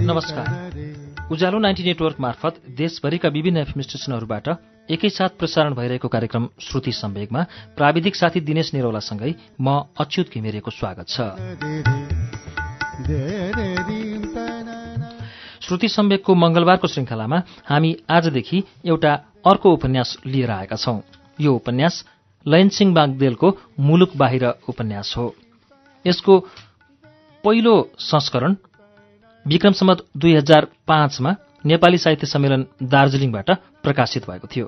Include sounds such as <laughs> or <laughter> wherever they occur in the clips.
नमस्कार। उज्यालो ninety network मार्फत देशभरिका विभिन्न एफएम स्टेशनहरूबाट एकैसाथ प्रसारण भइरहेको कार्यक्रम श्रुति सम्वेगमा प्राविधिक साथी दिनेश निरौलासँगै म अच्युत घिमिरेको स्वागत छ। श्रुति सम्वेकको मंगलबारको श्रृङ्खलामा हामी आजदेखि एउटा अर्को उपन्यास लिएर आएका छौं। यो उपन्यास लयनसिंह बागदेलको मुलुक बाहिर उपन्यास हो। यसको पहिलो संस्करण विक्रम सम्मत दुई हजार पाँचमा नेपाली साहित्य सम्मेलन दार्जिलिङबाट प्रकाशित भएको थियो।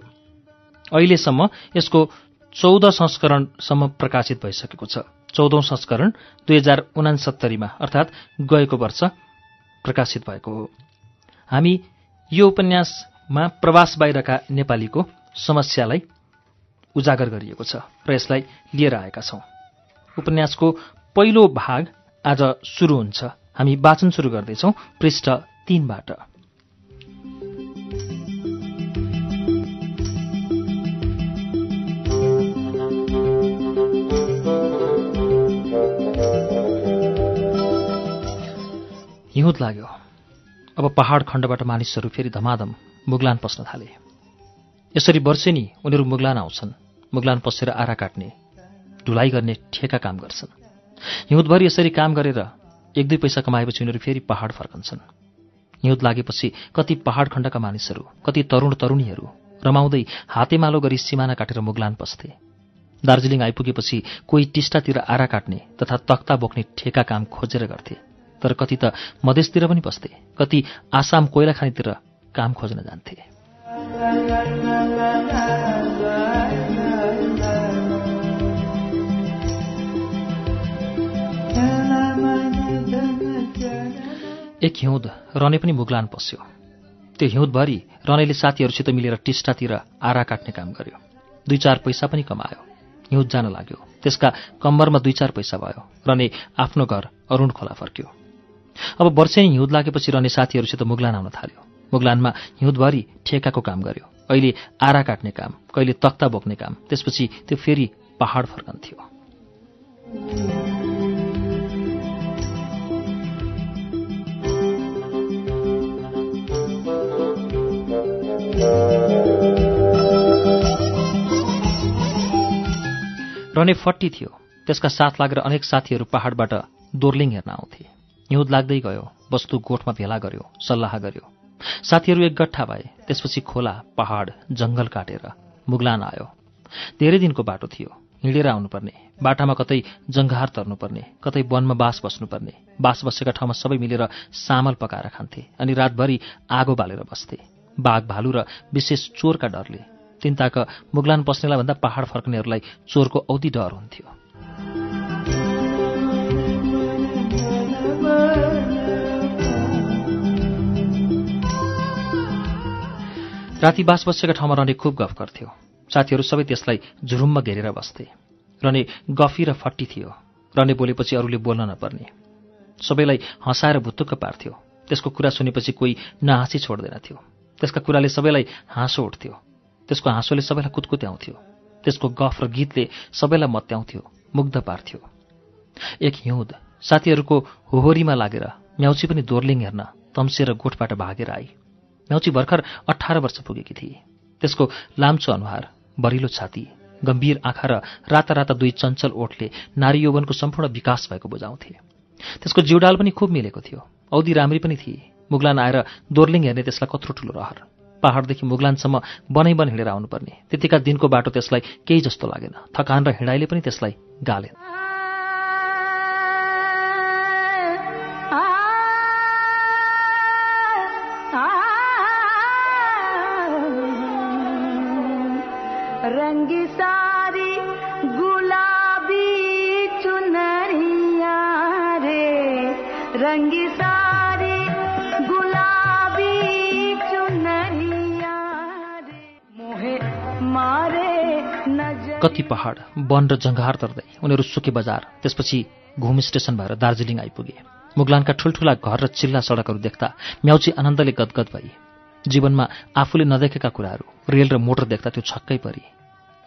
अहिलेसम्म यसको चौध संस्करणसम्म प्रकाशित भइसकेको छ। चौधौं संस्करण दुई हजार उनासत्तरीमा अर्थात् गएको वर्ष प्रकाशित भएको हो। हामी यो उपन्यासमा प्रवास बाहिरका नेपालीको समस्यालाई उजागर गरिएको छ र यसलाई लिएर आएका छौं। उपन्यासको पहिलो भाग आज सुरु हुन्छ। हामी वाचन सुरु गर्दैछौ पृष्ठ तीनबाट। हिउँद लाग्यो। अब पहाड खण्डबाट मानिसहरू फेरि धमाधम मुगलान पस्न थाले। यसरी वर्षेनी उनीहरू मुगलान आउँछन् मुगलान पसेर आरा काट्ने ढुलाइ गर्ने ठेका काम गर्छन्। हिउँदभरि यसरी काम गरेर एक दुई पैसा कमाएपछि उनीहरू फेरि पहाड फर्कन्छन्। हिउँद लागेपछि कति पहाड खण्डका मानिसहरू कति तरुण तरुणीहरू रमाउँदै हातेमालो गरी सिमाना काटेर मुगलान पस्थे। दार्जिलिङ आइपुगेपछि कोही टिस्टातिर आरा काट्ने तथा तख्ता बोक्ने ठेका काम खोजेर गर्थे। तर कति त मधेसतिर पनि पस्थे कति आसाम कोइला खानीतिर काम खोज्न जान्थे। एक हिउँद रने पनि मुगलान पस्यो। त्यो हिउँदभरि रनेले साथीहरूसित मिलेर टिस्टातिर आरा काट्ने काम गर्यो। दुई चार पैसा पनि कमायो। हिउँद जान लाग्यो। त्यसका कम्बरमा दुई चार पैसा भयो। रने आफ्नो घर अरुण खोला फर्क्यो। अब वर्षेनी हिउँद लागेपछि रने साथीहरूसित मुगलान आउन थाल्यो। मुगलानमा हिउँदभरि ठेकाको काम गर्यो। अहिले आरा काट्ने काम कहिले तख्ता बोक्ने काम त्यसपछि त्यो फेरि पहाड फर्कन्थ्यो। रने फट्टी थियो। त्यसका साथ लागेर अनेक साथीहरू पहाडबाट दोर्लिङ हेर्न आउँथे। हिउँद लाग्दै गयो वस्तु गोठमा भेला गर्यो सल्लाह गर्यो। साथीहरू एक भए त्यसपछि खोला पहाड जङ्गल काटेर मुगलान आयो। धेरै दिनको बाटो थियो। हिँडेर आउनुपर्ने बाटामा कतै जङ्घार तर्नुपर्ने कतै वनमा बास बस्नुपर्ने बास बसेका ठाउँमा सबै मिलेर सामल पकाएर खान्थे अनि रातभरि आगो बालेर बस्थे। बाघ भालु र विशेष चोरका डरले तिनताक मुगलान पस्नेलाई भन्दा पहाड फर्कनेहरूलाई चोरको औधी डर हुन्थ्यो। राति बास बसेका ठाउँमा रने खुब गफ गर्थ्यो। साथीहरू सबै त्यसलाई झुरुम्म घेरेर बस्थे। रने गफी र फट्टी थियो। रने बोलेपछि अरूले बोल्न नपर्ने। सबैलाई हँसाएर भुत्तुक्क पार्थ्यो। त्यसको कुरा सुनेपछि कोही नहाँसी छोड्दैनथ्यो। त्यसका कुराले सबैलाई हाँसो उठ्थ्यो। त्यसको हाँसोले सबैलाई कुतकुत्याउँथ्यो। त्यसको गफ र गीतले सबैलाई मत्याउँथ्यो। मुग्ध पार्थ्यो। एक हिउँद साथीहरूको होहोरीमा लागेर म्याउची पनि दोर्लिङ हेर्न तम्सिएर गोठबाट भागेर आई। म्याउची भर्खर अठार वर्ष पुगेकी थिए त्यसको लाम्चो अनुहार बरिलो छाती गम्भीर आँखा र राता राता दुई चञ्चल ओठले नारी यौवनको सम्पूर्ण विकास भएको बुझाउँथे। त्यसको जिउडाल पनि खुब मिलेको थियो। औधी राम्री पनि थिए मुगलान आएर दोर्लिङ हेर्ने त्यसलाई कत्रो ठुलो रहर। पहाडदेखि मुगलानसम्म बनै बन हिँडेर आउनुपर्ने। त्यतिका दिनको बाटो त्यसलाई केही जस्तो लागेन। थकान र हिँडाइले पनि त्यसलाई गालेन। कति पहाड वन र जङ्घार तर्दै उनीहरू सुके बजार त्यसपछि घुम स्टेसन भएर दार्जिलिङ आइपुगे। मुगलानका ठुल्ठुला घर र चिल्ला सडकहरू देख्दा म्याउची आनन्दले गदगद भई जीवनमा आफूले नदेखेका कुराहरू रेल र मोटर देख्दा त्यो छक्कै परी।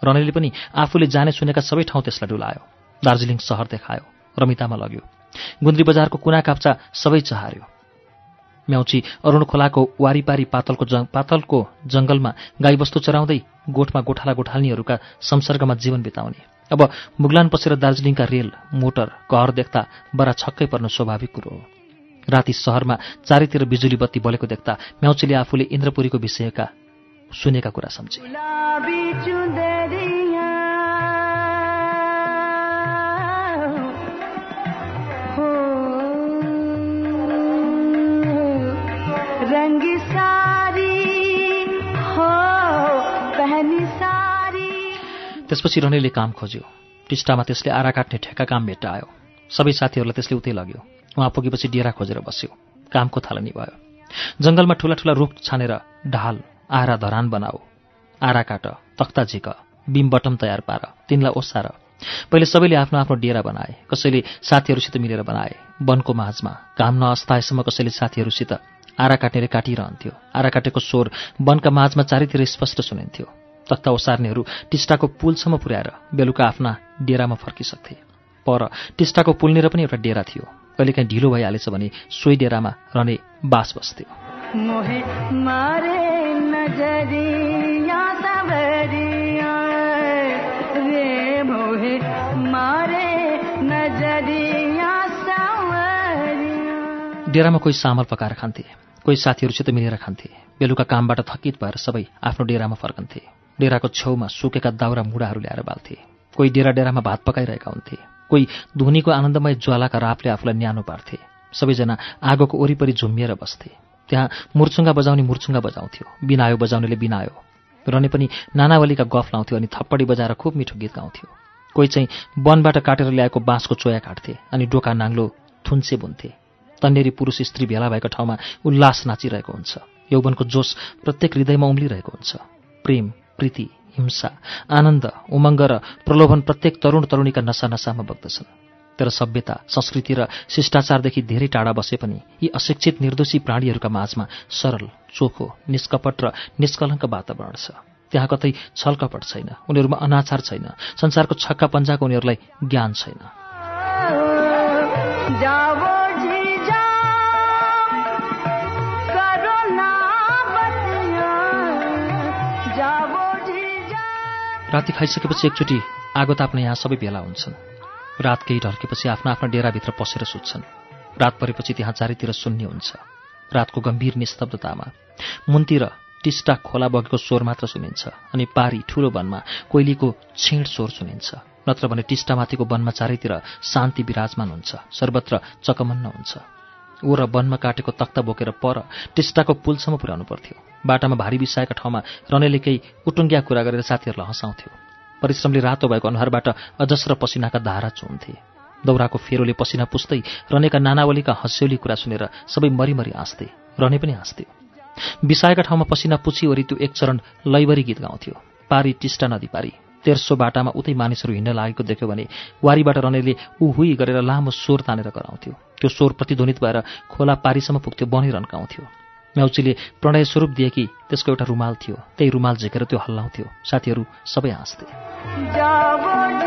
रणेले पनि आफूले जाने सुनेका सबै ठाउँ त्यसलाई डुलायो। दार्जिलिङ सहर देखायो रमितामा लग्यो। गुन्द्री बजारको कुना काप्चा सबै चहार्यो। म्याउची अरुण खोलाको वारिपारी पातलको जङ पातलको जङ्गलमा गाईबस्तु चराउँदै गोठमा गोठाला गोठाल्नीहरूका संसर्गमा जीवन बिताउने। अब मुगलान पसेर दार्जिलिङका रेल मोटर घर देख्दा बडा छक्कै पर्न स्वाभाविक कुरो हो। राति सहरमा चारैतिर बिजुली बत्ती बलेको देख्दा म्याउचीले आफूले इन्द्रपुरीको विषयका सुनेका कुरा सम्झे। त्यसपछि रनेले काम खोज्यो। टिस्टामा त्यसले आरा काट्ने ठेक्का काम भेट्टायो सबै साथीहरूलाई त्यसले उतै लग्यो। उहाँ पुगेपछि डेरा खोजेर बस्यो। कामको थालनी भयो। जङ्गलमा ठुला ठुला रुख छानेर ढाल आरा धरान बनाऊ। आरा काट तख्ता झिक बिम बटम तयार पार तिनलाई ओसार। पहिले सबैले आफ्नो आफ्नो डेरा बनाए। कसैले साथीहरूसित मिलेर बनाए। वनको माझमा घाम नअस्ताएसम्म कसैले साथीहरूसित आरा काट्नेले काटिरहन्थ्यो। आरा काटेको स्वर वनका माझमा चारैतिर स्पष्ट सुनिन्थ्यो। तख्ता ओसार्नेहरू टिस्टाको पुलसम्म पुर्याएर बेलुका आफ्ना डेरामा फर्किसक्थे। पर टिस्टाको पुलनिर पनि एउटा डेरा थियो। कहिलेकाहीँ ढिलो भइहालेछ भने सोही डेरामा रहने बास बस्थ्यो। डेरामा कोही चामल पकाएर खान्थे। कोही साथीहरूसित मिलेर खान्थे। बेलुका कामबाट थकित भएर सबै आफ्नो डेरामा फर्कन्थे। डेराको छेउमा सुकेका दाउरा मुढाहरू ल्याएर बाल्थे। कोही डेरा डेरामा भात पकाइरहेका हुन्थे। कोही धुनीको आनन्दमय ज्वालाका रापले आफूलाई न्यानो पार्थे। सबैजना आगोको वरिपरि झुम्मिएर बस्थे। त्यहाँ मुर्चुङ्गा बजाउने मुर्चुङ्गा बजाउँथ्यो। बिनायो बजाउनेले बिनायो। रने पनि नानावलीका गफ लाउँथ्यो अनि थप्पडी बजाएर खुब मिठो गीत गाउँथ्यो। कोही चाहिँ वनबाट काटेर ल्याएको बाँसको चोया काट्थे अनि डोका नाङ्लो थुन्से बुन्थे। तन्नेरी पुरुष स्त्री भेला भएको ठाउँमा उल्लास नाचिरहेको हुन्छ। यौवनको जोस प्रत्येक हृदयमा उम्लिरहेको हुन्छ। प्रेम प्रीति हिंसा आनन्द उमङ्ग र प्रलोभन प्रत्येक तरुण तरुणीका नसा नसामा बग्दछन्। तर सभ्यता संस्कृति र शिष्टाचारदेखि धेरै टाढा बसे पनि यी अशिक्षित निर्दोषी प्राणीहरूका माझमा सरल चोखो निष्कपट र निष्कलङ्क वातावरण छ। त्यहाँ कतै छलकपट छैन उनीहरूमा अनाचार छैन संसारको छक्का पन्जाको उनीहरूलाई ज्ञान छैन। राति खाइसकेपछि एकचोटि आगो ताप्न यहाँ सबै भेला हुन्छन्। रात केही ढल्केपछि आफ्ना आफ्ना डेराभित्र पसेर सुत्छन्। रात परेपछि त्यहाँ चारैतिर शून्य हुन्छ। रातको गम्भीर निस्तब्धतामा मुन्तिर टिस्टा खोला बगेको स्वर मात्र सुनिन्छ अनि पारी ठुलो वनमा कोइलीको छिण स्वर सुनिन्छ। नत्र भने टिस्टामाथिको वनमा चारैतिर शान्ति विराजमान हुन्छ सर्वत्र चकमन्न हुन्छ। ऊ र वनमा काटेको तख्ता बोकेर पर टिस्टाको पुलसम्म पुर्याउनु पर्थ्यो। बाटामा भारी बिसाएका ठाउँमा रनेले केही उटुङ्ग्या कुरा गरेर साथीहरूलाई हँसाउँथ्यो। परिश्रमले रातो भएको अनुहारबाट अजस्र पसिनाका धारा चुन्थे दौराको फेरोले पसिना पुस्दै रनेका नानावलीका हँस्यौली कुरा सुनेर सबै मरिमरि हाँस्थे। रने पनि हाँस्थ्यो। बिसाएका ठाउँमा पसिना पुछिवरी त्यो एक चरण लैबरी गीत गाउँथ्यो। पारी टिस्टा नदी पारी तेर्सो बाटामा उतै मानिसहरू हिँड्न लागेको देख्यो भने वारीबाट रनेले ऊ हुई गरेर लामो स्वर तानेर कराउँथ्यो। त्यो स्वर प्रतिध्वनित भएर खोला पारीसम्म पुग्थ्यो बनै रन्काउँथ्यो म्याउचीले प्रणय स्वरूप दिए कि त्यसको एउटा रुमाल थियो। त्यही रुमाल झिकेर त्यो हल्लाउँथ्यो। साथीहरू सबै हाँस्थे।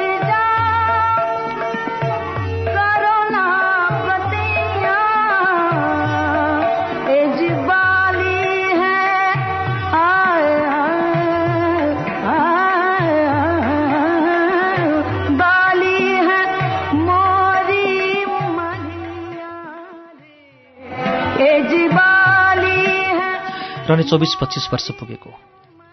रने चौबिस पच्चिस वर्ष पुगेको।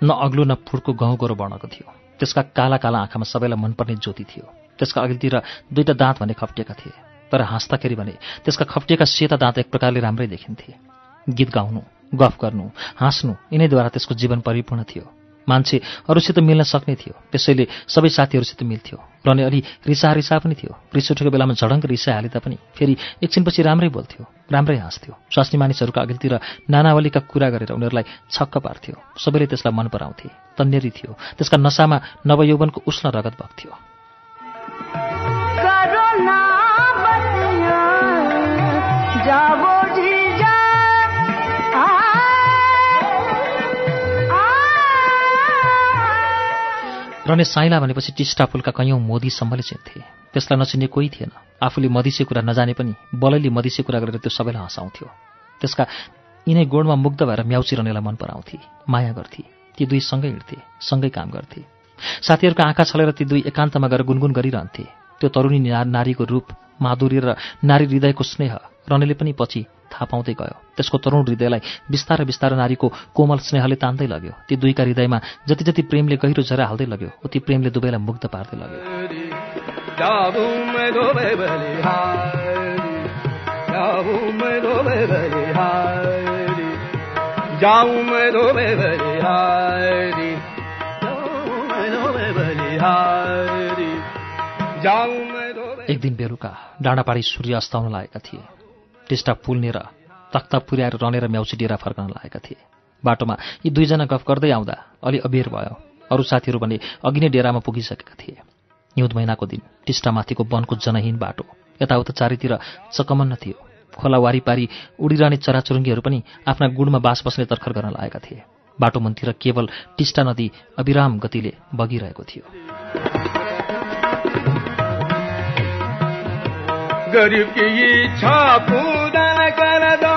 न अग्लो न फुडको गहुँ गोरो बढ्नको थियो। त्यसका काला काला आँखामा सबैलाई मनपर्ने ज्योति थियो। त्यसका अघिल्तिर दुईटा दाँत भने खप्टिएका थिए तर हाँस्दाखेरि भने त्यसका खप्टिएका सेता दाँत एक प्रकारले राम्रै देखिन्थे। गीत गाउनु गफ गर्नु हाँस्नु यिनैद्वारा त्यसको जीवन परिपूर्ण थियो। मान्छे अरूसित मिल्न सक्ने थियो। त्यसैले सबै साथीहरूसित मिल्थ्यो। रने अलि रिसा रिसा पनि थियो। रिस उठेको बेलामा झडङ्ग रिसाइहाले तापनि फेरि एकछिनपछि राम्रै बोल्थ्यो राम्रै हाँस्थ्यो। स्वास्नी मानिसहरूका अघिल्तिर नानावलीका कुरा गरेर उनीहरूलाई छक्क पार्थ्यो। सबैले त्यसलाई मन पराउँथे। तन्नेरी थियो। त्यसका नसामा नवयौवनको उष्ण रगत बग्थ्यो। रने साइला भनेपछि टिस्टा पुलका कैयौँ मोदीसम्मले चिन्थे त्यसलाई नचिन्ने कोही थिएन। आफूले मदिसे कुरा नजाने पनि बलैले मदिसे कुरा गरेर त्यो सबैलाई हँसाउँथ्यो। त्यसका यिनै गुणमा मुग्ध भएर म्याउची रनेलाई मन पराउँथे माया गर्थे। ती दुई सँगै हिँड्थे सँगै काम गर्थे। साथीहरूका आँखा छलेर ती दुई एकान्तमा गएर गुनगुन गरिरहन्थे। त्यो तरुणी नारीको रूप माधुर्य र नारी हृदयको स्नेह रनेले पनि पछि थाहा पाउँदै गयो। त्यसको तरुण हृदयलाई बिस्तारै बिस्तारै नारीको कोमल स्नेहले तान्दै लग्यो। ती दुईका हृदयमा जति जति प्रेमले गहिरो जरा हाल्दै लग्यो उति प्रेमले दुवैलाई मुग्ध पार्दै लग्यो। एक दिन बेलुका डाँडापाडी सूर्य अस्ताउन लागेका थिए। टिस्टा पुल्नेर तख्ता पुर्याएर रनेर म्याउची डेरा फर्कन लागेका थिए। बाटोमा यी दुईजना गफ गर्दै आउँदा अलि अबेर भयो। अरू साथीहरू भने अघि नै डेरामा पुगिसकेका थिए। हिउँद महिनाको दिन टिस्टामाथिको वनको जनहीन बाटो यताउता चारैतिर चकमन्न थियो। खोला वारिपारी उडिरहने चराचुरुङ्गीहरू पनि आफ्ना गुडमा बास बस्ने तर्खर गर्न लागेका थिए। बाटो मनतिर केवल टिस्टा नदी अविराम गतिले बगिरहेको थियो। गरीब की इच्छा पूरा न कर दो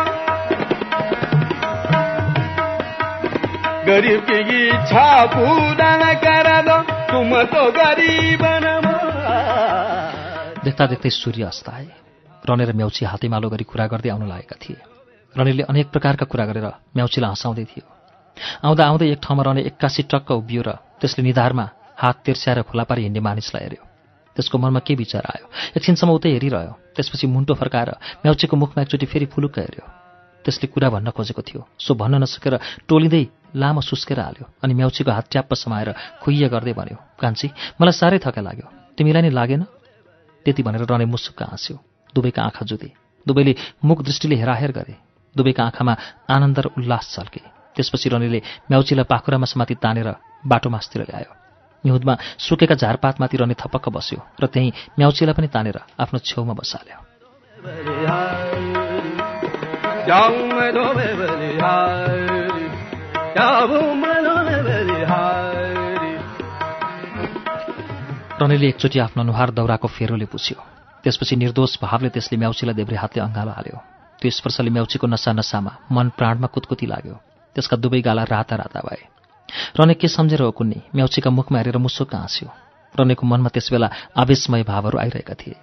गरीब की इच्छा पूरा न कर दो तुम तो गरीब देख्दा देख्दै सूर्य अस्त आए। रने र म्याउची हातेमालो गरी कुरा गर्दै आउन लागेका थिए। रनेले अनेक प्रकारका कुरा गरेर म्याउचीलाई हँसाउँदै थियो। आउँदा आउँदै एक ठाउँमा रने एक्कासी टक्क उभियो र त्यसले निधारमा हात तेर्स्याएर खोला पारी हिँड्ने मानिसलाई हेऱ्यो। त्यसको मनमा के विचार आयो? एकछिनसम्म उतै हेरिरह्यो। त्यसपछि मुन्टो फर्काएर म्याउचीको मुखमा एकचोटि फेरि फुलुक्क हेऱ्यो। त्यसले कुरा भन्न खोजेको थियो। सो भन्न नसकेर टोलिँदै लामो सुस्केर हाल्यो अनि म्याउचीको हात ट्याप्प समाएर खुइय गर्दै भन्यो कान्छी मलाई साह्रै थका लाग्यो। तिमीलाई नै लागेन? त्यति भनेर रने मुसुक्क हाँस्यो। दुवैका आँखा जुधे दुवैले मुख दृष्टिले हेराहेर गरे। दुवैका आँखामा आनन्द र उल्लास छल्के। त्यसपछि रनेले म्याउचीलाई पाखुरामा समाति तानेर बाटो मासतिर ल्यायो। हिउँदमा सुकेका झारपातमाथि रने थपक्क बस्यो र त्यहीँ म्याउचीलाई पनि तानेर आफ्नो छेउमा बसाल्यो। रनेले एकचोटि आफ्नो अनुहार दौराको फेरोले पुछ्यो त्यसपछि निर्दोष भावले त्यसले म्याउचीलाई देब्रे हातले अँगालो हाल्यो। त्यो स्पर्शले म्याउचीको नसा नसामा मन प्राणमा कुतकुती लाग्यो। त्यसका दुवै गाला राता राता भए। रने के सम्झेर हो कुन्नी म्याउचीका मुखमा हेरेर मुसुक्क हाँस्यो। रनेको मनमा त्यसबेला आवेशमय भावहरू आइरहेका थिए।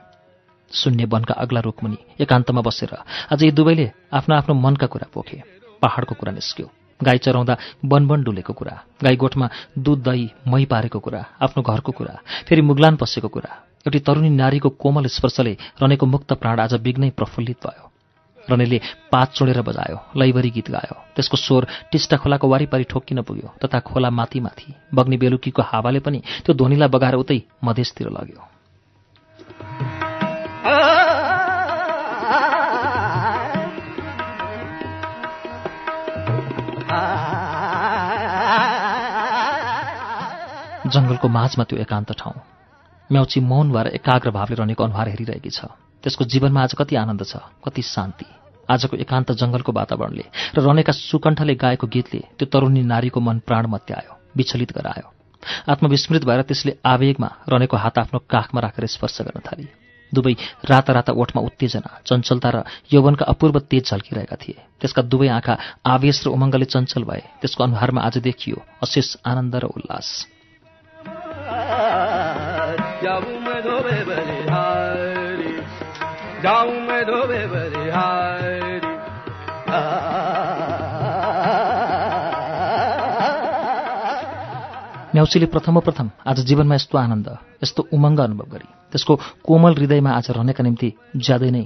शून्य वनका अग्ला रुखमुनि एकान्तमा बसेर आज यी दुवैले आफ्नो आफ्नो मनका कुरा पोखे। पहाडको कुरा निस्क्यो। गाई चराउँदा बनबन डुलेको कुरा गाई गोठमा दुध दही मही पारेको कुरा आफ्नो घरको कुरा फेरि मुगलान पसेको कुरा। एउटी तरुणी नारीको कोमल स्पर्शले रनेको मुक्त प्राण आज बिग्नै प्रफुल्लित भयो। रनेले पात चोडेर बजायो लैबरी गीत गायो। त्यसको स्वर टिस्टा खोलाको वारिपारि ठोक्किन पुग्यो तथा खोला माथि माथि बग्ने बेलुकीको हावाले पनि त्यो ध्वनिलाई बगाएर उतै मधेसतिर लग्यो। जङ्गलको माझमा त्यो एकान्त ठाउँ। म्याउची मौन भएर एकाग्र भावले रहेको अनुहार हेरिरहेकी छ। त्यसको जीवनमा आज कति आनन्द छ कति शान्ति। आजको एकान्त जङ्गलको वातावरणले र रनेका सुकण्ठले गाएको गीतले त्यो तरुणी नारीको मन प्राण मत्यायो विचलित गरायो। आत्मविस्मृत भएर त्यसले आवेगमा रनेको हात आफ्नो काखमा राखेर स्पर्श गर्न थाली। दुवै राता राता ओठमा उत्तेजना चञ्चलता र यौवनका अपूर्व तेज झल्किरहेका थिए। त्यसका दुवै आँखा आवेश र उमङ्गले चञ्चल भए। त्यसको अनुहारमा आज देखियो अशेष आनन्द र उल्लास। म्याउसीले प्रथमप्रथम आज जीवनमा यस्तो आनन्द यस्तो उमङ्ग अनुभव गरी त्यसको कोमल हृदयमा आज रहनेका निम्ति ज्यादै नै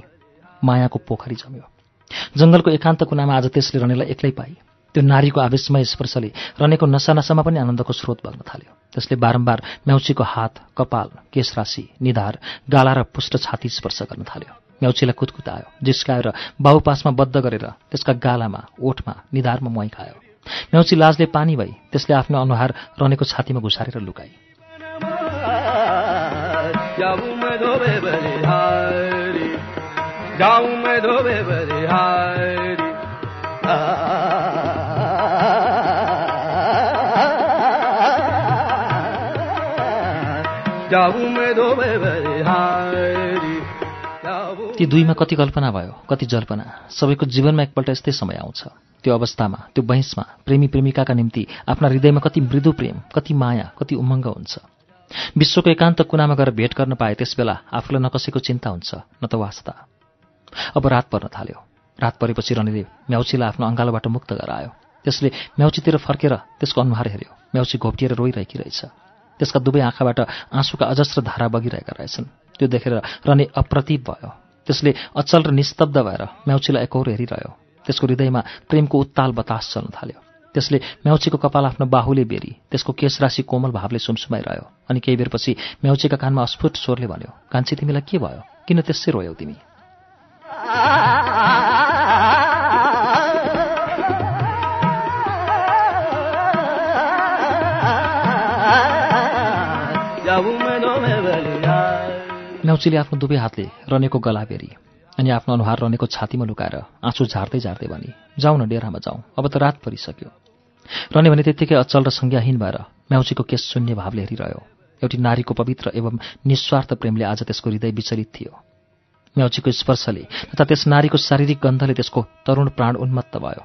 मायाको पोखरी जम्यो। जङ्गलको एकान्त कुनामा आज त्यसले रनेलाई एक्लै पाई। त्यो नारीको आवेशमय स्पर्शले रनेको नसा नसामा पनि आनन्दको स्रोत बग्न थाल्यो। त्यसले बारम्बार म्याउचीको हात कपाल केशराशि निधार गाला र पुष्ट छाती स्पर्श गर्न थाल्यो। म्याउचीलाई कुतकुतायो जिस्कायो र बाहुपासमा बद्ध गरेर त्यसका गालामा ओठमा निधारमा मुहाई खायो। म्याउची लाजले पानी भई त्यसले आफ्नो अनुहार रनेको छातीमा घुसारेर लुकाई जाऊ ती दुईमा कति कल्पना भयो कति जल्पना। सबैको जीवनमा एकपल्ट यस्तै समय आउँछ। त्यो अवस्थामा त्यो बहिँसमा प्रेमी प्रेमिकाका निम्ति आफ्ना हृदयमा कति मृदु प्रेम कति माया कति उमङ्ग हुन्छ। विश्वको एकान्त कुनामा गएर भेट गर्न पाए त्यसबेला आफूलाई न कसैको चिन्ता हुन्छ न त वास्ता। अब रात पर्न थाल्यो। रात परेपछि रनीले म्याउसीलाई आफ्नो अङ्गालोबाट मुक्त गरायो। त्यसले म्याउचीतिर फर्केर त्यसको अनुहार हेऱ्यो। म्याउची घोप्टिएर रोइरहेकी रहेछ। त्यसका दुवै आँखाबाट आँसुका अजस्र धारा बगिरहेका रहेछन्। त्यो देखेर रनी अप्रतिप भयो। त्यसले अचल र निस्तब्ध भएर म्याउचीलाई एकहोर हेरिरह्यो। त्यसको हृदयमा प्रेमको उत्ताल बतास चल्न थाल्यो। त्यसले म्याउचीको कपाल आफ्नो बाहुले बेरी त्यसको केश राशि कोमल भावले सुमसुमाइरह्यो अनि केही बेरपछि म्याउचीका कानमा अस्फुट स्वरले भन्यो कान्छी तिमीलाई के भयो? किन त्यसै रोयौ तिमी? म्याउचीले आफ्नो दुवै हातले रनेको गला बेरी अनि आफ्नो अनुहार रनेको छातीमा लुकाएर आँसु झार्दै झार्दै भनी जाउँ न डेरामा जाउँ अब त रात परिसक्यो रने भने त्यत्तिकै अचल र संज्ञाहीन भएर म्याउचीको केस शून्य भावले हेरिरह्यो। एउटी नारीको पवित्र एवं निस्वार्थ प्रेमले आज त्यसको हृदय विचलित थियो। म्याउचीको स्पर्शले तथा त्यस नारीको शारीरिक गन्धले त्यसको तरुण प्राण उन्मत्त भयो।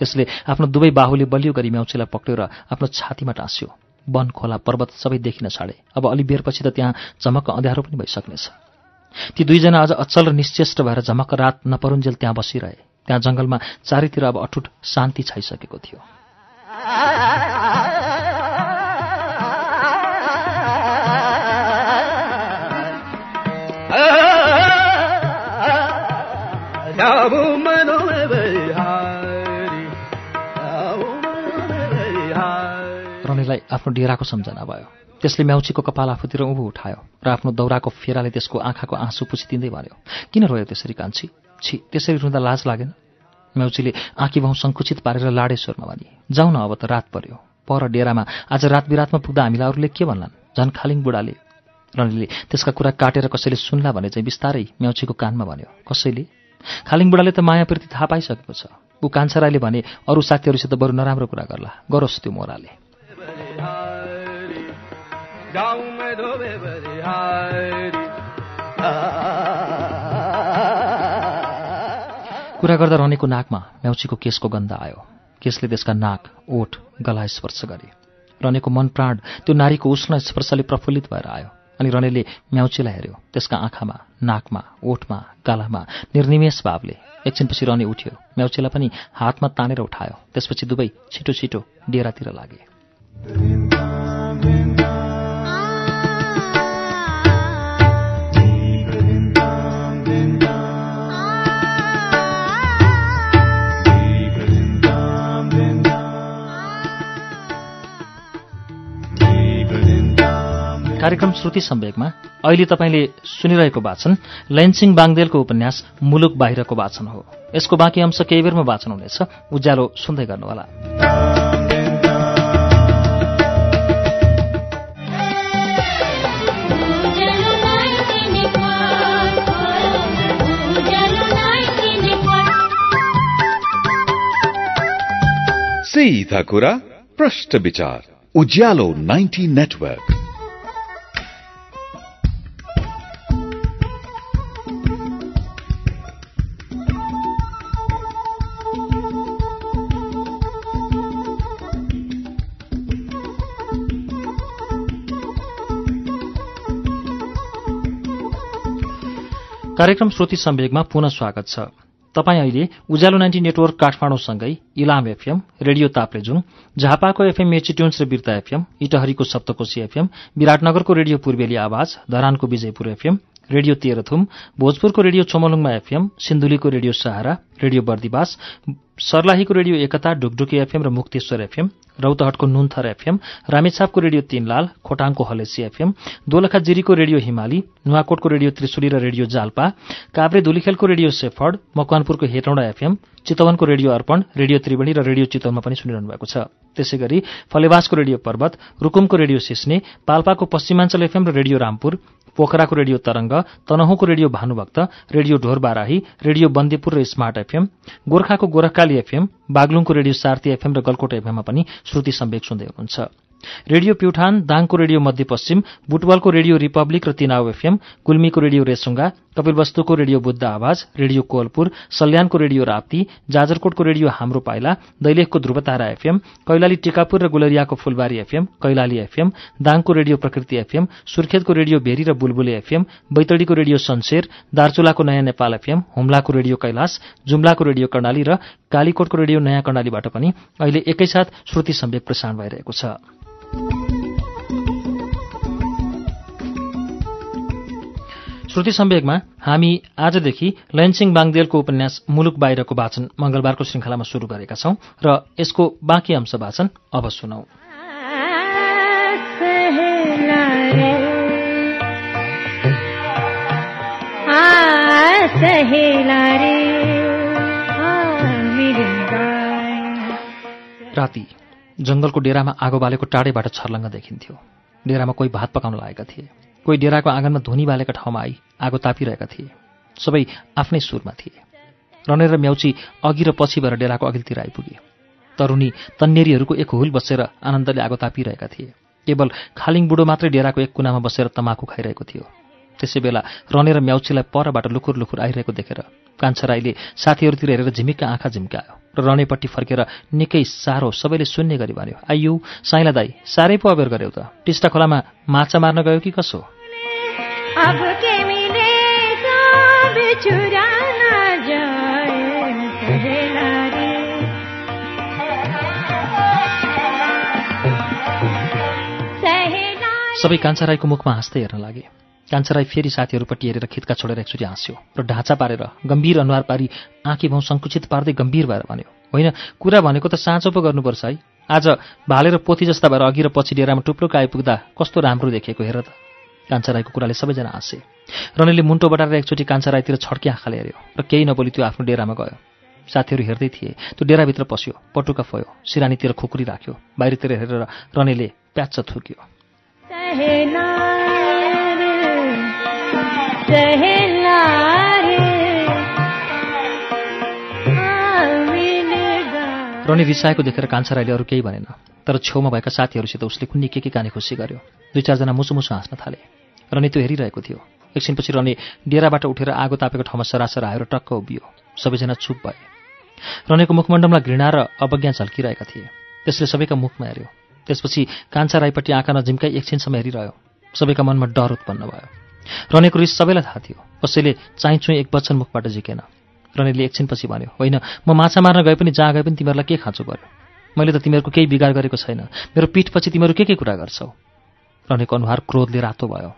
त्यसले आफ्नो दुवै बाहुले बलियो गरी म्याउचीलाई पक्रियो र आफ्नो छातीमा टाँस्यो। वन खोला पर्वत सबै देखिन छाडे। अब अलि बेरपछि त त्यहाँ झमक्क अँध्यारो पनि भइसक्नेछ। ती दुईजना अझ अचल र निश्चेष्ट भएर झमक्क रात नपरुन्जेल त्यहाँ बसिरहे। त्यहाँ जङ्गलमा चारैतिर अब अटुट शान्ति छाइसकेको थियो। <laughs> आफ्नो डेराको सम्झना भयो। त्यसले म्याउचीको कपाल आफूतिर उँभो उठायो र आफ्नो दौराको फेराले त्यसको आँखाको आँसु पुछिदिँदै भन्यो किन रोयो त्यसरी कान्छी? छि त्यसरी रुँदा लाज लागेन? म्याउचीले आँखी भाउ सङ्कुचित पारेर लाडेश्वरमा भने जाउँ न अब त रात पर्यो पर डेरामा आज रात बिरातमा पुग्दा हामीलाई अरूले के भन्लान्? झन् खालिङ बुढाले। रनीले त्यसका कुरा काटेर कसैले सुन्ला भने चाहिँ बिस्तारै म्याउचीको कानमा भन्यो कसैले? खालिङ बुढाले त मायाप्रति थाहा पाइसकेको छ। ऊ कान्छा राईले भने अरू साथीहरूसित बरु नराम्रो कुरा गर्ला गरोस् त्यो मोराले। कुरा गर्दा रनेको नाकमा म्याउचीको केसको गन्ध आयो। केसले त्यसका नाक ओठ गला स्पर्श गरे। रनेको मन प्राण त्यो नारीको उष्ण स्पर्शले प्रफुल्लित भएर आयो। अनि रनेले म्याउचीलाई हेऱ्यो। त्यसका आँखामा नाकमा ओठमा गालामा निर्निमेष भावले एकछिनपछि रने उठ्यो। म्याउचीलाई पनि हातमा तानेर उठायो। त्यसपछि दुवै छिटो छिटो डेरातिर लागे। कार्यक्रम श्रुति सम्वेकमा अहिले तपाईँले सुनिरहेको वाचन लैनसिंह बाङदेलको उपन्यास मुलुक बाहिरको वाचन हो। यसको बाँकी अंश केही बेरमा वाचन हुनेछ। उज्यालो सुन्दै गर्नुहोला। सीधा कुरा प्रश्न विचार उज्यालो 90 नेटवर्क कार्यक्रम श्रुति सम्वेगमा पुनः स्वागत छ। तपाईँ अहिले उज्यालो नाइन्टी नेटवर्क काठमाडौँसँगै इलाम एफएम रेडियो ताप्लेजुङ झापाको एफएम मेचिट्युन्स र बिर्ता एफएम इटहरीको सप्तकोशी एफएम विराटनगरको रेडियो पूर्वेली आवाज धरानको विजयपुर एफएम रेडियो तेह्रथुम भोजपुरको रेडियो चोमलुङमा एफएम सिन्धुलीको रेडियो सहारा रेडियो बर्दिवास सर्लाहीको रेडियो एकता ढुकढुकी एफएम र मुक्तेश्वर एफएम रौतहटको नुन्थर एफएम रामेछापको रेडियो तीनलाल खोटाङको हलेसी एफएम दोलखा जिरीको रेडियो हिमाली नुवाकोटको रेडियो त्रिशुली र रेडियो जाल्पा काभ्रे धुलीखेलको रेडियो सेफर्ड मकवानपुरको हेटौँडा एफएम चितवनको रेडियो अर्पण रेडियो त्रिवेणी र रेडियो चितवनमा पनि सुनिरहनु भएको छ। त्यसै गरी फलेवासको रेडियो पर्वत रुकुमको रेडियो सिस्ने पाल्पाको पश्चिमाञ्चल एफएम र रेडियो रामपुर पोखराको radio Tarang तनहुँको radio Bhanubhakta radio Dhorbarahi radio Bandipur र स्मार्ट एफएम गोर्खाको गोरखकाली एफएम बागलुङको रेडियो सार्थी एफएम र गलकोट एफएममा पनि श्रुति सम्वेक सुन्दै हुनुहुन्छ। रेडियो प्युठान दाङको रेडियो मध्यपश्चिम बुटवलको रेडियो रिपब्लिक र तिनाउ एफएम गुल्मीको रेडियो रेसुङ्गा कपिलवस्तुको रेडियो बुद्ध आवाज रेडियो कोलपुर सल्यानको रेडियो राप्ती जाजरकोटको रेडियो हाम्रो पाइला दैलेखको ध्रुवतारा एफएम कैलाली टिकापुर र गुलरियाको फुलबारी एफएम कैलाली एफएम दाङको रेडियो प्रकृति एफएम सुर्खेतको रेडियो भेरी र बुलबुले एफएम बैतडीको रेडियो सन्सेर दार्चुलाको नयाँ नेपाल एफएम हुम्लाको रेडियो कैलाश जुम्लाको रेडियो कर्णाली र कालीकोटको रेडियो नयाँ कर्णालीबाट पनि अहिले एकैसाथ श्रुति सम्वेक प्रसारण भइरहेको छ। श्रुति सम्वेकमा हामी आजदेखि लैनसिंह बाङदेलको उपन्यास मुलुक बाहिरको वाचन मंगलबारको श्रृङ्खलामा शुरू गरेका छौं र यसको बाँकी अंश वाचन अब सुनौ। राति। जंगलको डेरामा आगो बालेको टाढेबाट छर्लङ्ग देखिन्थ्यो। डेरामा कोही भात पकाउन लागेका थिए। कोही डेराको आँगनमा धुनी बालेका ठाउँमा आई आगो तापिरहेका थिए। सबै आफ्नै सुरमा थिए। रनेर म्याउची अघि र पछि भएर डेराको अघिल्तिर आइपुगे। तरुणी तन्नेरीहरूको एक हुल बसेर आनन्दले आगो तापिरहेका थिए। केवल खालिङ बुढो मात्रै डेराको एक कुनामा बसेर तमाखु खाइरहेको थियो। त्यसै बेला रने र म्याउचीलाई परबाट लुकुर लुकुर आइरहेको देखेर कान्छा राईले साथीहरूतिर हेरेर झिमिक्क आँखा झिम्कायो। र रनेपट्टि फर्केर निकै साह्रो सबैले सुन्ने गरी भन्यो आइयु साइला दाई साह्रै पो अबेर गऱ्यौ त। टिस्टा खोलामा माछा मार्न गयो कि कसो? सबै कान्छा राईको मुखमा हाँस्दै हेर्न लागे। कान्छा राई फेरि साथीहरूपट्टि हेरेर खित्का छोडेर एकचोटि हाँस्यो र ढाँचा पारेर गम्भीर अनुहार पारी आँखी भाउ सङ्कुचित पार्दै गम्भीर भएर भन्यो होइन कुरा भनेको त साँचो पो गर्नुपर्छ है। आज भालेर पोथी जस्ता भएर अघि र पछि डेरामा टुप्लुक आइपुग्दा कस्तो राम्रो देखेको हेर त कान्छा राईको कुराले सबैजना हाँसे रनेले मुन्टो बटारेर एकचोटि कान्छा राईतिर छड्के आँखाले हेऱ्यो र केही नबोली त्यो आफ्नो डेरामा गयो। साथीहरू हेर्दै थिए त्यो डेराभित्र पस्यो पटुका फयो सिरानीतिर खुकुरी राख्यो बाहिरतिर हेरेर रनेले प्याच्च थुक्यो। रनी रिसाएको देखेर कान्छा राईले अरू केही भनेन तर छेउमा भएका साथीहरूसित उसले कुन्नी के के काने खुसी गर्यो। दुई चारजना मुसु मुसु हाँस्न थाले। रनी त्यो हेरिरहेको थियो। एकछिनपछि रनी डेराबाट उठेर आगो तापेको ठाउँमा सरासर आएर टक्क उभियो। सबैजना चुप भए। रनेको मुखमण्डलमा घृणा र अवज्ञा झल्किरहेका थिए। त्यसले सबैका मुखमा हेऱ्यो। त्यसपछि कान्छा राईपट्टि आँखा नजिम्काई एकछिनसम्म हेरिरह्यो। सबैका मनमा डर उत्पन्न भयो। रनेको रिस सबैलाई थाहा थियो। कसैले चाइचुइ एक वचन मुखबाट झिकेन। रनेले एकछिनपछि भन्यो होइन म माछा मार्न गए पनि जहाँ गए पनि तिमीहरूलाई के खाँचो गर्यो? मैले त तिमीहरूको केही बिगार गरेको छैन। मेरो पिठपछि तिमीहरू के के कुरा गर्छौ? रनेको अनुहार क्रोधले रातो भयो।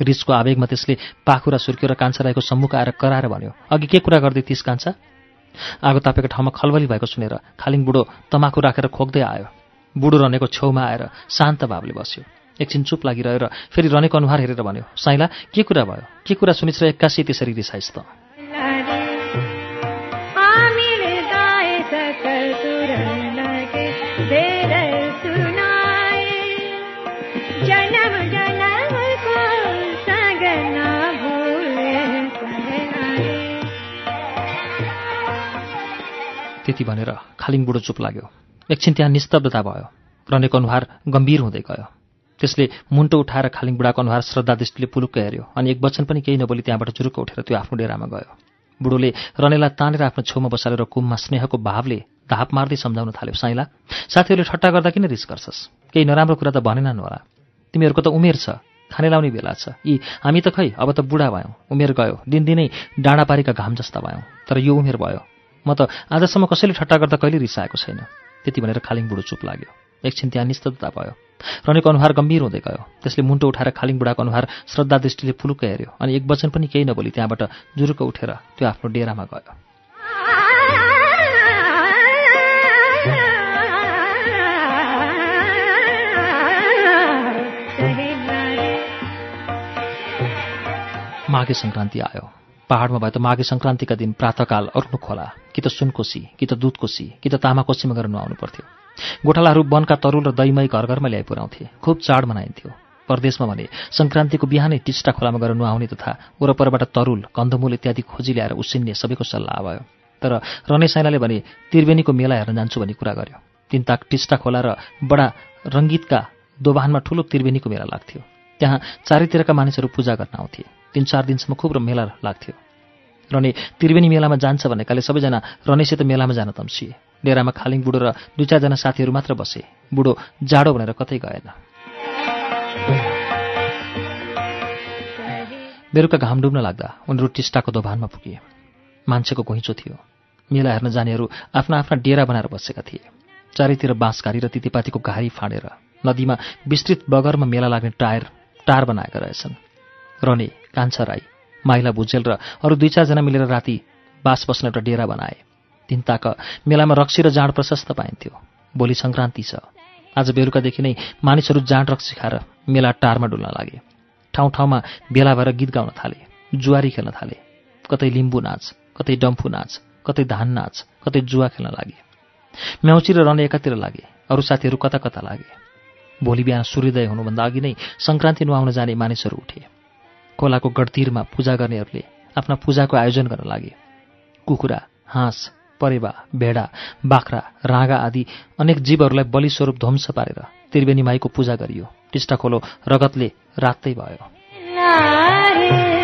रिसको आवेगमा त्यसले पाखुरा र कान्छा राईको सम्मुख आएर कराएर भन्यो अघि के कुरा गर्दै थिइस् कान्छा? आगो तापेको ठाउँमा खलबली भएको सुनेर खालिङ बुढो तमाखु राखेर खोक्दै आयो। बुढो रनेको छेउमा आएर शान्त भावले बस्यो। एकछिन चुप लागिरह्यो र फेरि रनेको अनुहार हेरेर भन्यो साइला के कुरा भयो? के कुरा सुनिस् र एक्कासी त्यसरी रिसाइस् त? त्यति भनेर खालिङ बुढो चुप लाग्यो। एकछिन त्यहाँ निस्तब्धता भयो। रनेको अनुहार गम्भीर हुँदै गयो। त्यसले मुन्टो उठाएर खालिङ बुढाको अनुहार श्रद्धा दृष्टिले पुलुक्क हेऱ्यो अनि एक वचन पनि केही नबोली त्यहाँबाट जुरुक्क उठेर त्यो आफ्नो डेरामा गयो। बुढोले रनेलाई तानेर आफ्नो छेउमा बसालेर कुममा स्नेहको भावले धाप मार्दै सम्झाउन थाल्यो साइला साथीहरूले ठट्टा गर्दा किन रिस गर्छस्? केही नराम्रो कुरा त भनेनन् होला। तिमीहरूको त उमेर छ खाने लाउने बेला छ। यी हामी त खै अब त बुढा भयौँ उमेर गयो दिनदिनै डाँडापारीका घाम जस्ता भयौँ तर यो उमेर भयो। म त आजसम्म कसैले ठट्टा गर्दा कहिले रिसाएको छैन। त्यति भनेर खालिङ बुढो चुप लाग्यो। एकछिन त्यहाँ निस्तब्धता भयो। रनेको अनुहार गम्भीर हुँदै गयो। त्यसले मुन्टो उठाएर खालिङ बुढाको अनुहार श्रद्धा दृष्टिले पुलुक्क हेऱ्यो अनि एक वचन पनि केही नबोली त्यहाँबाट जुरुक्क उठेर त्यो आफ्नो डेरामा गयो। माघे सङ्क्रान्ति आयो। पहाडमा भए त माघे सङ्क्रान्तिका दिन प्रातकाल अरुण खोला। कि त सुनकोसी कि त दुधकोसी कि त तामाकोसीमा गएर नुहाउनु पर्थ्यो गोठालाहरू वनका तरुल र दहीमय घर घरमा ल्याइ पुर्याउँथे खुब चाड मनाइन्थ्यो। परदेशमा भने सङ्क्रान्तिको बिहानै टिस्टा खोलामा गएर नुहाउने तथा वरपरबाट तरुल कन्दमूल इत्यादि खोजी ल्याएर उसिन्ने सबैको सल्लाह भयो। तर रने साइनाले भने त्रिवेणीको मेला हेर्न जान्छु भन्ने कुरा गर्यो। तिनताक टिस्टा खोला र बडा रङ्गीतका दोभानमा ठुलो त्रिवेणीको मेला लाग्थ्यो। त्यहाँ चारैतिरका मानिसहरू पूजा गर्न आउँथे। तिन चार दिनसम्म खुब मेला लाग्थ्यो। रने त्रिवेणी मेलामा जान्छ भनेकाले सबैजना रनेसित मेलामा जान तम्सिए। डेरामा खालिङ बुढो र दुई चारजना साथीहरू मात्र बसे। बुढो जाडो भनेर कतै गएन। बेलुका घाम डुब्न लाग्दा उनीहरू टिस्टाको दोभानमा पुगे मान्छेको घुइँचो थियो। मेला हेर्न जानेहरू आफ्ना आफ्ना डेरा बनाएर बसेका थिए। चारैतिर बाँसघारी र तितेपातीको घारी फाँडेर नदीमा विस्तृत बगरमा मेला लाग्ने टायर टार बनाएका रहेछन्। रने कान्छा राई माइला भुजेल र अरू दुई चारजना मिलेर राति बास बस्न एउटा डेरा बनाए। तिनताक मेलामा रक्सी र जाँड प्रशस्त पाइन्थ्यो। भोलि सङ्क्रान्ति छ। आज बेलुकादेखि नै मानिसहरू जाँड रक्सी खाएर मेला टारमा डुल्न लागे। ठाउँ ठाउँमा भेला भएर गीत गाउन थाले जुवारी खेल्न थाले। कतै लिम्बू नाच कतै डम्फु नाच कतै धान नाच कतै जुवा खेल्न लागे। म्याउची र रन एकातिर लागे अरू साथीहरू कता कता लागे। भोलि बिहान सूर्योदय हुनुभन्दा अघि नै सङ्क्रान्ति नुहाउन जाने मानिसहरू उठे। खोलाको गडतिरमा पूजा गर्नेहरूले आफ्ना पूजाको आयोजन गर्न लागे। कुखुरा हाँस परेवा भेडा बाख्रा राँगा आदि अनेक जीवहरूलाई बलिस्वरूप ध्वंस पारेर त्रिवेणी माईको पूजा गरियो। टिस्टा खोलो रगतले रातै भयो। लारे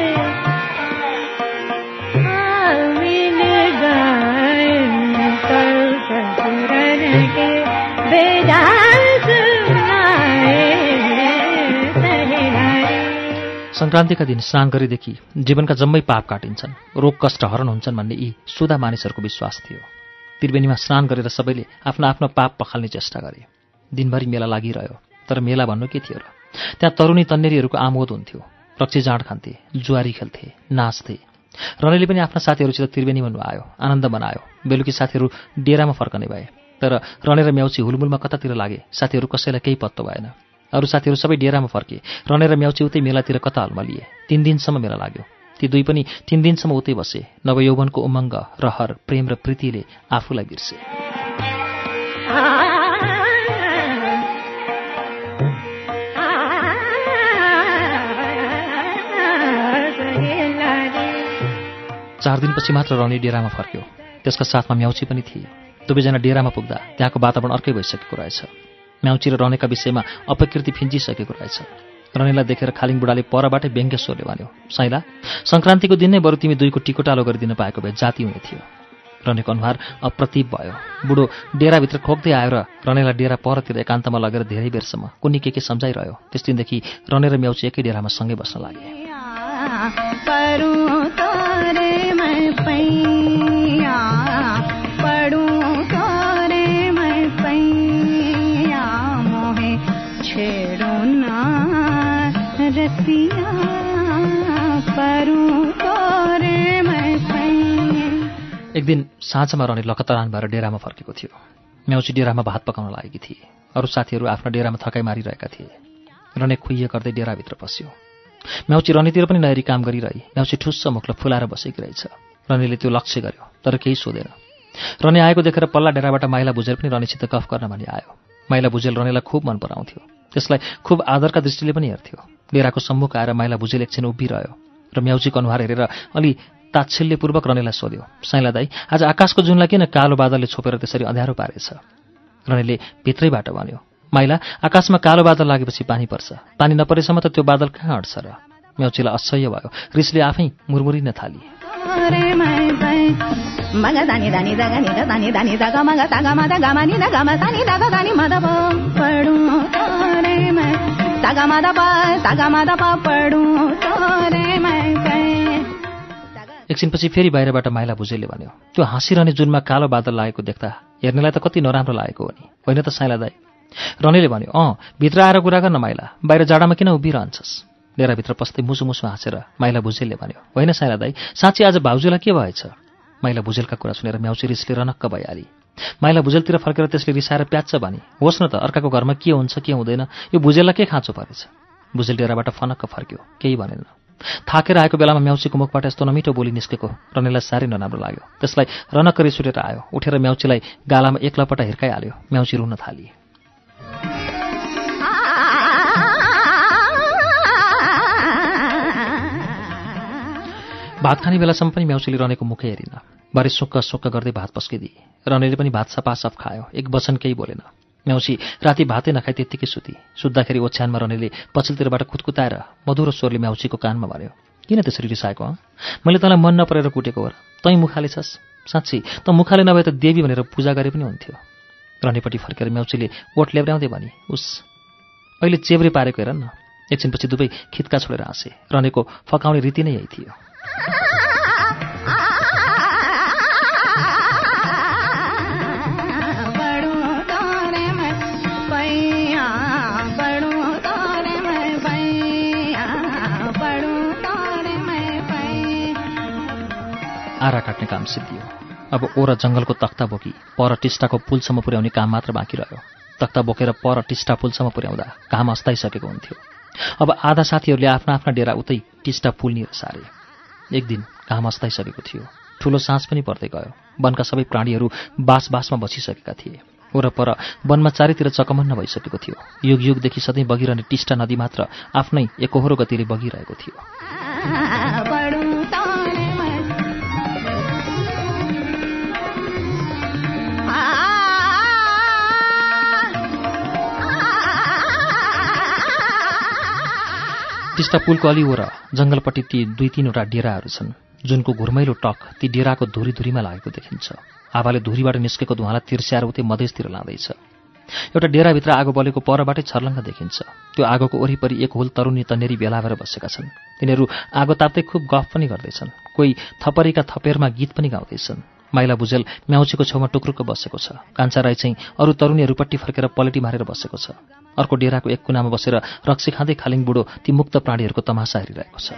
सङ्क्रान्तिका दिन स्नान गरेदेखि जीवनका जम्मै पाप काटिन्छन्। रोग कष्ट हरण हुन्छन् भन्ने यी सुधा मानिसहरूको विश्वास थियो। त्रिवेणीमा स्नान गरेर सबैले आफ्नो आफ्नो पाप पखाल्ने चेष्टा गरे। दिनभरि मेला लागिरह्यो तर मेला भन्नु के थियो र? त्यहाँ तरुणी तन्नेरीहरूको आमोद हुन्थ्यो। रक्सी जाँड खान्थे जुवारी खेल्थे नाच्थे। रनेले पनि आफ्ना साथीहरूसित त्रिवेणीमा नुहायो आनन्द मनायो। बेलुकी साथीहरू डेरामा फर्कने भए तर रने र म्याउची हुलमुलमा कतातिर लागे साथीहरू कसैलाई केही पत्तो भएन। अरू साथीहरू सबै डेरामा फर्के। रने र म्याउची उतै मेलातिर कता हलमा लिए। तिन दिनसम्म मेला लाग्यो। ती दुई पनि तिन दिनसम्म उतै बसे। नवयौवनको उमङ्ग रहर प्रेम र प्रीतिले आफूलाई बिर्से। चार दिनपछि मात्र रनी डेरामा फर्क्यो। त्यसका साथमा म्याउची पनि थिए। दुवैजना डेरामा पुग्दा त्यहाँको वातावरण अर्कै भइसकेको रहेछ। म्याउची र रनेका विषयमा अपकृति फिन्जिसकेको रहेछ। रनेलाई देखेर खालिङ बुढाले परबाटै व्यङ्ग्य स्वरले भन्यो साइला सङ्क्रान्तिको दिन नै बरु तिमी दुईको टिकोटालो गरिदिन पाएको भए जाति हुने थियो रनेको अनुहार अप्रतिप भयो। बुढो डेराभित्र खोक्दै आयो र रनेलाई डेरा परतिर एकान्तमा लगेर धेरै बेरसम्म कुनै के के सम्झाइरह्यो त्यस दिनदेखि रने र म्याउची एकै डेरामा सँगै बस्न लागे। एक दिन साँझमा रहने लखतरान भएर डेरामा फर्केको थियो। म्याउची डेरामा भात पकाउन लागेकी थिए। अरू साथीहरू आफ्ना डेरामा थकाइ मारिरहेका थिए। रने खुइए गर्दै डेराभित्र पस्यो। म्याउची रनेतिर पनि नहेरी काम गरिरही। म्याउची ठुस्स मुखलाई फुलाएर बसेकी रहेछ। रनेले त्यो लक्ष्य गर्यो तर केही सोधेन। रने आएको देखेर पल्ला डेराबाट माइला भुजेल पनि रनेसित गफ गर्न भनी आयो। माइला भुजेल रनेलाई खुब मन पराउँथ्यो। त्यसलाई खुब आदरका दृष्टिले पनि हेर्थ्यो। डेराको सम्मुख आएर माइला भुजेल एकछिन उभिरह्यो। र म्याउजीको अनुहार हेरेर अलि ताच्छिल्यपूर्वक रनेलाई सोध्यो साइला दाई आज आकाशको जुनलाई किन कालो बादलले छोपेर त्यसरी अँध्यारो पारेछ? रनेले भित्रैबाट भन्यो माइला आकाशमा कालो बादल लागेपछि पानी पर्छ। पानी नपरेसम्म त त्यो बादल कहाँ अट्छ र? म्याउचीलाई असह्य भयो। रिसले आफै मुरमुरिन थाली। एकछिनपछि फेरि बाहिरबाट माइला भुजेलले भन्यो त्यो हाँसिरहने जुनमा कालो बादल लागेको देख्दा हेर्नेलाई त कति नराम्रो लागेको हो नि होइन त साइला दाई? रनेले भन्यो अँ भित्र आएर कुरा गर्न माइला बाहिर जाडामा किन उभिरहन्छस्? डेराभित्र पस्दै मुसु मुसु हाँसेर माइला भुजेलले भन्यो होइन साइला दाई साँच्ची आज भाउजूलाई के भएछ? माइला भुजेलका कुरा सुनेर म्याउची रिसले रनक्क भइहाली। माइला भुजेलतिर फर्केर त्यसले रिसाएर प्याच्छ भने होस् न त अर्काको घरमा के हुन्छ के हुँदैन यो भुजेललाई के खाँचो परेछ? भुजेल डेराबाट फनक्क फर्क्यो केही भनेन। थाकेर आएको बेलामा म्याउचीको मुखबाट यस्तो नमिठो बोली निस्केको रनेलाई साह्रै नराम्रो लाग्यो। त्यसलाई रनक्क रिस उठेर आयो। उठेर म्याउचीलाई गालामा एक लपटा हिर्काइहाल्यो। म्याउची रुन थाली। भात खाने बेलासम्म पनि म्याउचीले रनेको मुखै हेरिन। भरे सुक्क सुक्क गर्दै भात पस्किदिए। रनेले पनि भात सपासप खायो। एक वचन केही बोलेन। म्याउसी राति भातै नखाइ त्यत्तिकै सुती। सुत्दाखेरि ओछ्यानमा रहनेले पछिल्लोतिरबाट कुतकुताएर मधुरो स्वरले म्याउसीको कानमा भन्यो किन त्यसरी रिसाएको हँ मैले तँलाई मन नपरेर कुटेको हो र तैँ मुखाले छस् साँच्ची त मुखाले नभए त देवी भनेर पूजा गरे पनि हुन्थ्यो। रनेपट्टि फर्केर म्याउसीले ओठ लेब्राउँदै भने उस अहिले चेब्रे पारेको हेर न। एकछिनपछि दुवै खित्का छोडेर हाँसे। रनेको फकाउने रीति नै यही थियो। आरा काट्ने काम सिद्धियो। अब ओर जङ्गलको तख्ता बोकी पर टिस्टाको पुलसम्म पुर्याउने काम मात्र बाँकी रह्यो। तख्ता बोकेर पर टिस्टा पुलसम्म पुर्याउँदा घाम अस्ताइसकेको हुन्थ्यो। अब आधा साथीहरूले आफ्ना आफ्ना डेरा उतै टिस्टा पुल्निएर सारे। एक दिन घाम अस्ताइसकेको थियो। ठुलो साँझ पनि पर्दै गयो। वनका सबै प्राणीहरू बास बासमा बसिसकेका थिए। वरपर वनमा चारैतिर चकमन्न भइसकेको थियो। युग युगदेखि सधैँ बगिरहने टिस्टा नदी मात्र आफ्नै एकहोरो गतिले बगिरहेको थियो। <laughs> टिस्टा पुलको अलि ओर जङ्गलपट्टि ती दुई तिनवटा डेराहरू छन्। जुनको घुर्मैलो टक ती डेराको धुरी धुरीमा लागेको देखिन्छ। हावाले धुरीबाट निस्केको धुवालाई तिर्स्याएर उतै मधेसतिर लाँदैछ। एउटा डेराभित्र आगो बलेको परबाटै छर्लङ्ग देखिन्छ। त्यो आगोको वरिपरि एक हुल तरुनी तन्नेरी भेला भएर बसेका छन्। तिनीहरू आगो ताप्दै खुब गफ पनि गर्दैछन्। कोही थपरीका थपेरमा गीत पनि गाउँदैछन्। माइला भुजेल म्याउचीको छेउमा टुक्रुक्क बसेको छ। कान्छा राई चाहिँ अरू तरुणीहरूपट्टि फर्केर पलेटी मारेर बसेको छ। अर्को डेराको एक कुनामा बसेर रक्सी खाँदै खालिङ बुढो ती मुक्त प्राणीहरूको तमासा हेरिरहेको छ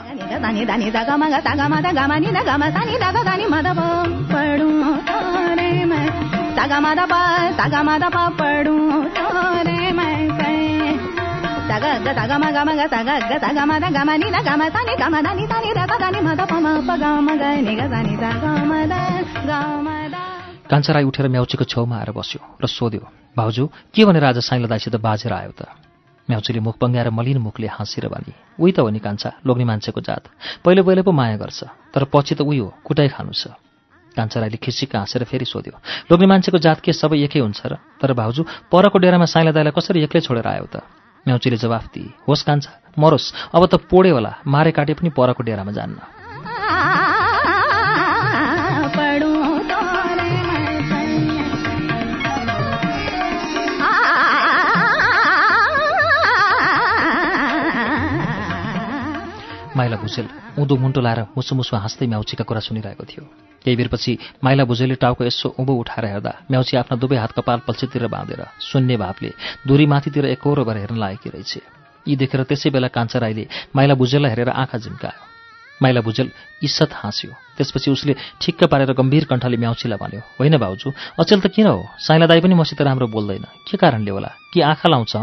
कान्छा राई उठेर म्याउचीको छेउमा आएर बस्यो र सोध्यो भाउजू के भनेर आज साइला दाइसित बाजेर आयो त? म्याउचीले मुख बङ्गाएर मलिन मुखले हाँसेर भने उही त हो नि कान्छा लोग्ने मान्छेको जात। पहिले पहिले पो माया गर्छ तर पछि त उही हो कुटाइ खानु छ। कान्छा राईले खिसिक्क हाँसेर फेरि सोध्यो लोग्ने मान्छेको जात के सबै एकै हुन्छ र? तर भाउजू परको डेरामा साइला दाइलाई कसरी एक्लै छोडेर आयो त? म्याउचीले जवाफ दिए होस् कान्छा मरोस् अब त पोडे होला मारे काटे पनि परको डेरामा जान्न। माइला भुजेल उँधो मुन्टो लाएर मुसु मुसु हाँस्दै म्याउचीका कुरा सुनिरहेको थियो। केही बेरपछि माइला भुजेलले टाउको यसो उँभो उठाएर हेर्दा म्याउची आफ्ना दुवै हात कपाल पल्छीतिर बाँधेर शून्य भावले दूरी माथितिर एकहोरो भएर हेर्न लागेकी रहेछ। यी देखेर त्यसै बेला कान्छा राईले माइला भुजेललाई हेरेर आँखा झिम्कायो माइला भुजेल इस्सत हाँस्यो। त्यसपछि उसले ठिक्क पारेर गम्भीर कण्ठले म्याउचीलाई भन्यो होइन भाउजू अचेल त किन हो? साइला दाई पनि मसित राम्रो बोल्दैन। के कारणले होला? कि आँखा लाउँछ?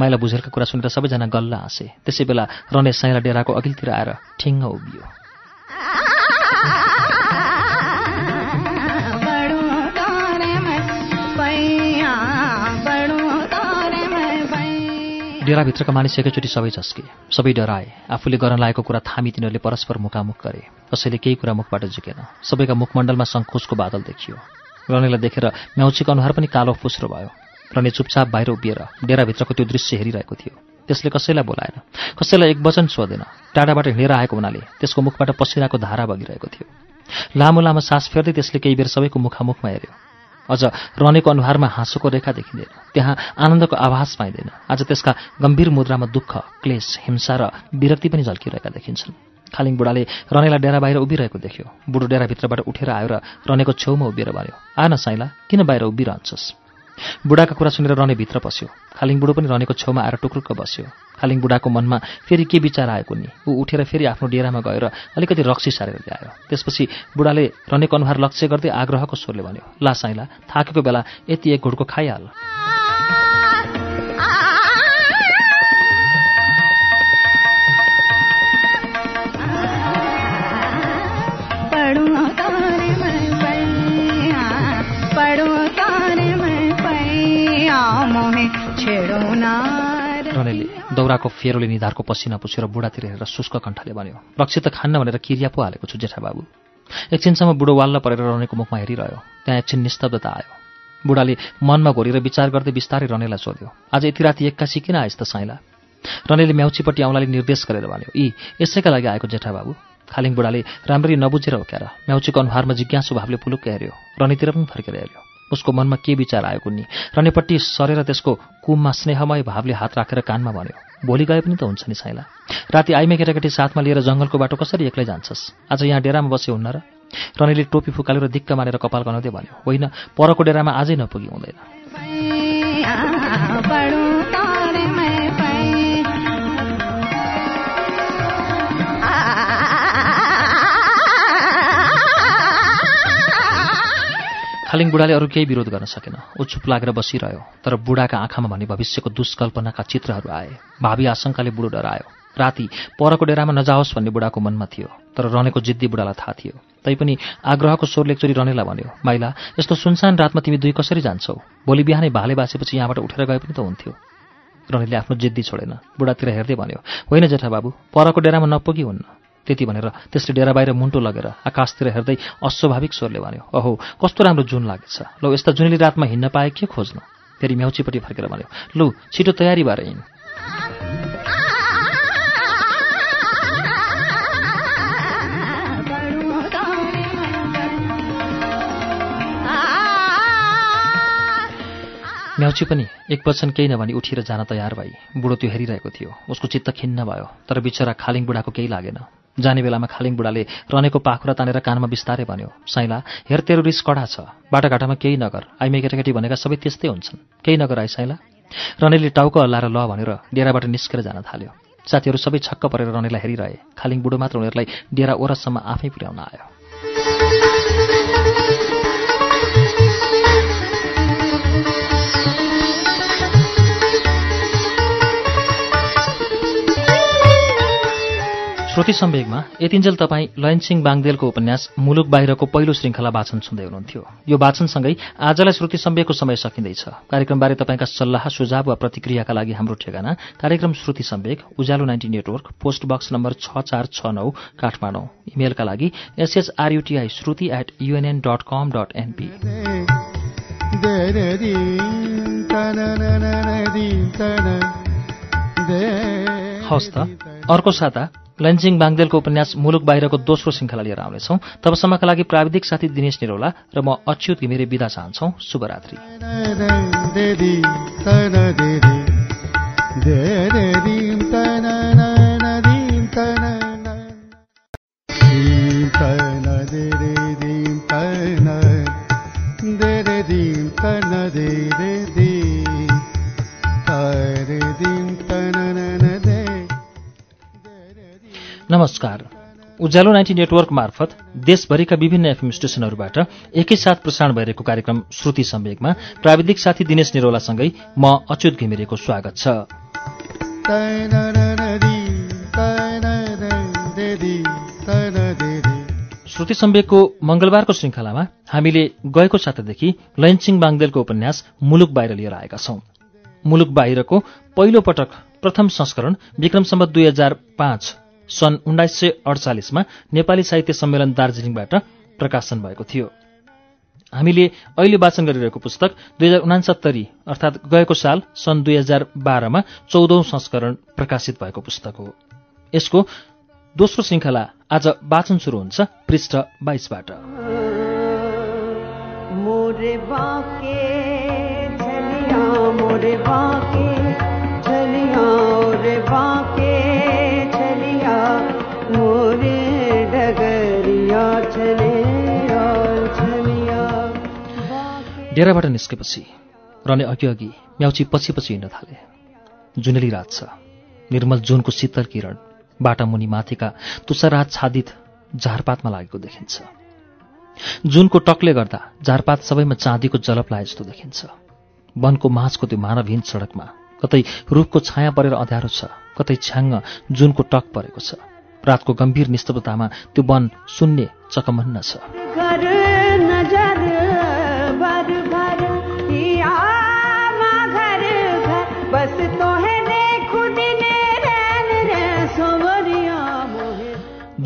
माइला भुजेलका कुरा सुनेर सबैजना गल्ल हाँसे। त्यसै बेला रनेश साइला डेराको अघिल्तिर आएर ठिङ्ग उभियो। डेराभित्रका मानिस एकैचोटि सबै झस्के। सबै डराए। आफूले गर्न लागेको कुरा थामी तिनीहरूले परस्पर मुखामुख गरे। कसैले केही कुरा मुखबाट झुकेन। सबैका मुखमण्डलमा सङ्कोचको बादल देखियो। रनेलाई देखेर म्याउचीको अनुहार पनि कालो फुस्रो भयो। रने चुपचाप बाहिर उभिएर डेराभित्रको त्यो दृश्य हेरिरहेको थियो। त्यसले कसैलाई बोलाएन। कसैलाई एक वचन सोधेन। टाढाबाट हिँडेर आएको हुनाले त्यसको मुखबाट पसिनाको धारा बगिरहेको थियो। लामो लामो सास फेर्दै त्यसले केही बेर सबैको मुखामुखमा हेऱ्यो। अझ रनेको अनुहारमा हाँसोको रेखा देखिँदैन। त्यहाँ आनन्दको आभास पाइँदैन। आज त्यसका गम्भीर मुद्रामा दुःख क्लेश हिंसा र विरक्ति पनि झल्किरहेका देखिन्छन्। खालिङ बुढाले रनेलाई डेरा बाहिर उभिरहेको देख्यो। बुढो डेराभित्रबाट उठेर आयो र रनेको छेउमा उभिएर भन्यो आन साइला किन बाहिर उभिरहन्छस्? बुढाका कुरा सुनेर रने भित्र पस्यो खालिङ बुढो पनि रनेको छेउमा आएर टुक्रुक्क बस्यो। खालिङ बुढाको मनमा फेरि के विचार आएको नि ऊ उठेर फेरि आफ्नो डेरामा गएर अलिकति रक्सी सारेर ल्यायो। त्यसपछि बुढाले रनेको अनुहार लक्ष्य गर्दै आग्रहको स्वरले भन्यो ला साइला थाकेको बेला यति एक घुडको खाइहाल। दौराको फेरोले निधारको पसिना पुछेर बुढातिर हेरेर शुष्क कण्ठले भन्यो रक्सी त खान्न भनेर किरिया पो हालेको छु जेठा बाबु। एकछिनसम्म बुढो वाल्ल परेर रनेको मुखमा हेरिरह्यो त्यहाँ एकछिन निस्तब्धता आयो। बुढाले मनमा घोरेर विचार गर्दै बिस्तारै रनेलाई सोध्यो आज यति राति एक्कासी किन आएस् त साइला रनेले म्याउचीपट्टि औँलाले निर्देश गरेर भन्यो यी यसैका लागि आएको जेठा बाबु। खालिङ बुढाले राम्ररी नबुझेर ओक्याएर म्याउचीको अनुहारमा जिज्ञासु भावले पुलुक्क हेऱ्यो रनेतिर पनि फर्केर हेऱ्यो। उसको मनमा के विचार आयो कुन्नी? रनेपट्टि सरेर त्यसको कुममा स्नेहमय भावले हात राखेर कानमा भन्यो भोलि गए पनि त हुन्छ नि साइला। राति आइमे केटाकेटी साथमा लिएर जङ्गलको बाटो कसरी एक्लै जान्छस्? आज यहाँ डेरामा बसे हुन्न र? रनेले टोपी फुकालेर दिक्क मानेर कपाल गनाउँदै भन्यो होइन परको डेरामा अझै नपुगी हुँदैन। खालिङ बुढाले अरू केही विरोध गर्न सकेन। ऊ चुप लागेर बसिरह्यो। तर बुढाका आँखामा भने भविष्यको दुष्कल्पनाका चित्रहरू आए। भावी आशंकाले बुढो डरायो। राति परको डेरामा नजाओस् भन्ने बुढाको मनमा थियो। तर रनेको जिद्दी बुढालाई थाहा थियो। तैपनि आग्रहको स्वरले एकचोटि रनेलाई भन्यो माइला यस्तो सुनसान रातमा तिमी दुई कसरी जान्छौ? भोलि बिहानै भाले बाँचेपछि यहाँबाट उठेर गए पनि त हुन्थ्यो रनेले आफ्नो जिद्दी छोडेन। बुढातिर हेर्दै भन्यो होइन जेठा बाबु परको डेरामा नपुगी हुन्न। त्यति भनेर त्यसले डेरा बाहिर मुन्टो लगेर आकाशतिर हेर्दै अस्वाभाविक स्वरले भन्यो अहो कस्तो राम्रो जुन लागेछ। लौ यस्ता जुनेली रातमा हिँड्न पाए के खोज्नु? फेरि म्याउचीपट्टि फर्केर भन्यो लु छिटो तयारी भएर हिँड। म्याउची पनि एक वचन केही नभनी उठेर जान तयार भई बुढो त्यो हेरिरहेको थियो। उसको चित्त खिन्न भयो तर बिचरा खालिङ बुढाको केही लागेन। जाने बेलामा खालिङ बुढाले रनेको पाखुरा तानेर कानमा बिस्तारै भन्यो साइला हेर तेरो रिस कडा छ। बाटाघाटामा केही नगर। आइमे केटाकेटी भनेका सबै त्यस्तै हुन्छन्। केही नगर आइ साइला रनेले टाउको हल्लाएर ल भनेर डेराबाट निस्केर जान थाल्यो। साथीहरू सबै छक्क परेर रनेलाई हेरिरहे। खालिङ बुढो मात्र उनीहरूलाई डेरा ओरसम्म आफै पुर्याउन आयो। श्रुति सम्वेगमा यतिन्जेल तपाईँ लयनसिंह बाङदेलको उपन्यास मुलुक बाहिरको पहिलो श्रृङ्खला वाचन सुन्दै हुनुहुन्थ्यो। यो वाचनसँगै आजलाई श्रुति सम्वेकको समय सकिँदैछ। कार्यक्रमबारे तपाईँका सल्लाह सुझाव वा प्रतिक्रियाका लागि हाम्रो ठेगाना कार्यक्रम Shruti Sambeg Ujyaalo ninety network post box number छ चार छ नौ काठमाडौँ। इमेलका लागि S H R U T I Shruti at UNN dot com dot NP हवस् अर्को साता लन्जिङ बाङदेलको उपन्यास मुलुक बाहिरको दोस्रो श्रृङ्खला लिएर आउनेछौँ तबसम्मका लागि प्राविधिक साथी दिनेश निरौला र म अच्युत घिमिरे विदा चाहन्छौँ शुभरात्रि नमस्कार। उज्यालो नाइन्टी नेटवर्क मार्फत देशभरिका विभिन्न एफएम स्टेशनहरूबाट एकैसाथ प्रसारण भइरहेको कार्यक्रम श्रुति सम्वेकमा प्राविधिक साथी दिनेश निरौलासँगै म अच्युत घिमिरेको स्वागत छ। श्रुति सम्वेकको मंगलबारको श्रृङ्खलामा हामीले गएको सातादेखि लयनसिंह बाङदेलको उपन्यास मुलुक बाहिर लिएर आएका छौं। मुलुक बाहिरको पहिलो पटक प्रथम संस्करण विक्रम सम्बत दुई हजार पाँच सन् उन्नाइस सय अडचालिसमा नेपाली साहित्य सम्मेलन दार्जिलिङबाट प्रकाशन भएको थियो। हामीले अहिले वाचन गरिरहेको पुस्तक दुई हजार उनासत्तरी अर्थात् गएको साल सन् दुई हजार बाह्रमा चौधौं संस्करण प्रकाशित भएको पुस्तक हो। यसको दोस्रो श्रृङ्खला आज वाचन सुरु हुन्छ पृष्ठ बाइसबाट। मोरे बाके डेराबाट निस्केपछि रने अघि अघि म्याउची पछि पछि हिँड्न थाले। जुनेली रात छ। निर्मल जुनको शीतल किरण बाटा मुनि माथिका तुषारात छादित झारपातमा लागेको देखिन्छ। जुनको टकले गर्दा झारपात सबैमा चाँदीको जलप लाए जस्तो देखिन्छ। वनको माझको त्यो मानवहीन सडकमा कतै रुखको छाया परेर अँध्यारो छ कतै छ्याङ्ग जुनको टक परेको छ। रातको गम्भीर निस्तब्धतामा त्यो वन शून्य चकमन्न छ।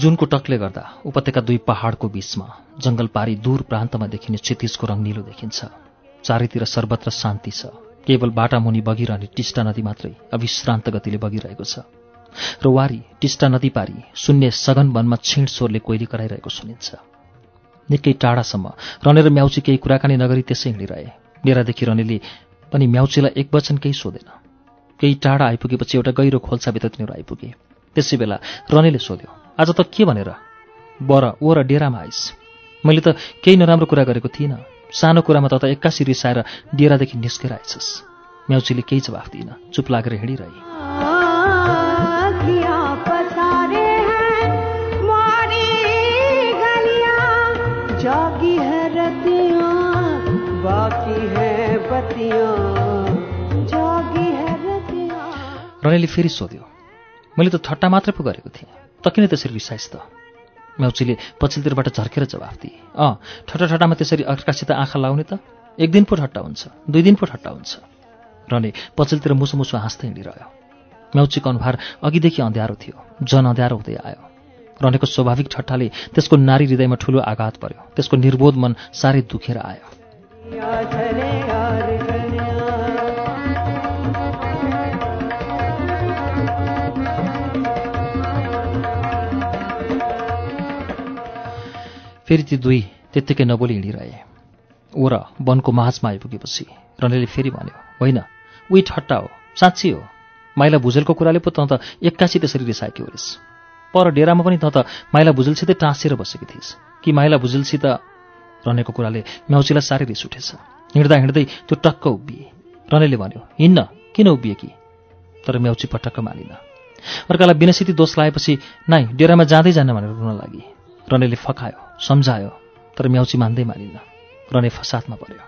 जुनको टकले गर्दा उपत्यका दुई पहाडको बीचमा जंगल पारी दूर प्रान्तमा देखिने क्षितिजको रङ निलो देखिन्छ। चारैतिर सर्वत्र शान्ति छ। केवल बाटामुनि बगिरहने टिस्टा नदी मात्रै अविश्रान्त गतिले बगिरहेको छ। र वारी टिस्टा नदी पारी शून्य सघन वनमा छिण स्वरले कोइली कराइरहेको सुनिन्छ। निकै टाढासम्म रनेर म्याउची केही कुराकानी नगरी त्यसै हिँडिरहे। डेरादेखि रनेले पनि म्याउचीलाई एक वचन केही सोधेन। केही टाढा आइपुगेपछि एउटा गहिरो खोल्साभित्र तिनीहरू आइपुगे। त्यसै बेला रनेले सोध्यो आज त के भनेर? बर ओ र डेरामा आइस। मैले त केही नराम्रो कुरा गरेको थिइनँ। सानो कुरामा त त एक्कासी रिसाएर डेरादेखि निस्केर आएछस् म्याउचीले केही जवाफ दिइन। चुप लागेर हिँडिरहे। रनेले फेरि सोध्यो। मैले त ठट्टा मात्रै पो गरेको थिएँ। त किन त्यसरी रिसाइस् त। म्याउचीले पछिल्लोतिरबाट झर्केर जवाफ दिए। अँ ठट्टा ठट्टामा त्यसरी अर्कासित आँखा लाउने त? एक दिन पो ठट्टा हुन्छ दुई दिन पो ठट्टा हुन्छ। रने पछिल्लोतिर मुसु मुसु हाँस्दै हिँडिरह्यो। म्याउचीको अनुहार अघिदेखि अँध्यारो थियो जन अँध्यारो हुँदै आयो। रनेको स्वाभाविक ठट्टाले त्यसको नारी हृदयमा ठूलो आघात पर्यो त्यसको निर्बोध मन साह्रै दुखेर आयो। फेरि ती दुई त्यत्तिकै नबोली हिँडिरहे। ऊ र वनको माझमा आइपुगेपछि रनेले फेरि भन्यो होइन उही ठट्टा हो साँच्ची हो। माइला भुजेलको कुराले पो तँ एक्कासी त्यसरी रिसाएकी होलिस् पर डेरामा पनि तँ त माइला भुजेलसितै टाँसिएर बसेकी थिइस्। कि माइला भुजेलसित रनेको कुराले म्याउचीलाई साह्रै रिस उठेछ। हिँड्दा हिँड्दै त्यो टक्क उभिए। रनेले भन्यो हिँड्न किन उभिए कि? तर म्याउची पटक्क मानिन। अर्कालाई बिनसिती दोष लगाएपछि नाइ डेरामा जाँदै जान भनेर रुन लागि। रनेले फकायो सम्झायो तर म्याउची मान्दै मानिन। रने फसादमा पर्यो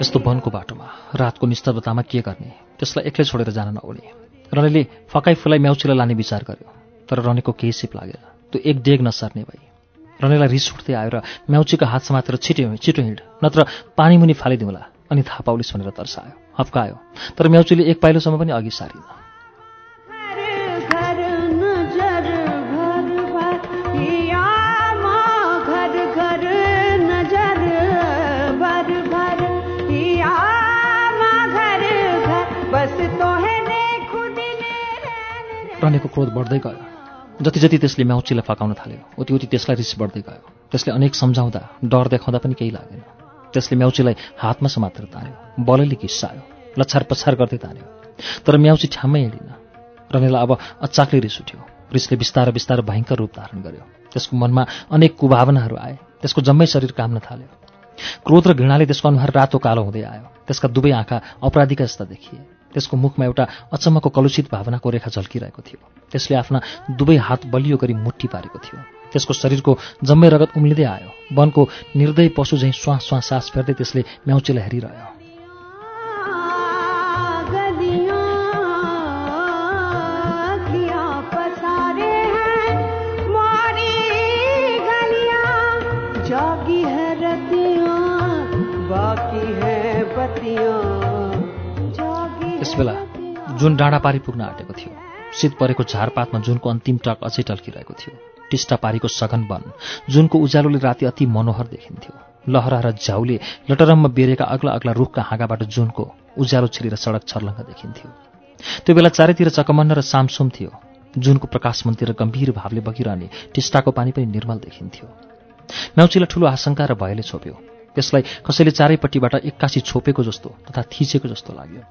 यस्तो वनको बाटोमा रातको निस्तब्धतामा के गर्ने त्यसलाई एक्लै छोडेर जान नहुने। रनेले फकाइ फुलाई म्याउचीलाई लाने विचार गर्यो। तर रनेको केही सिप लागेन। त्यो एक डेग नसर्ने भई। रनेलाई रिस उठ्दै आयो र म्याउचीको हात समातेर छिटो छिटो हिँड नत्र पानी मुनि फालिदिउँला अनि थाहा पाउलिस भनेर तर्सायो। हप्कायो तर म्याउचीले एक पाइलोसम्म पनि अघि सारिन। रनेको क्रोध बढ्दै गयो। जति जति त्यसले म्याउचीलाई फकाउन थाल्यो उति उति त्यसलाई रिस बढ्दै गयो। त्यसले अनेक सम्झाउँदा डर देखाउँदा पनि केही लागेन। त्यसले म्याउचीलाई हातमा समातेर तान्यो बलैले किस्सायो लछार पछार गर्दै तान्यो। तर म्याउची ठ्याम्मै हिँडिन। रनेलाई अब अचाक्लै रिस उठ्यो। रिसले बिस्तारै बिस्तारै भयङ्कर रूप धारण गर्यो। त्यसको मनमा अनेक कुभावनाहरू आए। त्यसको जम्मै शरीर काम्न थाल्यो। क्रोध र घृणाले त्यसको अनुहार रातो कालो हुँदै आयो। त्यसका दुवै आँखा अपराधीका जस्ता देखिए। त्यसको मुखमा एउटा अचम्मको कलुषित भावनाको रेखा झल्किरहेको थियो। त्यसले आफ्ना दुवै हात बलियो गरी मुट्ठी पारेको थियो। त्यसको शरीरको जम्मै रगत उम्लिँदै आयो। वनको निर्दय पशु झैँ श्वास श्वास सास फेर्दै त्यसले म्याउचीलाई हेरिरह्यो। त्यसबेला जुन डाँडा पारी पुग्न आँटेको थियो शीत परेको झारपातमा जुनको अन्तिम टक अझै टल्किरहेको थियो। टिस्टा पारीको सघन वन जुनको उज्यालोले राति अति मनोहर देखिन्थ्यो। लहरा र झ्याउले लटरम्म बेरेका अग्ला अग्ला रुखका हाँगाबाट जुनको उज्यालो छिरेर सडक छर्लङ्ग देखिन्थ्यो। त्यो बेला चारैतिर चकमन्न र सामसुम थियो। जुनको प्रकाशमन्तिर गम्भीर भावले बगिरहने टिस्टाको पानी पनि निर्मल देखिन्थ्यो। म्याउचीलाई ठूलो आशंका र भयले छोप्यो। त्यसलाई कसैले चारैपट्टिबाट एक्कासी छोपेको जस्तो तथा थिचेको जस्तो लाग्यो।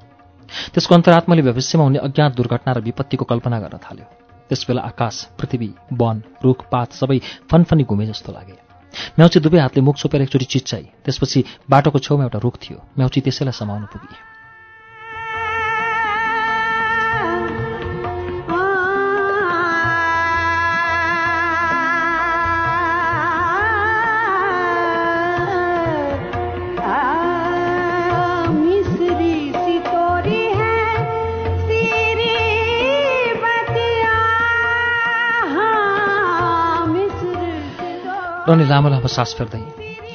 त्यसको अन्तरात्माले भविष्यमा हुने अज्ञात दुर्घटना र विपत्तिको कल्पना गर्न थाल्यो। त्यसबेला आकाश पृथ्वी वन रुख पात सबै फनफनी घुमे जस्तो लागे म्याउची दुवै हातले मुख छोपेर एकचोटि चिच्चाइ त्यसपछि बाटोको छेउमा एउटा रुख थियो। म्याउची त्यसैलाई समाउन पुगे। रने लामो लामो सास फेर्दै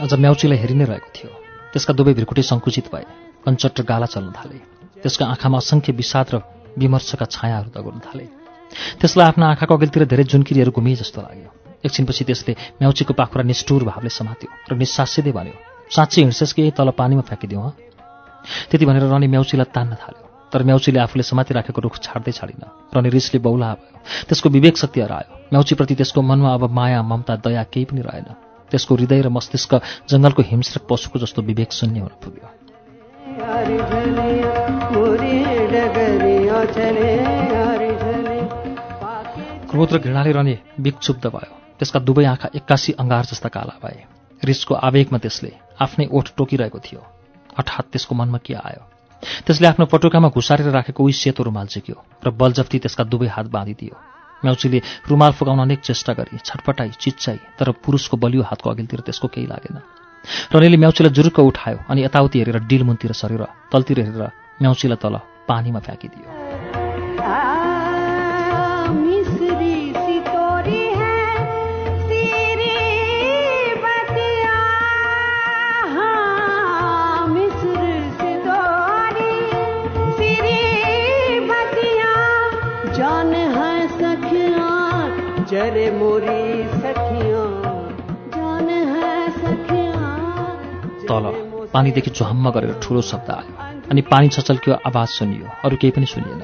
अझ म्याउचीलाई हेरि नै रहेको थियो। त्यसका दुवै भिरकुटी सङ्कुचित भए कञ्चट र गाला चल्न थाले। त्यसका आँखामा असङ्ख्य विषाद र विमर्शका छायाहरू दगुर्न थाले। त्यसलाई आफ्ना आँखाको अघिल्तिर धेरै जुन्किरीहरू घुमिए जस्तो लाग्यो। एकछिनपछि त्यसले म्याउचीको पाखुरा निष्ठुर भावले समात्यो र निस्सासिँदै भन्यो साँच्ची हिँड्छस् कि? तल पानीमा फ्याँकिदिउँ त्यति भनेर रनी म्याउचीलाई तान्न थाल्यो। तर म्याउचीले आफूले समातिराखेको रुख छाड्दै छाडिन रनी रिसले बौला भयो। त्यसको विवेक शक्ति हरायो म्याउचीप्रति त्यसको मनमा अब माया ममता दया केही पनि रहेन। त्यसको हृदय र मस्तिष्क जङ्गलको हिंस्रक पशुको जस्तो विवेक शून्य हुन पुग्यो। क्रोध र घृणाले रने विक्षुब्ध भयो। त्यसका दुवै आँखा एक्कासी अङ्गार जस्ता काला भए। रिसको आवेगमा त्यसले आफ्नै ओठ टोकिरहेको थियो। हठात त्यसको मनमा के आयो? त्यसले आफ्नो पटुकामा घुसारेर राखेको उही सेतो रुमाल झिक्यो र बलजफ्ती त्यसका दुवै हात बाँधिदियो। म्याउचीले रुमाल फुकाउन अनेक चेष्टा गरी छटपटाई चिच्चाई तर पुरुषको बलियो हातको अघिल्तिर त्यसको केही लागेन। रनेले म्याउचीलाई जुरुक्क उठायो अनि यताउति हेरेर डिलमुनतिर सरेर तलतिर हेरेर म्याउचीलाई तल पानीमा फ्याँकिदियो। जरे मोरी सखिया। जान है सखिया। तल पानीदेखि झुहम्म गरेर ठुलो शब्द आयो। अनि पानी छचल्कियो आवाज सुनियो अरू केही पनि सुनिएन।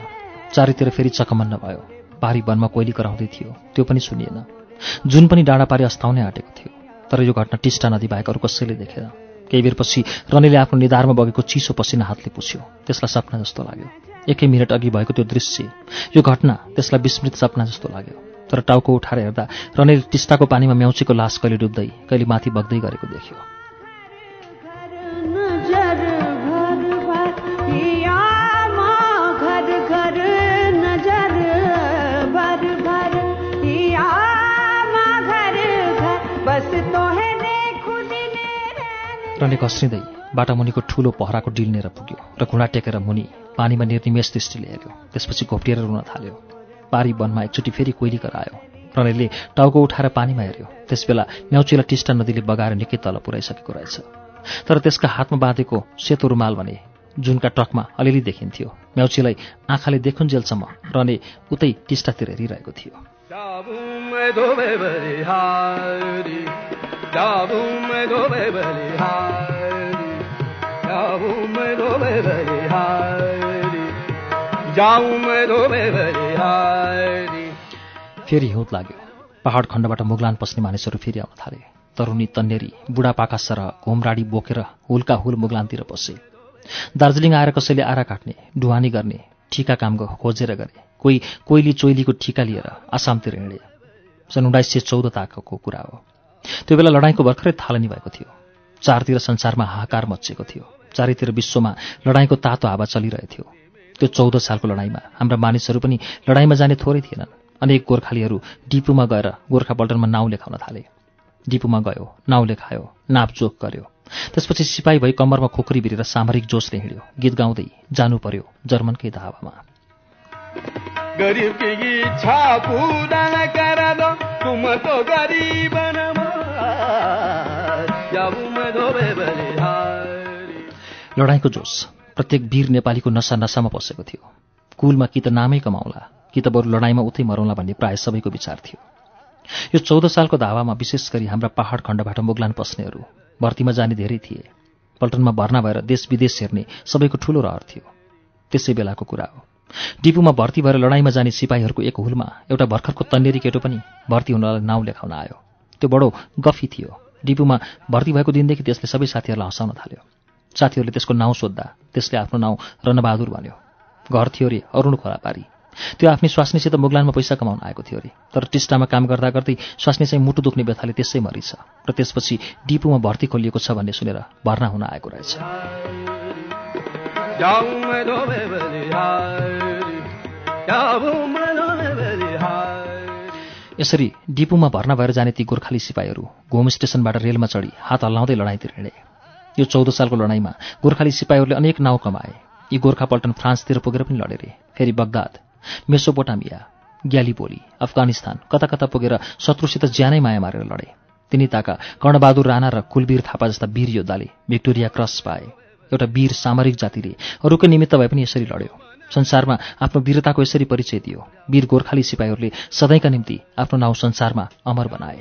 चारैतिर फेरि चकमन्न भयो। पारी वनमा कोइली कराउँदै थियो त्यो पनि सुनिएन। जुन पनि डाँडा पारी अस्ताउनै आँटेको थियो। तर यो घटना टिस्टा नदी बाहेक अरू कसैले देखेन। केही बेरपछि रनीले आफ्नो निधारमा बगेको चिसो पसिना हातले पुस्यो। त्यसलाई सपना जस्तो लाग्यो। एकै मिनट अघि भएको त्यो दृश्य यो घटना त्यसलाई विस्मृत सपना जस्तो लाग्यो। तर टाउको उठाएर हेर्दा रनीले टिस्टाको पानीमा म्याउचीको लास कहिले डुब्दै कहिले माथि बग्दै गरेको देख्यो। रने घस्रिँदै बाटामुनिको ठूलो पहराको डिल्नेर पुग्यो र घुँडा टेकेर मुनि पानीमा निर्निमेष दृष्टिले हेऱ्यो। त्यसपछि घोप्टिएर रुन थाल्यो। पारी वनमा एकचोटि फेरि कोइली करायो। रनेले टाउको उठाएर पानीमा हेऱ्यो त्यसबेला म्याउचीलाई टिस्टा नदीले बगाएर निकै तल पुऱ्याइसकेको रहेछ। तर त्यसका हातमा बाँधेको सेतो रुमाल भने जुनका टकमा अलिअलि देखिन्थ्यो। म्याउचीलाई आँखाले देखुन्जेलसम्म रने उतै टिस्टातिर हेरिरहेको थियो। फेरि हिउँद लाग्यो। पहाड खण्डबाट मुगलान पस्ने मानिसहरू फेरि आउन थाले। तरुणी तन्नेरी बुढापाका सरह घोमराडी बोकेर हुलका हुल मुगलानतिर पसे। दार्जिलिङ आएर कसैले आरा काट्ने डुहानी गर्ने ठिका काम खोजेर गरे। कोही कोइली चोइलीको ठिका लिएर आसामतिर हिँडे। सन् उन्नाइस सय चौध ताकको कुरा हो। त्यो बेला लडाइँको भर्खरै थालनी भएको थियो। चारतिर संसारमा हाहाकार मचिएको थियो। चारैतिर विश्वमा लडाइँको तातो हावा चलिरहेथ्यो। त्यो चौध सालको लडाइँमा हाम्रा मानिसहरू पनि लडाइँमा जाने थोरै थिएनन्। अनेक गोर्खालीहरू डिपुमा गएर गोर्खा पल्टनमा नाउँ लेखाउन थाले। डिपुमा गयो नाउँ लेखायो नापजोक गर्यो। त्यसपछि सिपाही भई कम्मरमा खोकरी भिरेर सामरिक जोसले हिँड्यो। गीत गाउँदै जानु पर्यो जर्मनकै धावामा लडाइँको जोस प्रत्येक वीर नेपालीको नसा नसामा पसेको थियो। कुलमा कि त नामै कमाउला कि त बरु लडाइँमा उतै मरौँला भन्ने प्राय सबैको विचार थियो। यो चौध सालको धावामा विशेष गरी हाम्रा पहाड खण्डबाट मुगलान पस्नेहरू भर्तीमा जाने धेरै थिए। पल्टनमा भर्ना भएर देश विदेश हेर्ने सबैको ठूलो रहर थियो। त्यसै बेलाको कुरा हो। डिपुमा भर्ती भएर लडाइँमा जाने सिपाहीहरूको एक हुलमा एउटा भर्खरको तन्नेरी केटो पनि भर्ती हुनलाई नाउँ लेखाउन आयो। त्यो बडो गफी थियो। डिपुमा भर्ती भएको दिनदेखि त्यसले सबै साथीहरूलाई हँसाउन थाल्यो। साथीहरूले त्यसको नाउँ सोद्धा त्यसले आफ्नो नाउँ रनबहादुर भन्यो। घर थियो रे अरुण खोला पारी त्यो आफ्नै स्वास्नीसित मुगलानमा पैसा कमाउन आएको थियो अरे। तर टिस्टामा काम गर्दा गर्दै स्वास्नी चाहिँ मुटु दुख्ने व्यथाले त्यसै मरिछ। र त्यसपछि डिपुमा भर्ती खोलिएको छ भन्ने सुनेर भर्ना हुन आएको रहेछ। यसरी डिपुमा भर्ना भएर जाने ती गोर्खाली सिपाहीहरू घुम स्टेसनबाट रेलमा चढी हात हल्लाउँदै लडाइँतिर हिँडे। यो चौध सालको लडाइँमा गोर्खाली सिपाहीहरूले अनेक नाउँ कमाए। यी गोर्खा पल्टन फ्रान्सतिर पुगेर पनि लडे रे फेरि बगदाद मेसोपोटामिया ग्यालिपोली अफगानिस्तान कता कता पुगेर शत्रुसित ज्यानै माया मारेर लडे। तिनी ताका कर्णबहादुर राणा र कुलवीर थापा जस्ता वीर योद्धाले भिक्टोरिया क्रस पाए। एउटा वीर सामरिक जातिले अरूको निमित्त भए पनि यसरी लड्यो। संसारमा आफ्नो वीरताको यसरी परिचय दियो। वीर गोर्खाली सिपाहीहरूले सधैँका निम्ति आफ्नो नाउँ संसारमा अमर बनाए।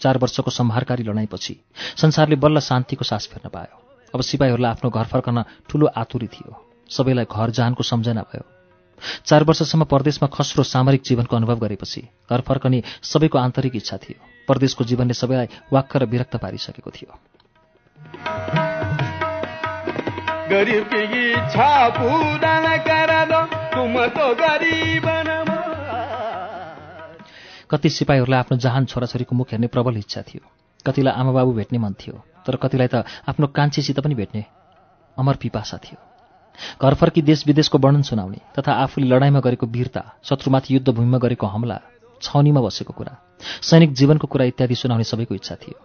चार वर्षको संहारकारी लडाइँपछि संसारले बल्ल शान्तिको सास फेर्न पायो। अब सिपाहीहरूलाई आफ्नो घर फर्कन ठूलो आतुरी थियो। सबैलाई घर जहानको सम्झना भयो। चार वर्षसम्म परदेशमा खस्रो सामरिक जीवनको अनुभव गरेपछि घर फर्कने सबैको आन्तरिक इच्छा थियो। परदेशको जीवनले सबैलाई वाक्क र विरक्त पारिसकेको थियो। गरीब कति सिपाहीहरूलाई आफ्नो जहान छोराछोरीको मुख हेर्ने प्रबल इच्छा थियो। कतिलाई आमाबाबु भेट्ने मन थियो तर कतिलाई त आफ्नो कान्छीसित पनि भेट्ने अमर पिपासा थियो। घर फर्की देश विदेशको वर्णन सुनाउने तथा आफूले लडाइँमा गरेको वीरता शत्रुमाथि युद्धभूमिमा गरेको हमला छाउनीमा बसेको कुरा सैनिक जीवनको कुरा इत्यादि सुनाउने सबैको इच्छा थियो।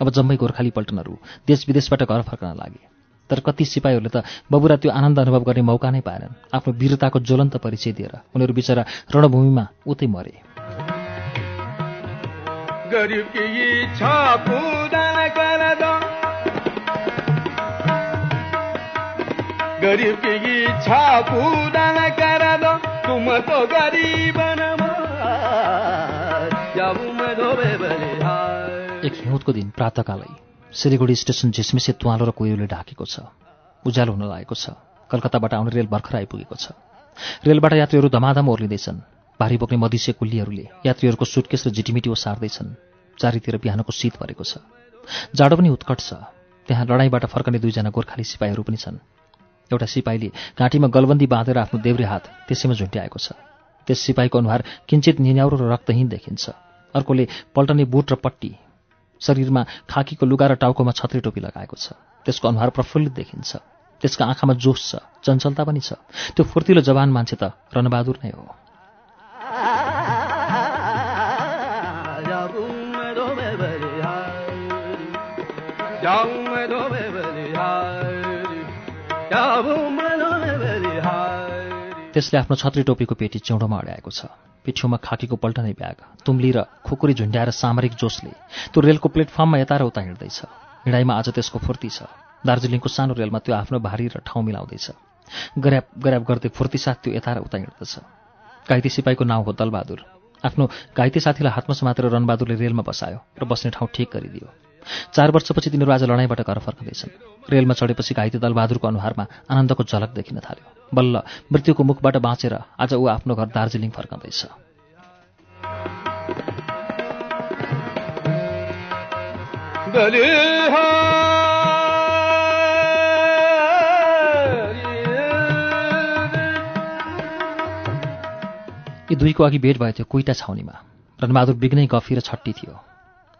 अब जम्मै गोर्खाली पल्टनहरू देश विदेशबाट घर फर्कन लागे। तर कति सिपाहीहरूले त बबुरा त्यो आनन्द अनुभव गर्ने मौका नै पाएनन्। आफ्नो वीरताको ज्वलन्त परिचय दिएर उनीहरू बिचरा रणभूमिमा उतै मरे। गरीब की इच्छा पूरा न करा दो गरीब की इच्छा पूरा न करा दो तुम तो गरीब एक हिउँदको दिन प्रातकालै सिलिगुडी स्टेसन झिसमिसे तुवालो र कोइरोले ढाकेको छ। उज्यालो हुन लागेको छ। कलकत्ताबाट आउने रेल भर्खर आइपुगेको छ। रेलबाट यात्रीहरू धमाधम ओर्लिँदैछन्। भारी बोक्ने मधिसे कुल्लीहरूले यात्रीहरूको सुटकेस र जिटिमिटी ओसार्दैछन् चारैतिर बिहानको शीत परेको छ। जाडो पनि उत्कट छ। त्यहाँ लडाइँबाट फर्कने दुईजना गोर्खाली सिपाहीहरू पनि छन्। एउटा सिपाहीले घाँटीमा गलबन्दी बाँधेर आफ्नो देब्रे हात त्यसैमा झुन्ट्याएको छ। त्यस सिपाहीको अनुहार किञ्चित निन्याउरो र रक्तहीन देखिन्छ। अर्कोले पल्टने बुट र पट्टी शरीरमा खाकीको लुगा र टाउकोमा छत्री टोपी लगाएको छ। त्यसको अनुहार प्रफुल्लित देखिन्छ। त्यसका आँखामा जोस छ चञ्चलता पनि छ। त्यो फुर्तिलो जवान मान्छे त रणबहादुर नै हो। त्यसले आफ्नो छत्री टोपीको पेटी चिउँडोमा अड्याएको छ। पिठ्यौमा खाकीको पल्टने ब्याग तुम्ली र खुकुरी झुन्ड्याएर सामरिक जोसले त्यो रेलको प्लेटफर्ममा यता र उता हिँड्दैछ। हिँडाइमा आज त्यसको फुर्ती छ। दार्जिलिङको सानो रेलमा त्यो आफ्नो भारी र ठाउँ मिलाउँदैछ। गर्याप गर्याप गर्दै फुर्तीसाथ त्यो यता र उता हिँड्दछ। घाइते सिपाहीको नाउँ हो दलबहादुर। आफ्नो घाइते साथीलाई हातमा समातेर रणबहादुरले रेलमा बसायो र बस्ने ठाउँ ठिक गरिदियो। चार वर्षपछि तिनीहरू आज लडाइँबाट घर फर्कँदैछन्। रेलमा चढेपछि घाइते दलबहादुरको अनुहारमा आनन्दको झलक देखिन थाल्यो। बल्ल मृत्युको मुखबाट बाँचेर आज ऊ आफ्नो घर दार्जिलिङ फर्कँदैछ। यी दुईको अघि भेट भएको थियो कुइटा छाउनीमा। रणबहादुर बिग्नै गफी र छट्टी थियो।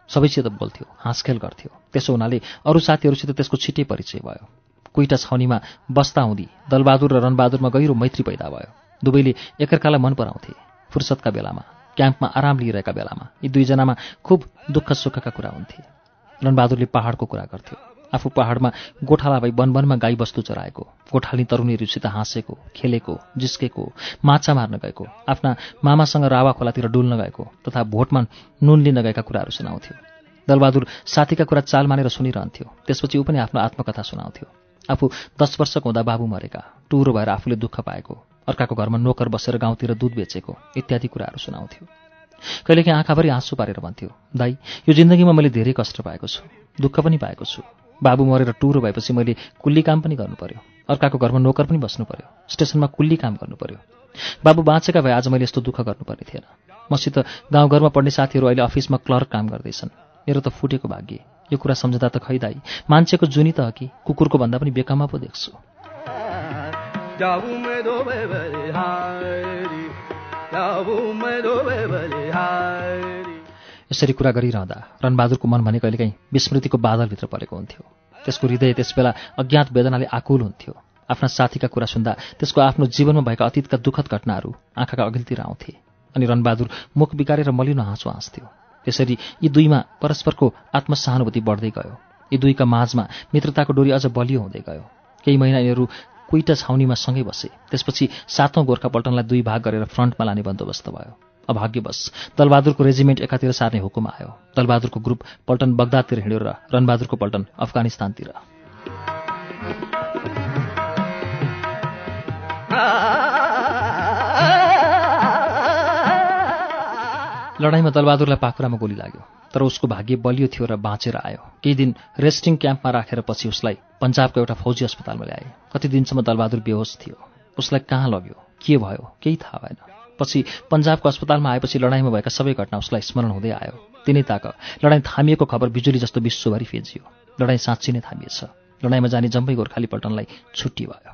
सबैसित बोल्थ्यो हाँसखेल गर्थ्यो। त्यसो हुनाले अरू साथीहरूसित त्यसको छिट्टै परिचय भयो। कुइटा छाउनीमा बस्दा हुँदी दलबहादुर र रणबहादुरमा गहिरो मैत्री पैदा भयो। दुवैले एकअर्कालाई मन पराउँथे फुर्सदका बेलामा क्याम्पमा आराम लिइरहेका बेलामा। यी दुईजनामा खुब दुःख सुखका कुरा हुन्थे। रणबहादुरले पहाडको कुरा गर्थ्यो। आफू पहाडमा गोठाला भई वनवनमा गाई बस्तु चराएको गोठाली तरुणीहरूसित हाँसेको खेलेको जिस्केको माछा मार्न गएको आफ्ना मामासँग रावा खोलातिर डुल्न गएको तथा भोटमा नुन लिन गएका कुराहरू सुनाउँथ्यो। दलबहादुर साथीका कुरा चाल मानेर सुनिरहन्थ्यो त्यसपछि ऊ पनि आफ्नो आत्मकथा सुनाउँथ्यो। आफू दस वर्षको हुँदा बाबु मरेका टुरो भएर आफूले दुःख पाएको अर्काको घरमा नोकर बसेर गाउँतिर दुध बेचेको इत्यादि कुराहरू सुनाउँथ्यो। कहिलेकाहीँ आँखाभरि आँसु पारेर भन्थ्यो दाई यो जिन्दगीमा मैले धेरै कष्ट पाएको छु दुःख पनि पाएको छु। बाबु मरेर टुरो भएपछि मैले कुल्ली काम पनि गर्नु पर्यो अर्काको घरमा नोकर पनि बस्नु पर्यो स्टेसनमा कुल्ली काम गर्नु पर्यो बाबु बाँचेका भए आज मैले यस्तो दुःख गर्नुपर्ने थिएन। मसित गाउँघरमा पढ्ने साथीहरू अहिले अफिसमा क्लर्क काम गर्दैछन्। मेरो त फुटेको भाग्य। यो कुरा सम्झँदा त खैदाई मान्छेको जुनी त कि? कुकुरको भन्दा पनि बेकामा पो देख्छु। यसरी कुरा गरिरहँदा रणबहादुरको मन भने कहिलेकाहीँ विस्मृतिको बादलभित्र परेको हुन्थ्यो। त्यसको हृदय त्यसबेला अज्ञात वेदनाले आकुल हुन्थ्यो। आफ्ना साथीका कुरा सुन्दा त्यसको आफ्नो जीवनमा भएका अतीतका दुःखद घटनाहरू आँखाका अघिल्तिर आउँथे अनि रणबहादुर मुख बिगारेर मलिनो हाँसो हाँस्थ्यो। त्यसरी यी दुईमा परस्परको आत्मसहानुभूति बढ्दै गयो। यी दुईका माझमा मित्रताको डोरी अझ बलियो हुँदै गयो। केही महिना यिनीहरू कुइटा छाउनीमा सँगै बसे। त्यसपछि सातौँ गोर्खा पल्टनलाई दुई भाग गरेर फ्रन्टमा लाने बन्दोबस्त भयो। अभाग्यवश दलबहादुरको रेजिमेन्ट एकातिर सार्ने हुकुम आयो। दलबहादुरको ग्रुप पल्टन बगदादतिर हिँड्यो र रणबहादुरको पल्टन अफगानिस्तानतिर। लडाइँमा दलबहादुरलाई पाखुरामा गोली लाग्यो तर उसको भाग्य बलियो थियो र बाँचेर आयो। केही दिन रेस्टिङ क्याम्पमा राखेर पछि उसलाई पन्जाबको एउटा फौजी अस्पतालमा ल्याए। कति दिनसम्म दलबहादुर बेहोस थियो। उसलाई कहाँ लग्यो? के भयो? केही थाहा भएन। पछि पन्जाबको अस्पतालमा आएपछि लडाइँमा भएका सबै घटना उसलाई स्मरण हुँदै आयो। तिनै ताक लडाइँ थामिएको खबर बिजुली जस्तो विश्वभरि फेजियो लडाइँ साँच्ची नै थामिएछ। लडाइँमा जाने जम्मै गोर्खाली पल्टनलाई छुट्टी भयो।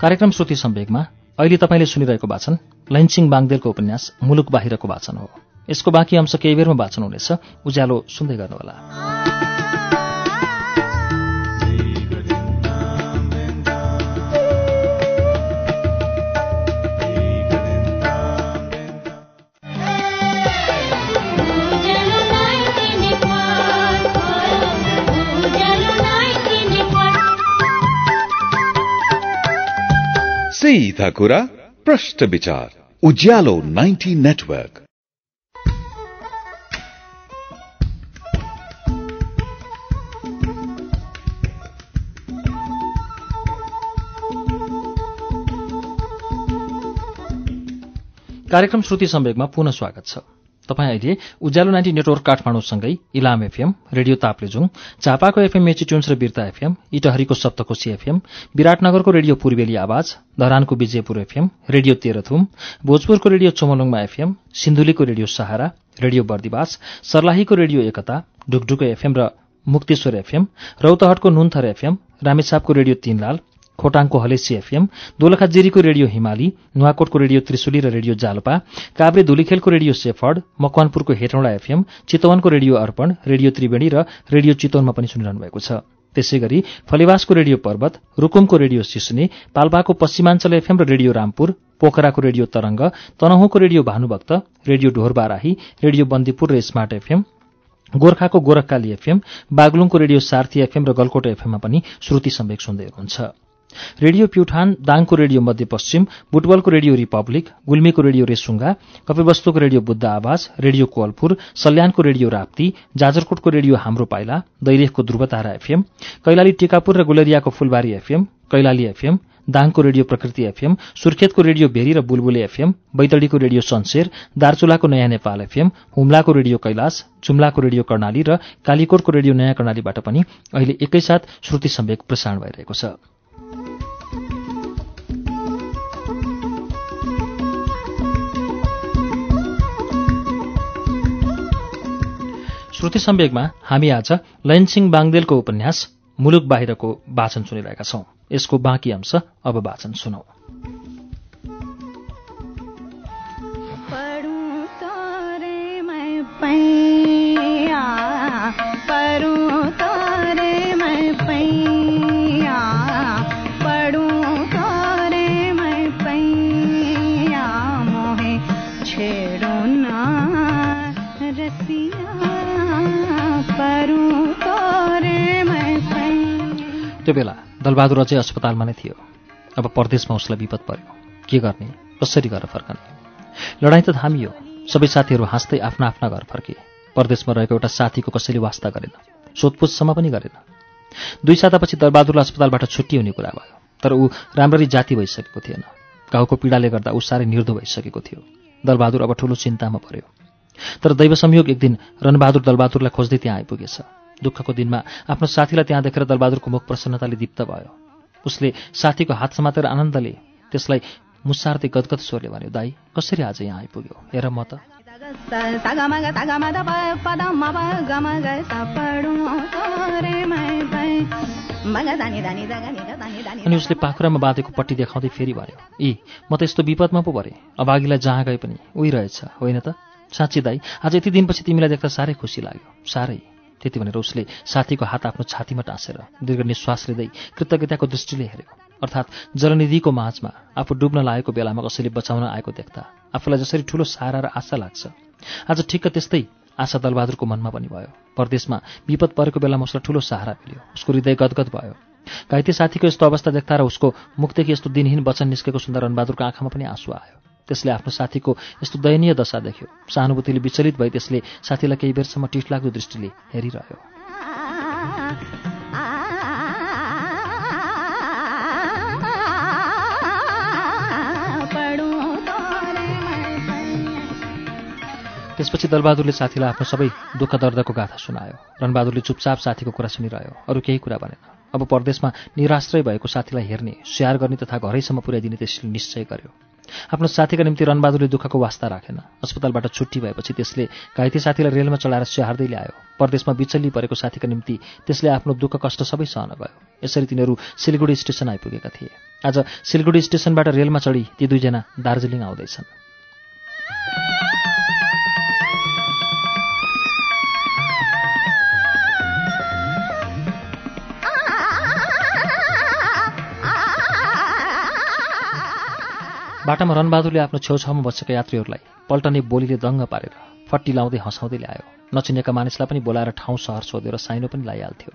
कार्यक्रम श्रुति सम्वेकमा अहिले तपाईँले सुनिरहेको वाचन लैनसिंह बाङदेलको उपन्यास मुलुक बाहिरको वाचन हो। यसको बाँकी अंश केही बेरमा वाचन हुनेछ। उज्यालो सुन्दै गर्नुहोला। सीधा कुरा प्रश्न विचार। उज्यालो 90 नेटवर्क। कार्यक्रम श्रुति सम्वेकमा पुनः स्वागत छ। तपाईँ अहिले उज्यालो नाइन्टी नेटवर्क काठमाडौँसँगै इलाम एफएम रेडियो ताप्लेजुङ झापाको एफएम मेची ट्युन्स र बिर्ता एफएम इटहरीको सप्तकोशी एफएम विराटनगरको रेडियो पूर्वेली आवाज धरानको विजयपुर एफएम रेडियो तेह्रथुम भोजपुरको रेडियो चोमलुङमा एफएम सिन्धुलीको रेडियो सहारा रेडियो बर्दिवास सर्लाहीको रेडियो एकता ढुकढुको एफएम र मुक्तेश्वर एफएम रौतहटको नुन्थर एफएम रामेछापको रेडियो तीनलाल खोटाङको हलेसी एफएम दोलखा जिरीको रेडियो हिमाली नुवाकोटको रेडियो त्रिशुली र रेडियो जालपा काभ्रे धुलीखेलको रेडियो सेफर्ड मकवानपुरको हेटौँडा एफएम चितवनको रेडियो अर्पण रेडियो त्रिवेणी र रेडियो चितवनमा पनि सुनिरहनु भएको छ। त्यसै गरी फलिवासको रेडियो पर्वत रुकुमको रेडियो सिसुनी पाल्पाको पश्चिमाञ्चल एफएम र रेडियो रामपुर पोखराको radio Tarang तनहुँको radio Bhanubhakta radio Dhorbarahi radio Bandipur र स्मार्ट एफएम गोर्खाको गोरखकाली एफएम बागलुङको रेडियो सार्थी एफएम र गलकोट एफएममा पनि श्रुति सम्वेक सुन्दै हुनुहुन्छ। रेडियो प्युठान दाङको रेडियो मध्यपश्चिम बुटवलको रेडियो रिपब्लिक गुल्मीको रेडियो रेसुङ्गा कपिबस्तुको रेडियो बुद्ध आवाज रेडियो कोवलपुर सल्यानको रेडियो राप्ती जाजरकोटको रेडियो हाम्रो पाइला दैलेखको ध्रुवतारा एफएम कैलाली टिकापुर र गुलेरियाको फुलबारी एफएम कैलाली एफएम दाङको रेडियो प्रकृति एफएम सुर्खेतको रेडियो भेरी र बुलबुले एफएम बैतडीको रेडियो सन्सेर दार्चुलाको नयाँ नेपाल एफएम हुम्लाको रेडियो कैलाश जुम्लाको रेडियो कर्णाली र कालीकोटको रेडियो नयाँ कर्णालीबाट पनि अहिले एकैसाथ श्रुति सम्वेक प्रसारण भइरहेको छ। श्रुति सम्वेकमा हामी आज लैनसिंह बाङदेलको उपन्यास मुलुक बाहिरको वाचन सुनिरहेका छौं। यसको बाँकी अंश अब वाचन सुनौ। पढ़ूं त्यो बेला दलबहादुर अझै अस्पतालमा नै थियो। अब परदेशमा उसलाई विपद पर्यो। के गर्ने? कसरी घर फर्कने? लडाइँ त थामियो सबै साथीहरू हाँस्दै आफ्ना आफ्ना घर फर्के। परदेशमा रहेको एउटा साथीको कसैले वास्ता गरेन। सोधपुछसम्म पनि गरेन। दुई सातापछि दलबहादुरलाई अस्पतालबाट छुट्टी हुने कुरा भयो। तर ऊ राम्ररी जाति भइसकेको थिएन। घाउको पीडाले गर्दा ऊ साह्रै निर्धो भइसकेको थियो। दलबहादुर अब ठुलो चिन्तामा पर्यो। तर दैव संयोग एक दिन रणबहादुर दलबहादुरलाई खोज्दै त्यहाँ आइपुगेछ। दुःखको दिनमा आफ्नो साथीलाई त्यहाँ देखेर दलबहादुरको मुख प्रसन्नताले दीप्त भयो। उसले साथीको हात समातेर आनन्दले त्यसलाई मुसार्दै गदगद स्वरले भन्यो दाई कसरी आज यहाँ आइपुग्यो? हेर म त। अनि उसले पाखुरामा बाँधेको पट्टी देखाउँदै फेरि भन्यो यी म त यस्तो विपदमा पो परेँ। अभागीलाई जहाँ गए पनि उही रहेछ होइन त? साँच्ची दाई आज यति दिनपछि तिमीलाई देख्दा साह्रै खुसी लाग्यो। साह्रै। त्यति भनेर उसले साथीको हात आफ्नो छातीमा टाँसेर दीर्घ निश्वास लिँदै कृतज्ञताको दृष्टिले हेऱ्यो। अर्थात् जलनिधिको माझमा आफू डुब्न लागेको बेलामा कसैले बचाउन आएको देख्दा आफूलाई जसरी ठूलो सहारा र आशा लाग्छ। आज ठिक्क त्यस्तै आशा दलबहादुरको मनमा पनि भयो। परदेशमा विपद परेको बेलामा उसलाई ठूलो सहारा मिल्यो। उसको हृदय गदगद भयो। घाइते साथीको यस्तो अवस्था देख्दा र उसको मुखदेखि यस्तो दिनहीन वचन निस्केको सुन्दा रणबहादुरको आँखामा पनि आँसु आयो। त्यसले आफ्नो साथीको यस्तो दयनीय दशा देख्यो। सहानुभूतिले विचलित भई त्यसले साथीलाई केही बेरसम्म टिठलाग्दो दृष्टिले हेरिरह्यो। त्यसपछि दलबहादुरले साथीलाई आफ्नो सबै दुःख दर्दको गाथा सुनायो। रणबहादुरले चुपचाप साथीको कुरा सुनिरह्यो। अरू केही कुरा भनेन। अब परदेशमा निराश्रय भएको साथीलाई हेर्ने स्याहार गर्ने तथा घरैसम्म पुर्याइदिने त्यसले निश्चय गर्यो। आफ्नो साथीका निम्ति रणबहादुरले दुःखको वास्ता राखेन। अस्पतालबाट छुट्टी भएपछि त्यसले घाइते साथीलाई रेलमा चढाएर स्याहार्दै ल्यायो। परदेशमा बिचल्ली परेको साथीका निम्ति त्यसले आफ्नो दुःख कष्ट सबै सहन गयो यसरी तिनीहरू सिलगढी स्टेसन आइपुगेका थिए। आज सिलगढी स्टेसनबाट रेलमा चढी ती दुईजना दार्जिलिङ आउँदैछन्। बाटामा रणबहादुरले आफ्नो छेउछाउमा बसेका यात्रीहरूलाई पल्टने बोलीले दङ्ग पारेर फट्टी लाउँदै हँसाउँदै ल्यायो। नचिनेका मानिसलाई पनि बोलाएर ठाउँ सहर सोधेर साइनो पनि लगाइहाल्थ्यो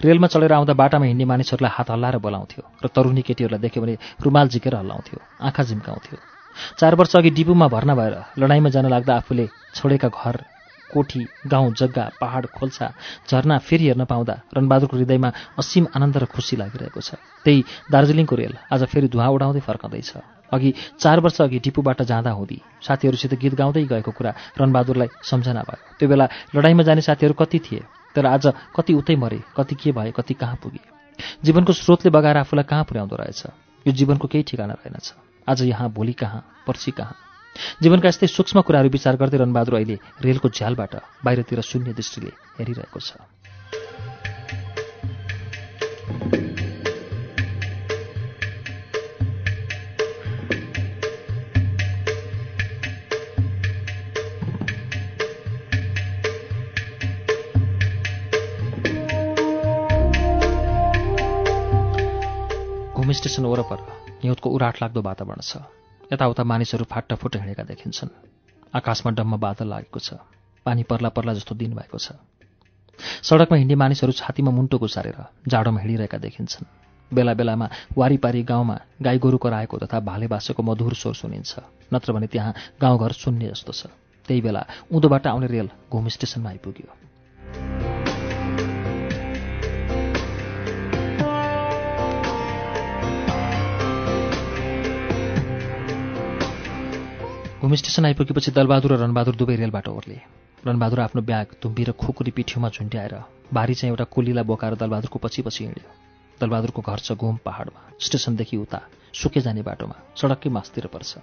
रेलमा चढेर आउँदा बाटामा हिँड्ने मानिसहरूलाई हात हल्लाएर बोलाउँथ्यो र तरुणी केटीहरूलाई देख्यो भने रुमाल झिकेर हल्लाउँथ्यो आँखा झिम्काउँथ्यो। चार वर्ष अघि डिपुमा भर्ना भएर लडाइँमा जान लाग्दा आफूले छोडेका घर कोठी गाउँ जग्गा पहाड खोल्सा झरना फेरि हेर्न पाउँदा रणबहादुरको हृदयमा असीम आनन्द र खुसी लागिरहेको छ। त्यही दार्जिलिङको रेल आज फेरि धुवा उडाउँदै फर्काउँदैछ। अघि चार वर्ष अघि टिपुबाट जाँदा हुँदी। साथीहरूसित गीत गाउँदै गएको कुरा रणबहादुरलाई सम्झना भयो। त्यो बेला लडाइँमा जाने साथीहरू कति थिए तर आज कति उतै मरे कति के भए कति कहाँ पुगे। जीवनको स्रोतले बगाएर आफूलाई कहाँ पुर्याउँदो रहेछ? यो जीवनको केही ठिकाना रहेनछ। आज यहाँ भोलि कहाँ पर्सि कहाँ? जीवनका यस्तै सूक्ष्म कुराहरू विचार गर्दै रणबहादुर अहिले रेलको झ्यालबाट बाहिरतिर शून्य दृष्टिले हेरिरहेको छ। स्टेसन वरपर हिउँदको उराट लाग्दो वातावरण छ। यताउता मानिसहरू फाट्टाफुट हिँडेका देखिन्छन्। आकाशमा डम्म बादल लागेको छ। पानी पर्ला पर्ला जस्तो दिन भएको छ। सडकमा हिँड्ने मानिसहरू छातीमा मुन्टो गुसारेर जाडोमा हिँडिरहेका देखिन्छन्। बेला बेलामा वारिपारी गाउँमा गाई गोरु कराएको तथा भाले बासेको मधुर स्वर सुनिन्छ। नत्र भने त्यहाँ गाउँघर शून्य जस्तो छ। त्यही बेला उँधोबाट आउने रेल घुम स्टेसनमा आइपुग्यो। घुम स्टेसन आइपुगेपछि दलबहादुर र रणबहादुर दुवै रेलबाट ओर्ले। रणबहादुर आफ्नो ब्याग तुम्बी र खुकुरी पिठ्यौमा झुन्ड्याएर भारी चाहिँ एउटा कोलीलाई बोकाएर दलबहादुरको पछि पछि हिँड्यो। दलबहादुरको घर छ घुम पहाडमा। स्टेसनदेखि उता सुके जाने बाटोमा सडककै मासतिर पर्छ।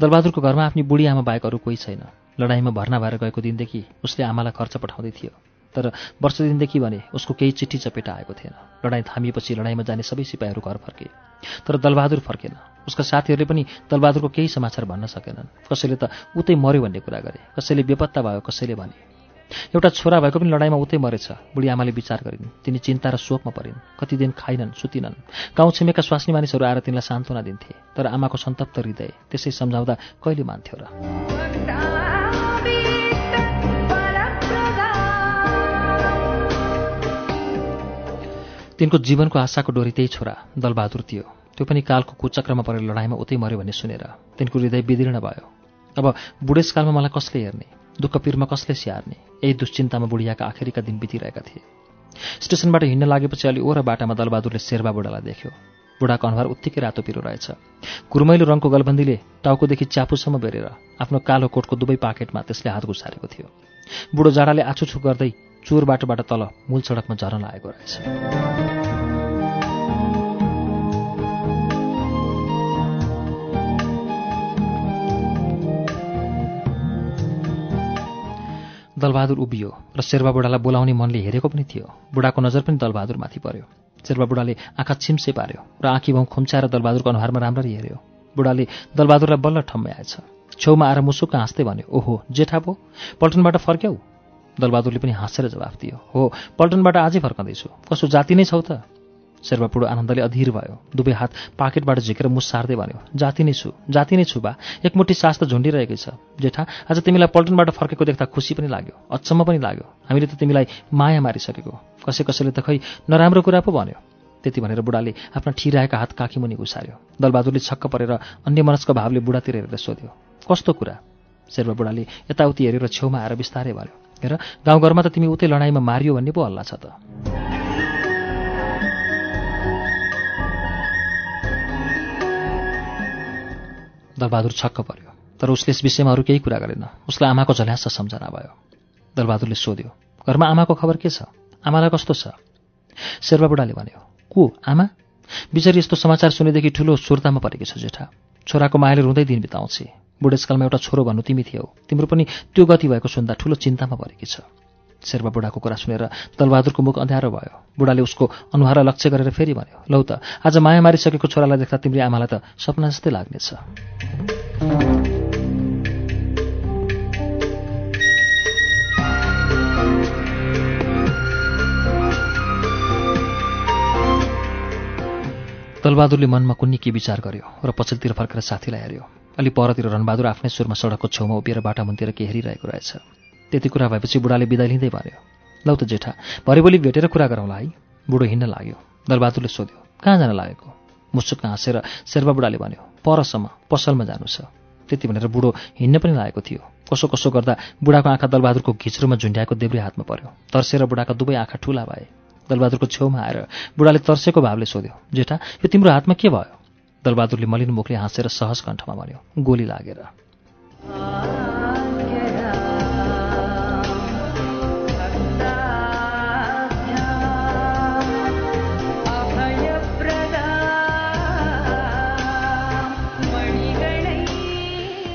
दलबहादुरको घरमा आफ्नी बुढी आमा बाहेक अरू कोही छैन। लडाइँमा भर्ना भएर गएको दिनदेखि उसले आमालाई खर्च पठाउँदै थियो। तर वर्ष दिनदेखि भने उसको केही चिठी चपेटा आएको थिएन। लडाइँ थामिएपछि लडाइँमा जाने सबै सिपाहीहरू घर फर्के। तर दलबहादुर फर्केन। उसका साथीहरूले पनि दलबहादुरको केही समाचार भन्न सकेनन्। कसैले त उतै मर्यो भन्ने कुरा गरे। कसैले बेपत्ता भयो कसैले भने। एउटा छोरा भएको पनि लडाइँमा उतै मरेछ। बुढी आमाले विचार गरिन्। तिनी चिन्ता र शोकमा परिन्। कति दिन खाइनन् सुतिनन्। गाउँ छिमेका स्वास्नी मानिसहरू आएर तिनलाई सान्त्वना दिन्थे। तर आमाको सन्तप्त हृदय त्यसै सम्झाउँदा कहिले मान्थ्यो र? तिनको जीवनको आशाको डोरी त्यही छोरा दलबहादुर थियो। त्यो पनि कालको कुचक्रमा परेर लडाइँमा उतै मऱ्यो भन्ने सुनेर तिनको हृदय विदीर्ण भयो। अब बुढेसकालमा मलाई कसले हेर्ने? दुःख पिरमा कसले स्याहार्ने? यही दुश्चिन्तामा बुढियाका आखिरीका दिन बितिरहेका थिए। स्टेसनबाट हिँड्न लागेपछि अलि ओर बाटामा दलबहादुरले शेर्बा बुढालाई देख्यो। बुढाको अनुहार उत्तिकै रातो पिरो रहेछ। कुर्मैलो रङको गलबन्दीले टाउकोदेखि च्यापुसम्म बेरेर आफ्नो कालो कोटको दुवै पाकेटमा त्यसले हात घुसारेको थियो। बुढो जाडाले आछुछु गर्दै चोर बाटोबाट तल मूल सडकमा झर्न लागेको रहेछ। दलबहादुर उभियो र शेर्पा बुढालाई बोलाउने मनले हेरेको पनि थियो। बुढाको नजर पनि दलबहादुरमाथि पर्यो। शेर्पा बुढाले आँखा छिम्से पार्यो र आँखी भाउ खुम्चाएर दलबहादुरको अनुहारमा राम्ररी हेऱ्यो बुढाले दलबहादुरलाई बल्ल ठम्म्याएछ। छेउमा आएर मुसुक्क हाँस्दै भन्यो ओहो जेठा पो पल्टनबाट फर्क्यौ? दलबहादुरले पनि हाँसेर जवाफ दियो। हो पल्टनबाट आजै फर्कँदैछु। कसो जाति नै छौ त? बुढो आनन्दले अधीर भयो। दुवै हात पाकेटबाट झिकेर मुस सार्दै भन्यो जाति नै छु जाति नै छु बा। एकमुठी सास त झुन्डिरहेकै छ। जेठा आज तिमीलाई पल्टनबाट फर्केको देख्दा खुसी पनि लाग्यो अचम्म पनि लाग्यो। हामीले त तिमीलाई माया मारिसकेको। कसै कसैले त खै नराम्रो कुरा पो भन्यो। त्यति भनेर बुढाले आफ्ना ठिराएका हात काखी मुनि घुसार्यो। दलबहादुरले छक्क परेर अन्य मनस्क भावले बुढातिर हेरेर सोध्यो कस्तो कुरा? शेर्पा बुढाले यताउति हेरेर छेउमा आएर बिस्तारै भन्यो हेर गाउँघरमा त तिमी उतै लडाइँमा मारियो भन्ने पो हल्ला छ त। दलबहादुर छक्क पर्यो तर उसले यस विषयमा अरू केही कुरा गरेन। उसलाई आमाको झल्यास सम्झना भयो। दलबहादुरले सोध्यो घरमा आमाको खबर के छ? आमालाई कस्तो छ? शेर्पा बुढाले भन्यो को आमा? बिचारी यस्तो समाचार सुनेदेखि ठुलो सुर्तामा परेकी छ जेठा। छोराको मायाले रुँदै दिन बिताउँछे। बुढेसकालमा एउटा छोरो भन्नु तिमी थियौ। तिम्रो पनि त्यो गति भएको सुन्दा ठुलो चिन्तामा परेकी छ। शेर्पा बुढाको कुरा सुनेर दलबहादुरको मुख अँध्यारो भयो। बुढाले उसको अनुहारलाई लक्ष्य गरेर फेरि भन्यो लौ त आज माया मारिसकेको छोरालाई देख्दा तिम्रो आमालाई त सपना जस्तै लाग्नेछ। दलबहादुरले मनमा कुन्नी के विचार गर्यो र पछिल्तिर फर्केर साथीलाई हेऱ्यो। अलि परतिर रणबहादुर आफ्नै सुरमा सडकको छेउमा उभिएर बाटामुनतिर के हेरिरहेको रहेछ। त्यति कुरा भएपछि बुढाले बिदा लिँदै भन्यो लौ त जेठा भरेभोलि भेटेर कुरा गरौँला है। बुढो हिँड्न लाग्यो। दलबहादुरले सोध्यो कहाँ जान लागेको? मुसुक्क हाँसेर शेर्पा बुढाले भन्यो परसम्म पसलमा जानु छ। त्यति भनेर बुढो हिँड्न पनि लागेको थियो। कसो कसो गर्दा बुढाको आँखा दलबहादुरको घिच्रोमा झुन्ड्याएको देब्रे हातमा पर्यो। तर्सेर बुढाका दुवै आँखा ठुला भए। दलबहादुरको छेउमा आएर बुढाले तर्सेको भावले सोध्यो जेठा यो तिम्रो हातमा के भयो? दलबहादुरले मलिन मुखले हाँसेर सहज कण्ठमा भन्यो गोली लागेर।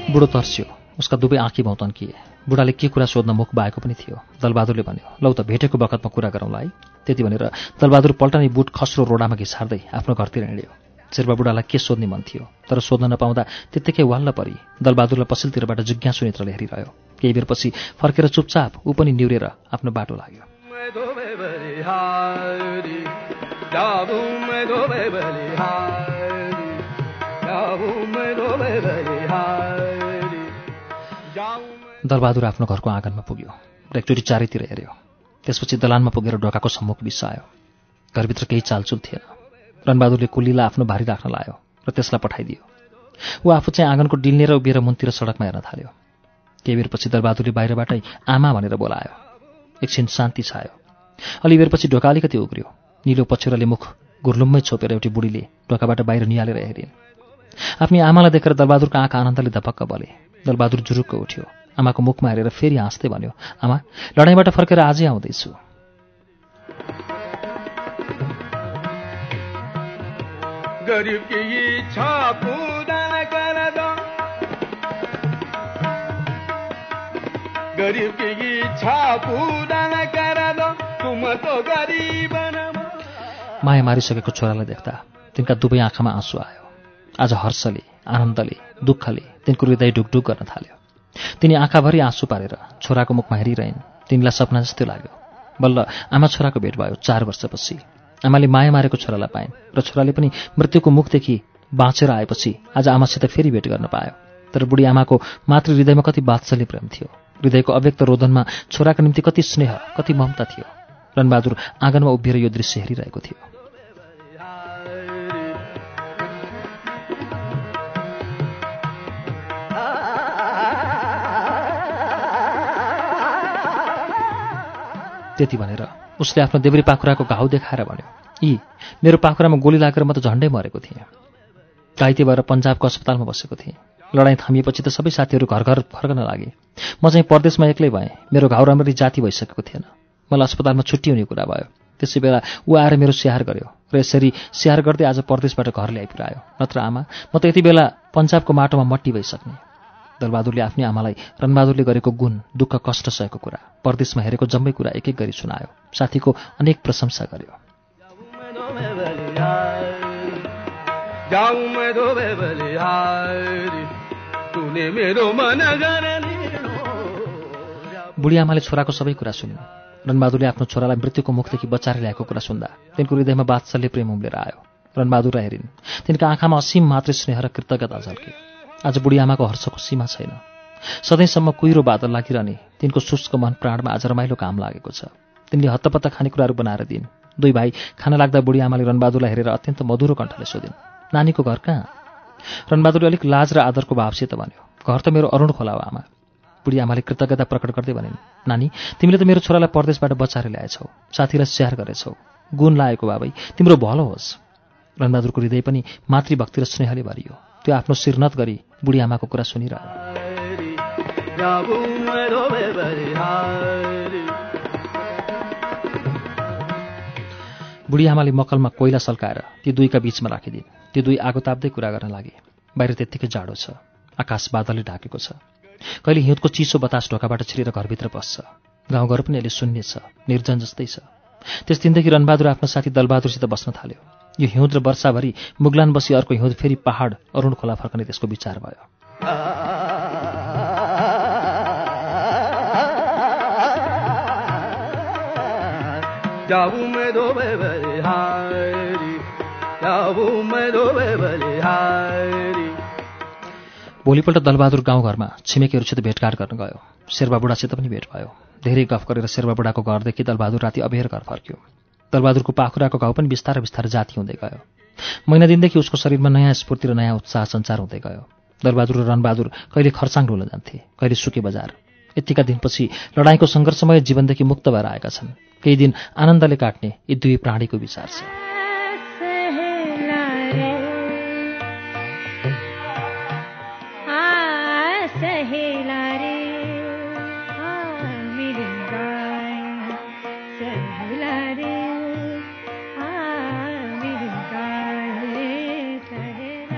बुढो तर्स्यो। उसका दुवै आँखी भौतन्किए बुढाले के कुरा सोध्न मुख बाएको पनि थियो। दलबहादुरले भन्यो लौ त भेटेको बखतमा कुरा गरौँला है। त्यति भनेर दलबहादुर पल्टनी बुट खस्रो रोडामा घिसार्दै आफ्नो घरतिर हिँड्यो। शेर्पा बुढालाई के सोध्ने मन थियो तर सोध्न नपाउँदा त्यत्तिकै वाल्ल परी दलबहादुरलाई पछिल्तिरबाट जिज्ञासु नेत्रले हेरिरह्यो। केही बेरपछि फर्केर चुपचाप ऊ पनि निहुरेर आफ्नो बाटो लाग्यो। दलबहादुर आफ्नो घरको आँगनमा पुग्यो र एकचोटि चारैतिर हेऱ्यो। त्यसपछि दलानमा पुगेर ढोकाको सम्मुख बिसायो। घरभित्र केही चालचुल थिएन। रणबहादुरले कुलीलाई आफ्नो भारी राख्न लायो र त्यसलाई पठाइदियो। ऊ आफू चाहिँ आँगनको डिल्नेर उभिएर मुनतिर सडकमा हेर्न थाल्यो। केही बेरपछि दलबहादुरले बाहिरबाटै आमा भनेर बोलायो। एकछिन शान्ति छायो। अलि बेरपछि ढोका अलिकति उग्रियो। निलो पछ्यौराले मुख गुर्लुम्मै छोपेर एउटी बुढीले ढोकाबाट बाहिर निहालेर हेरिन्। आफ्नी आमालाई देखेर दलबहादुरको आँखा आनन्दले धपक्क बले। दलबहादुर जुरुक्क उठ्यो। आमाको मुखमा हेरेर फेरि हाँस्दै भन्यो आमा लडाइँबाट फर्केर आजै आउँदैछु। तुम माया मारिसकेको छोरालाई देख्दा तिनका दुवै आँखामा आँसु आयो। आज हर्षले आनन्दले दुःखले तिनको हृदय ढुकढुक गर्न थाल्यो। तिनी आँखाभरि आँसु पारेर छोराको मुखमा हेरिरहन्। तिमीलाई सपना जस्तै लाग्यो। बल्ल आमा छोराको भेट भयो चार वर्षपछि। आमाले माया मारेको छोरालाई पाइन् र छोराले पनि मृत्युको मुखदेखि बाँचेर आएपछि आज आमासित फेरि भेट गर्न पायो। तर बुढी आमाको मातृ हृदयमा कति वात्सल्य प्रेम थियो। हृदयको अव्यक्त रोदनमा छोराको निम्ति कति स्नेह कति ममता थियो। रणबहादुर आँगनमा उभिएर यो दृश्य हेरिरहेको थियो। त्यति भनेर उसले आफ्नो देब्रे पाखुराको घाउ देखाएर भन्यो यी मेरो पाखुरामा गोली लागेर म त झन्डै मरेको थिएँ। घाइते भएर पन्जाबको अस्पतालमा बसेको थिएँ। लडाइँ थामिएपछि त सबै साथीहरू घर घर फर्कन लागे। म चाहिँ परदेशमा एक्लै भएँ। मेरो घाउ राम्ररी जाति भइसकेको थिएन। मलाई अस्पतालमा छुट्टी हुने कुरा भयो। त्यसै बेला ऊ आएर मेरो स्याहार गर्यो र यसरी स्याहार गर्दै आज परदेशबाट घर ल्याइपुऱ्यायो। नत्र आमा म त यति बेला पन्जाबको माटोमा मट्टी भइसक्ने। दलबहादुरले आफ्नै आमालाई रणबहादुरले गरेको गुण दुःख कष्ट सहेको कुरा परदेशमा हेरेको जम्मै कुरा एक एक गरी सुनायो। साथीको अनेक प्रशंसा गर्यो। बुढी आमाले छोराको सबै कुरा सुनिन् रणबहादुरले आफ्नो छोरालाई मृत्युको मुखदेखि बचाएर ल्याएको कुरा सुन्दा तिनको हृदयमा वात्सल्य प्रेम उम्लेर आयो। रणबहादुर हेरिन् तिनका आँखामा असीम मात्रै स्नेह र कृतज्ञता झल्के आज बुढी आमाको हर्षको सीमा छैन। सधैँसम्म कुहिरो बादल लागिरहने तिनको शुष्क मन प्राणमा आज रमाइलो काम लागेको छ। तिनले हत्तपत्त खानेकुराहरू बनाएर दिइन्। दुई भाइ खान लाग्दा बुढी आमाले रणबहादुरलाई हेरेर अत्यन्त मधुरो कण्ठले सोधिन् नानीको घर कहाँ? रणबहादुरले अलिक लाज र आदरको भावसित भन्यो घर त मेरो अरुण खोला हो आमा। बुढी आमाले कृतज्ञता प्रकट गर्दै भनिन् नानी तिमीले त मेरो छोरालाई परदेशबाट बचाएर ल्याएछौ साथीलाई स्याहार गरेछौ। गुण लाएको बाबै तिम्रो भलो होस्। रणबहादुरको हृदय पनि मातृभक्ति र स्नेहले भरियो। त्यो आफ्नो शिरनत गरी बुढी आमाको कुरा सुनिरह्यो जाऊ मैं दो बलिहारी बुढी आमाले मकलमा कोइला सल्काएर ती दुईका बीचमा राखिदिन्। ती दुई आगो ताप्दै कुरा गर्न लागे। बाहिर त्यत्तिकै जाडो छ। आकाश बादलले ढाकेको छ। कहिले हिउँदको चिसो बतास ढोकाबाट छिरेर घरभित्र पस्छ। गाउँघर पनि अहिले शून्य छ। निर्जन जस्तै छ। त्यस दिनदेखि रणबहादुर आफ्नो साथी दलबहादुरसित बस्न थाल्यो। यो हिउँद र वर्षाभरि मुगलान बसी अर्को हिउँद फेरि पहाड अरुण खोला फर्कने त्यसको विचार भयो। भोलिपल्ट दलबहादुर गाउँघरमा छिमेकीहरूसित भेटघाट गर्न गयो। शेर्पा बुढासित पनि भेट भयो। धेरै गफ गरेर शेर्पा बुढाको घरदेखि दलबहादुर राति अबेर घर फर्क्यो। दलबहादुरको पाखुराको घाउ पनि बिस्तारै बिस्तारै जाति हुँदै गयो। महिना दिनदेखि उसको शरीरमा नयाँ स्फूर्ति र नयाँ उत्साह सञ्चार हुँदै गयो। दलबहादुर र रणबहादुर कहिले खर्साङ डुल्न जान्थे कहिले सुके बजार। यतिका दिनपछि लडाईँको सङ्घर्षमय जीवनदेखि मुक्त भएर आएका छन्। केही दिन आनन्दले काट्ने यी दुई प्राणीको विचार छ।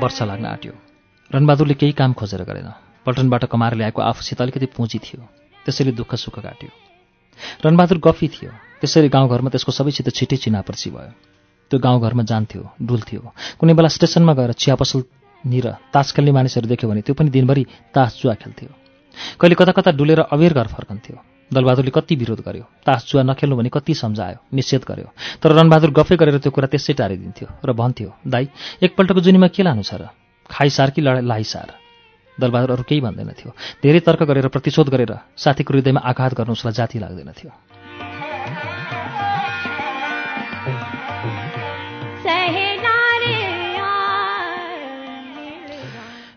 वर्षा लाग्न आँट्यो। रणबहादुरले केही काम खोजेर गरेन। पल्टनबाट कमाएर ल्याएको आफूसित अलिकति पुँजी थियो। त्यसैले दुःख सुख काट्यो। रणबहादुर गफी थियो। त्यसैले गाउँघरमा त्यसको सबैसित छिटै चिनापर्ची भयो। त्यो गाउँघरमा जान्थ्यो डुल्थ्यो। कुनै बेला स्टेसनमा गएर चिया पसलनिर तास खेल्ने मानिसहरू देख्यो भने त्यो पनि दिनभरि तास जुवा खेल्थ्यो। कहिले कता कता डुलेर अबेर घर फर्कन्थ्यो। दलबहादुरले कति विरोध गर्यो? तास जुवा नखेल्नु भने कति सम्झायो? निषेध गर्यो। तर रणबहादुर गफै गरेर त्यो कुरा त्यसै टारिदिन्थ्यो र भन्थ्यो दाई एकपल्टको जुनीमा के लानु छ र? खाइसार कि लाइसार दलबहादुर अरू केही भन्दैनथ्यो। धेरै तर्क गरेर प्रतिशोध गरेर साथीको हृदयमा आघात गर्नु उसलाई जाति लाग्दैनथ्यो।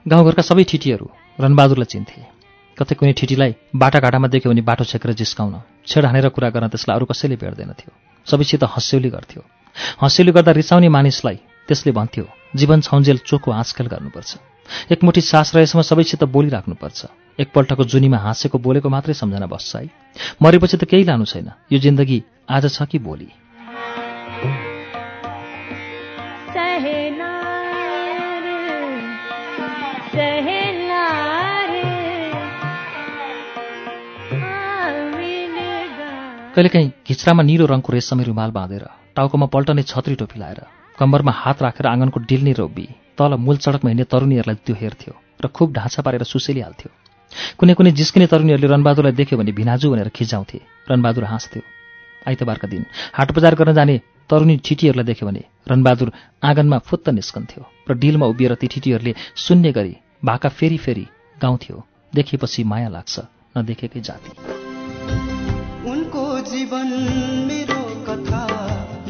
गाउँघरका सबै ठिटीहरू रणबहादुरलाई चिन्थे। कतै कुनै ठिटीलाई बाटाघाटामा देख्यो भने बाटो छेकेर जिस्काउन। छेड हानेर कुरा गर्न त्यसलाई अरू कसैले भेट्दैनथ्यो सबैसित हँस्यौली गर्थ्यो। हँस्यौली गर्दा रिसाउने मानिसलाई त्यसले भन्थ्यो जीवन छौन्जेल चोखो हाँसखेल गर्नुपर्छ। एकमुठी सास रहेसम्म सबैसित बोलिराख्नुपर्छ। एकपल्टको जुनीमा हाँसेको बोलेको मात्रै सम्झना बस्छ है। मरेपछि त केही लानु छैन। यो जिन्दगी आज छ कि भोलि? कहिलेकाहीँ घिच्रामा निलो रङको रेशमी रुमाल बाँधेर टाउकोमा पल्टने छत्री टोपी लाएर कम्बरमा हात राखेर आँगनको डिल्ने रोबी तल मूल सडकमा हिँड्ने तरुणीहरूलाई त्यो हेर्थ्यो र खुब ढाँचा पारेर सुसेलिहाल्थ्यो। कुनै कुनै जिस्किने तरुणीहरूले रणबहादुरलाई देख्यो भने भिनाजु भनेर खिजाउँथे। रणबहादुर हाँस्थ्यो। आइतबारका दिन हाट बजार गर्न जाने तरुणी ठिटीहरूलाई देख्यो भने रणबहादुर आँगनमा फुत्त निस्कन्थ्यो र डिलमा उभिएर ती ठिटीहरूले सुन्ने गरी भाका फेरि फेरि गाउँथ्यो। देखेपछि माया लाग्छ नदेखेकै जाति। जीवन मेरो कथा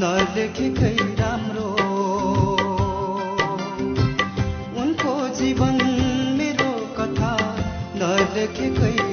नलेखेकै राम्रो। उनको जीवन मेरो कथा नलेखेकै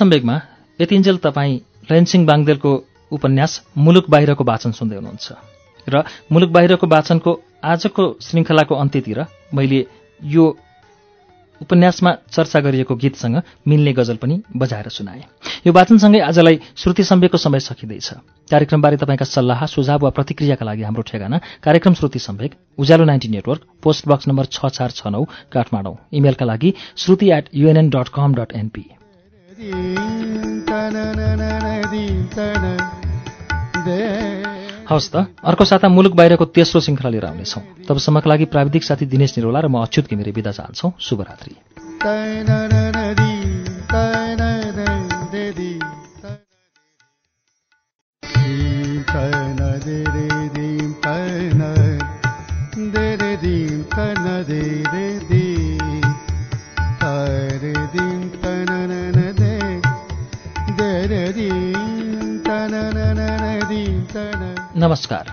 सम्वेकमा यतिन्जेल तपाईँ लयनसिंह बाङ्देलको उपन्यास मुलुक बाहिरको वाचन सुन्दै हुनुहुन्छ। र मुलुक बाहिरको वाचनको आजको श्रृङ्खलाको अन्त्यतिर मैले यो उपन्यासमा चर्चा गरिएको गीतसँग मिल्ने गजल पनि बजाएर सुनाएँ। यो वाचनसँगै आजलाई श्रुति सम्वेकको समय सकिँदैछ। कार्यक्रमबारे तपाईँका सल्लाह सुझाव वा प्रतिक्रियाका लागि हाम्रो ठेगाना कार्यक्रम Shruti Samvek Ujyalo ninety network post box number छ चार छ नौ काठमाडौँ। इमेलका लागि Shruti at UNN dot com dot NP हवस् त अर्को साता मुलुक बाहिरको तेस्रो श्रृङ्खला लिएर आउनेछौँ तबसम्मका लागि प्राविधिक साथी दिनेश निरोला र म अच्युत घिमिरे बिदा चाहन्छौँ शुभरात्रि नमस्कार।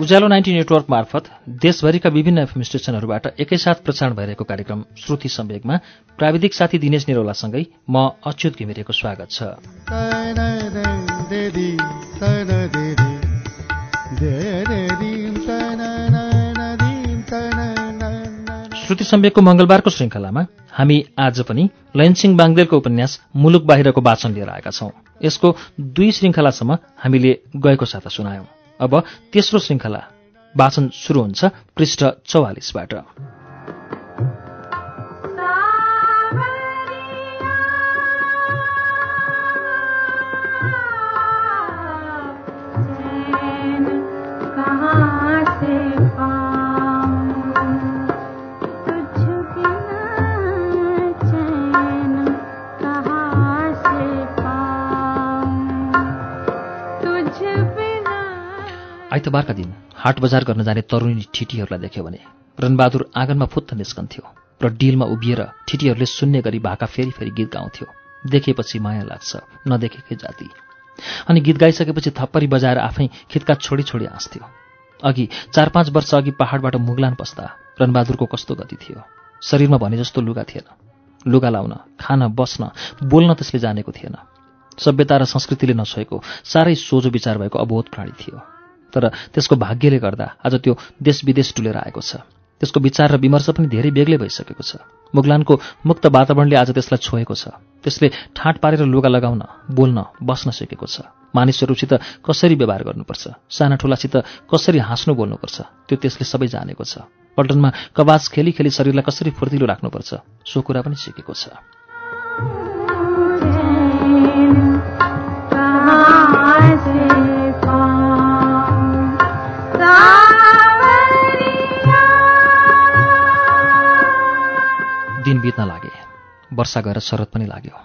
उज्यालो नाइन्टी नेटवर्क मार्फत देशभरिका विभिन्न एफएम स्टेशनहरूबाट एकैसाथ प्रसारण भइरहेको कार्यक्रम श्रुति सम्वेकमा प्राविधिक साथी दिनेश निरौलासँगै म अच्युत घिमिरेको स्वागत छ। श्रुति सम्वेकको मङ्गलबारको श्रृङ्खलामा हामी आज पनि लयनसिंह बाङ्देलको उपन्यास मुलुक बाहिरको वाचन लिएर आएका छौं। यसको दुई श्रृङ्खलासम्म हामीले गएको साता सुनायौं। अब तेस्रो श्रृङ्खला वाचन सुरु हुन्छ पृष्ठ चौवालिसबाट। आइतबारका दिन हाट बजार गर्न जाने तरुणी ठिटीहरूलाई देख्यो भने रणबहादुर आँगनमा फुत्त निस्कन्थ्यो र डिलमा उभिएर ठिटीहरूले सुन्ने गरी भाका फेरि फेरि गीत गाउँथ्यो। देखेपछि माया लाग्छ नदेखेकै जाति। अनि गीत गाइसकेपछि थप्परी बजाएर आफै खितका छोडी छोडी हाँस्थ्यो। अघि चार पाँच वर्ष अघि पहाडबाट मुगलान पस्दा रणबहादुरको कस्तो गति थियो? शरीरमा भने जस्तो लुगा थिएन। लुगा लाउन खान बस्न बोल्न त्यसले जानेको थिएन। सभ्यता र संस्कृतिले नछोएको साह्रै सोझो विचार भएको अबोध प्राणी थियो। तर त्यसको भाग्यले गर्दा आज त्यो देश विदेश डुलेर आएको छ। त्यसको विचार र विमर्श पनि धेरै बेग्लै भइसकेको छ। मुगलानको मुक्त वातावरणले आज त्यसलाई छोएको छ। त्यसले ठाँट पारेर लुगा लगाउन बोल्न बस्न सिकेको छ। मानिसहरूसित कसरी व्यवहार गर्नुपर्छ? साना ठुलासित कसरी हाँस्नु बोल्नुपर्छ? त्यो त्यसले सबै जानेको छ। पल्टनमा कवास खेली खेली शरीरलाई कसरी फुर्तिलो राख्नुपर्छ? सो कुरा पनि सिकेको छ। बित्न लागे। वर्षा गएर शरद पनि लाग्यो।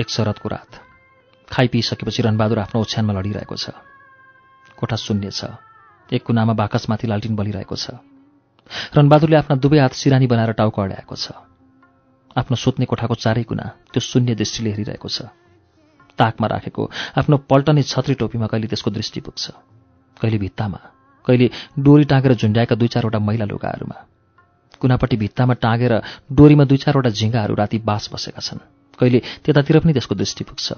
एक शरदको रात। खाइ पिइसकेपछि रणबहादुर आफ्नो ओछ्यानमा लडिरहेको छ। कोठा शून्य छ। एक कुनामा बाकसमाथि लालटिन बलिरहेको छ। रणबहादुरले आफ्ना दुवै हात सिरानी बनाएर टाउको अड्याएको छ। आफ्नो सुत्ने कोठाको चारै कुना त्यो शून्य दृष्टिले हेरिरहेको छ। ताकमा राखेको आफ्नो पल्टने छत्री टोपीमा कहिले त्यसको दृष्टि पुग्छ। कहिले भित्तामा। कहिले डोरी टाँगेर झुन्ड्याएका दुई चारवटा मैला लुगाहरूमा। कुनापट्टि भित्तामा टाँगेर डोरीमा दुई चारवटा झिङ्गाहरू राति बास बसेका छन्। कहिले त्यतातिर पनि त्यसको दृष्टि पुग्छ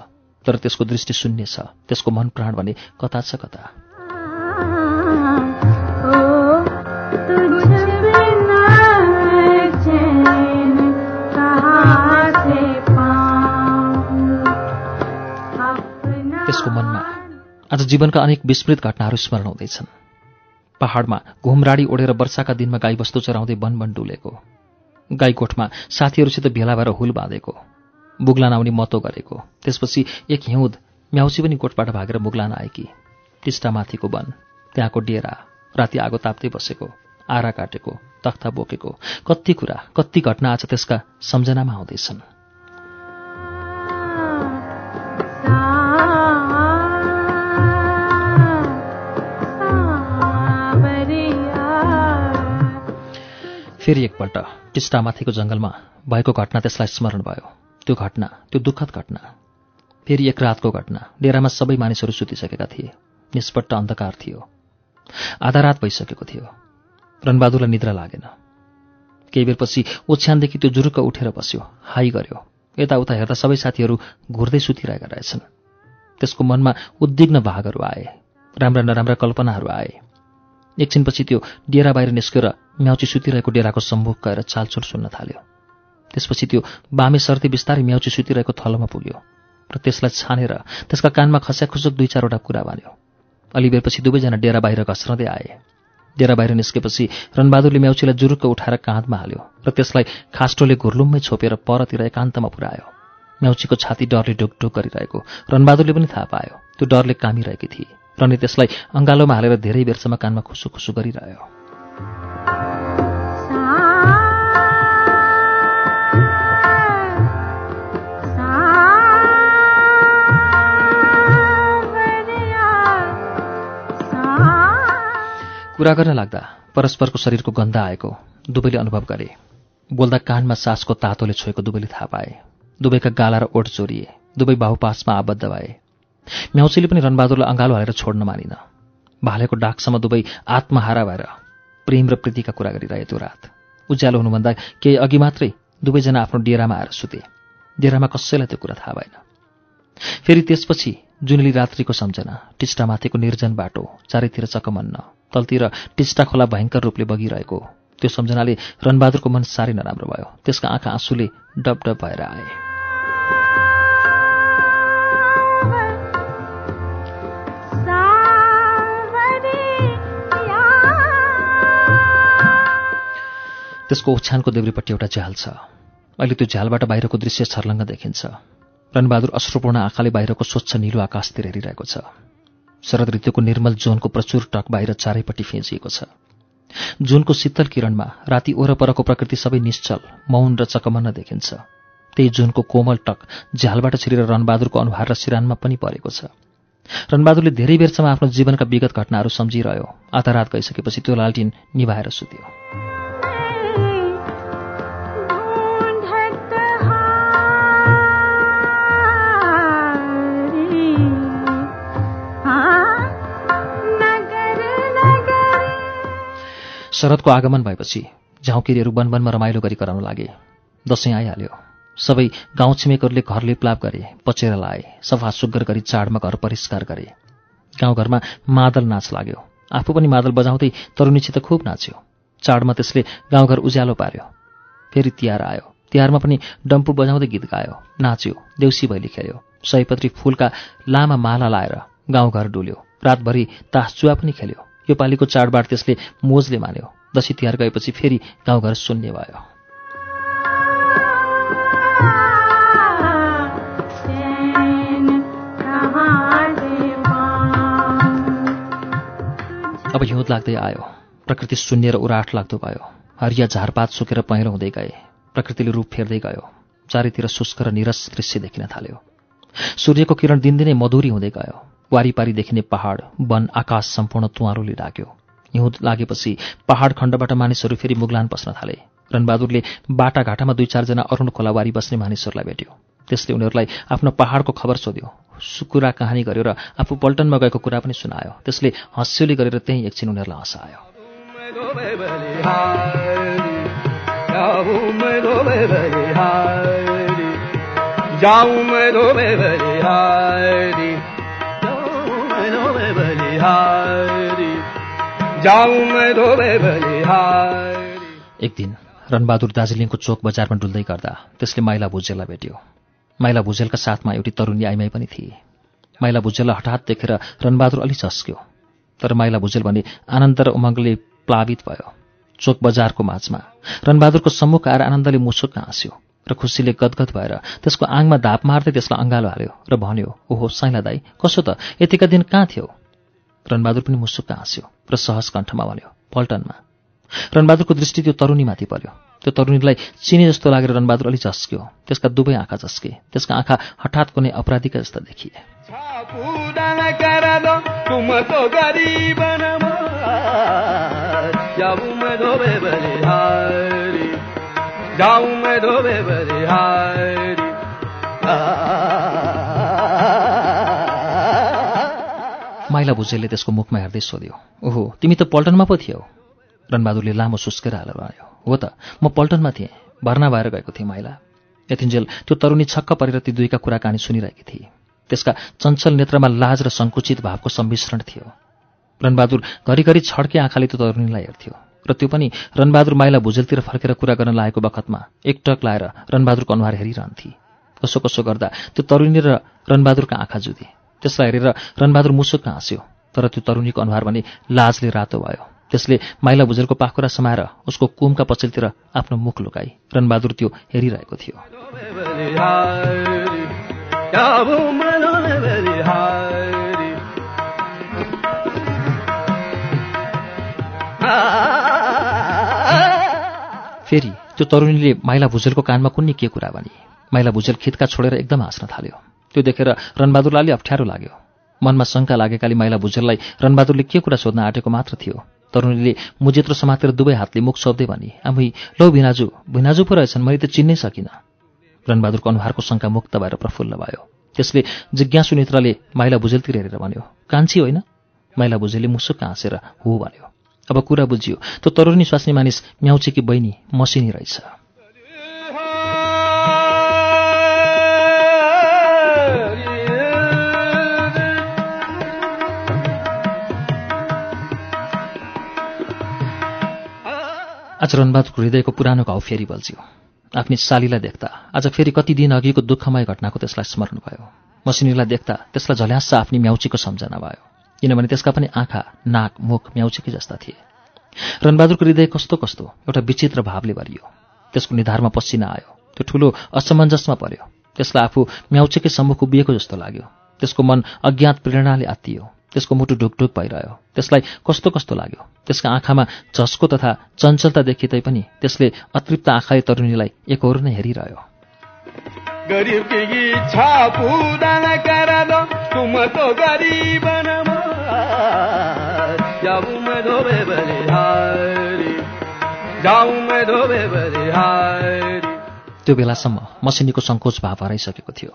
तर त्यसको दृष्टि शून्य छ। त्यसको मन प्राण भने कता छ कता। त्यसको मनमा आज जीवनका अनेक विस्मृत घटनाहरू स्मरण हुँदैछन्। पहाडमा घुमराडी ओढेर वर्षाका दिनमा गाईबस्तु चराउँदै वन डुलेको। गाईकोठमा साथीहरूसित भेला भएर हुल बाँधेको। बुग्लान आउने मतो गरेको। त्यसपछि एक हिउँद म्याउसी पनि कोठबाट भागेर मुगलान आएकी। टिस्टामाथिको वन त्यहाँको डेरा राति आगो ताप्दै बसेको आरा काटेको तख्ता बोकेको। कति कुरा कति घटना आज त्यसका सम्झनामा आउँदैछन्। फेरि एकपल्ट टिस्टामाथिको जङ्गलमा भएको घटना त्यसलाई स्मरण भयो। त्यो घटना त्यो दुःखद घटना फेरि एक रातको घटना डेरामा सबै मानिसहरू सुतिसकेका थिए। निष्पट्ट अन्धकार थियो। आधा रात भइसकेको थियो। रणबहादुरलाई निद्रा लागेन। केही बेरपछि ओछ्यानदेखि त्यो जुरुक्क उठेर बस्यो हाई गर्यो। यताउता हेर्दा सबै साथीहरू घुर्दै सुतिरहेका रहेछन्। त्यसको मनमा उद्विग्न भागहरू आए। राम्रा नराम्रा कल्पनाहरू आए। एकछिनपछि त्यो डेरा बाहिर निस्केर म्याउची सुतिरहेको डेराको सम्मुख गएर चालचुल सुन्न थाल्यो। त्यसपछि त्यो बामे सर्ती बिस्तारै म्याउची सुतिरहेको थलोमा पुग्यो र त्यसलाई छानेर त्यसका कानमा खस्याखुसुक दुई चारवटा कुरा भन्यो। अलि बेरपछि दुवैजना डेरा बाहिर घस्रँदै आए। डेरा बाहिर निस्केपछि रणबहादुरले म्याउचीलाई जुरुक्क उठाएर काँधमा हाल्यो र त्यसलाई खास्टोले घुर्लुम्मै छोपेर परतिर एकान्तमा पुर्यायो म्याउचीको छाती डरले ढुकढुक गरिरहेको रणबहादुरले पनि थाहा पायो। त्यो डरले कामिरहेकी थिए। र नि त्यसलाई अङ्गालोमा हालेर धेरै बेरसम्म कानमा खुसु खुसु गरिरह्यो। कुरा गर्न लाग्दा परस्परको शरीरको गन्ध आएको। दुवैले अनुभव गरे। बोल्दा कानमा सासको तातोले छोएको दुवैले थाहा पाए। दुवैका गाला र ओठ चोरिए दुवै बाहुपासमा आबद्ध भए। म्याउसीले पनि रणबहादुरलाई अँगालो हालेर छोड्न मानिन। भालेको डाकसम्म दुवै आत्महारा भएर प्रेम र प्रीतिका कुरा गरिरहे त्यो रात। उज्यालो हुनुभन्दा केही अघि मात्रै दुवैजना आफ्नो डेरामा आएर सुते। डेरामा कसैलाई त्यो कुरा थाहा भएन। फेरि त्यसपछि जुनेली रात्रिको सम्झना टिस्टामाथिको निर्जन बाटो चारैतिर चकमन्न तलतिर टिस्टा खोला भयङ्कर रूपले बगिरहेको। त्यो सम्झनाले रणबहादुरको मन साह्रै नराम्रो भयो। त्यसका आँखा आँसुले डब डब भएर आए। त्यसको ओछ्यानको देब्रीपट्टि एउटा झ्याल छ। अहिले त्यो झ्यालबाट बाहिरको दृश्य छर्लङ्ग देखिन्छ। रणबहादुर अश्रुपूर्ण आँखाले बाहिरको स्वच्छ निलो आकाशतिर हेरिरहेको छ। शरद ऋतुको निर्मल जोनको प्रचुर टक बाहिर चारैपट्टि फेँचिएको छ। जुनको शीतल किरणमा राति वरपरको प्रकृति सबै निश्चल मौन र चकमन्न देखिन्छ। त्यही जुनको कोमल टक झ्यालबाट छिरेर रणबहादुरको अनुहार र सिरानमा पनि परेको छ। रणबहादुरले धेरै बेरसम्म आफ्नो जीवनका विगत घटनाहरू सम्झिरह्यो। आधा रात गइसकेपछि त्यो लालटिन निभाएर सुत्यो। शरदको आगमन भएपछि झाउँकिरीहरू वनवनमा रमाइलो गरी कराउन लागे। दसैँ आइहाल्यो। सबै गाउँ छिमेकहरूले घर लिपलाप गरे पचेर लाए सफा सुग्घर गरी चाडमा घर परिष्कार गरे। गाउँघरमा मादल नाच लाग्यो। आफू पनि मादल बजाउँदै तरुणीसित खुब नाच्यो। चाडमा त्यसले गाउँघर उज्यालो पार्यो। फेरि तिहार आयो। तिहारमा पनि डम्फु बजाउँदै गीत गायो नाच्यो देउसी भैली खेल्यो। सयपत्री फुलका लामा माला लाएर गाउँघर डुल्यो। रातभरि तास जुवा पनि खेल्यो। यो पालिको चाडबाड त्यसले मोजले मान्यो। दसैँ तिहार गएपछि फेरि गाउँघर शून्य भयो। अब हिउँद लाग्दै आयो। प्रकृति शून्य र उराठ लाग्दो भयो। हरिया झारपात सुकेर पहेँलो हुँदै गए। प्रकृतिले रूप फेर्दै गयो। चारैतिर शुष्क र निरस दृश्य देखिन थाल्यो। सूर्यको किरण दिनदिनै मधुरी हुँदै गयो। वारिपारी देखिने पहाड वन आकाश सम्पूर्ण तुवारोले ढाक्यो हिउँद लागेपछि पहाड खण्डबाट मानिसहरू फेरि मुगलान पस्न थाले। रणबहादुरले बाटाघाटामा दुई चारजना अरुण खोलावारी बस्ने मानिसहरूलाई भेट्यो। त्यसले उनीहरूलाई आफ्नो पहाडको खबर सोध्यो। सुकुरा कहानी गर्यो र आफू पल्टनमा गएको कुरा पनि सुनायो। त्यसले हँस्यौली गरेर त्यहीँ एकछिन उनीहरूलाई हँसायो। एक दिन रणबहादुर दार्जिलिङको चोक बजारमा डुल्दै गर्दा त्यसले माइला भुजेललाई भेट्यो। माइला भुजेलका साथमा एउटी तरुणी आइमाई पनि थिए। माइला भुजेललाई हठात देखेर रणबहादुर अलि चस्क्यो तर माइला भुजेल भने आनन्द र उमङ्गले प्लावित भयो। चोक बजारको माझमा रणबहादुरको सम्मुख आएर आनन्दले मुसुक्क हाँस्यो र खुसीले गदगद भएर त्यसको आङमा धाप मार्दै त्यसलाई अँगालो हाल्यो र भन्यो ओहो साइला दाई कसो त? यतिका दिन कहाँ थियो? रणबहादुर पनि मुसुक्क हाँस्यो र सहज कण्ठमा भन्यो पल्टनमा। रणबहादुरको दृष्टि त्यो तरुणीमाथि पर्यो। त्यो तरुणीलाई चिने जस्तो लागेर रणबहादुर अलि झस्क्यो। त्यसका दुवै आँखा झस्के। त्यसका आँखा हठात कुनै अपराधीका जस्ता देखिए। माइला भुजेलले त्यसको मुखमा हेर्दै सोध्यो ओहो तिमी त पल्टनमा पो थियौ? रणबहादुरले लामो सुस्केर हालेर भन्यो हो त म पल्टनमा थिएँ भर्ना भएर गएको थिएँ माइला। यतिन्जेल त्यो तरुणी छक्क परेर ती दुईका कुराकानी सुनिरहेकी थिए। त्यसका चञ्चल नेत्रमा लाज र सङ्कुचित भावको सम्मिश्रण थियो। रणबहादुर घरिघरि छड्के आँखाले त्यो तरुणीलाई हेर्थ्यो र त्यो पनि रणबहादुर माइला भुजेलतिर फर्केर कुरा गर्न लागेको बखतमा एकटक लाएर रणबहादुरको अनुहार हेरिरहन्थे। कसो कसो गर्दा त्यो तरुणी र रणबहादुरका आँखा जुधे त्यसलाई हेरेर रणबहादुर मुसुक्क हाँस्यो तर त्यो तरुणीको अनुहार भने लाजले रातो भयो। त्यसले माइला भुजेलको पाखुरा समाएर उसको कुमका पछिल्तिर आफ्नो मुख लुकाई। रणबहादुर त्यो हेरिरहेको थियो। फेरि त्यो तरुणीले माइला भुजेलको कानमा कुन्नी के कुरा भने माइला भुजेल खितका छोडेर एकदम हाँस्न थाल्यो। त्यो देखेर रणबहादुरलाई अप्ठ्यारो लाग्यो। मनमा शङ्का लागेकाले माइला भुजेललाई रणबहादुरले के कुरा सोध्न आँटेको मात्र थियो। तरुणीले मुजेत्रो समातेर दुवै हातले मुख सोध्दै भने आमै लौ भिनाजु भिनाजु पो रहेछन् मैले त चिन्नै सकिनँ रणबहादुरको अनुहारको शङ्का मुक्त भएर प्रफुल्ल भयो। त्यसले जिज्ञासु नेत्रले माइला भुजेलतिर हेरेर भन्यो कान्छी होइन माइला भुजेलले मुसुक्क हाँसेर हो भन्यो अब कुरा बुझियो त्यो तरुणी स्वास्नी मानिस म्याउचेकी बहिनी मसिनी रहेछ। आज रणबहादुरको हृदयको पुरानो घाउ फेरि बल्झ्यो। आफ्नी सालीलाई देख्दा आज फेरि कति दिन अघिको दुःखमय घटनाको त्यसलाई स्मरण भयो। मसिनीलाई देख्दा त्यसलाई झल्यास आफ्नी म्याउचीको सम्झना भयो किनभने त्यसका पनि आँखा नाक मुख म्याउचीकै जस्ता थिए। रणबहादुरको हृदय कस्तो कस्तो एउटा विचित्र भावले भरियो। त्यसको निधारमा पसिना आयो त्यो ठुलो असमञ्जसमा पर्यो। त्यसलाई आफू म्याउचेकै सम्मुख उभिएको जस्तो लाग्यो। त्यसको मन अज्ञात प्रेरणाले आत्तियो। त्यसको मुटु ढुकढुक भइरह्यो। त्यसलाई कस्तो कस्तो लाग्यो? त्यसका आँखामा झस्को तथा चञ्चलता देखिँदै पनि त्यसले अतृप्त आँखाले तरुणीलाई एकहोरो नै हेरिरह्यो त्यो बेलासम्म मसिनीको सङ्कोच भाव हराइसकेको थियो।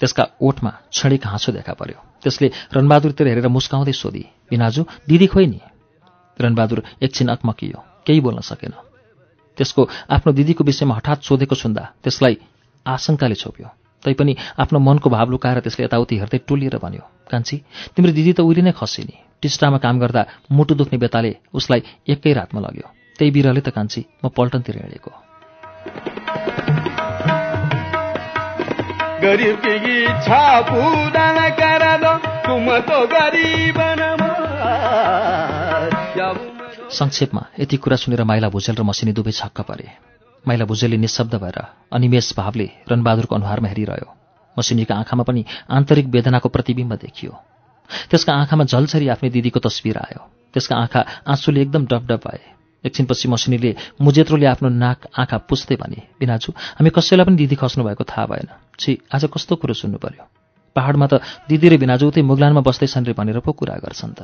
त्यसका ओठमा क्षणिक हाँसो देखा पर्यो। त्यसले रणबहादुरतिर हेरेर मुस्काउँदै सोधी बिनाजु दिदी खोइ नि? रणबहादुर एकछिन अकमकियो केही बोल्न सकेन। त्यसको आफ्नो दिदीको विषयमा हठात सोधेको सुन्दा त्यसलाई आशंकाले छोप्यो। तैपनि आफ्नो मनको भाव लुकाएर त्यसले यताउति हेर्दै टोलिएर भन्यो कान्छी तिम्रो दिदी त उहिले नै खसिनी टिस्टामा काम गर्दा मुटु दुख्ने बेताले उसलाई एकै रातमा लग्यो। त्यही बिरहले त कान्छी म पल्टनतिर हिँडेको। संक्षेपमा यति कुरा सुनेर माइला भुजेल र मसिनी दुवै छक्क परे। माइला भुजेलले निशब्द भएर अनिमेष भावले रणबहादुरको अनुहारमा हेरिरह्यो। मसिनीका आँखामा पनि आन्तरिक वेदनाको प्रतिबिम्ब देखियो। त्यसका आँखामा झलझरी आफ्नै दिदीको तस्विर आयो। त्यसका आँखा आँसुले एकदम डबडब भए। एकछिनपछि मसिनीले मुजेत्रोले आफ्नो नाक आँखा पुस्दै भने बिनाजु हामी कसैलाई पनि दिदी खस्नु भएको थाहा भएन। छि आज कस्तो कुरो सुन्नु पर्यो? पहाडमा त दिदी र बिनाजु उतै मुगलानमा बस्दैछन् रे भनेर पो कुरा गर्छन् त।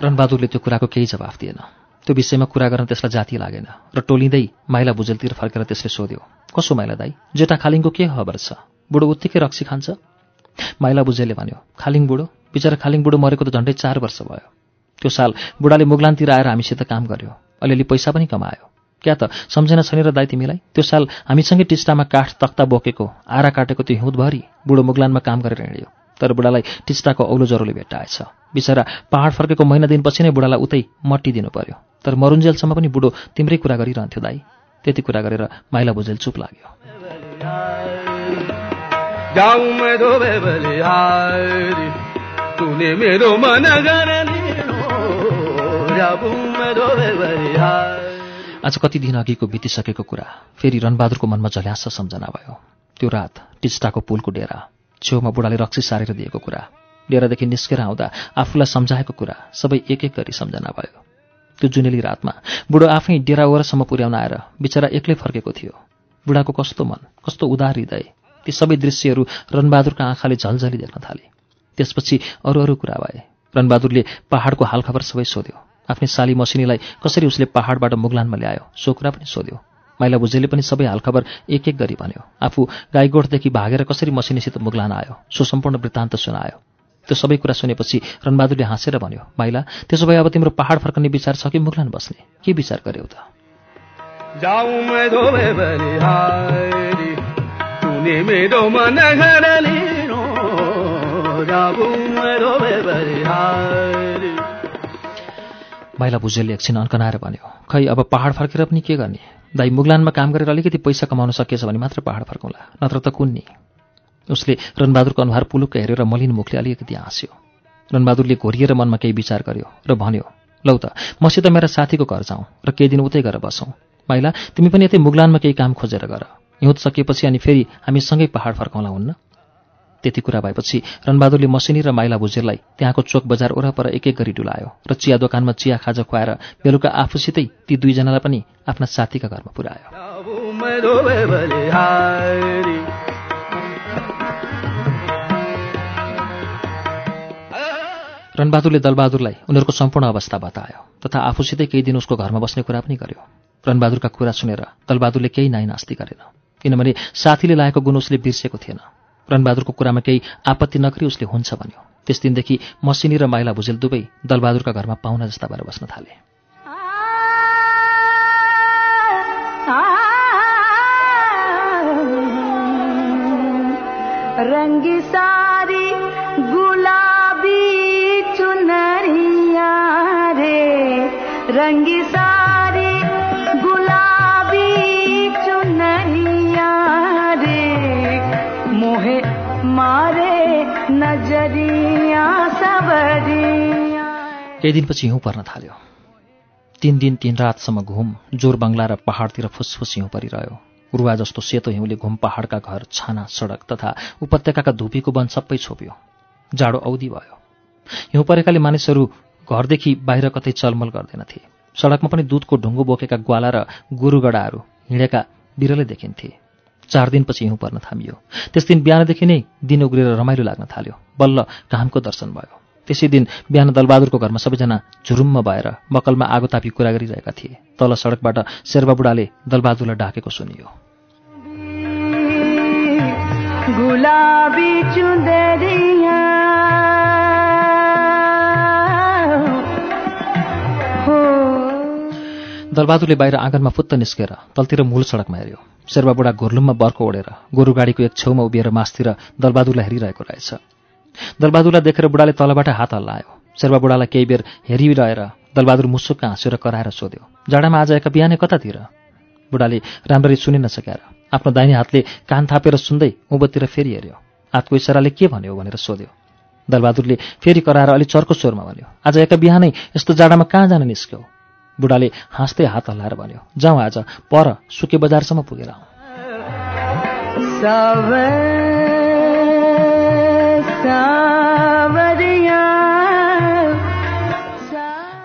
रणबहादुरले त्यो कुराको केही जवाफ दिएन। त्यो विषयमा कुरा गर्न त्यसलाई जाति लागेन र टोलिँदै माइला भुजेलतिर फर्केर त्यसले सोध्यो कसो माइला दाई? जेठा खालिङको के खबर छ? बुढो उत्तिकै रक्सी खान्छ। माइला भुजेलले भन्यो खालिङ बुढो बिचरा खालिङ बुढो मरेको त झन्डै चार वर्ष भयो। त्यो साल बुढाले मुगलानतिर आएर हामीसित काम गर्यो। अलिअलि पैसा पनि कमायो। क्या त सम्झना छैन र दाइ तिमीलाई? त्यो साल हामीसँगै टिस्टामा काठ तख्ता बोकेको आरा काटेको त्यो हिउँदभरि बुढो मुगलानमा काम गरेर हिँड्यो। तर बुढालाई टिस्टाको औलो ज्वरोले भेट्टाएछ। बिचरा पहाड फर्केको महिना दिनपछि नै बुढालाई उतै मट्टी दिनु पर्यो तर मरुन्जेलसम्म पनि बुढो तिम्रै कुरा गरिरहन्थ्यो दाई। त्यति कुरा गरेर माइला भुजेल चुप लाग्यो। जाऊ मैं धोबे बलिहारी तूने मेरो मन बलिहारी आज कति दिन अघिको बितिसकेको कुरा फेरि रणबहादुरको मनमा झल्यास सम्झना भयो। त्यो रात टिस्टाको पुलको डेरा छेउमा बुढाले रक्सी सारेर दिएको कुरा डेरादेखि निस्केर आउँदा आफूलाई सम्झाएको कुरा सबै एक एक गरी सम्झना भयो। त्यो जुनेली रातमा बुढो आफै डेरा वरसम्म पुर्याउन आएर बिचरा एक्लै फर्केको थियो। बुढाको कस्तो मन कस्तो उदार हृदय ती सबै दृश्यहरू रणबहादुरका आँखाले झलझली देख्न थाले। त्यसपछि अरू अरू कुरा भए। रणबहादुरले पहाडको हालखबर सबै सोध्यो। आफ्नै साली मसिनीलाई कसरी उसले पहाडबाट मुगलानमा ल्यायो सो कुरा पनि सोध्यो। माइला भुजेले पनि सबै हालखबर एक एक गरी भन्यो आफू गाईगोठदेखि भागेर कसरी मसिनीसित मुगलान आयो? सो सम्पूर्ण वृत्तान्त सुनायो त्यो सबै कुरा सुनेपछि रणबहादुरले हाँसेर भन्यो माइला त्यसो भए अब तिम्रो पहाड फर्कने विचार छ कि मुगलान बस्ने? के विचार गर्यौ त? तूने मेरो माइला भुजेलले एकछिन अन्कनाएर भन्यो खै अब पहाड फर्केर पनि के गर्ने? दाइ मुगलानमा काम गरेर अलिकति पैसा कमाउन सकिएछ भने मात्र पहाड फर्कौँला नत्र त कुन्नी। उसले रणबहादुरको अनुहार पुलुक्क हेरेर मलिन मुखले अलिकति हाँस्यो। रणबहादुरले घोरिएर मनमा केही विचार गर्यो र भन्यो लौ त मसित मेरा साथीको घर जाउँ र केही दिन उतै गएर बसौँ। माइला तिमी पनि यतै मुगलानमा केही काम खोजेर गर। हिउँद सकिएपछि अनि फेरि हामी सँगै पहाड फर्काउँला हुन्न? त्यति कुरा भएपछि रणबहादुरले मसिनी र माइला भुजेललाई त्यहाँको चोक बजार वरपर एक एक गरी डुलायो र चिया दोकानमा चिया खाजा खुवाएर बेलुका आफूसितै ती दुईजनालाई पनि आफ्ना साथीका घरमा पुर्यायो। रणबहादुरले दलबहादुरलाई उनीहरूको सम्पूर्ण अवस्था बतायो तथा आफूसितै केही दिन उसको घरमा बस्ने कुरा पनि गर्यो। रणबहादुरका कुरा सुनेर दलबहादुरले केही नाइ नास्ति गरेन। किनभने साथीले लाएको गुण उसले बिर्सेको थिएन। रणबहादुरको कुरामा केही आपत्ति नगरी उसले हुन्छ भन्यो। त्यस दिनदेखि मसिनी र माइला भुजेल दुवै दलबहादुरका घरमा पाहुना जस्ता भएर बस्न थाले। सारी गुलाबी चुनरिया रे। केही दिनपछि हिउँ पर्न थाल्यो। तिन दिन तिन रातसम्म घुम जोर बङ्गला र पहाडतिर फुसफुस हिउँ परिरह्यो। रुवा जस्तो सेतो हिउँले घुम पहाडका घर छाना सडक तथा उपत्यकाका धुपीको वन सबै छोप्यो। जाडो औधी भयो। हिउँ परेकाले मानिसहरू घरदेखि बाहिर कतै चलमल गर्दैनथे सडकमा पनि दुधको ढुङ्गो बोकेका ग्वाला र गोरुगडाहरू हिँडेका बिरलै देखिन्थे। चार दिनपछि हिउँ पर्न थामियो। त्यस दिन बिहानदेखि नै दिन उग्रेर रमाइलो लाग्न थाल्यो। बल्ल घामको दर्शन भयो। त्यसै दिन बिहान दलबहादुरको घरमा सबैजना झुरुम्म भएर मकलमा आगो तापी कुरा गरिरहेका थिए। तल सडकबाट शेर्बा बुढाले दलबहादुरलाई डाकेको सुनियो। गुलाबी दलबहादुरले बाहिर आँगनमा फुत्त निस्केर तलतिर मूल सडकमा हेऱ्यो। शेर्वा बुढा घोर्लुममा बर्को ओढेर गोरु गाडीको एक छेउमा उभिएर मासतिर दलबहादुरलाई हेरिरहेको रहेछ। दलबहादुरलाई देखेर बुढाले तलबाट हात हल्लायो। शेर्वा बुढालाई केही बेर हेरिरहेर दलबहादुर मुसुक्क हाँस्यो र कराएर सोध्यो जाडामा आज एका बिहानै कतातिर? बुढाले राम्ररी सुनिन सकेर आफ्नो दाहिने हातले कान थापेर सुन्दै उँभोतिर फेरि हेऱ्यो हातको इसाराले के भन्यो? भनेर सोध्यो। दलबहादुरले फेरि कराएर अलि चर्को स्वरमा भन्यो आज एका बिहानै यस्तो जाडामा कहाँ जान निस्क्यौ? बुढाले हाँस्दै हात हल्लाएर भन्यो जाउँ आज पर सुके बजारसम्म पुगेर आउँ।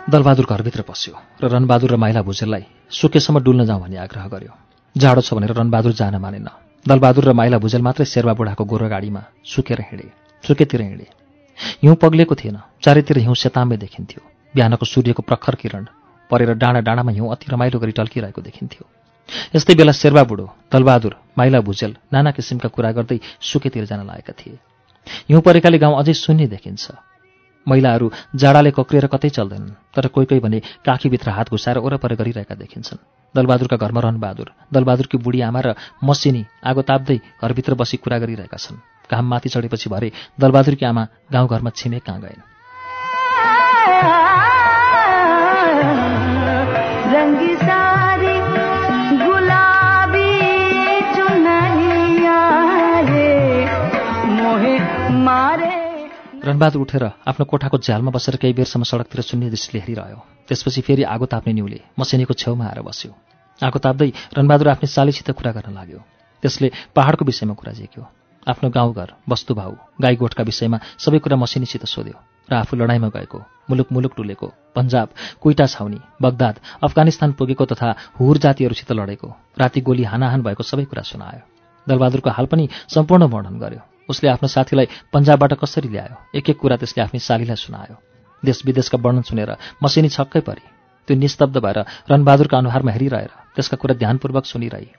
दलबहादुर घरभित्र पस्यो र रणबहादुर र माइला भुजेललाई सुकेसम्म डुल्न जाउँ भनी आग्रह गर्यो। जाडो छ भनेर रणबहादुर जान मानेन। दलबहादुर र माइला भुजेल मात्रै शेर्वा बुढाको गोरो गाडीमा सुकेर हिँडे सुकेतिर हिँडे। हिउँ पग्लेको थिएन चारैतिर हिउँ सेताम्बे देखिन्थ्यो। बिहानको सूर्यको प्रखर किरण परेर डाँडा डाँडामा हिउँ अति रमाइलो गरी टल्किरहेको देखिन्थ्यो। यस्तै बेला शेर्वा बुढो दलबहादुर माइला भुजेल नाना किसिमका कुरा गर्दै सुकेतिर जान लागेका थिए। हिउँ परेकाले गाउँ अझै शून्य देखिन्छ। महिलाहरू जाडाले कक्रिएर कतै चल्दैनन् तर कोही कोही भने काखीभित्र हात घुसाएर वरपर गरिरहेका देखिन्छन्। दलबहादुरका घरमा रहनबहादुर दलबहादुरकी बुढी आमा र मसिनी आगो ताप्दै घरभित्र बसी कुरा गरिरहेका छन्। घाम माथि चढेपछि भरे दलबहादुरकी आमा गाउँघरमा छिमेक कहाँ गएन्? रणबहादुर उठेर आफ्नो कोठाको झ्यालमा बसेर केही बेरसम्म सडकतिर शून्य दृष्टिले हेरिरह्यो। त्यसपछि फेरि आगो ताप्ने न्युले मसिनीको छेउमा आएर बस्यो। आगो ताप्दै रणबहादुर आफ्नो सालीसित कुरा गर्न लाग्यो। त्यसले पहाडको विषयमा कुरा झेक्यो। आफ्नो गाउँघर वस्तुभाउ गाई गोठका विषयमा सबै कुरा मसिनीसित सोध्यो र आफू लडाइँमा गएको मुलुक मुलुक डुलेको पन्जाब कुइटा छाउनी बगदाद अफगानिस्तान पुगेको तथा हुर जातिहरूसित लडेको राति गोली हानाहान भएको सबै कुरा सुनायो। दलबहादुरको हाल पनि सम्पूर्ण वर्णन गर्यो। उसले आफ्नो साथीलाई पन्जाबबाट कसरी ल्यायो? एक एक कुरा त्यसले आफ्नै सालीलाई सुनायो। देश विदेशका वर्णन सुनेर मसिनी छक्कै परे। त्यो निस्तब्ध भएर रणबहादुरका अनुहारमा हेरिरहेर त्यसका कुरा ध्यानपूर्वक सुनिरहे।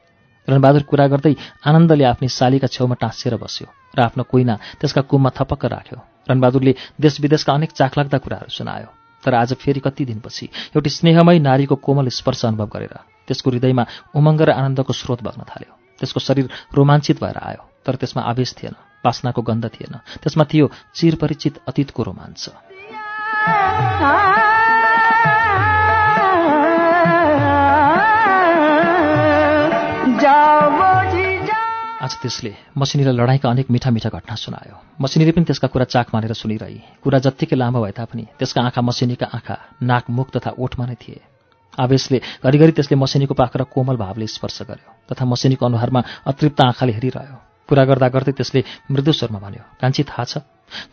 रणबहादुर कुरा गर्दै आनन्दले आफ्नै सालीका छेउमा टाँसिएर बस्यो र आफ्नो कुइना त्यसका कुममा थपक्क राख्यो। रणबहादुरले देश विदेशका अनेक चाखलाग्दा कुराहरू सुनायो तर आज फेरि कति दिनपछि एउटी स्नेहमय नारीको कोमल स्पर्श अनुभव गरेर त्यसको हृदयमा उमङ्ग र आनन्दको स्रोत बग्न थाल्यो। त्यसको शरीर रोमाञ्चित भएर आयो तर त्यसमा आवेश थिएन। बास्नाको गन्ध थिएन। त्यसमा थियो चिरपरिचित अतीतको रोमाञ्च। आज त्यसले मसिनीलाई लडाइँका अनेक मिठा मिठा घटना सुनायो। मसिनीले पनि त्यसका कुरा चाख मानेर सुनिरही। कुरा जत्तिकै लामो भए तापनि त्यसका आँखा मसिनीका आँखा नाक मुख तथा ओठमा नै थिए। आवेशले घरिघरि त्यसले मसिनीको पाखरा कोमल भावले स्पर्श गर्यो तथा मसिनीको अनुहारमा अतृप्त आँखाले हेरिरह्यो। कुरा गर्दा गर्दै त्यसले मृदु स्वरमा भन्यो कान्छी थाहा छ।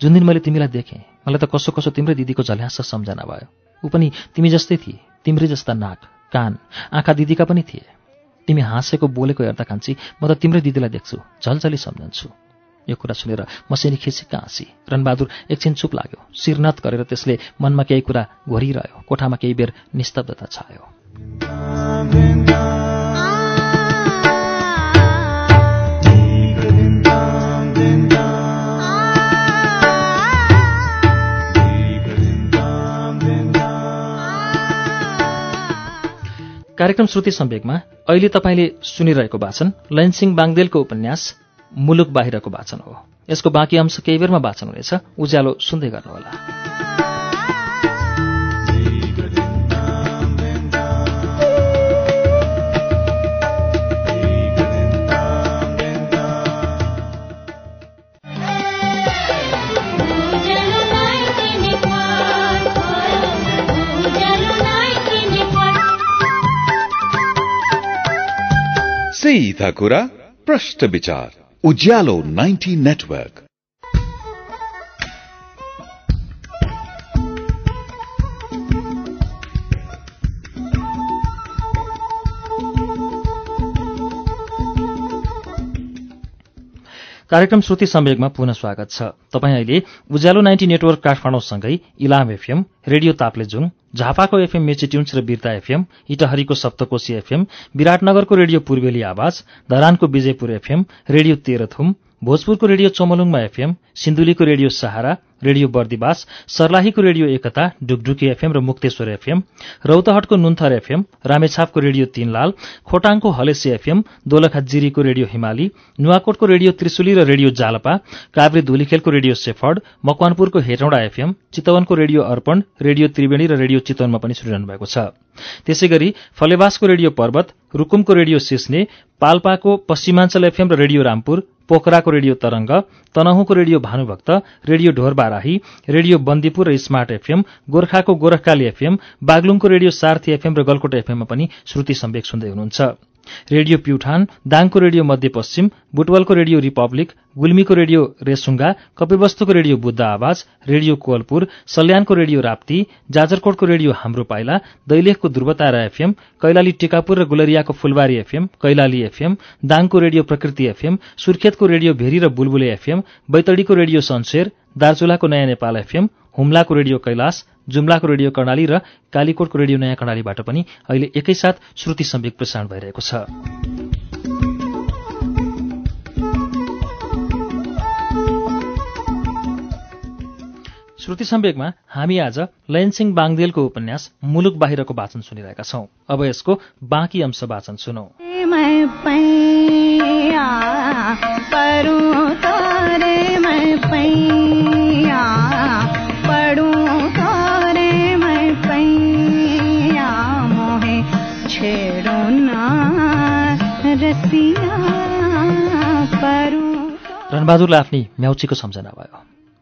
जुन दिन मैले तिमीलाई देखेँ मलाई त कसो कसो तिम्रै दिदीको झल्यास सम्झना भयो। ऊ पनि तिमी जस्तै थिए तिम्रै जस्ता नाक कान आँखा दिदीका पनि थिए। तिमी हाँसेको बोलेको हेर्दा कान्छी म त तिम्रै दिदीलाई देख्छु झलझली सम्झन्छु। यो कुरा सुनेर मसिनी खिसिक्क हाँसी रणबहादुर एकछिन चुप लाग्यो। शिरनाथ गरेर त्यसले मनमा केही कुरा घोरिरह्यो कोठामा केही बेर निस्तब्धता छायो। कार्यक्रम श्रुति सम्वेकमा अहिले तपाईँले सुनिरहेको वाचन लैनसिंह बाङदेलको उपन्यास मुलुक बाहिरको वाचन हो। यसको बाँकी अंश केही बेरमा वाचन हुनेछ। उज्यालो सुन्दै गर्नुहोला। सीधा कुरा प्रश्न विचार उज्यालो 90 नेटवर्क कार्यक्रम श्रुति सम्वेगमा पुनः स्वागत छ। तपाईँ अहिले उज्यालो नाइन्टी नेटवर्क काठमाडौँसँगै इलाम एफएम रेडियो ताप्लेजुङ झापाको एफएम मेचिट्युन्स र बिर्ता एफएम इटहरीको सप्तकोशी एफएम विराटनगरको रेडियो पूर्वेली आवाज धरानको विजयपुर एफएम रेडियो तेह्रथुम भोजपुरको रेडियो चमलुङमा एफएम सिन्धुलीको रेडियो सहारा रेडियो बर्दिवास सर्लाहीको रेडियो एकता डुकडुकी एफएम र मुक्तेश्वर एफएम रौतहटको नुन्थर एफएम रामेछापको रेडियो तीनलाल खोटाङको हलेसी एफएम दोलखा जिरीको रेडियो हिमाली नुवाकोटको रेडियो त्रिशुली र रेडियो जालपा काभ्रे धुलीखेलको रेडियो सेफर्ड मकवानपुरको हेटौँडा एफएम चितवनको रेडियो अर्पण रेडियो त्रिवेणी र रेडियो चितवनमा पनि सुनिरहनु भएको छ। त्यसै गरी फलेवासको रेडियो पर्वत रुकुमको रेडियो सिस्ने पाल्पाको पश्चिमाञ्चल एफएम र रेडियो रामपुर पोखराको radio Tarang तनहुँको radio Bhanubhakta radio Dhorbarahi radio Bandipur र स्मार्ट एफएम गोर्खाको गोरखकाली एफएम बागलुङको रेडियो सार्थी एफएम र गलकोट एफएममा पनि श्रुति सम्वेक सुन्दै हुनुहुन्छ। रेडियो प्युठान दाङको रेडियो मध्यपश्चिम बुटवलको रेडियो रिपब्लिक गुल्मीको रेडियो रेसुङ्गा कपिलवस्तुको रेडियो बुद्ध आवाज रेडियो कोवलपुर सल्यानको रेडियो राप्ती जाजरकोटको रेडियो हाम्रो पाइला दैलेखको ध्रुवतारा एफएम कैलाली टिकापुर र गुलरियाको फुलबारी एफएम कैलाली एफएम दाङको रेडियो प्रकृति एफएम सुर्खेतको रेडियो भेरी र बुलबुले एफएम बैतडीको रेडियो सन्सेर दार्चुलाको नयाँ नेपाल एफएम हुम्लाको रेडियो कैलाश जुम्लाको रेडियो कर्णाली र कालीकोटको रेडियो नयाँ कर्णालीबाट पनि अहिले एकैसाथ श्रुति सम्वेक प्रसारण भइरहेको छ। श्रुति सम्वेकमा हामी आज लयनसिंह बाङदेलको उपन्यास मुलुक बाहिरको वाचन सुनिरहेका छौं। अब यसको बाँकी अंश वाचन सुनौ। रणबहादुरलाई आफ्नी म्याउचीको सम्झना भयो।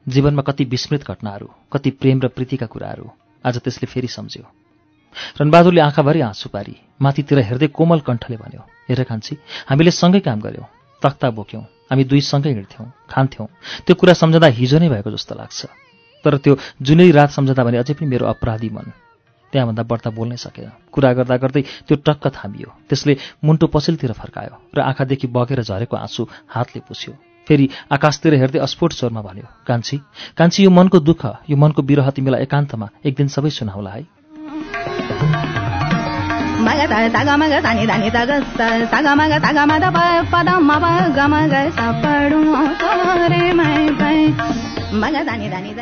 जीवनमा कति विस्मृत घटनाहरू कति प्रेम र प्रीतिका कुराहरू आज त्यसले फेरि सम्झ्यो। रणबहादुरले आँखाभरि आँसु पारी माथितिर हेर्दै कोमल कण्ठले भन्यो हेर कान्छी हामीले सँगै काम गऱ्यौँ तख्ता बोक्यौँ हामी दुई सँगै हिँड्थ्यौँ खान्थ्यौँ। त्यो कुरा सम्झँदा हिजो नै भएको जस्तो लाग्छ। तर त्यो जुनै रात सम्झँदा भने अझै पनि मेरो अपराधी मन। त्यहाँभन्दा बढ्ता बोल्नै सकेन। कुरा गर्दा गर्दै त्यो टक्क थामियो। त्यसले मुन्टो पछिल्तिर फर्कायो र आँखादेखि बगेर झरेको आँसु हातले पुछ्यो फेरि आकाशतिर हेर्दै अस्फोट स्वरमा भन्यो कान्छी कान्छी यो मनको दुःख यो मनको बिरह तिमीलाई एकान्तमा एक दिन सबै सुनाउला है।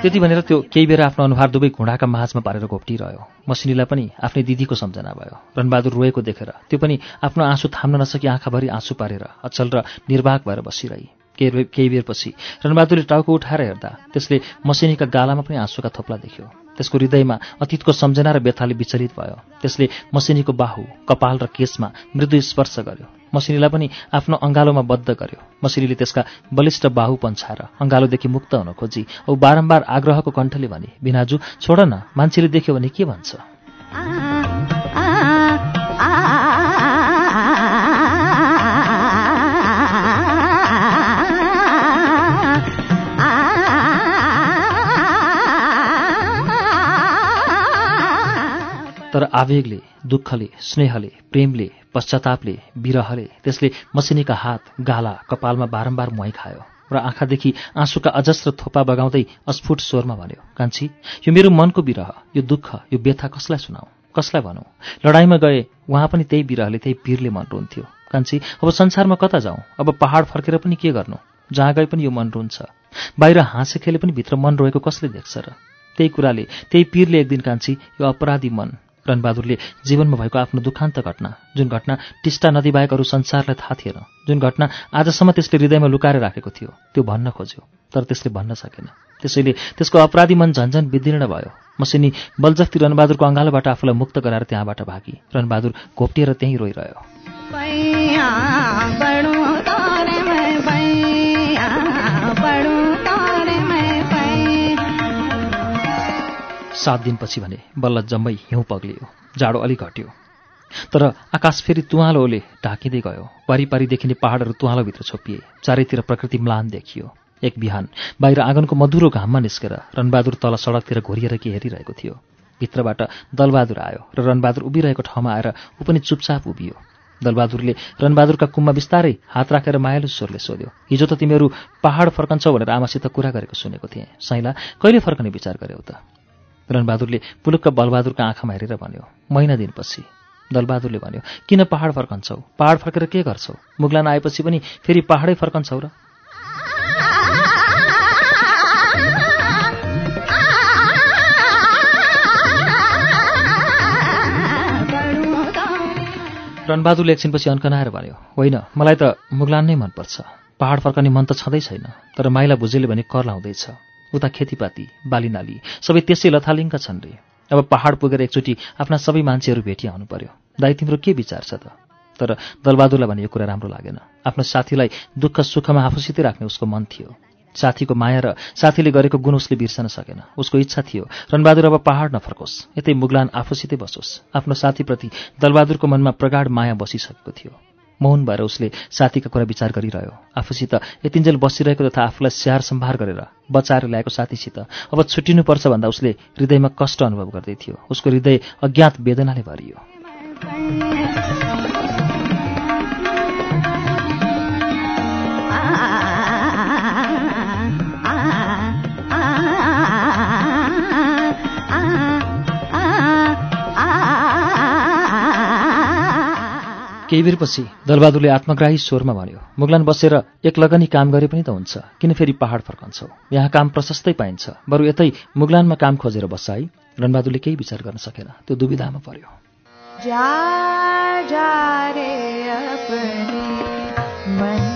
त्यति भनेर त्यो केही बेर आफ्नो अनुहार दुवै घुँडाका माझमा पारेर घोप्टिरह्यो। मसिनीलाई पनि आफ्नै दिदीको सम्झना भयो। रणबहादुर रोएको देखेर त्यो पनि आफ्नो आँसु थाम्न नसकी आँखाभरि आँसु पारेर अचल र निर्वाक भएर बसिरही। केही बेरपछि रणबहादुरले टाउको उठाएर हेर्दा त्यसले मसिनीका गालामा पनि आँसुका थोप्ला देख्यो। त्यसको हृदयमा अतीतको सम्झना र व्यथाले विचलित भयो। त्यसले मसिनीको बाहु कपाल र केसमा मृदु स्पर्श गर्यो। मसिनीलाई पनि आफ्नो अङ्गालोमा बद्ध गर्यो। मसिनीले त्यसका बलिष्ठ बाहु पन्छाएर अङ्गालोदेखि मुक्त हुन खोजी औ बारम्बार आग्रहको कण्ठले भने बिनाजु छोड न मान्छेले देख्यो भने के भन्छ? तर आवेगले दुःखले स्नेहले प्रेमले पश्चातापले विरहले त्यसले मसिनीका हात गाला कपालमा बारम्बार मुहाई खायो र आँखादेखि आँसुका अजस्र थोपा बगाउँदै अस्फुट स्वरमा भन्यो कान्छी यो मेरो मनको विरह यो दुःख यो व्यथा कसलाई सुनाऊ? कसलाई भनौँ? लडाइँमा गए उहाँ पनि त्यही विरहले त्यही पीरले मन रुन्थ्यो। कान्छी अब संसारमा कता जाउँ अब पहाड फर्केर पनि के गर्नु? जहाँ गए पनि यो मन रुन्छ। बाहिर हाँसे खेले पनि भित्र मन रोएको कसले देख्छ र? त्यही कुराले त्यही पीरले एक दिन कान्छी यो अपराधी मन रणबहादुरले जीवनमा भएको आफ्नो दुखान्त घटना जुन घटना टिस्टा नदी बाहेक अरू संसारलाई थाहा थिएन जुन घटना आजसम्म त्यसले हृदयमा लुकाएर राखेको थियो त्यो भन्न खोज्यो तर त्यसले भन्न सकेन। त्यसैले त्यसको अपराधी मन झन्झन विदीर्ण भयो। मसिनी बलजफ्ती रणबहादुरको अँगालोबाट आफूलाई मुक्त गराएर त्यहाँबाट भागी। रणबहादुर घोप्टिएर त्यहीँ रोइरह्यो। सात दिनपछि भने बल्ल जम्मै हिउँ पग्लियो जाडो अलि घट्यो। तर आकाश फेरि तुवालोले ढाकिँदै गयो। पारिपारी देखिने पहाडहरू तुवालोभित्र छोपिए। चारैतिर प्रकृति म्लान देखियो। एक बिहान बाहिर आँगनको मधुरो घाममा निस्केर रणबहादुर तल सडकतिर घोरिएर के हेरिरहेको थियो। भित्रबाट दलबहादुर आयो र रणबहादुर उभिरहेको ठाउँमा आएर ऊ पनि चुपचाप उभियो। दलबहादुरले रणबहादुरका कुममा बिस्तारै हात राखेर मायालु स्वरले सोध्यो हिजो त तिमीहरू पहाड फर्कन्छौ भनेर आमासित कुरा गरेको सुनेको थिएँ। साइला कहिले फर्कने विचार गर्यौ त? रणबहादुरले पुलुक्क बलबहादुरको आँखामा हेरेर भन्यो महिना दिनपछि। दलबहादुरले भन्यो किन पहाड फर्कन्छौ? पहाड फर्केर के गर्छौ? मुगलान आएपछि पनि फेरि पहाडै फर्कन्छौ र? रणबहादुरले एकछिनपछि अन्कनाएर भन्यो होइन मलाई त मुगलान नै मनपर्छ। पहाड फर्कने मन त छँदै छैन तर माइला भुजेले भने कर लाउँदैछ उता खेतीपाती बालीनाली सबै त्यसै लथालिङ्ग छन् रे। अब पहाड पुगेर एकचोटि आफ्ना सबै मान्छेहरू भेटी आउनु पर्यो। दाइ तिम्रो के विचार छ त? तर दलबहादुरलाई भने यो कुरा राम्रो लागेन। आफ्नो साथीलाई दुःख सुखमा आफूसितै राख्ने उसको मन थियो। साथीको माया र साथीले गरेको गुण उसले बिर्सन सकेन। उसको इच्छा थियो रणबहादुर अब पहाड नफर्कोस्। यतै मुगलान आफूसितै बसोस्। आफ्नो साथीप्रति दलबहादुरको मनमा प्रगाढ माया बसिसकेको थियो। मौन भएर उसले साथीका कुरा विचार गरिरह्यो। आफूसित यतिन्जेल बसिरहेको तथा आफूलाई स्याहार सम्भार गरेर बचाएर ल्याएको साथीसित अब छुट्टिनुपर्छ भन्दा उसले हृदयमा कष्ट अनुभव गर्दै थियो। उसको हृदय अज्ञात वेदनाले भरियो। केही बेरपछि दलबहादुरले आत्मग्राही स्वरमा भन्यो मुगलान बसेर एक लगनी काम गरे पनि त हुन्छ किन फेरि पहाड फर्कन्छौ? यहाँ काम प्रशस्तै पाइन्छ। बरु यतै मुगलानमा काम खोजेर बस्छ रणबहादुरले केही विचार गर्न सकेन। त्यो दुविधामा पर्यो।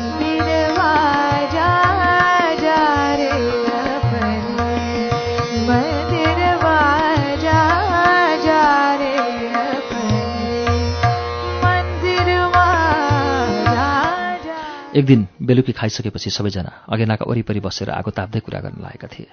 एक दिन बेलुकी खाइसकेपछि सबैजना अगेनाका वरिपरि बसेर आगो ताप्दै कुरा गर्न लागेका थिए।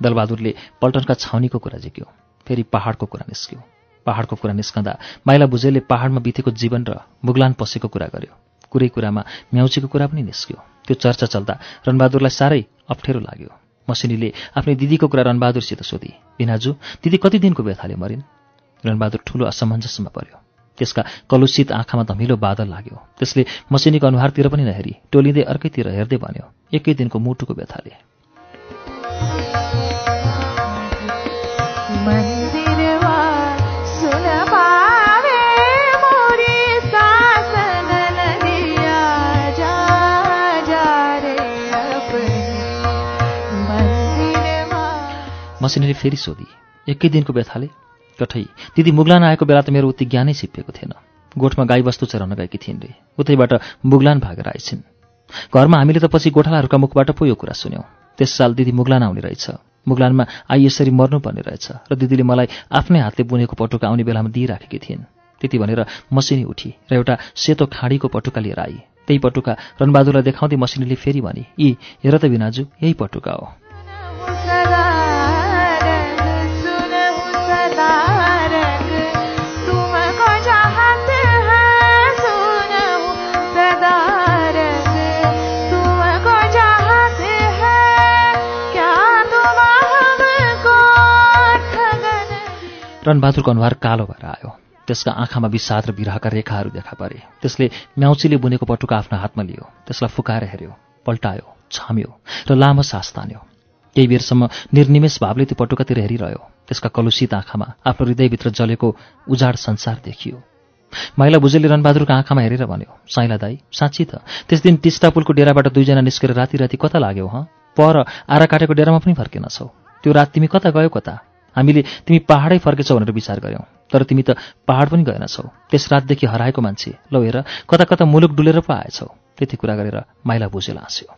दलबहादुरले पल्टनका छाउनीको कुरा जिक्यो फेरि पहाडको कुरा निस्क्यो। पहाडको कुरा निस्कँदा माइला भुजेलले पहाडमा बितेको जीवन र मुगलान पसेको कुरा गर्यो। कुरै कुरामा म्याउचीको कुरा पनि निस्क्यो। त्यो चर्चा चल्दा रणबहादुरलाई साह्रै अप्ठ्यारो लाग्यो। मसिनीले आफ्नै दिदीको कुरा रणबहादुरसित सोधी बिनाजु दिदी कति दिनको व्यथाले मरिन्? रणबहादुर ठूलो असमञ्जसमा पर्यो। त्यसका कलुषित आँखामा धमिलो बादल लाग्यो। त्यसले मसिनीको अनुहारतिर पनि नहेरी टोलिँदै अर्कैतिर हेर्दै भन्यो एकै दिनको मुटुको व्यथाले। मसिनीले फेरि सोधी एकै दिनको व्यथाले? कठै दिदी मुगलान आएको बेला त मेरो उति ज्ञानै छिप्पिएको थिएन। गोठमा गाईवस्तु चराउन गएकी थिइन् रे। उतैबाट मुगलान भागेर आइछिन्। घरमा हामीले त पछि गोठालाहरूका मुखबाट पो यो कुरा सुन्यौँ। त्यस साल दिदी मुगलान आउने रहेछ। मुगलानमा आई यसरी मर्नुपर्ने रहेछ र दिदीले मलाई आफ्नै हातले बुनेको पटुका आउने बेलामा दिइराखेकी थिइन्। त्यति भनेर मसिनी उठी र एउटा सेतो खाडीको पटुका लिएर आई। त्यही पटुका रणबहादुरलाई देखाउँदै मसिनीले फेरि भने यी हेर त बिनाजु यही पटुका हो। रणबहादुरको अनुहार कालो भएर आयो। त्यसका आँखामा विषाद र विरहका रेखाहरू देखा परे। त्यसले म्याउचीले बुनेको पटुका आफ्नो हातमा लियो। त्यसलाई फुकाएर हेऱ्यो पल्टायो छाम्यो र लामो सास तान्यो। केही बेरसम्म निर्निमेष भावले त्यो पटुकातिर हेरिरह्यो। त्यसका कलुषित आँखामा आफ्नो हृदयभित्र जलेको उजाड संसार देखियो। माइला भुजेलले रणबहादुरको आँखामा हेरेर भन्यो साइला दाई साँच्ची त? त्यस दिन टिस्टा पुलको डेराबाट दुईजना निस्केर राति राति कता लाग्यौ हँ? पर आरा काटेको डेरामा पनि फर्केनछौ त्यो रात तिमी कता गयो कता? हामीले तिमी पहाडै फर्केछौ भनेर विचार गऱ्यौँ तर तिमी त पहाड पनि गएनछौ। त्यस रातदेखि हराएको मान्छे। लौ हेर कता कता मुलुक डुलेर पो आएछौ। त्यति कुरा गरेर माइला भुजेल हाँस्यो।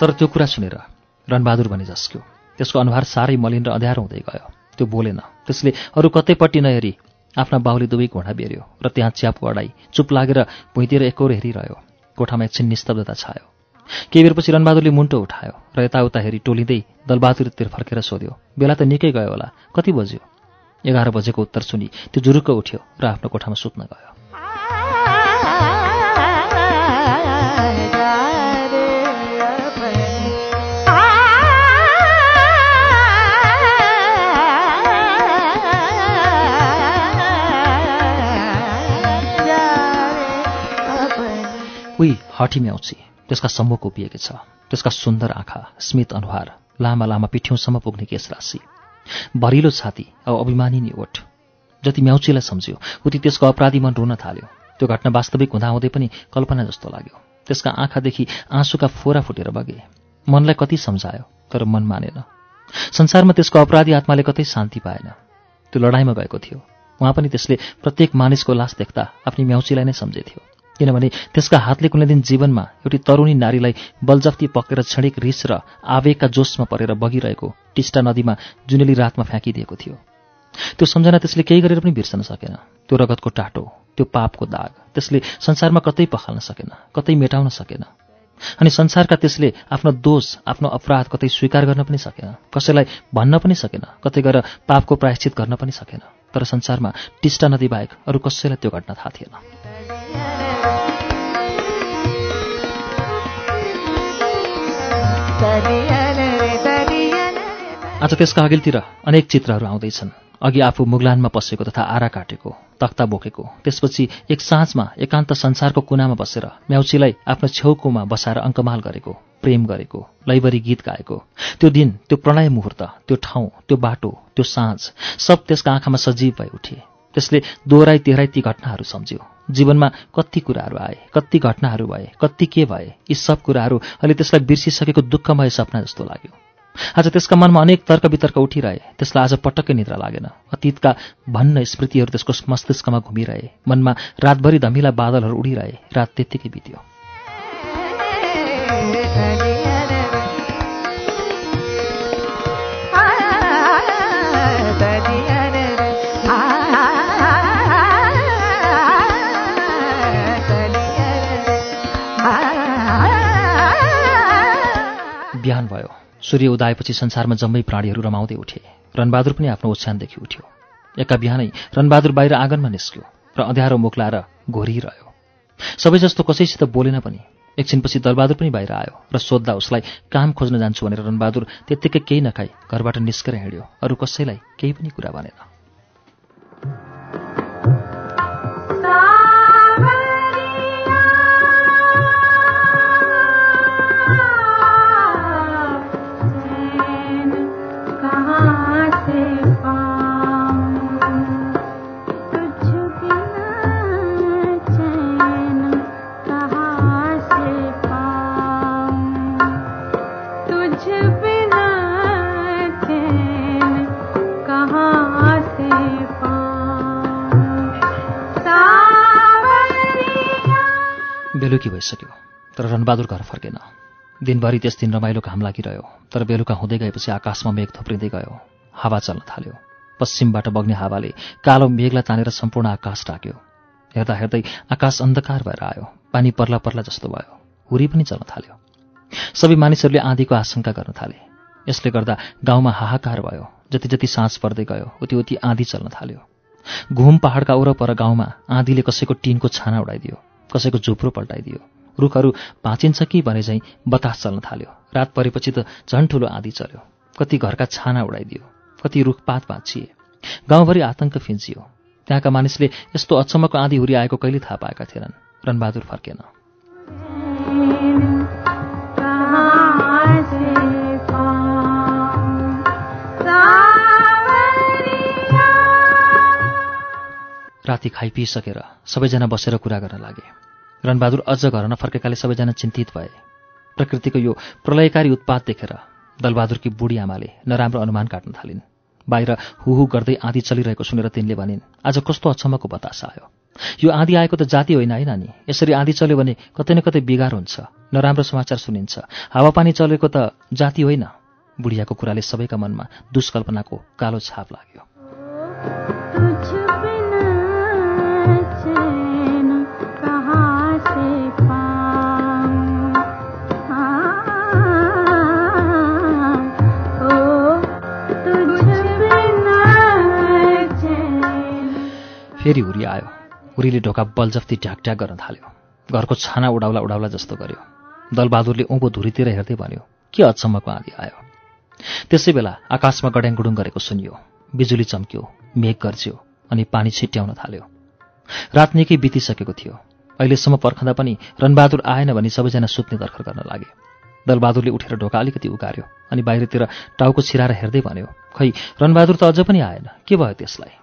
तर त्यो कुरा सुनेर रणबहादुर भने जस्क्यो त्यसको अनुहार साह्रै मलिन र अँध्यारो हुँदै गयो। त्यो बोलेन। त्यसले अरू कतैपट्टि नहेरी आफ्ना बाहुले दुवै घोडा बेर्यो र त्यहाँ च्याप अडाई चुप लागेर भुइँतिर एकौर हेरिरह्यो। कोठामा एकछिन निस्तब्धता छायो। केही बेरपछि रणबहादुरले मुन्टो उठायो र यताउता हेरी टोलिँदै दलबहादुरतिर फर्केर सोध्यो बेला त निकै गयो होला कति बज्यो? एघार बजेको उत्तर सुनि त्यो जुरुक्क उठ्यो र आफ्नो कोठामा सुत्न गयो। उही म्याउँची त्यसका सम्मुख उभिएकी छ। त्यसका सुन्दर आँखा स्मित अनुहार लामा लामा पिठ्यौँसम्म पुग्ने केश राशि। भरिलो छाती औ अभिमानिनी ओठ। जति म्याउचीलाई सम्झ्यो उति त्यसको अपराधी मन रुन थाल्यो। त्यो घटना वास्तविक हुँदाहुँदै पनि कल्पना जस्तो लाग्यो। त्यसका आँखादेखि आँसुका फोरा फुटेर बगे। मनलाई कति सम्झायो तर मन मानेन। संसारमा त्यसको अपराधी आत्माले कतै शान्ति पाएन। त्यो लडाइँमा गएको थियो। उहाँ पनि त्यसले प्रत्येक मानिसको लास देख्दा आफ्नी म्याउचीलाई नै सम्झेथ्यो। किनभने त्यसका हातले कुनै दिन जीवनमा एउटी तरुणी नारीलाई बलजफ्ती पक्रेर क्षणिक रिस र आवेगका जोसमा परेर बगिरहेको टिस्टा नदीमा जुनेली रातमा फ्याँकिदिएको थियो। त्यो सम्झना त्यसले केही गरेर पनि बिर्सन सकेन। त्यो रगतको टाटो त्यो पापको दाग त्यसले संसारमा कतै पखाल्न सकेन कतै मेटाउन सकेन। अनि संसारका त्यसले आफ्नो दोष आफ्नो अपराध कतै स्वीकार गर्न पनि सकेन। कसैलाई भन्न पनि सकेन कतै गएर पापको प्रायश्चित गर्न पनि सकेन। तर संसारमा टिस्टा नदी बाहेक अरू कसैलाई त्यो घटना थाहा थिएन। आज त्यसका अघिल्तिर अनेक चित्रहरू आउँदैछन्। अघि आफू मुगलानमा पसेको तथा आरा काटेको तख्ता बोकेको त्यसपछि एक साँझमा एकान्त संसारको कुनामा बसेर म्याउचीलाई आफ्नो छेउकोमा बसाएर अङ्कमाल गरेको प्रेम गरेको लैबरी गीत गाएको। त्यो दिन त्यो प्रणय मुहूर्त त्यो ठाउँ त्यो बाटो त्यो साँझ सब त्यसका आँखामा सजीव भई उठे। त्यसले दोहोऱ्याइ तेह्राइ ती घटनाहरू सम्झ्यो। जीवनमा कति कुराहरू आए कति घटनाहरू भए कति के भए यी सब कुराहरू अहिले त्यसलाई बिर्सिसकेको दुःखमय सपना जस्तो लाग्यो। आज त्यसका मनमा अनेक तर्क वितर्क उठिरहे त्यसलाई आज पटक्कै निद्रा लागेन। अतीतका भन्न स्मृतिहरू त्यसको मस्तिष्कमा घुमिरहे मनमा रातभरि धमिला बादलहरू उडिरहे रात त्यत्तिकै बित्यो। बिहान भयो। सूर्य उदाएपछि संसारमा जम्मै प्राणीहरू रमाउँदै उठे। रणबहादुर पनि आफ्नो ओछ्यानदेखि उठ्यो। एका बिहानै रणबहादुर बाहिर आँगनमा निस्क्यो र अँध्यारो मुक्लाएर घोरिरह्यो सबै जस्तो कसैसित बोलेन पनि। एकछिनपछि दलबहादुर पनि बाहिर आयो र सोद्धा उसलाई काम खोज्न जान्छु भनेर रणबहादुर त्यत्तिकै केही नखाई घरबाट निस्केर हिँड्यो। अरू कसैलाई केही पनि कुरा भनेन। बेलुकी भइसक्यो। तर रणबहादुर घर फर्केन। दिनभरि त्यस दिन रमाइलो घाम लागिरह्यो। तर बेलुका हुँदै गएपछि आकाशमा मेघ थुप्रिँदै गयो। हावा चल्न थाल्यो। पश्चिमबाट बग्ने हावाले कालो मेघलाई तानेर सम्पूर्ण आकाश ढाक्यो। हेर्दा हेर्दै आकाश अन्धकार भएर आयो। पानी पर्ला पर्ला जस्तो भयो। हुरी पनि चल्न थाल्यो। सबै मानिसहरूले आँधीको आशंका गर्न थाले। यसले गर्दा गाउँमा हाहाकार भयो। जति जति साँझ पर्दै गयो उति उति आँधी चल्न थाल्यो। घुम पहाडका वरपर गाउँमा आँधीले कसैको टिनको छाना उडाइदियो। कसैको झुप्रो पल्टाइदियो। रुखहरू भाँचिन्छ कि भने चाहिँ बतास चल्न थाल्यो। रात परेपछि त झन् ठुलो आँधी चल्यो। कति घरका छाना उडाइदियो। कति रुखपात भाँचिए गाउँभरि आतंक फिन्चियो त्यहाँका मानिसले यस्तो अचम्मको आँधी हुरी आएको कहिले थाहा पाएका थिएनन्। रणबहादुर फर्केन। राति खाइपिसकेर सबैजना बसेर कुरा गर्न लागे। रणबहादुर अझ घर नफर्केकाले सबैजना चिन्तित भए। प्रकृतिको यो प्रलयकारी उत्पात देखेर दलबहादुरकी बुढी आमाले नराम्रो अनुमान काट्न थालिन्। बाहिर हुहु गर्दै आँधी चलिरहेको सुनेर तिनले भनिन् आज कस्तो अचम्मको बतास आयो। यो आँधी आएको त जाति होइन है नानी? यसरी आँधी चल्यो भने कतै न कतै बिगार हुन्छ नराम्रो समाचार सुनिन्छ। हावापानी चलेको त जाति होइन? बुढियाको कुराले सबैका मनमा दुष्कल्पनाको कालो छाप लाग्यो। फेरि हुरी आयो। हुरीले ढोका बलजफ्ती ढ्याकढ्याक गर्न थाल्यो। घरको छाना उडाउला उडाउला जस्तो गर्यो। दलबहादुरले उँभो धुरीतिर हेर्दै भन्यो के अचम्मको आँधी आयो? त्यसै बेला आकाशमा गड्याङ गुडुङ गरेको सुनियो। बिजुली चम्क्यो मेघ गर्ज्यो अनि पानी छिट्याउन थाल्यो। रात निकै बितिसकेको थियो। अहिलेसम्म पर्खँदा पनि रणबहादुर आएन भने सबैजना सुत्ने दर्खर गर्न लागे। दलबहादुरले उठेर ढोका अलिकति उगार्यो अनि बाहिरतिर टाउको छिराएर हेर्दै भन्यो खै रणबहादुर त अझ पनि आएन। के भयो त्यसलाई?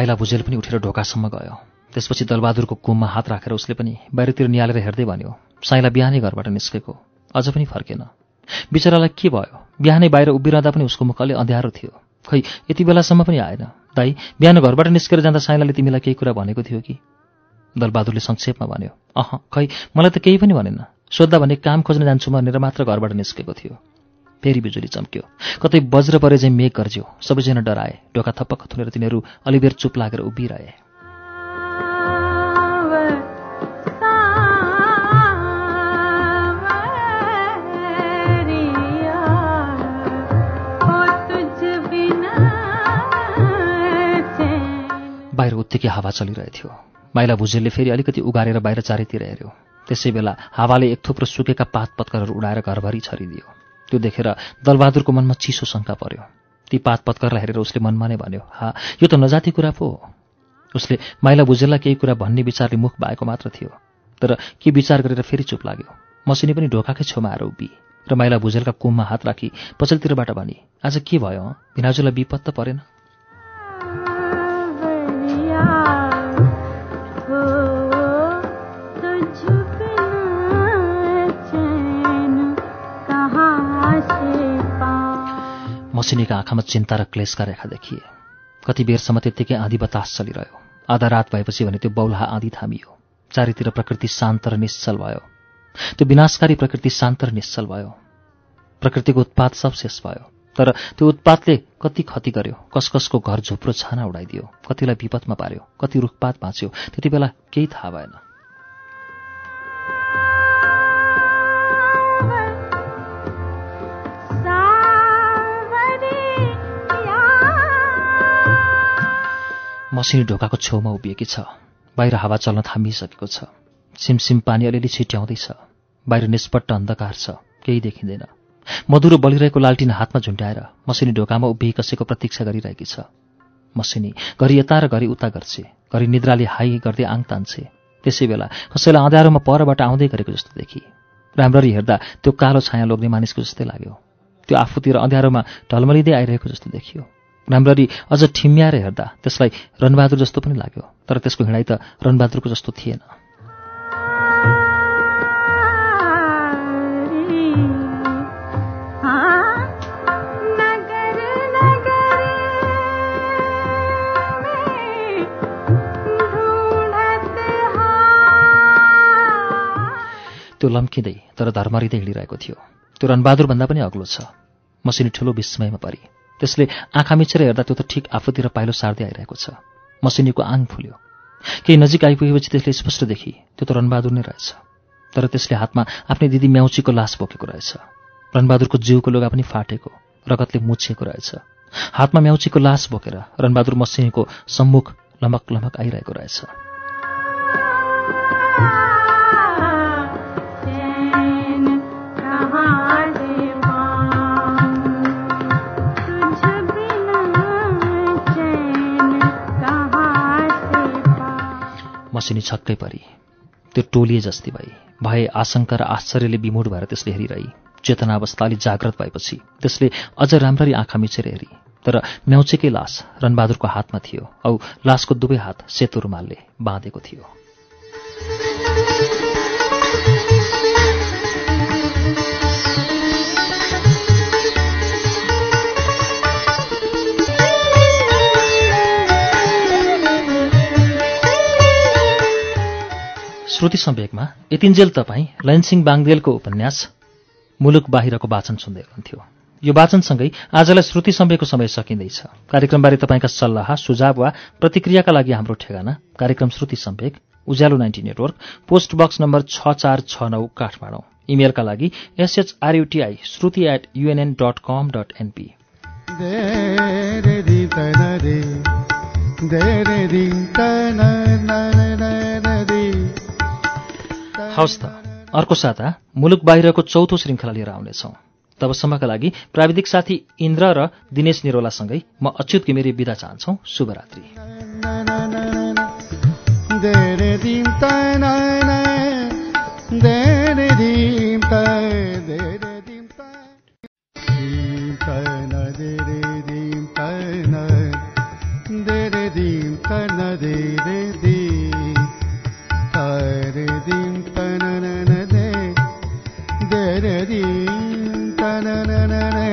माइला भुजेल पनि उठेर ढोकासम्म गयो। त्यसपछि दलबहादुरको कुममा हात राखेर उसले पनि बाहिरतिर निहालेर हेर्दै भन्यो साइला बिहानै घरबाट निस्केको। अझ पनि फर्केन। बिचरालाई के भयो? बिहानै बाहिर उभिरहँदा पनि उसको मुख अलि अँध्यारो थियो। खै यति बेलासम्म पनि आएन। दाई बिहान घरबाट निस्केर जाँदा साइलाले तिमीलाई केही कुरा भनेको थियो कि? दलबहादुरले संक्षेपमा भन्यो अह खै मलाई त केही पनि भनेन। सोद्धा भने काम खोज्न जान्छु भनेर मात्र घरबाट निस्केको थियो। फेरि बिजुली चम्क्यो। कतै वज्र परे चाहिँ मेघ गर्ज्यो। सबैजना डराए। ढोका थपक्क थुनेर तिनीहरू अलिबेर चुप लागेर उभिरहे। बाहिर उत्तिकै हावा चलिरहेथ्यो। माइला भुजेलले फेरि अलिकति उगारेर बाहिर चारैतिर हेऱ्यो। त्यसै बेला हावाले एक थुप्रो सुकेका पात पत्करहरू उडाएर घरभरि छरिदियो। त्यो देखेर दलबहादुरको मनमा चिसो शङ्का पर्यो। ती पात पत्करलाई हेरेर उसले मनमा नै भन्यो हा यो त नजाति कुरा पो उसले माइला भुजेललाई केही कुरा भन्ने विचारले मुख भएको मात्र थियो तर के विचार गरेर फेरि चुप लाग्यो? मसिनी पनि ढोकाकै छेउमा आएर उभि र माइला भुजेलका कुममा हात राखी पछिल्लोतिरबाट भनी आज के भयो? भिनाजुलाई विपद त परेन? मसिनीका आँखामा चिन्ता र क्लेशका रेखा देखिए। कति बेरसम्म त्यत्तिकै आँधी बतास चलिरह्यो। आधा रात भएपछि भने त्यो बौलाहा आँधी थामियो। चारैतिर प्रकृति शान्त र निश्चल भयो। त्यो विनाशकारी प्रकृति शान्त र निश्चल भयो। प्रकृतिको उत्पात सब शेष भयो। तर त्यो उत्पातले कति क्षति गर्यो कसकसको घर झुप्रो छाना उडाइदियो कतिलाई विपदमा पार्यो कति रुखपात बाँच्यो त्यति बेला केही थाहा भएन। मसिनी ढोकाको छेउमा उभिएकी छ। बाहिर हावा चल्न थामिसकेको छ। सिमसिम पानी अलिअलि छिट्याउँदैछ। बाहिर निष्पट्ट अन्धकार छ। केही देखिँदैन। मधुरो बलिरहेको लालटिन हातमा झुन्ड्याएर मसिनी ढोकामा उभिई कसैको प्रतीक्षा गरिरहेकी छ। मसिनी घरि यता र घरि उता गर्छे। घरि निद्राले हाई गर्दै आङ तान्छे। त्यसै बेला कसैलाई अँध्यारोमा परबाट आउँदै गरेको जस्तो देखी। राम्ररी हेर्दा त्यो कालो छाया लोग्ने मानिसको जस्तै लाग्यो। त्यो आफूतिर अँध्यारोमा ढलमलिँदै आइरहेको जस्तो देखियो। राम्ररी अझ ठिम्याएर हेर्दा त्यसलाई रणबहादुर जस्तो पनि लाग्यो तर त्यसको हिँडाइ त रणबहादुरको जस्तो थिएन। त्यो लम्किँदै तर धर्मरिँदै हिँडिरहेको थियो। त्यो रणबहादुर भन्दा पनि अग्लो छ। मसिनी ठुलो विस्मयमा परी। त्यसले आँखा मिचेर हेर्दा त्यो त ठिक आफूतिर पाइलो सार्दै आइरहेको छ। मसिनीको आङ फुल्यो। केही नजिक आइपुगेपछि त्यसले स्पष्ट देखी त्यो त रणबहादुर नै रहेछ। तर त्यसले हातमा आफ्नै दिदी म्याउचीको लास बोकेको रहेछ। रणबहादुरको जिउको लुगा पनि फाटेको रगतले मुछिएको रहेछ। हातमा म्याउचीको लास बोकेर रणबहादुर मसिनीको सम्मुख लमक लमक आइरहेको रहेछ। मसिनी छक्कै परी। त्यो टोलिए जस्ती भई भए आशंका र आश्चर्यले विमूढ भएर त्यसले हेरिरही। चेतनावस्था अलि जाग्रत भएपछि त्यसले अझ राम्ररी आँखा मिचेर हेरी। तर म्याउचेकै लास रणबहादुरको हातमा थियो औ लासको दुवै हात सेतो रुमालले बाँधेको थियो। श्रुति सम्वेकमा यतिन्जेल तपाईँ लैनसिंह बाङदेलको उपन्यास मुलुक बाहिरको वाचन सुन्दै हुनुहुन्थ्यो। यो वाचनसँगै आजलाई श्रुति सम्वेकको समय सकिँदैछ। कार्यक्रमबारे तपाईँका सल्लाह सुझाव वा प्रतिक्रियाका लागि हाम्रो ठेगाना कार्यक्रम Shruti Samvek Ujyalo ninety network post box number छ चार छ नौ काठमाडौँ। इमेलका लागि S H R U T I Shruti at UNN dot com dot NP हवस् त। अर्को साता मुलुक बाहिरको चौथो श्रृङ्खला लिएर आउनेछौँ। तबसम्मका लागि प्राविधिक साथी इन्द्र र दिनेश निरोलासँगै म अच्युत घिमिरे बिदा चाहन्छौ। शुभरात्रि। दे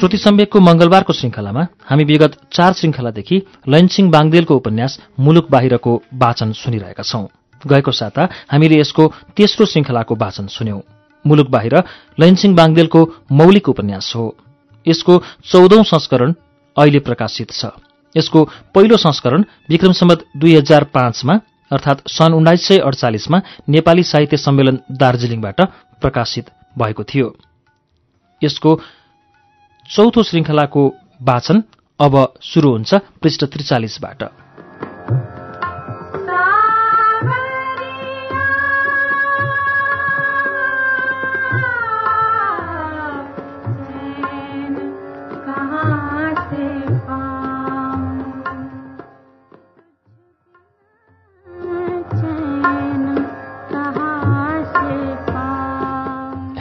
श्रुति सम्वेकको मंगलबारको श्रृङ्खलामा हामी विगत चार श्रृङ्खलादेखि लैनसिंह बाङदेलको उपन्यास मुलुक बाहिरको वाचन सुनिरहेका छौं। गएको साता हामीले यसको तेस्रो श्रृङ्खलाको वाचन सुन्यौं। मुलुक बाहिर लैनसिंह बाङदेलको मौलिक उपन्यास हो। यसको चौधौं संस्करण अहिले प्रकाशित छ। यसको पहिलो संस्करण विक्रम सम्बत दुई हजार पाँचमा अर्थात् सन् उन्नाइस सय अडचालिसमा नेपाली साहित्य सम्मेलन दार्जीलिङबाट प्रकाशित भएको थियो। यसको चौथो श्रृङ्खलाको वाचन अब सुरु हुन्छ पृष्ठ त्रिचालिसबाट।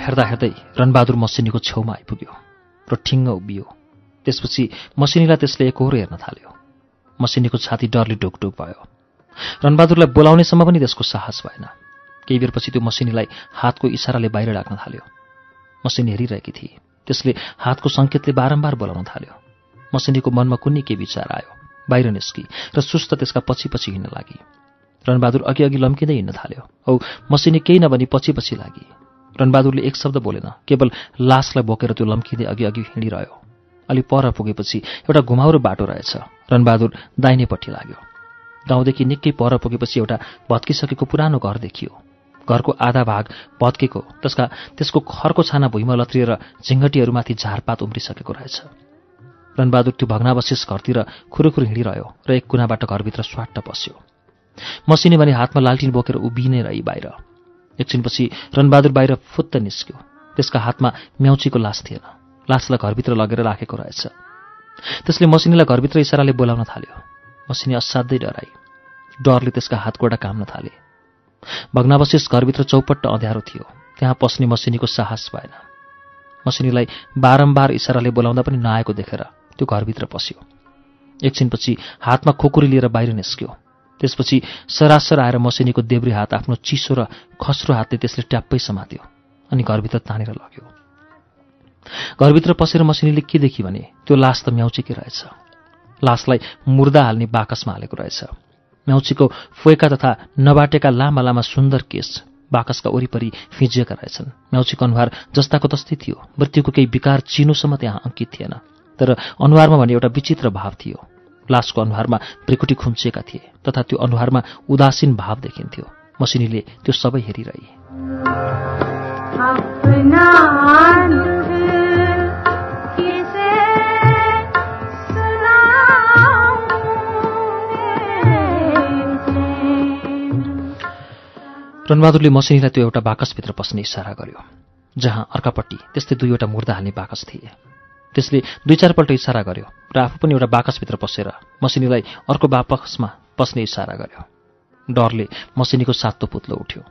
हेर्दा हेर्दै रणबहादुर मसिनीको छेउमा आइपुग्यो। र ठिङ्ग उभियो। त्यसपछि मसिनीलाई त्यसले एकहोरो हेर्न थाल्यो। मसिनीको छाती डरले ढुकढुक भयो। रणबहादुरलाई बोलाउनेसम्म पनि त्यसको साहस भएन। केही बेरपछि त्यो मसिनीलाई हातको इसाराले बाहिर राख्न थाल्यो। मसिनी हेरिरहेकी थिए। त्यसले हातको सङ्केतले बारम्बार बोलाउन थाल्यो। मसिनीको मनमा कुनै के विचार आयो। बाहिर निस्की र सुस्त त्यसका पछि पछि हिँड्न लागि। रणबहादुर अघि अघि लम्किँदै हिँड्न थाल्यो। औ मसिनी केही नभनी पछि पछि लागि। रणबहादुरले एक शब्द बोलेन केवल लासलाई बोकेर त्यो लम्किँदै अघि अघि हिँडिरह्यो। अलि पर पुगेपछि एउटा घुमाउरो बाटो रहेछ। रणबहादुर दाहिनेपट्टि लाग्यो। गाउँदेखि निकै पर पुगेपछि एउटा भत्किसकेको पुरानो घर देखियो। घरको आधा भाग भत्केको त्यसका त्यसको खरको छाना भुइँमा लत्रिएर झिङ्गटीहरूमाथि झारपात उम्रिसकेको रहेछ। रणबहादुर त्यो भग्नावशेष घरतिर खुरुखुरु हिँडिरह्यो र एक कुनाबाट घरभित्र स्वाट्ट पस्यो। मसिनी भने हातमा लालटिन बोकेर उभिनै रही बाहिर। एकछिनपछि रणबहादुर बाहिर फुत्त निस्क्यो। त्यसका हातमा म्याउचीको लास थिएन। लासलाई घरभित्र लगेर राखेको रहेछ। त्यसले मसिनीलाई घरभित्र इसाराले बोलाउन थाल्यो। मसिनी असाध्यै डराई। डरले त्यसका हातगोडा काम्न थाले। भग्नावशेष घरभित्र चौपट्ट अँध्यारो थियो। त्यहाँ पस्ने मसिनीको साहस भएन। मसिनीलाई बारम्बार इसाराले बोलाउँदा पनि नआएको देखेर त्यो घरभित्र पस्यो। एकछिनपछि हातमा खोकुरी लिएर बाहिर निस्क्यो। त्यसपछि सरासर आएर मसिनीको देब्रे हात आफ्नो चिसो र खस्रो हातले त्यसले ट्याप्पै समात्यो अनि घरभित्र तानेर लग्यो। घरभित्र पसेर मसिनीले के देखि भने त्यो लास त म्याउचीकै रहेछ। लासलाई मुर्दा हाल्ने बाकसमा हालेको रहेछ। म्याउचीको फोएका तथा नबाटेका लामा लामा सुन्दर केस बाकसका वरिपरि फिजिएका रहेछन्। म्याउचीको अनुहार जस्ताको तस्तै थियो। मृत्युको केही विकार चिनोसम्म त्यहाँ अङ्कित थिएन। तर अनुहारमा भने एउटा विचित्र भाव थियो। लासको अनुहारमा भ्रिकुटी खुम्चिएका थिए तथा त्यो अनुहारमा उदासीन भाव देखिन्थ्यो। मसिनीले त्यो सबै हेरिरहे। रणबहादुरले मसिनीलाई त्यो एउटा बाकसभित्र पस्ने इसारा गर्यो जहाँ अर्कापट्टि त्यस्तै दुईवटा मुर्दा हाल्ने बाकस थिए। त्यसले दुई चारपल्ट इसारा गर्यो र आफू पनि एउटा बाकसभित्र पसेर मसिनीलाई अर्को बाकसमा पस्ने इसारा गर्यो। डरले मसिनीको सातो पुत्लो उठ्यो।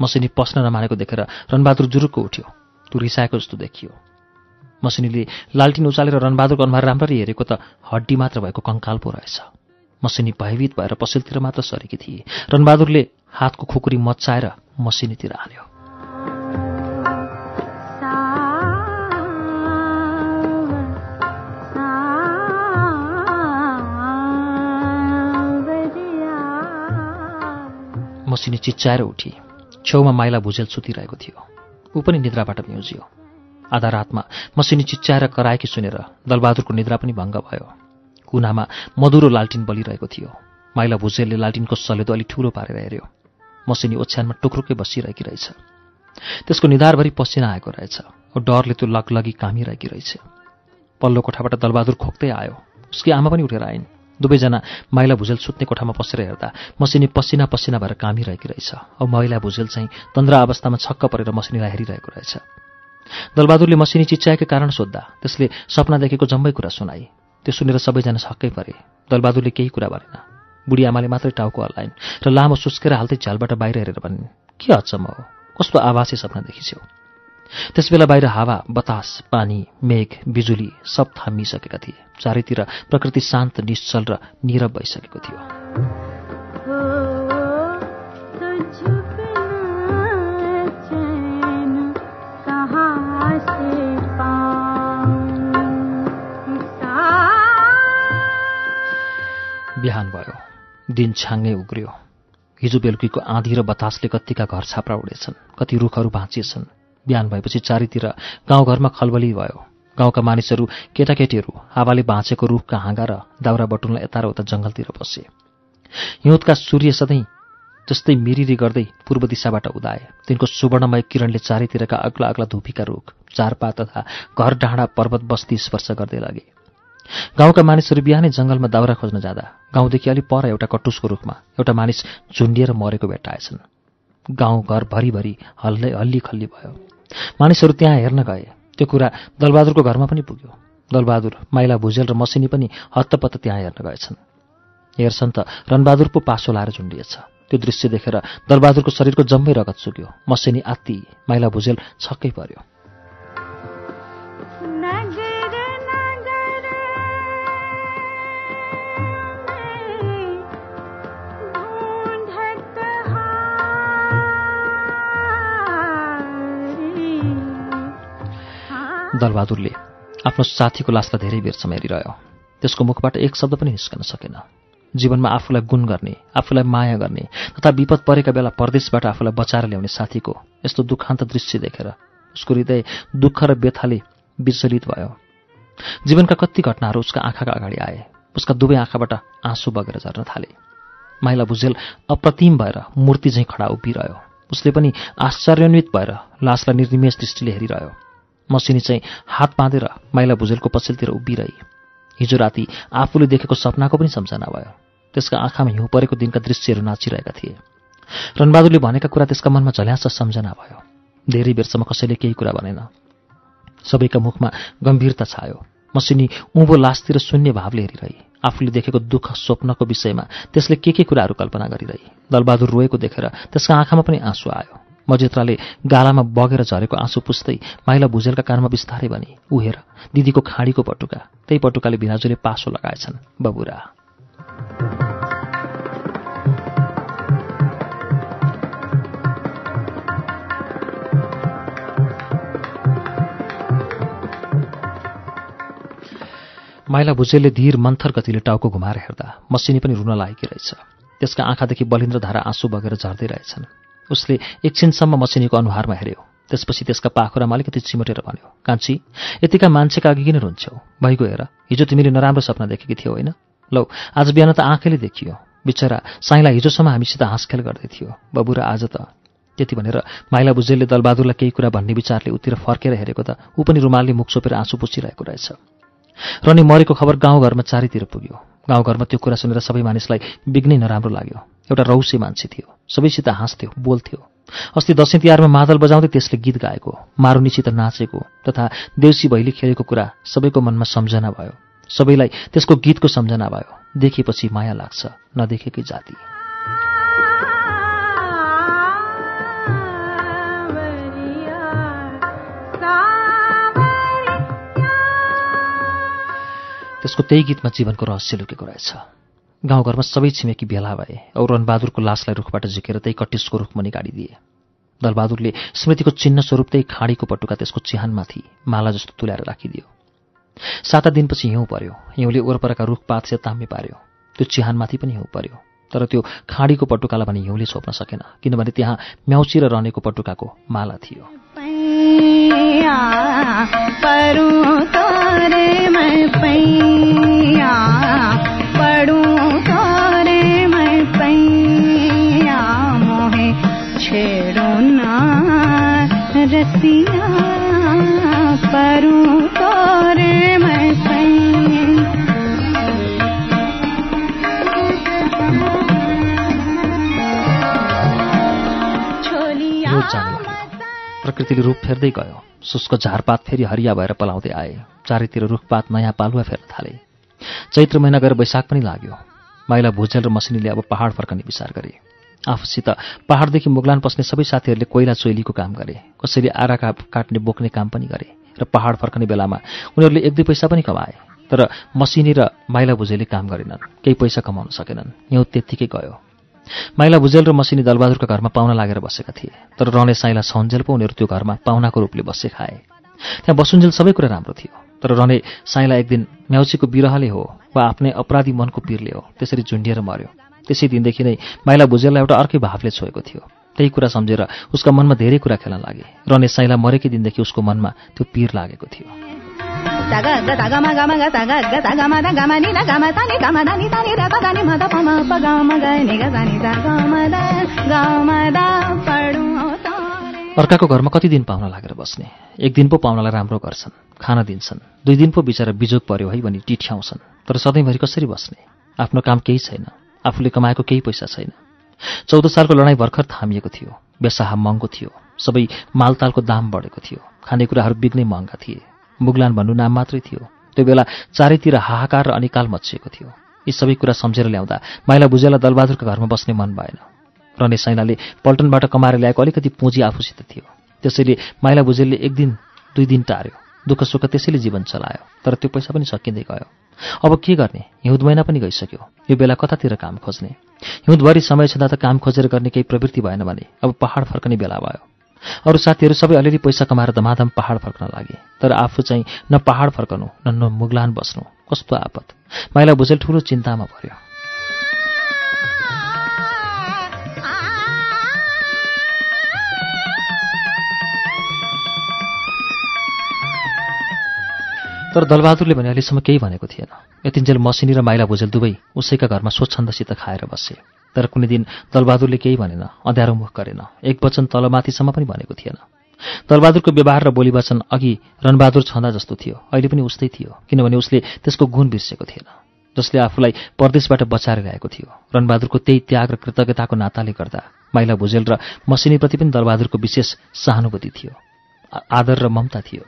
मसिनी पस्न नमानेको देखेर रणबहादुर जुरुक्क उठ्यो। त्यो रिसाएको जस्तो देखियो। मसिनीले लालटिन उचालेर रणबहादुरको अनुहार राम्ररी हेरेको त हड्डी मात्र भएको कङ्काल पो रहेछ। मसिनी भयभीत भएर पसलतिर मात्र सरेकी थिए। रणबहादुरले हातको खुकुरी मच्चाएर मसिनीतिर हाल्यो मसिनी चिच्चाएर उठी। छेउमा माइला भुजेल सुतिरहेको थियो। ऊ पनि निद्राबाट म्युजियो। आधा रातमा मसिनी चिच्चाएर कराएकी सुनेर दलबहादुरको निद्रा पनि भङ्ग भयो। कुनामा मधुरो लालटिन बलिरहेको थियो। माइला भुजेलले लालटिनको सलेदो अलि ठुलो पारेर हेऱ्यो। मसिनी ओछ्यानमा टुक्रुकै बसिरहेकी रहेछ। त्यसको निधारभरि पसिना आएको रहेछ। डरले त्यो लगलगी कामिरहेकी रहेछ। पल्लो कोठाबाट दलबहादुर खोक्दै आयो। उसकी आमा पनि उठेर आइन्। दुवैजना माइला भुजेल सुत्ने कोठामा पसेर हेर्दा मसिनी पसिना पसिना भएर कामिरहेकी रहेछ। औ महिला भुजेल चाहिँ तन्द्रा अवस्थामा छक्क परेर मसिनीलाई हेरिरहेको रहेछ। दलबहादुरले मसिनी चिच्याएकै कारण सोद्धा त्यसले सपना देखेको जम्मै कुरा सुनाई। त्यो सुनेर सबैजना छक्कै परे। दलबहादुरले केही कुरा भनेन। बुढी आमाले मात्रै टाउको हल्लाइन् र लामो सुस्केर हाल्दै झ्यालबाट बाहिर हेरेर भनिन् के अचम्म हो? कस्तो आभासी सपना देखिछ्यौ त्यसबेला बाहिर हावा बतास पानी मेघ बिजुली सब थामिसकेका थिए। चारैतिर प्रकृति शान्त निश्चल र नीरव भइसकेको थियो। बिहान भयो। दिन छाङ्गै उग्रियो। हिजो बेलुकीको आँधी र बतासले कत्तिका घर छाप्रा उडेछन् कति रुखहरू भाँचिएछन्। बिहान भएपछि चारैतिर गाउँघरमा खलबली भयो। गाउँका मानिसहरू केटाकेटीहरू हावाले भाँचेको रुखका हाँगा र दाउरा बटुल्न यता र उता जङ्गलतिर बसे। हिउँदका सूर्य सधैँ जस्तै मिरिरी गर्दै पूर्व दिशाबाट उदाए। तिनको सुवर्णमय किरणले चारैतिरका अग्ला अग्ला धुपीका रुख चारपात तथा घर डाँडा पर्वत बस्ती स्पर्श गर्दै लगे। गाउँका मानिसहरू बिहानै जङ्गलमा दाउरा खोज्न जाँदा गाउँदेखि अलि पर एउटा कटुसको रुखमा एउटा मानिस झुन्डिएर मरेको भेट्टाएछन्। गाउँ घर भरिभरि हल्लै हल्ली खल्ली भयो। मानिसहरू त्यहाँ हेर्न गए। त्यो कुरा दलबहादुरको घरमा पनि पुग्यो। दलबहादुर माइला भुजेल र मसिनी पनि हत्तपत्त त्यहाँ हेर्न गएछन्। हेर्छन् त रणबहादुर पो पासो लाएर झुन्डिएछ। त्यो दृश्य देखेर दलबहादुरको शरीरको जम्मै रगत सुक्यो। मसिनी आत्ती माइला भुजेल छक्कै पर्यो। दलबहादुरले आफ्नो साथीको लासलाई धेरै बेरसम्म हेरिरह्यो। त्यसको मुखबाट एक शब्द पनि निस्कन सकेन। जीवनमा आफूलाई गुण गर्ने आफूलाई माया गर्ने तथा विपद परेका बेला परदेशबाट आफूलाई बचाएर ल्याउने साथीको यस्तो दुःखान्त दृश्य देखेर उसको हृदय दुःख र व्यथाले विचलित भयो। जीवनका कति घटनाहरू उसका आँखाका अगाडि आए। उसका दुवै आँखाबाट आँसु बगेर झर्न थाले। माइला भुजेल अप्रतिम भएर मूर्ति झैँ खडा उभिरह्यो। उसले पनि आश्चर्यान्वित भएर लासलाई निर्निमेष दृष्टिले हेरिरह्यो। मसिनी चाहिँ हात बाँधेर माइला भुजेलको पछिल्तिर उभिरही। हिजो राति आफूले देखेको सपनाको पनि सम्झना भयो। त्यसका आँखामा हिउँ परेको दिनका दृश्यहरू नाचिरहेका थिए। रणबहादुरले भनेका कुरा त्यसका मनमा झल्यास सम्झना भयो। धेरै बेरसम्म कसैले केही कुरा भनेन। सबैका मुखमा गम्भीरता छायो। मसिनी उँभो लासतिर शून्य भावले हेरिरही। आफूले देखेको दुःख स्वप्नको विषयमा त्यसले के के कुराहरू कल्पना गरिरही। दलबहादुर रोएको देखेर त्यसका आँखामा पनि आँसु आयो। मजेत्राले गालामा बगेर झरेको आँसु पुस्दै माइला भुजेलका कानमा बिस्तारै भने ऊ हेर दिदीको खाडीको पटुका त्यही पटुकाले भिनाजुले पासो लगाएछन् बबुरा। माइला भुजेलले धीर मन्थर गतिले टाउको घुमाएर हेर्दा मसिनी पनि रुन लागेकी रहेछ। त्यसका आँखादेखि बलिन्द्र धारा आँसु बगेर झर्दै रहेछन्। उसले एकछिनसम्म मसिनीको अनुहारमा हेऱ्यो। त्यसपछि त्यसका पाखुरामा अलिकति चिमटेर भन्यो कान्छी यतिका मान्छेका अघि किन रुन्छौ? भइगयो हेर हिजो तिमीले नराम्रो सपना देखेकी थियौ होइन? लौ आज बिहान त आँखाले देखियो। बिचरा साईलाई हिजोसम्म हामीसित हाँसखेल गर्दै थियो। बबु र आज त त्यति भनेर माइला भुजेलले दलबहादुरलाई केही कुरा भन्ने विचारले उतिर फर्केर हेरेको त ऊ पनि रुमालले मुख छोपेर आँसु पुछिरहेको रहेछ। र नि मरेको खबर गाउँघरमा चारैतिर पुग्यो। गाउँघरमा त्यो कुरा सुनेर सबै मानिसलाई बिग्नै नराम्रो लाग्यो। एउटा रौसे मान्छे थियो। सबैसित हाँस्थ्यो बोल्थ्यो। अस्ति दसैँ तिहारमा मादल बजाउँदै त्यसले गीत गाएको मारुनीसित नाचेको तथा देउसी भैली खेलेको कुरा सबैको मनमा सम्झना भयो। सबैलाई त्यसको गीतको सम्झना भयो। देखेपछि माया लाग्छ नदेखेकै जाति। त्यसको त्यही गीतमा जीवनको रहस्य लुकेको रहेछ। गाउँघरमा सबै छिमेकी भेला भए औ रणबहादुरको लासलाई रुखबाट झिकेर त्यही कटिसको रुखमुनि गाडिदिए दलबहादुरले स्मृतिको चिन्ह स्वरूप त्यही खाडीको पटुका त्यसको चिहानमाथि माला जस्तो तुल्याएर राखिदियो। साता दिनपछि हिउँ पर्यो। हिउँले वरपरका रुखपात ताम्मे पार्यो। त्यो चिहानमाथि पनि हिउँ पर्यो। तर त्यो खाडीको पटुकालाई भने हिउँले छोप्न सकेन किनभने त्यहाँ म्याउची र रहनेको पटुकाको माला थियो। छेड़ो ना रसिया परूं तोरे मैं प्रकृतिले रूप फेर्दै गयो। शुष्क झारपात फेरि हरिया भएर पलाउँदै आए। चारैतिर रुखपात नयाँ पालुवा फेर्न थाले। चैत्र महिना गएर वैशाख पनि लाग्यो। माइला भुजेल र मसिनीले अब पहाड फर्कने विचार गरे। आफूसित पहाडदेखि मुगलान पस्ने सबै साथीहरूले कोइला चोइलीको काम गरे कसैले आरा काप काट्ने बोक्ने काम पनि गरे र पहाड फर्कने बेलामा उनीहरूले एक दुई पैसा पनि कमाए तर मसिनी र माइला भुजेलले काम गरेनन् केही पैसा कमाउन सकेनन्। हिउँ त्यत्तिकै गयो। माइला भुजेल र मसिनी दलबहादुरका घरमा पाहुना लागेर बसेका थिए तर रने साइला सन्जेल पो उनीहरू त्यो घरमा पाहुनाको रूपले बसे खाए। त्यहाँ बसुन्जेल सबै कुरा राम्रो थियो तर रने साइला एक दिन म्याउसीको बिरहले हो वा आफ्नै अपराधी मनको पिरले हो त्यसरी झुन्डिएर मर्यो। त्यसै दिनदेखि नै माइला भुजेललाई एउटा अर्कै भावले छोएको थियो। त्यही कुरा सम्झेर उसका मनमा धेरै कुरा खेल्न लागे। रने साइला मरेकै दिनदेखि उसको मनमा त्यो पिर लागेको थियो। अर्काको घरमा कति दिन पाहुना लागेर बस्ने? एक दिन पो पाहुनालाई राम्रो गर्छन् खाना दिन्छन् दुई दिन पो बिचरा बिजोग पर्यो है भनी टिठ्याउँछन् तर सधैँभरि कसरी बस्ने? आफ्नो काम केही छैन। आफूले कमाएको केही पैसा छैन। चौध सालको लडाईँ भर्खर थामिएको थियो। बेसाहा महँगो थियो। सबै मालतालको दाम बढेको थियो। खानेकुराहरू बिग्नै महँगा थिए। मुगलान भन्नु नाम मात्रै थियो। त्यो बेला चारैतिर हाहाकार र अनिकाल मचिएको थियो। यी सबै कुरा सम्झेर ल्याउँदा माइला बुझेला दलबहादुरका घरमा बस्ने मन भएन। रने सैनाले पल्टनबाट कमाएर ल्याएको अलिकति पुँजी आफूसित थियो। त्यसैले माइला भुजेलले एक दिन दुई दिन टार्यो। दुःख सुख त्यसैले जीवन चलायो। तर त्यो पैसा पनि सकिँदै गयो। अब के गर्ने? हिउँद महिना पनि गइसक्यो। यो बेला कतातिर काम खोज्ने? हिउँदभरि समय छँदा त काम खोजेर गर्ने केही प्रवृत्ति भएन भने अब पहाड फर्कने बेला भयो। अरू साथीहरू सबै अलिअलि पैसा कमाएर धमाधम पहाड फर्कन लागे। तर आफू चाहिँ न पहाड फर्कनु न न मुगलान बस्नु। कस्तो आपत। माइला भुजेल ठुलो चिन्तामा पर्यो। तर दलबहादुरले भने अहिलेसम्म केही भनेको थिएन। यतिन्जेल मसिनी र माइला भुजेल दुवै उसैका घरमा स्वच्छन्दसित खाएर बसे। तर कुनै दिन दलबहादुरले केही भनेन अँध्यारो गरेन। एक वचन तलमाथिसम्म पनि भनेको थिएन। दलबहादुरको व्यवहार र बोली वचन अघि रणबहादुर छँदा जस्तो थियो अहिले पनि उस्तै थियो किनभने उसले त्यसको गुण बिर्सेको थिएन जसले आफूलाई परदेशबाट बचाएर ल्याएको थियो। रणबहादुरको त्यही त्याग र कृतज्ञताको नाताले गर्दा माइला भुजेल र मसिनीप्रति पनि दलबहादुरको विशेष सहानुभूति थियो आदर र ममता थियो।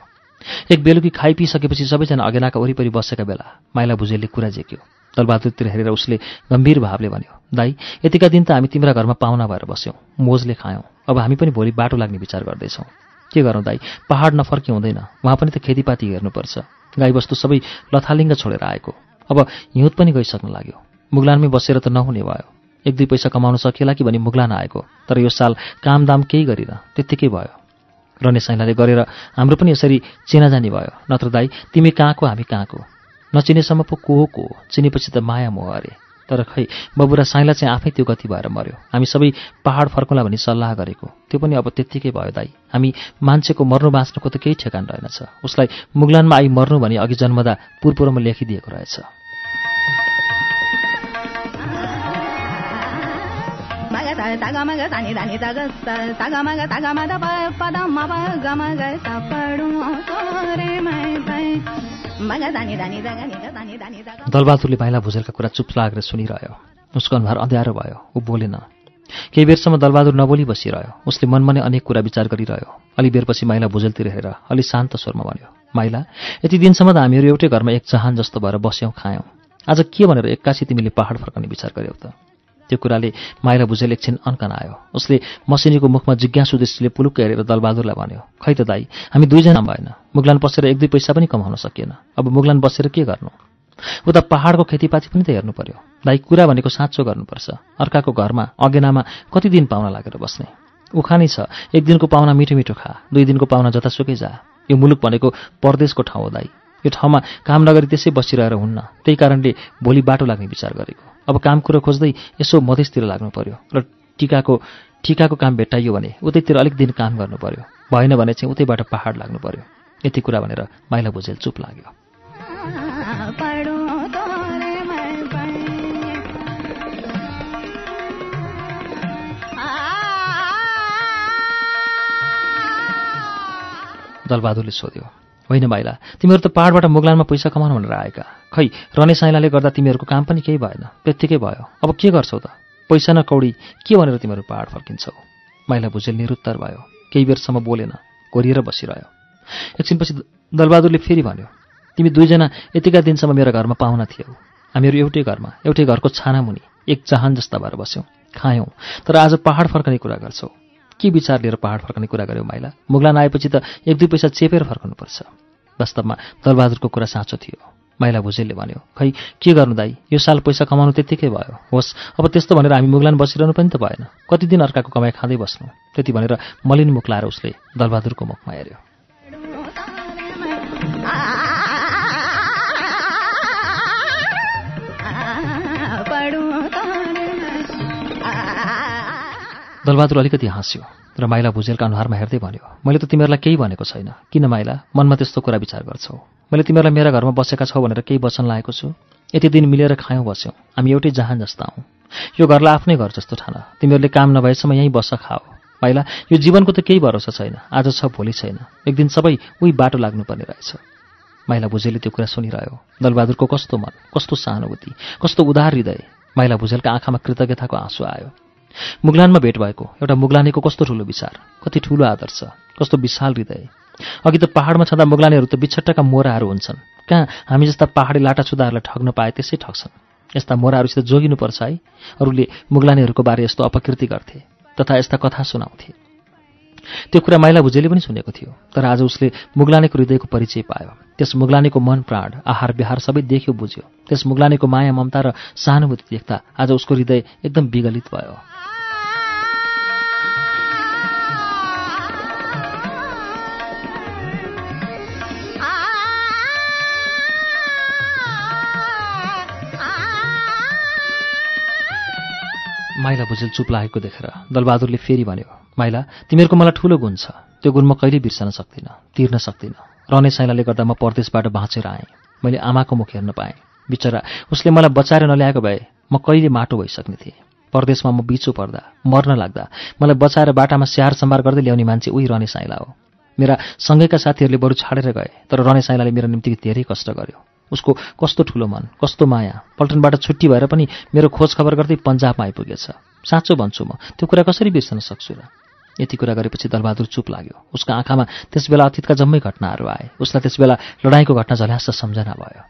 एक बेलुकी खाइपिसकेपछि सबैजना अगेनाका वरिपरि बसेका बेला माइला भुजेलले कुरा जेक्यो दलबहादुरतिर हेरेर उसले गम्भीर भावले भन्यो दाई यतिका दिन त हामी तिम्रा घरमा पाहुना भएर बस्यौँ मोजले खायौँ। अब हामी पनि भोलि बाटो लाग्ने विचार गर्दैछौँ। के गरौँ दाई? पहाड नफर्की हुँदैन। उहाँ पनि त खेतीपाती हेर्नुपर्छ। गाईबस्तु सबै लथालिङ्ग छोडेर आएको। अब हिउँद पनि गइसक्न लाग्यो। मुगलानमै बसेर त नहुने भयो। एक दुई पैसा कमाउन सकिएला कि भनी मुगलान आएको। तर यो साल कामदाम केही गरिन त्यत्तिकै भयो। रने साइलाले गरेर हाम्रो पनि यसरी चिनाजानी भयो। नत्र दाई तिमी कहाँको हामी कहाँको नचिनेसम्म पो को हो को? चिनेपछि त माया मोह अरे। तर खै बबुरा साइला चाहिँ आफै त्यो गति भएर मर्यो। हामी सबै पहाड फर्कौँला भनी सल्लाह गरेको। त्यो पनि अब त्यत्तिकै भयो दाई। हामी मान्छेको मर्नु बाँच्नुको त केही ठेगान रहेनछ। उसलाई मुगलानमा आई मर्नु भनी अघि जन्मदा पुरपुरमा लेखिदिएको रहेछ। दलबहादुरले भुजेलका कुरा चुप लागेर सुनिरह्यो। उसको अनुहार अँध्यारो भयो। ऊ बोलेन केही बेरसम्म दलबहादुर नबोली बसिरह्यो। उसले मनमा नै अनेक कुरा विचार गरिरह्यो। अलि बेरपछि माइला भुजेलतिर हेरेर अलि शान्त स्वरमा भन्यो माइला यति दिनसम्म त हामीहरू एउटै घरमा एक जहान जस्तो भएर बस्यौँ खायौँ। आज के भनेर एक्कासी तिमीले पहाड फर्कने विचार गर्यौ त? त्यो कुराले माइला भुजेल एकछिन अन्कन आयो उसले मसिनीको मुखमा जिज्ञासु दृष्टिले पुलुक्क हेरेर दलबहादुरलाई भन्यो खै त दाई हामी दुईजना भएन। मुगलान पसेर एक दुई पैसा पनि कमाउन सकिएन। अब मुगलान बसेर के गर्नु? उता पहाडको खेतीपाती पनि त हेर्नु पर्यो। दाई कुरा भनेको साँचो गर्नुपर्छ। अर्काको घरमा अगेनामा कति दिन पाहुना लागेर बस्ने? उखानै छ एक दिनको पाहुना मिठो मिठो खा दुई दिनको पाहुना जतासुकै जा। यो मुलुक भनेको परदेशको ठाउँ हो दाई। यो ठाउँमा काम नगरी त्यसै बसिरहेर हुन्न। त्यही कारणले भोलि बाटो लाग्ने विचार गरेको। अब काम कुरो खोज्दै यसो मधेसतिर लाग्नु पर्यो र टिकाको ठिकाको काम भेट्टाइयो भने उतैतिर अलिक दिन काम गर्नु पर्यो। भएन भने चाहिँ उतैबाट पहाड लाग्नु पर्यो। यति कुरा भनेर माइला भुजेल चुप लाग्यो। दलबहादुरले सोध्यो होइन माइला तिमीहरू त पहाडबाट मुगलानमा पैसा कमाउनु भनेर आएका। खै रने साइलाले गर्दा तिमीहरूको काम पनि केही भएन। त्यत्तिकै भयो। अब के गर्छौ त? पैसा न कौडी के भनेर तिमीहरू पहाड फर्किन्छौ? माइला भुजेल निरुत्तर भयो। केही बेरसम्म बोलेन। घोरिएर बसिरह्यो। एकछिनपछि दलबहादुरले फेरि भन्यो तिमी दुईजना यतिका दिनसम्म मेरो घरमा पाहुना थियौ। हामीहरू एउटै घरमा एउटै घरको छाना मुनि एक जहान जस्ता भएर बस्यौँ खायौँ। तर आज पहाड फर्कने कुरा गर्छौ। के विचार लिएर पहाड फर्कने कुरा गर्यौ माइला? मुगलान आएपछि त एक दुई पैसा चेपेर फर्कनुपर्छ। वास्तवमा दलबहादुरको कुरा साँचो थियो। माइला भुजेलले भन्यो खै के गर्नु दाई? यो साल पैसा कमाउनु त्यत्तिकै भयो। होस् अब त्यस्तो भनेर हामी मुगलान बसिरहनु पनि त भएन। कति दिन अर्काको कमाइ खाँदै बस्नु? त्यति भनेर मलिन मुख लाएर उसले दलबहादुरको मुखमा हेऱ्यो। दलबहादुर अलिकति हाँस्यो र माइला भुजेलका अनुहारमा हेर्दै भन्यो मैले त तिमीहरूलाई केही भनेको छैन। किन माइला? मनमा त्यस्तो कुरा विचार गर्छौ। मैले तिमीहरूलाई मेरा घरमा बसेका छौ भनेर केही वचन लागेको छु? यति दिन मिलेर खायौँ बस्यौँ। हामी एउटै जहान जस्ता हौँ। यो घरलाई आफ्नै घर जस्तो ठान। तिमीहरूले काम नभएसम्म यहीँ बस्छ खाओ। माइला यो जीवनको त केही भरोसा छैन। आज छ भोलि छैन। एक दिन सबै उही बाटो लाग्नुपर्ने रहेछ माइला भुजेलले त्यो कुरा सुनिरह्यो। दलबहादुरको कस्तो मन कस्तो सहानुभूति कस्तो उदार हृदय। माइला भुजेलका आँखामा कृतज्ञताको आँसु आयो। मुगलानमा भेट भएको। एउटा मुगलानीको कस्तो ठुलो विचार? कति ठुलो आदर्श कस्तो विशाल हृदय। अघि त पहाडमा छँदा मुगलानीहरू त बिछट्टाका मोराहरू हुन्छन्। कहाँ हामी जस्ता पहाडी लाटाछुदाहरूलाई ठग्न पाए त्यसै ठग्छन्। यस्ता मोराहरूसित जोगिनुपर्छ है। अरूले मुगलानीहरूको बारे यस्तो अपकृति गर्थे तथा यस्ता कथा सुनाउँथे। त्यो कुरा माइला भुजेले पनि सुनेको थियो तर आज उसले मुगलानीको हृदयको परिचय पायो। त्यस मुगलानीको मन प्राण आहार विहार सबै देख्यो बुझ्यो। त्यस मुगलानीको माया ममता र सहानुभूति देख्दा आज उसको हृदय एकदम विगलित भयो। माइला भुजेल चुप लागेको देखेर दलबहादुरले फेरि भन्यो माइला तिमीहरूको मलाई ठुलो गुण छ। त्यो गुण म कहिले बिर्सन सक्दिनँ तिर्न सक्दिनँ। रहने साइलाले गर्दा म परदेशबाट बाँचेर आएँ। मैले आमाको मुख हेर्न पाएँ। बिचरा उसले मलाई बचाएर नल्याएको भए म कहिले माटो भइसक्ने थिएँ। परदेशमा म बिचो पर्दा मर्न लाग्दा मलाई बचाएर बाटामा स्याहार सम्हार गर्दै ल्याउने मान्छे उही रहने साइला हो। मेरा सँगैका साथीहरूले बरु छाडेर गए तर रहने साइलाले मेरो निम्ति धेरै कष्ट गर्यो। उसको कस्तो ठुलो मन कस्तो माया। पल्टनबाट छुट्टी भएर पनि मेरो खोज खबर गर्दै पन्जाबमा आइपुगेछ। साँचो भन्छु म त्यो कुरा कसरी बिर्सन सक्छु र? यति कुरा गरेपछि दलबहादुर चुप लाग्यो। उसका आँखामा त्यसबेला अतीतका जम्मै घटनाहरू आए। उसलाई त्यसबेला लडाईँको घटना झल्यास सम्झना भयो।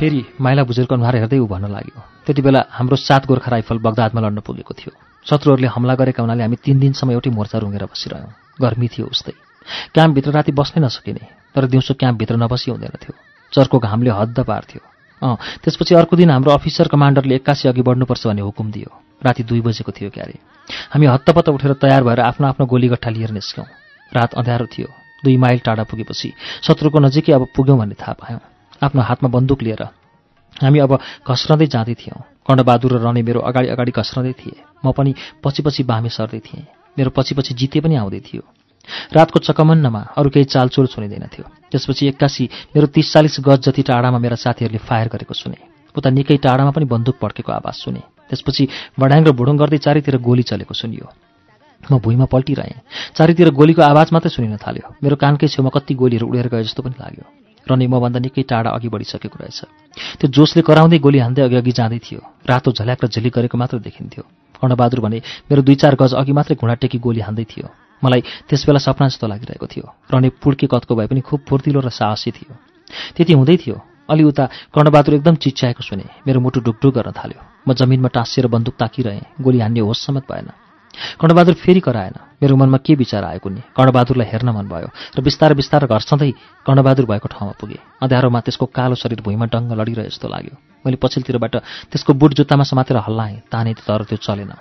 फेरि माइला भुजेलको अनुहार हेर्दै ऊ भन्न लाग्यो। त्यति बेला हाम्रो सात गोर्खा राइफल बगदादमा लड्न पुगेको थियो। शत्रुहरूले हमला गरेका हुनाले हामी तिन दिनसम्म एउटै मोर्चा रुँगेर बसिरह्यौँ। गर्मी थियो उस्तै। क्याम्पभित्र राति बस्नै नसकिने तर दिउँसो क्याम्पभित्र नबसी हुँदैन थियो। चर्को घामले हद्द पार्थ्यो अँ त्यसपछि अर्को दिन हाम्रो अफिसर कमान्डरले एक्कासी अघि बढ्नुपर्छ भन्ने हुकुम दियो। राति दुई बजेको थियो क्यारे। हामी हत्तपत्त उठेर तयार भएर आफ्नो आफ्नो गोलीगट्ठा लिएर निस्क्यौँ। रात अँध्यारो थियो। दुई माइल टाढा पुगेपछि शत्रुको नजिकै अब पुग्यौँ भन्ने थाहा पायौँ। आफ्नो हातमा बन्दुक लिएर। हामी अब घस्रँदै जाँदै थियौँ। कर्णबहादुर र रने मेरो अगाडि अगाडि घस्रँदै थिए। म पनि पछि पछि बामे सर्दै थिएँ। मेरो पछि पछि जिते पनि आउँदै थियो। रातको चकमन्नमा अरू केही चालचोल सुनिँदैन थियो। त्यसपछि एक्कासी मेरो तिस चालिस गज जति टाढामा मेरा साथीहरूले फायर गरेको सुने। उता निकै टाढामा पनि बन्दुक पड्केको आवाज सुने। त्यसपछि बडाङ र भुडुङ गर्दै चारैतिर गोली चलेको सुनियो। म भुइँमा पल्टिरहेँ। चारैतिर गोलीको आवाज मात्रै सुनिन थाल्यो। मेरो कानकै छेउमा कति गोलीहरू उडेर गए जस्तो पनि लाग्यो। रने मभन्दा निकै टाढा अघि बढिसकेको रहेछ। त्यो जोसले कराउँदै गोली हान्दै अघि अघि जाँदै थियो। रातो झल्याक र झिलिक गरेको मात्र देखिन्थ्यो। कर्णबहादुर भने मेरो दुई चार गज अघि मात्रै घुँडा टेकी गोली हान्दै थियो। मलाई त्यसबेला सपना जस्तो लागिरहेको थियो रने पुड्के कतको भए पनि खुब फुर्तिलो र साहसी थियो। त्यति हुँदै थियो। अलि उता कर्णबहादुर एकदम चिच्याएको सुने मेरो मुटु ढुकढुक गर्न थाल्यो। म जमिनमा टाँसिएर बन्दुक ताकिरहेँ। गोली हान्ने होस् समेत भएन। कर्णबहादुर फेरि कराएन। मेरो मनमा के विचार आएको नि कर्णबहादुरलाई हेर्न मन भयो र बिस्तारै बिस्तारै घर सधैँ कर्णबहादुर भएको ठाउँमा पुगेँ। अँध्यारोमा त्यसको कालो शरीर भुइँमा डङ्ग लडिरहे जस्तो लाग्यो। मैले पछिल्लोतिरबाट त्यसको बुट जुत्तामा समातेर हल्लाएँ। ताने तर त्यो चलेन।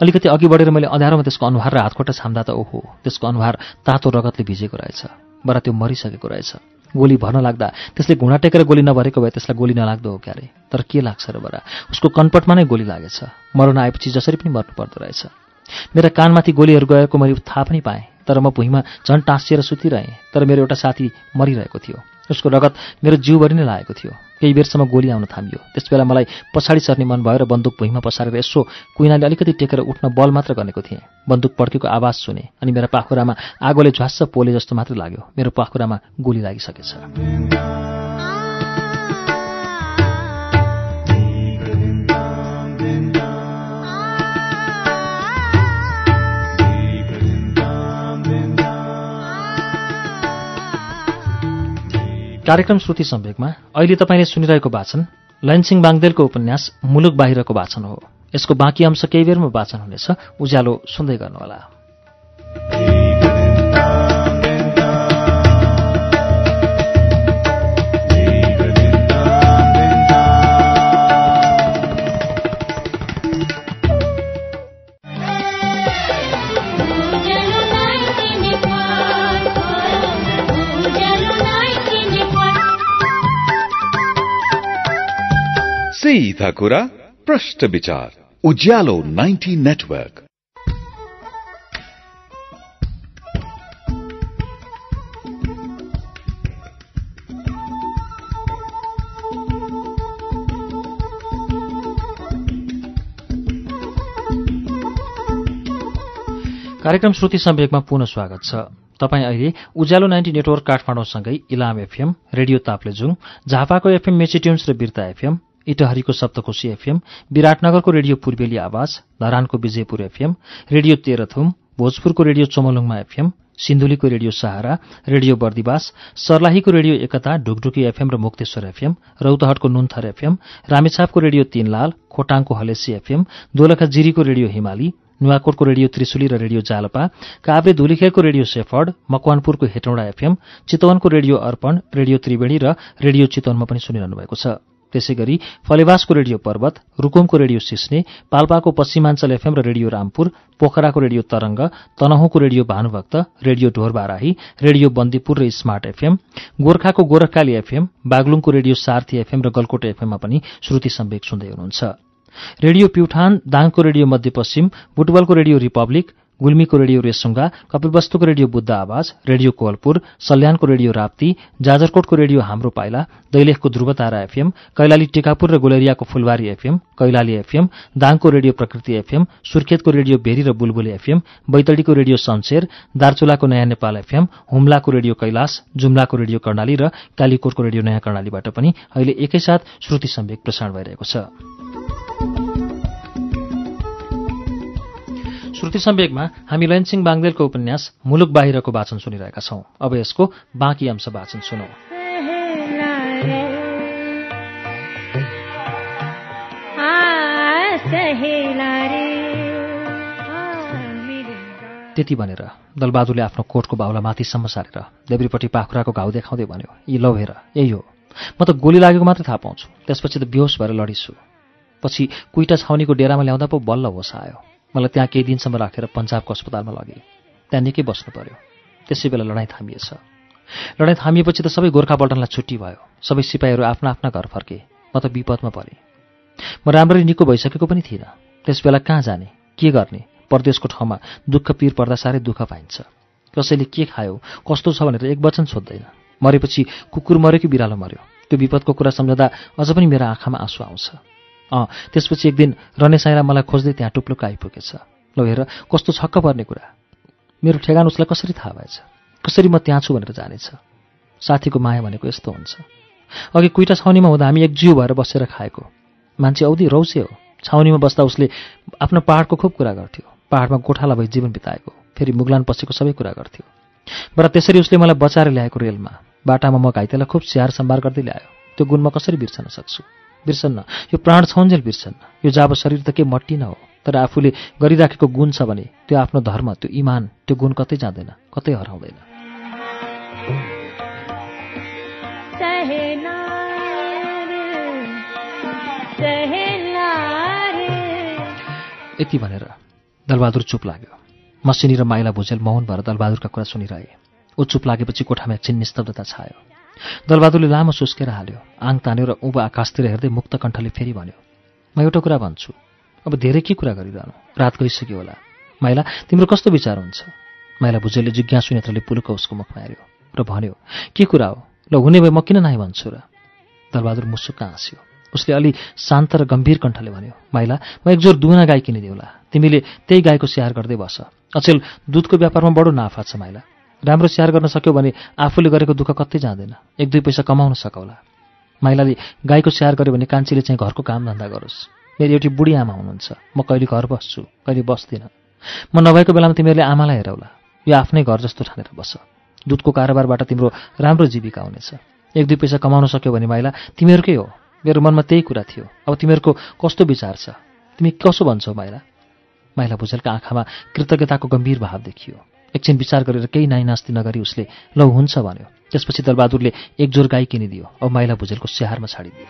अलिकति अघि बढेर मैले अँध्यारोमा त्यसको अनुहार र हातखुट्टा छाम्दा त ओहो त्यसको अनुहार तातो रगतले भिजेको रहेछ बरा त्यो मरिसकेको रहेछ। गोली भर्न लाग्दा। त्यसले घुँडा टेकेर गोली नभरेको भए त्यसलाई गोली नलाग्दो हो क्यारे? तर के लाग्छ र बरा? उसको कन्पटमा नै गोली लागेछ। मरण आएपछि जसरी पनि मर्नु पर्दो रहेछ। मेरा कानमाथि गोलीहरू गएको मैले थाहा पनि पाएँ तर म भुइँमा झन् टाँसिएर सुतिरहेँ तर मेरो एउटा साथी मरिरहेको थियो। उसको रगत मेरो जिउभरि नै लागेको थियो। केही बेरसम्म गोली आउन थामियो। त्यसबेला मलाई पछाडि सर्ने मन भयो र बन्दुक भुइँमा पसारेर यसो कुइनाले अलिकति टेकेर उठ्न बल मात्र गरेको थिएँ। बन्दुक पड्केको आवाज सुने अनि मेरा पाखुरामा आगोले झ्वास्स पोले जस्तो मात्र लाग्यो। मेरो पाखुरामा गोली लागिसकेछ। कार्यक्रम श्रुति सम्वेकमा अहिले तपाईँले सुनिरहेको वाचन लयनसिंह बाङदेलको उपन्यास मुलुक बाहिरको वाचन हो। यसको बाँकी अंश केही बेरमा वाचन हुनेछ। उज्यालो सुन्दै गर्नुहोला। सीधा कुरा प्रश्न विचार उज्यालो 90 नेटवर्क कार्यक्रम श्रुति सम्वेकमा पुनः स्वागत छ। तपाईँ अहिले उज्यालो नाइन्टी नेटवर्क काठमाडौँसँगै इलाम एफएम रेडियो ताप्लेजुङ झापाको एफएम मेचिट्युन्स र बिर्ता एफएम इटहरीको सप्तकोशी एफएम विराटनगरको रेडियो पूर्वेली आवाज धरानको विजयपुर एफएम रेडियो तेह्रथुम भोजपुरको रेडियो चमलुङमा एफएम सिन्धुलीको रेडियो सहारा रेडियो बर्दिवास सर्लाहीको रेडियो एकता ढुकढुकी एफएम र मुक्तेश्वर एफएम रौतहटको नुन्थर एफएम रामेछापको रेडियो तीनलाल खोटाङको हलेसी एफएम दोलखा जिरीको रेडियो हिमाली नुवाकोटको रेडियो त्रिशुली र रेडियो जालपा काभ्रे धुलीखेलको रेडियो सेफर्ड मकवानपुरको हेटौँडा एफएम चितवनको रेडियो अर्पण रेडियो त्रिवेणी र रेडियो चितवनमा पनि सुनिरहनु भएको छ। त्यसै गरी फलेवासको रेडियो पर्वत रुकुमको रेडियो सिस्ने पाल्पाको पश्चिमाञ्चल एफएम र रेडियो रामपुर पोखराको radio Tarang तनहुँको radio Bhanubhakta radio Dhorbarahi radio Bandipur र स्मार्ट एफएम गोर्खाको गोरखकाली एफएम बागलुङको रेडियो सार्थी एफएम र गलकोट एफएममा पनि श्रुति सम्वेक सुन्दै हुनुहुन्छ। रेडियो प्युठान दाङको रेडियो मध्यपश्चिम बुटवलको रेडियो रिपब्लिक गुल्मीको रेडियो रेसुङ्गा कपिलवस्तुको रेडियो बुद्ध आवाज रेडियो कोवलपुर सल्यानको रेडियो राप्ती जाजरकोटको रेडियो हाम्रो पाइला दैलेखको ध्रुवतारा एफएम कैलाली टिकापुर र गुलेरियाको फुलबारी एफएम कैलाली एफएम दाङको रेडियो प्रकृति एफएम सुर्खेतको रेडियो भेरी र बुलबुले एफएम बैतडीको रेडियो शमशेर दार्चुलाको नयाँ नेपाल एफएम हुम्लाको रेडियो कैलाश जुम्लाको रेडियो कर्णाली र कालीकोटको रेडियो नयाँ कर्णालीबाट पनि अहिले एकैसाथ श्रुति सम्वेक प्रसारण भइरहेको छ। श्रुति सम्वेकमा हामी लयनसिंह बाङदेलको उपन्यास मुलुक बाहिरको वाचन सुनिरहेका छौं। अब यसको बाँकी अंश वाचन सुनौ। त्यति भनेर दलबहादुरले आफ्नो कोटको बाहुला माथिसम्म सारेर देब्रीपट्टि पाखुराको घाउ देखाउँदै भन्यो यी लौ हेर यही हो। म त गोली लागेको मात्रै थाहा पाउँछु। त्यसपछि त बेहोस भएर लडिछु पछि कुइटा छाउनीको डेरामा ल्याउँदा पो बल्ल होस आयो। मलाई त्यहाँ केही दिनसम्म राखेर पन्जाबको अस्पतालमा लगे। त्यहाँ निकै बस्नु पर्यो। त्यसै बेला लडाइँ थामिएछ। लडाइँ थामिएपछि त सबै गोर्खा पल्टनलाई छुट्टी भयो। सबै सिपाहीहरू आफ्ना आफ्ना घर फर्के। म त विपदमा परेँ। म राम्ररी निको भइसकेको पनि थिइनँ। त्यस बेला कहाँ जाने? के गर्ने? परदेशको ठाउँमा दुःख पीर पर्दा साह्रै दुःख पाइन्छ। कसैले के खायो? कस्तो छ भनेर एक वचन सोध्दैन। मरेपछि कुकुर मऱ्यो कि बिरालो मऱ्यो त्यो विपदको कुरा सम्झँदा अझ पनि मेरो आँखामा आँसु आउँछ। अँ त्यसपछि एक दिन रने मलाई खोज्दै त्यहाँ टुप्लुक आइपुगेछ। ल हेर कस्तो छक्क पर्ने कुरा। मेरो ठेगान उसलाई कसरी थाहा भएछ? कसरी म त्यहाँ छु भनेर जानेछ? साथीको माया भनेको यस्तो हुन्छ। अघि कुइटा छाउनीमा हुँदा हामी एक जिउ भएर बसेर खाएको। मान्छे औधी रौसे हो। छाउनीमा बस्दा उसले आफ्नो पाहाडको खुब कुरा गर्थ्यो। पाहाडमा गोठाला भई जीवन बिताएको। फेरि मुगलान पसेको सबै कुरा गर्थ्यो। तर त्यसरी उसले मलाई बचाएर ल्याएको रेलमा। बाटामा म घाइतेलाई खुब स्याहार सम्भार गर्दै ल्यायो। त्यो गुण म कसरी बिर्सन सक्छु? बिर्सन्न। यो प्राण छौन्जेल बिर्सन्न। यो जाब शरीर त के मट्टी न हो। तर आफूले गरिराखेको गुण छ भने त्यो आफ्नो धर्म त्यो इमान त्यो गुण कतै जाँदैन कतै हराउँदैन। यति भनेर दलबहादुर चुप लाग्यो। मसिनी र माइला भुजेल मौन भएर दलबहादुरका कुरा सुनिरहे। ऊ चुप लागेपछि कोठामा एकछिन निस्तब्धता छायो। दलबहादुरले लामो सुस्केर हाल्यो। आङ तान्यो र उँभो आकाशतिर हेर्दै मुक्त कण्ठले फेरि भन्यो म एउटा कुरा भन्छु। अब धेरै के कुरा गरिरहनु? रात गइसक्यो होला। माइला तिम्रो कस्तो विचार हुन्छ? माइला भुजेलले जिज्ञासु नेत्रले पुलुक उसको मुखमा हेऱ्यो र भन्यो के कुरा हो? ल हुने भए म किन नाइ भन्छु र? दलबहादुर मुसुक्क हाँस्यो। उसले अलि शान्त र गम्भीर कण्ठले भन्यो माइला म एकजोर दुहुना गाई किनिदिउँला तिमीले त्यही गाईको स्याहार गर्दै बस। अचेल दुधको व्यापारमा बडो नाफा छ माइला। राम्रो स्याहार गर्न सक्यो भने आफूले गरेको दुःख कतै जाँदैन। एक दुई पैसा कमाउन सकौला। माइलाले गाईको स्याहार गर्यो भने कान्छीले चाहिँ घरको कामधन्दा गरोस्। मेरो एउटी बुढी आमा हुनुहुन्छ। म कहिले घर बस्छु कहिले बस्दिनँ। म नभएको बेलामा तिमीहरूले आमालाई हेरौला। यो आफ्नै घर जस्तो ठानेर बस। दुधको कारोबारबाट तिम्रो राम्रो जीविका हुनेछ। एक दुई पैसा कमाउन सक्यो भने माइला तिमीहरूकै हो। मेरो मनमा त्यही कुरा थियो। अब तिमीहरूको कस्तो विचार छ? तिमी कसो भन्छौ माइला? माइला भुजेलका आँखामा कृतज्ञताको गम्भीर भाव देखियो। एकछिन विचार गरेर केही नाइनास्ती नगरी उसले लौ हुन्छ भन्यो। त्यसपछि दलबहादुरले एक जोर गाई किनिदियो अब माइला भुजेलको स्याहारमा छाडिदियो।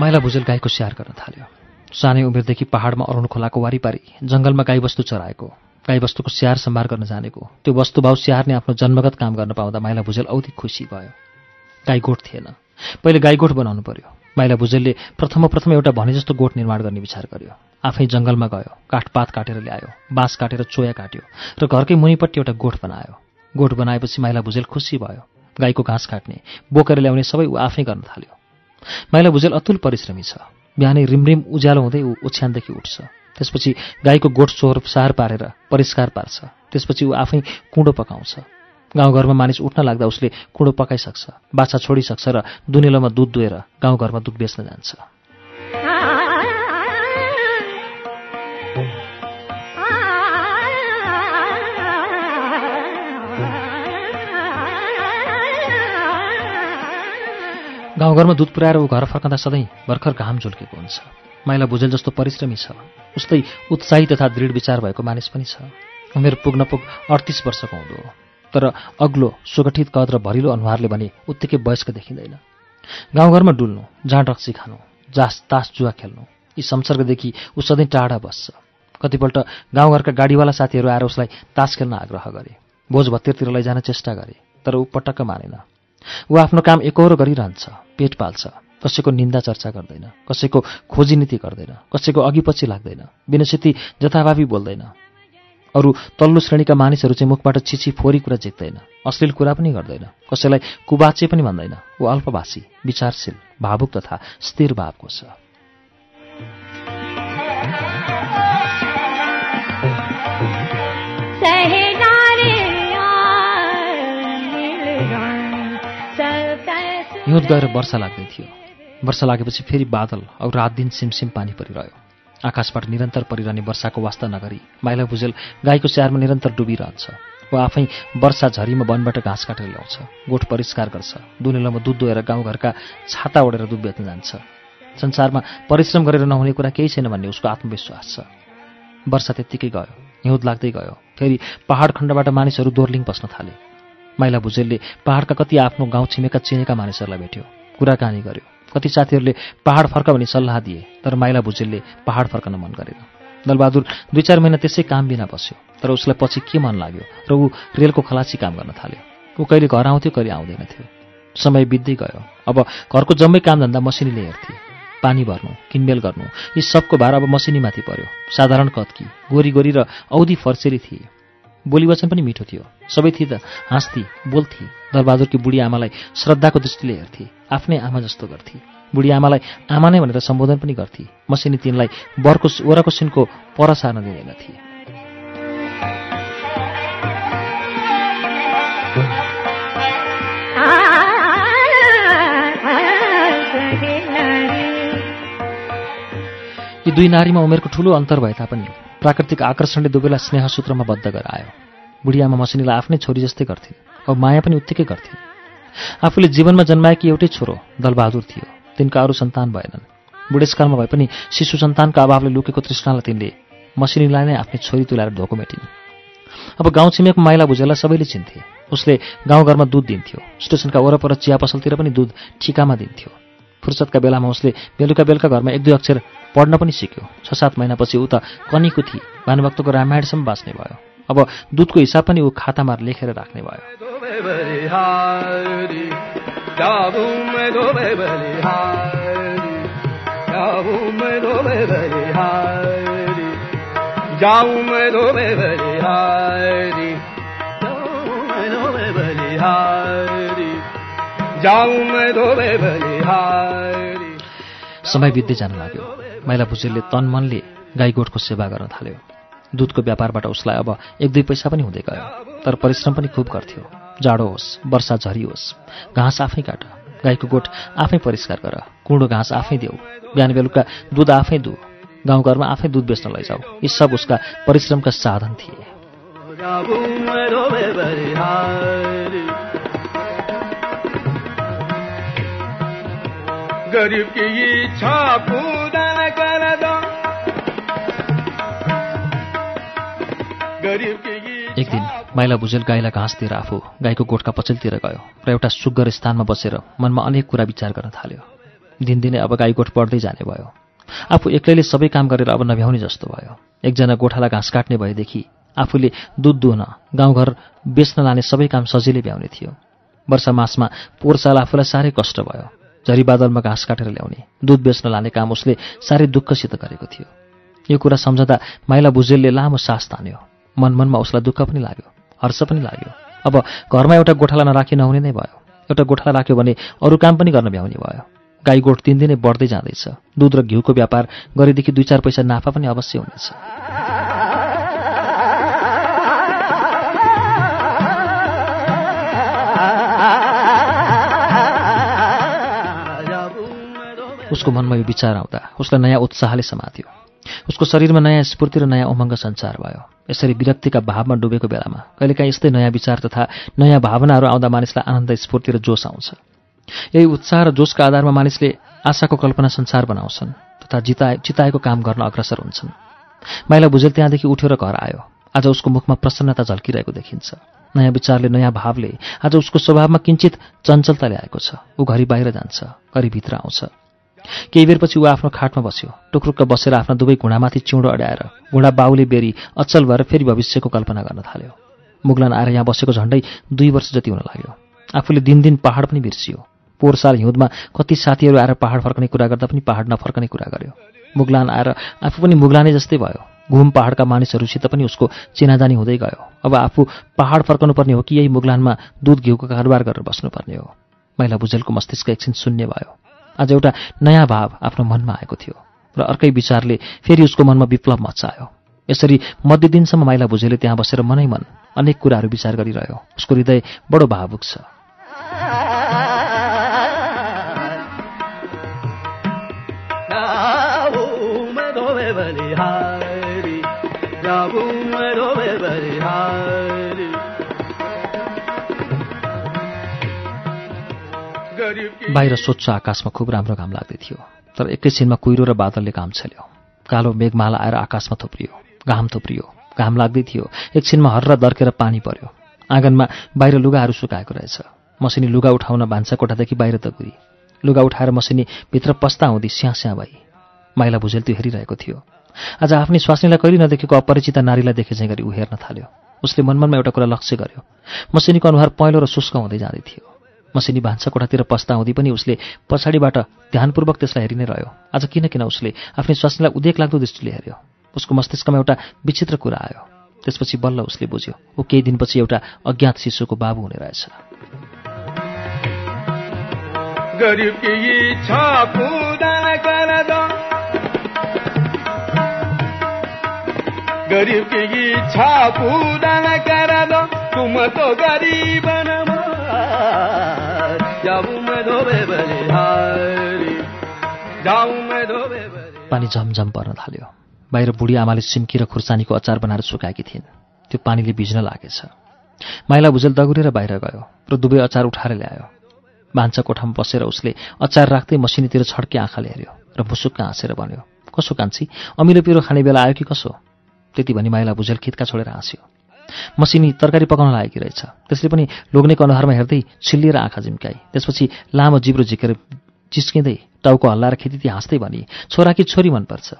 माइला भुजेल गाईको स्याहार गर्न थाल्यो। सानै उमेरदेखि पहाडमा अरुण खोलाको वारिपारी जङ्गलमा गाईबस्तु चराएको गाईबस्तुको स्याहार सम्भार गर्न जानेको त्यो वस्तुभाव स्याहार्ने आफ्नो जन्मगत काम गर्न पाउँदा माइला भुजेल औधी खुसी भयो। गाई गोठ थिएन। पहिले गाई गोठ बनाउनु पर्यो। माइला भुजेलले प्रथम प्रथम एउटा भने जस्तो गोठ निर्माण गर्ने विचार गर्यो। आफै जङ्गलमा गयो काठपात काटेर ल्यायो बाँस काटेर चोया काट्यो र घरकै मुनिपट्टि एउटा गोठ बनायो। गोठ बनाएपछि माइला भुजेल खुसी भयो। गाईको घाँस काट्ने बोकेर ल्याउने सबै ऊ आफै गर्न थाल्यो। माइला भुजेल अतुल परिश्रमी छ। बिहानै रिमरिम उज्यालो हुँदै ऊ ओछ्यानदेखि उठ्छ। त्यसपछि गाईको गोठ चोहोर सार पारेर परिष्कार पार्छ। त्यसपछि ऊ आफै कुँडो पकाउँछ। गाउँघरमा मानिस उठ्न लाग्दा उसले कुँडो पकाइसक्छ बाछा छोडिसक्छ र दुनिलोमा दुध दुहेर गाउँघरमा दुध बेच्न जान्छ। गाउँघरमा दुध पुऱ्याएर ऊ घर फर्कँदा सधैँ भर्खर घाम झुल्केको हुन्छ। माइला भुजेल जस्तो परिश्रमी छ। उस्तै उत्साही तथा दृढ विचार भएको मानिस पनि छ। उमेर पुग्न पुग अडतिस वर्षको हुँदो तर अग्लो सुगठित कद र भरिलो अनुहारले भने उत्तिकै वयस्क देखिँदैन। गाउँघरमा डुल्नु जहाँ डक्सी खानु जास तास जुवा खेल्नु यी संसर्गदेखि ऊ सधैँ टाढा बस्छ। कतिपल्ट गाउँघरका गाडीवाला साथीहरू आएर उसलाई तास खेल्न आग्रह गरे। भोज भत्तेरतिर लैजान चेष्टा गरे तर ऊ पटक्क मानेन। ऊ आफ्नो काम एकहोरो गरिरहन्छ पेट पाल्छ। कसैको निन्दा चर्चा गर्दैन कसैको खोजी नीति गर्दैन कसैको अघि पछि लाग्दैन विनसिति जथाभावी बोल्दैन। अरू तल्लो श्रेणीका मानिसहरू चाहिँ मुखबाट छिची फोरी कुरा झिक्दैन अश्लील कुरा पनि गर्दैन कसैलाई कुबाचे पनि भन्दैन। ऊ अल्पभाषी विचारशील भावुक तथा स्थिर भावको छ। हिउँद गएर वर्षा लाग्दै थियो। वर्षा लागेपछि फेरि बादल औ रात दिन सिमसिम पानी परिरह्यो। आकाशबाट निरन्तर परिरहने वर्षाको वास्ता नगरी माइला भुजेल गाईको स्याहारमा निरन्तर डुबिरहन्छ ऊ आफै वर्षा झरीमा वनबाट घाँस काटेर ल्याउँछ गोठ परिष्कार गर्छ दुनिलोमा दुध दोहेर गाउँघरका छाता ओढेर दुध बेच्न जान्छ। संसारमा परिश्रम गरेर नहुने कुरा केही छैन भन्ने उसको आत्मविश्वास छ। वर्षा त्यत्तिकै गयो हिउँद लाग्दै गयो फेरि पहाड खण्डबाट मानिसहरू दोर्लिङ बस्न थाले। माइला भुजेलले पहाडका कति आफ्नो गाउँ छिमेका चिनेका मानिसहरूलाई भेट्यो। कुराकानी गर्यो। कति साथीहरूले पहाड फर्क भनी सल्लाह दिए तर माइला भुजेलले पहाड फर्कन मन गरेन। दलबहादुर दुई चार महिना त्यसै काम बिना बस्यो तर उसलाई पछि के मन लाग्यो र ऊ रेलको खलासी काम गर्न थाल्यो। ऊ कहिले घर आउँथ्यो कहिले आउँदैन थियो समय बित्दै गयो। अब घरको जम्मै कामधन्दा मसिनीले हेर्थे। पानी भर्नु किनमेल गर्नु यी सबको भार अब मसिनीमाथि पर्यो। साधारण कत्की गोरी गोरी र औधी फर्सेरी थिए। बोलीवचन पनि मिठो थियो। सबै थिए त हाँस्थे बोल्थे। दलबहादुरकी बुढी आमालाई श्रद्धाको दृष्टिले हेर्थे। आफ्नै आमा जस्तो गर्थे। बुढी आमालाई आमा नै भनेर सम्बोधन पनि गर्थे। मसिनी तिनलाई बरको ओराको सिनको पर सार्न दिँदैनथे यी दुई नारीमा उमेरको ठूलो अन्तर भए तापनि प्राकृतिक आकर्षणले दुवैलाई स्नेह सूत्रमा बद्ध गरायो। बुढियामा मसिनीलाई आफ्नै छोरी जस्तै गर्थे अब माया पनि उत्तिकै गर्थे। आफूले जीवनमा जन्माएकी एउटै छोरो दलबहादुर थियो। तिनका अरू सन्तान भएनन्। बुढेसकालमा भए पनि शिशु सन्तानका अभावले लुकेको तृष्णालाई तिनले मसिनीलाई नै आफ्नै छोरी तुलाएर ढोको मेटिन्। अब गाउँ छिमेकको माइला भुजेललाई सबैले चिन्थे। उसले गाउँघरमा दुध दिन्थ्यो। स्टेसनका वरपर चिया पसलतिर पनि दुध ठिकामा दिन्थ्यो। फुर्सदका बेलामा उसले बेलुका बेलुका घरमा एक दुई अक्षर पढ्न पनि सिक्यो। छ सात महिनापछि ऊ त कनिको थिए भानुभक्तको रामायणसम्म बाँच्ने भयो। अब दुधको हिसाब पनि ऊ खातामा लेखेर राख्ने भयो। समय बित्दै जान लाग्यो। माइला भुजेलले तन मनले गाई गोठको सेवा गर्न थाल्यो। दुधको व्यापारबाट उसलाई अब एक दुई पैसा पनि हुँदै गयो। तर परिश्रम पनि खुब गर्थ्यो। जाडो होस् वर्षा झरी होस् घाँस आफै काट गाईको गोठ आफै परिष्कार गर कुँडो घाँस आफै देऊ बिहान बेलुका दुध आफै दु गाउँघरमा आफै दुध बेच्न लैजाऊ। यी सब उसका परिश्रमका साधन थिए। गरीब की इच्छा पूरा कर दो गरीब की इच्छा एक दिन माइला भुजेल गाईलाई घाँस दिएर आफू गाईको गोठका पछिल्तिर गयो र एउटा सुग्घर स्थानमा बसेर मनमा अनेक कुरा विचार गर्न थाल्यो। दिनदिनै अब गाई गोठ बढ्दै जाने भयो। आफू एक्लैले सबै काम गरेर अब नभ्याउने जस्तो भयो। एकजना गोठालाई घाँस काट्ने भएदेखि आफूले दुध दुहन गाउँघर बेच्न लाने सबै काम सजिलै भ्याउने थियो। वर्षा मासमा पोहोर साल आफूलाई साह्रै कष्ट भयो। झरी बादलमा घाँस काटेर ल्याउने दुध बेच्न लाने काम उसले साह्रै दुःखसित गरेको थियो। यो कुरा सम्झँदा माइला भुजेलले लामो सास तान्यो। मनमनमा उसलाई दुःख पनि लाग्यो हर्ष पनि लाग्यो। अब घरमा एउटा गोठाला नराखी नहुने नै भयो। एउटा गोठाला राख्यो भने अरू काम पनि गर्न भ्याउने भयो। गाई गोठ दिनदिनै बढ्दै जाँदैछ। दुध र घिउको व्यापार गरेदेखि दुई चार पैसा नाफा पनि अवश्य हुनेछ। उसको मनमा यो विचार आउँदा उसलाई नयाँ उत्साहले समात्यो। उसको शरीरमा नयाँ स्फूर्ति र नयाँ उमङ्ग सञ्चार भयो। यसरी विरक्तिका भावमा डुबेको बेलामा कहिलेकाहीँ यस्तै नयाँ विचार तथा नयाँ भावनाहरू आउँदा मानिसलाई आनन्द स्फूर्ति र जोस आउँछ। यही उत्साह र जोसका आधारमा मानिसले आशाको कल्पना संसार बनाउँछन् तथा जिताए चिताएको काम गर्न अग्रसर हुन्छन्। माइला भुजेल त्यहाँदेखि उठ्यो र घर आयो। आज उसको मुखमा प्रसन्नता झल्किरहेको देखिन्छ। नयाँ विचारले नयाँ भावले आज उसको स्वभावमा किञ्चित चञ्चलता ल्याएको छ। ऊ घरि बाहिर जान्छ घरि भित्र आउँछ। केही बेरपछि ऊ आफ्नो खाटमा बस्यो। टुक्रुक्क बसेर आफ्ना दुवै घुँडामाथि चिउँडो अड्याएर घुँडा बाउले बेरी अचल भएर फेरि भविष्यको कल्पना गर्न थाल्यो। मुगलान आएर यहाँ बसेको झन्डै दुई वर्ष जति हुन लाग्यो। आफूले दिनदिन पहाड पनि बिर्सियो। पोहोर साल हिउँदमा कति साथीहरू आएर पहाड फर्कने कुरा गर्दा पनि पहाड नफर्कने कुरा गर्यो। मुगलान आएर आफू पनि मुगलानै जस्तै भयो। घुम पहाडका मानिसहरूसित पनि उसको चिनाजानी हुँदै गयो। अब आफू पहाड फर्कनुपर्ने हो कि यही मुगलानमा दुध घिउको कारोबार गरेर बस्नुपर्ने हो? महिला भुजेलको मस्तिष्क एकछिन शून्य भयो। आज एउटा नयाँ भाव आफ्नो मनमा आएको थियो र अर्कै विचारले फेरि उसको मनमा विप्लव मचायो यसरी मध्य दिनसम्म माइला भुजेले त्यहाँ बसेर मनै मन अनेक कुराहरू विचार गरिरह्यो। उसको हृदय बडो भावुक छ। बाहिर स्वच्छ आकाशमा खुब राम्रो घाम लाग्दै थियो। तर एकैछिनमा कुहिरो र बादलले घाम छेल्यो। कालो मेघमाला आएर आकाशमा थुप्रियो। घाम थुप्रियो। घाम लाग्दै थियो। एकछिनमा हर्र दर्केर पानी पर्यो। आँगनमा बाहिर लुगाहरू सुकाएको रहेछ। मसिनी लुगा उठाउन भान्सा कोठादेखि बाहिर त गई। लुगा उठाएर मसिनी भित्र पस्ता हुँदी स्याँ स्याँ भई। माइला भुजेल त्यो हेरिरहेको थियो। आज आफ्नै स्वास्नीलाई कहिले नदेखेको अपरिचित नारीलाई देखे चाहिँ गरी ऊ हेर्न थाल्यो। उसले मनमनमा एउटा कुरा लक्ष्य गर्यो। मसिनीको अनुहार पहेँलो र शुष्क हुँदै जाँदै थियो। मसिनी भान्सा कोठातिर पस्दा हुँदी पनि उसले पछाडिबाट ध्यानपूर्वक त्यसलाई हेरि नै रह्यो। आज किन किन उसले आफ्नै स्वास्नीलाई उदेक लाग्दो दृष्टिले हेऱ्यो। उसको मस्तिष्कमा एउटा विचित्र कुरा आयो। त्यसपछि बल्ल उसले बुझ्यो ऊ केही दिनपछि एउटा अज्ञात शिशुको बाबु हुने रहेछ। गरीब की इच्छा पूरा कर दो। तुम तो गरीब पानी झमझम पर्न थाल्यो। बाहिर बुढी आमाले सिम्की र खुर्सानीको अचार बनाएर सुकाएकी थिइन्। त्यो पानीले भिज्न लागेछ। माइला भुजेल दगुरेर बाहिर गयो र दुवै अचार उठाएर ल्यायो। भान्सा कोठामा बसेर उसले अचार राख्दै मसिनीतिर छड्के आँखाले हेऱ्यो र मुसुक्क हाँसेर भन्यो कसो कान्छी अमिलो पिरो खाने बेला आयो कि कसो? त्यति भनी माइला भुजेल खित्का छोडेर हाँस्यो। मसिनी तरकारी पकाउन लागेकी रहेछ। त्यसले पनि लोग्नेको अनुहारमा हेर्दै छिल्लिएर आँखा झिम्काई। त्यसपछि लामो जिब्रो झिकेर चिस्किँदै टाउको हल्लाएर खेती हाँस्दै भनी छोरा कि छोरी मनपर्छ।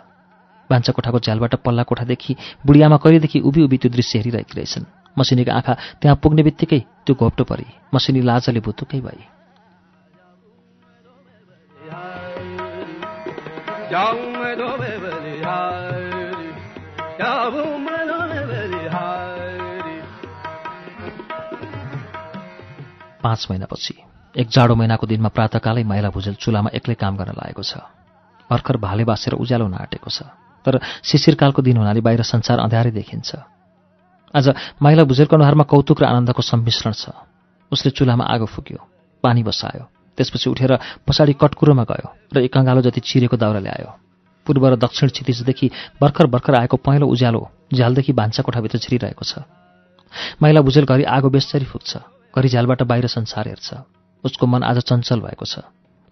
भान्सा कोठाको झ्यालबाट पल्ला कोठादेखि बुढियामा कहिलेदेखि उभि उभि त्यो दृश्य हेरिरहेकी रहेछन्। मसिनीको आँखा त्यहाँ पुग्ने बित्तिकै त्यो घोप्टो परी। मसिनी लाजले भुतुकै बलिहारी पाँच महिनापछि। एक जाडो महिनाको दिनमा प्रातकालै माइला भुजेल चुलामा एक्लै काम गर्न लागेको छ। भर्खर भाले बासेर उज्यालो हुन छ। तर शिशिरकालको दिन हुनाले बाहिर संसार अँध्यारै देखिन्छ। आज माइला भुजेलको अनुहारमा कौतुक र आनन्दको सम्मिश्रण छ। उसले चुलामा आगो फुक्यो पानी बसायो त्यसपछि उठेर पछाडि कटकुरोमा गयो र एक अँगालो जति चिरेको दाउरा ल्यायो। पूर्व र दक्षिण क्षितिजदेखि भर्खर भर्खर आएको पहेँलो उज्यालो झ्यालदेखि भान्सा कोठाभित्र छिरिरहेको छ। माइला भुजेल घरि आगो बेसरी फुक्छ घरि झ्यालबाट बाहिर संसार हेर्छ। उसको मन आज चञ्चल भएको छ।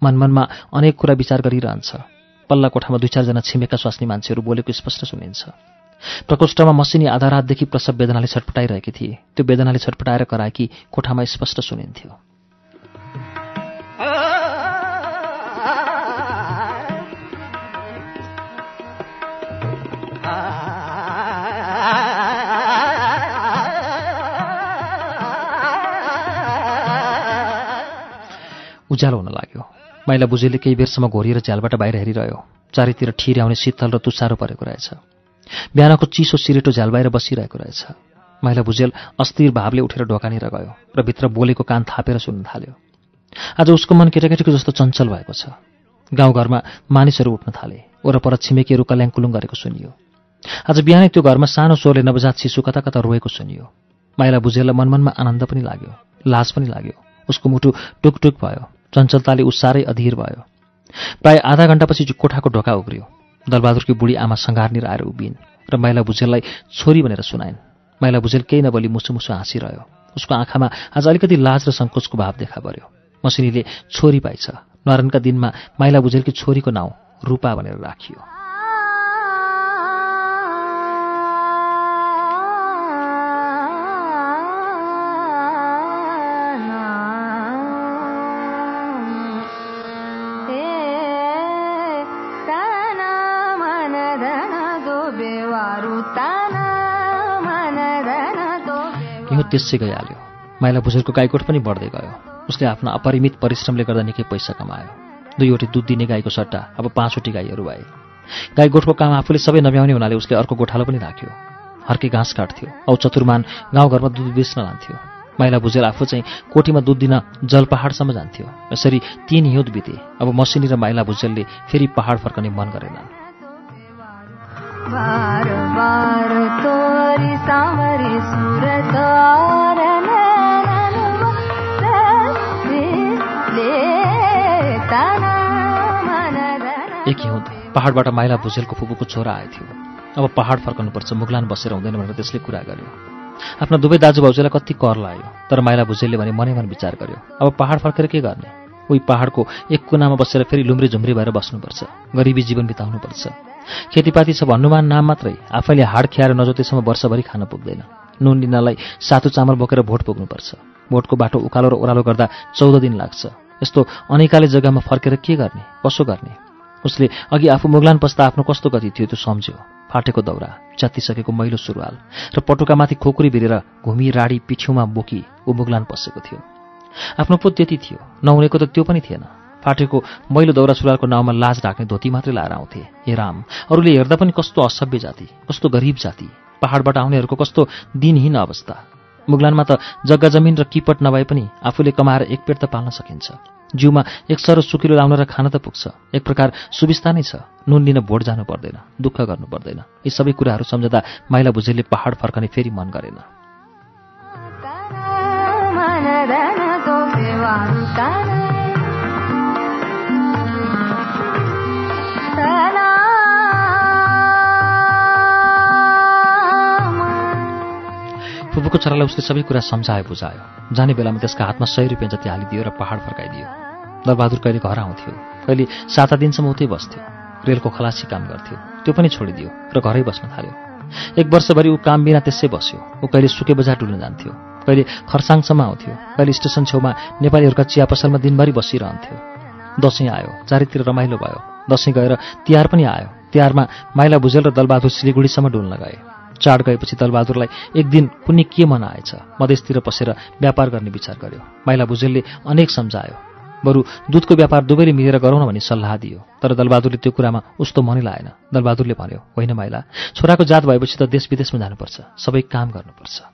मनमनमा अनेक कुरा विचार गरिरहन्छ। पल्ला कोठामा दुई चारजना छिमेका स्वास्नी मान्छेहरू बोलेको स्पष्ट सुनिन्छ। प्रकोष्ठमा मसिनी आधा रातदेखि प्रसव वेदनाले छटपटाइरहेकी थिए। त्यो वेदनाले छटपटाएर कराएकी कोठामा स्पष्ट सुनिन्थ्यो। उज्यालो हुन लाग्यो। माइला बुझेले केही बेरसम्म घोरिएर झ्यालबाट बाहिर हेरिरह्यो। चारैतिर ठिर आउने शीतल र तुसारो परेको रहेछ। बिहानको चिसो सिरेटो झ्याल बाहिर बसिरहेको रहेछ। माइला भुजेल अस्थिर भावले उठेर ढोकानिर गयो र भित्र बोलेको कान थापेर सुन्न थाल्यो। आज उसको मन केटाकेटीको जस्तो चञ्चल भएको छ। गाउँघरमा मानिसहरू उठ्न थाले वरपर छिमेकीहरू कल्याङकुलुङ गरेको सुनियो। आज बिहानै त्यो घरमा सानो स्वरले नवजात शिशु कता कता रोएको सुनियो। माइला भुजेललाई मनमनमा आनन्द पनि लाग्यो लाज पनि लाग्यो। उसको मुटु टुकटुक भयो। चञ्चलताले ऊ साह्रै अधीर भयो। प्राय आधा घन्टापछि कोठाको ढोका उग्रियो दलबहादुरकी बुढी आमा सङ्घार्निर आएर उभिन् र माइला भुजेललाई छोरी भनेर सुनाइन्। माइला भुजेल केही नबोली मुसु हाँसिरह्यो। उसको आँखामा आज अलिकति लाज र सङ्कोचको भाव देखा पर्यो। मसिनीले छोरी पाइछ। नरायणका दिनमा माइला भुजेलकी छोरीको नाउँ रूपा भनेर राखियो। त्यसै गइहाल्यो। माइला भुजेलको गाईकोट पनि बढ्दै गयो। उसले आफ्नो अपरिमित परिश्रमले गर्दा निकै पैसा कमायो। दुईवटी दुध दिने गाईको सट्टा अब पाँचवटी गाईहरू भए। गाई गोठको काम आफूले सबै नभ्याउने हुनाले उसले अर्को गोठालो पनि राख्यो। हर्के घाँस काट्थ्यो औ चतुर्मान गाउँघरमा दुध बेच्न लान्थ्यो। माइला भुजेल आफू चाहिँ कोटीमा दुध दिन जल पहाडसम्म जान्थ्यो। यसरी तीन हिउँद बिते। अब मसिनी र माइला भुजेलले फेरि पहाड फर्कने मन गरेनन्। सावरी धन एक हिउँद पहाडबाट माइला भुजेलको फुपूको छोरा आएथ्यो अब पहाड फर्कनुपर्छ मुगलान बसेर हुँदैन भनेर त्यसले कुरा गर्यो। आफ्ना दुवै दाजुभाउजूलाई कति कर लाग्यो तर माइला भुजेलले भने मनै मन विचार गर्यो। अब पहाड फर्केर के गर्ने? उही पहाडको एक कुनामा बसेर फेरि लुम्री झुम्री भएर बस्नुपर्छ। गरिबी जीवन बिताउनुपर्छ। खेतीपाती छ भन्नुमान नाम मात्रै आफैले हाड खियाएर नजोतेसम्म वर्षभरि खान पुग्दैन। नुन लिनलाई सातु चामल बोकेर भोट पुग्नुपर्छ। भोटको बाटो उकालो र ओह्रालो गर्दा चौध दिन लाग्छ। यस्तो अनेकाले जग्गामा फर्केर के गर्ने कसो गर्ने? उसले अघि आफू मुगलान पस्दा आफ्नो कस्तो गति थियो त्यो सम्झ्यो। फाटेको दौरा च्यातिसकेको मैलो सुरुवाल र पटुकामाथि खोकुरी भिरेर घुमी राडी पिठ्यौमा बोकी ऊ मुगलान पसेको थियो। आफ्नो पो त्यति थियो। नहुनेको त त्यो पनि थिएन। फाटेको मैलो दौरा सुरुवालको नाउँमा लाज ढाक्ने धोती मात्रै लाएर आउँथे। हे राम अरूले हेर्दा पनि कस्तो असभ्य जाति कस्तो गरिब जाति। पहाडबाट आउनेहरूको कस्तो दिनहीन अवस्था। मुगलानमा त जग्गा जमिन र किपट नभए पनि आफूले कमाएर एक पेट त पाल्न सकिन्छ। जिउमा एक सरो सुकिलो लाउन र खान त पुग्छ। एक प्रकार सुविस्ता नै छ। नुन लिन भोट जानु पर्दैन दुःख गर्नु पर्दैन। यी सबै कुराहरू सम्झँदा माइला भुजेलले पहाड फर्कने फेरि मन गरेन। फुपूको छोरालाई उसले सबै कुरा सम्झायो बुझायो। जाने बेलामा त्यसका हातमा सय रुपियाँ जति हालिदियो र पहाड फर्काइदियो। दरबहादुर कहिले घर आउँथ्यो कहिले सात दिनसम्म उतै बस्थ्यो रेलको खलासी काम गर्थ्यो त्यो पनि छोडिदियो र घरै बस्न थाल्यो। एक वर्षभरि ऊ काम बिना त्यसै बस्यो ऊ कहिले सुके बजार डुल्न जान्थ्यो। कहिले खरसाङसम्म आउँथ्यो। कहिले स्टेसन छेउमा नेपालीहरूका चिया पसलमा दिनभरि बसिरहन्थ्यो। दसैँ आयो चारैतिर रमाइलो भयो। दसैँ गएर तिहार पनि आयो। तिहारमा माइला भुजेल र दलबहादुर सिलिगुडीसम्म डुल्न गए चाड गएपछि दलबहादुरलाई एक दिन कुनै के मन आएछ? मधेसतिर पसेर व्यापार गर्ने विचार गर्यो। माइला भुजेलले अनेक सम्झायो। बरु दुधको व्यापार दुवैले मिलेर गरौँ न भनी सल्लाह दियो। तर दलबहादुरले त्यो कुरामा उस्तो मनै लाएन। दलबहादुरले भन्यो होइन माइला छोराको जात भएपछि त देश विदेशमा जानुपर्छ। सबै काम गर्नुपर्छ।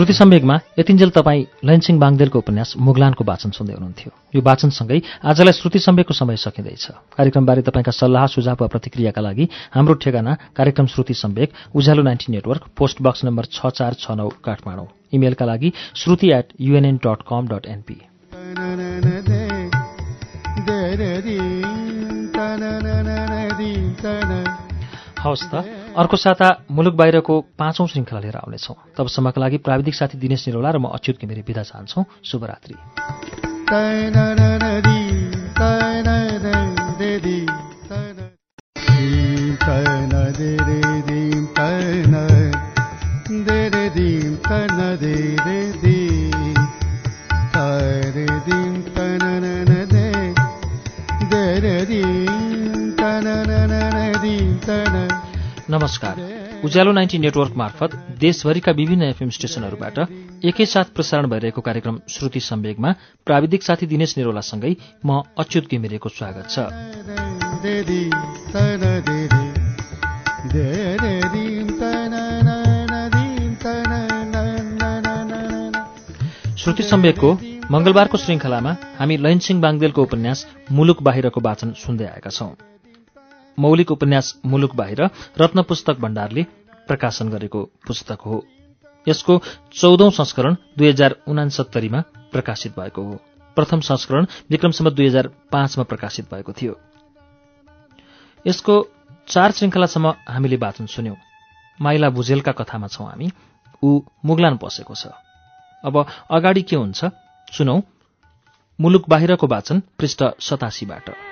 श्रुति सम्वेकमा यतिन्जेल तपाईँ लैनसिंह बाङदेलको उपन्यास मुगलानको वाचन सुन्दै हुनुहुन्थ्यो। यो वाचनसँगै आजलाई श्रुति सम्वेकको समय सकिँदैछ। कार्यक्रमबारे तपाईँका सल्लाह सुझाव वा प्रतिक्रियाका लागि हाम्रो ठेगाना कार्यक्रम Shruti Samvek Ujyalo ninety network post box number छ चार छ नौ काठमाडौँ। इमेलका लागि Shruti at UNN dot com dot NP हवस् त। अर्को साता मुलुक बाहिरको पाँचौं श्रृङ्खला लिएर आउनेछौँ। तबसम्मका लागि प्राविधिक साथी दिनेश निरौला र म अच्युत घिमिरे विदा चाहन्छौँ। शुभरात्रि। नमस्कार। उज्यालो नाइन्टी नेटवर्क मार्फत देशभरिका विभिन्न एफएम स्टेशनहरूबाट एकैसाथ प्रसारण भइरहेको कार्यक्रम श्रुति सम्वेगमा प्राविधिक साथी दिनेश निरोलासँगै म अच्युत घिमिरेको स्वागत छ। श्रुति सम्वेकको मंगलबारको श्रृङ्खलामा हामी लैनसिंह बाङदेलको उपन्यास मुलुक बाहिरको वाचन सुन्दै आएका छौं। मौलिक उपन्यास मुलुक बाहिर रत्न पुस्तक भण्डारले प्रकाशन गरेको पुस्तक हो। यसको चौधौं संस्करण दुई हजार उनासत्तरीमा प्रकाशित भएको हो। प्रथम संस्करण विक्रमसम्म दुई हजार पाँचमा प्रकाशित भएको थियो। यसको चार श्रृङ्खलासम्म हामीले वाचन सुन्यौं। माइला भुजेलका कथामा छौं हामी। ऊ मुगलान पसेको छ। अब अगाडि के हुन्छ? सुनौ। मुलुक बाहिरको वाचन पृष्ठ सतासीबाट।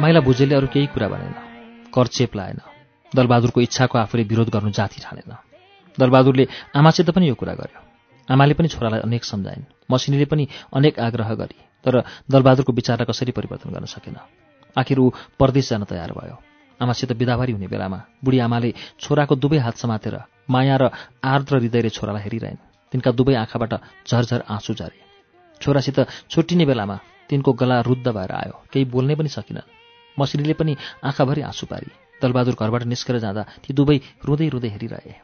माइला भुजेलले अरू केही कुरा भनेन। कर चेप लाएन। दलबहादुरको इच्छाको आफूले विरोध गर्नु जाति ठानेन। दलबहादुरले आमासित पनि यो कुरा गर्यो। आमाले पनि छोरालाई अनेक सम्झाइन्। मसिनीले पनि अनेक आग्रह गरी। तर दलबहादुरको विचारलाई कसरी परिवर्तन गर्न सकेन? आखिर ऊ परदेश जान तयार भयो। आमासित बिदाबारी हुने बेलामा बुढी आमाले छोराको दुवै हात समातेर माया र आर्द्र हृदयले छोरालाई हेरिरहन्। तिनका दुवै आँखाबाट झरझर आँसु झरे। छोरासित छुट्टिने बेलामा तिनको गला रुद्ध भएर आयो। केही बोल्नै पनि सकिनन् मसिनीले पनि आँखाभरि आँसु पारी। दलबहादुर घरबाट निस्केर जाँदा ती दुवै रुँदै रुँदै हेरिरहे।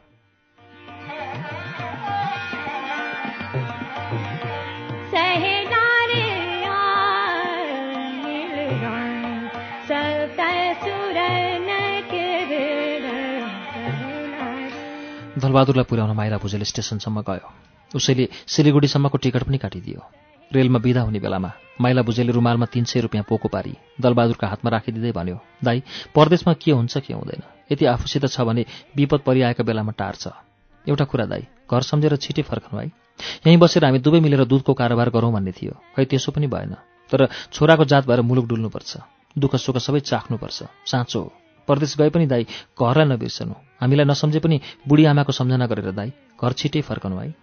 दलबहादुरलाई पुर्याउन माइला भुजेल स्टेसनसम्म गयो। उसैले सिलिगुडीसम्मको टिकट पनि काटिदियो। रेलमा बिदा हुने बेलामा माइला भुजेलले रुमालमा तिन सय रुपियाँ पोको पारी दलबहादुरका हातमा राखिदिँदै भन्यो दाई परदेशमा के हुन्छ के हुँदैन? यति आफूसित छ भने विपद परिआएका बेलामा टार्छ एउटा कुरा दाई घर सम्झेर छिटै फर्कनु है। यहीँ बसेर हामी दुवै मिलेर दुधको कारोबार गरौँ भन्ने थियो। खै त्यसो पनि भएन। तर छोराको जात भएर मुलुक डुल्नुपर्छ। दुःख सुख सबै चाख्नुपर्छ। साँचो परदेश गए पनि दाई घरलाई नबिर्सनु। हामीलाई नसम्झे पनि बुढी आमाको सम्झना गरेर दाई घर छिटै फर्कनु है।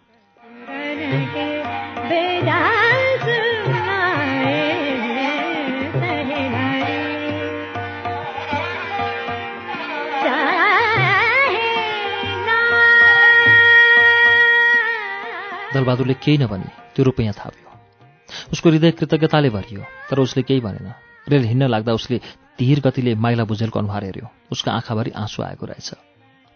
दलबहादुरले केही नभनी त्यो रुपियाँ थाप्यो। उसको हृदय कृतज्ञताले भरियो तर उसले केही भनेन। रेल हिँड्न लाग्दा उसले धीर गतिले माइला भुजेलको अनुहार हेऱ्यो। उसका आँखाभरि आँसु आएको रहेछ।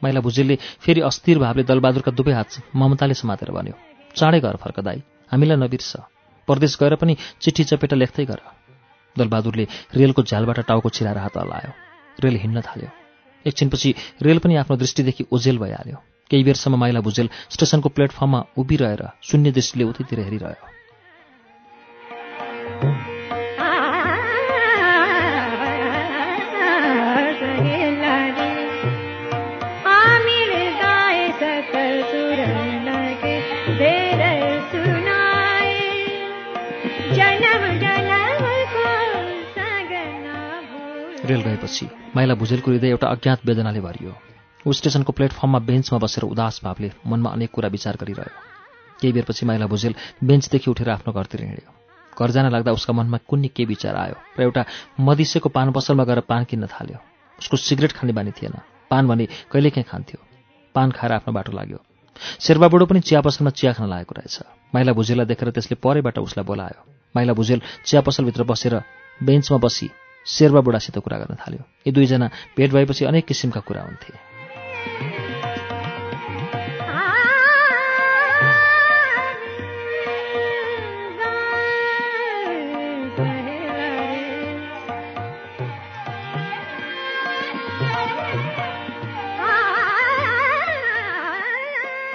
माइला भुजेलले फेरि अस्थिर भावले दलबहादुरका दुवै हात ममताले समातेर भन्यो चाँडै घर फर्क दाई हामीलाई नबिर्स। परदेश गएर पनि चिठी चपेटा लेख्दै गर। दलबहादुरले रेलको झ्यालबाट टाउको छिराएर हात हल्लायो रेल हिँड्न थाल्यो। एकछिनपछि रेल पनि आफ्नो दृष्टिदेखि ओझेल भइहाल्यो। केही बेरसम्म माइला भुजेल स्टेसनको प्लेटफर्ममा उभिरहेर शून्य दृष्टिले उतैतिर हेरिरह्यो। रेल गएपछि माइला भुजेलको हृदय एउटा अज्ञात वेदनाले भरियो। ऊ स्टेसनको प्लेटफर्ममा बेन्चमा बसेर उदास भावले मनमा अनेक कुरा विचार गरिरह्यो। केही बेरपछि माइला भुजेल बेन्चदेखि उठेर आफ्नो घरतिर हिँड्यो। घर जान लाग्दा उसका मनमा कुन्नी के विचार आयो र एउटा मदिसेको पान पसलमा गएर पान किन्न थाल्यो। उसको सिगरेट खाने बानी थिएन। पान भने कहिलेकाहीँ खान्थ्यो। पान खाएर आफ्नो बाटो लाग्यो। शेर्पा बुढो पनि चिया पसलमा चिया खान लागेको रहेछ। माइला भुजेललाई देखेर त्यसले परेबाट उसलाई बोलायो। माइला भुजेल चिया पसलभित्र बसेर बेन्चमा बसी शेर्पा बुढासित कुरा गर्न थाल्यो। यी दुईजना भेट भएपछि अनेक किसिमका कुरा हुन्थे।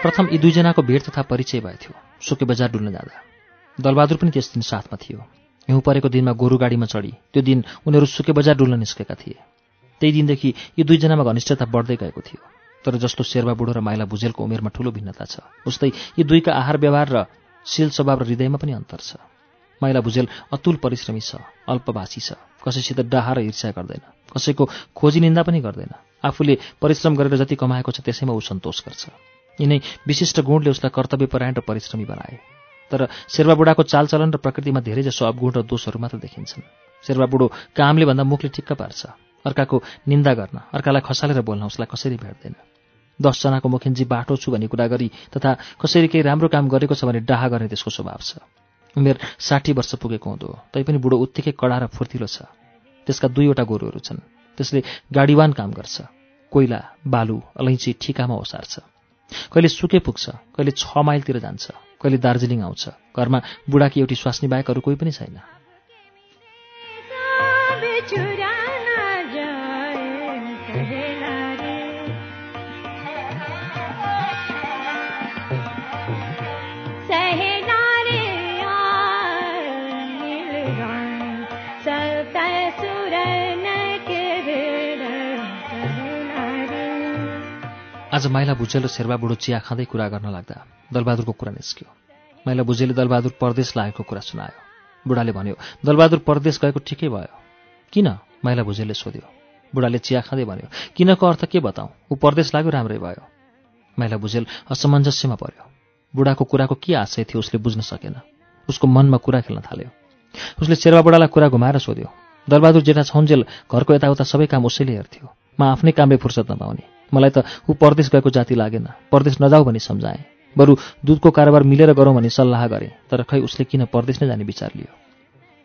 प्रथम यी दुईजनाको भेट तथा परिचय भएथ्यो सुके बजार डुल्न जाँदा। दलबहादुर पनि त्यस दिन साथमा थियो। हिउँ परेको दिनमा गोरु गाडीमा चढी। त्यो दिन उनीहरू सुके बजार डुल्न निस्केका थिए। त्यही दिनदेखि यी दुईजनामा घनिष्ठता बढ्दै गएको थियो। तर जस्तो शेर्वा बुढो र माइला भुजेलको उमेरमा ठूलो भिन्नता छ उस्तै यी दुईका आहार व्यवहार र शील स्वभाव र हृदयमा पनि अन्तर छ। माइला भुजेल अतुल परिश्रमी छ अल्पभाषी छ कसैसित डाहा र ईर्ष्या गर्दैन कसैको खोजी निन्दा पनि गर्दैन। आफूले परिश्रम गरेर जति कमाएको छ त्यसैमा ऊ सन्तोष गर्छ। यिनै विशिष्ट गुणले उसलाई कर्तव्यपरायण र परिश्रमी बनाए। तर शेर्वा बुढाको चालचलन र प्रकृतिमा धेरैजसो अवगुण र दोषहरू मात्र देखिन्छन्। शेर्वा बुढो कामले भन्दा मुखले ठिक्क पार्छ। अर्काको निन्दा गर्न अर्कालाई खसालेर बोल्न उसलाई कसरी भेट्दैन। दसजनाको मुखिन्जी बाटो छु भन्ने कुरा गरी तथा कसरी केही राम्रो काम गरेको छ भने डाहा गर्ने त्यसको स्वभाव छ। उमेर साठी वर्ष पुगेको हुँदो तैपनि बुढो उत्तिकै कडा र फुर्तिलो छ। त्यसका दुईवटा गोरुहरू छन्। त्यसले गाडीवान काम गर्छ। कोइला बालु अलैँची ठिकामा ओसार्छ। कहिले सुके पुग्छ कहिले छ माइलतिर जान्छ। कहिले दार्जिलिङ आउँछ? घरमा बुढाकी एउटी स्वास्नी बाहेक अरू कोही पनि छैन। आज माइला भुजेल र शेर्वा बुढो चिया खाँदै कुरा गर्न लाग्दा दलबहादुरको कुरा निस्क्यो। माइला भुजेलले दलबहादुर परदेश लागेको कुरा सुनायो। बुढाले भन्यो दलबहादुर परदेश गएको ठिकै भयो। किन? माइला भुजेलले सोध्यो। बुढाले चिया खाँदै भन्यो किनको अर्थ के बताउँ ऊ परदेश लाग्यो राम्रै भयो। माइला भुजेल असमञ्जस्यमा पर्यो बुढाको कुराको के आशय थियो उसले बुझ्न सकेन। उसको मनमा कुरा खेल्न थाल्यो। उसले शेर्वा बुढालाई कुरा घुमाएर सोध्यो दलबहादुर जेठा छौन्जेल घरको यताउता सबै काम उसैले हेर्थ्यो। म आफ्नै कामले फुर्सद नपाउने। मलाई त ऊ परदेश गएको जाति लागेन। परदेश नजाऊ भनी सम्झाएँ। बरु दुधको कारोबार मिलेर गरौँ भनी सल्लाह गरेँ तर खै उसले किन परदेश नै जाने विचार लियो?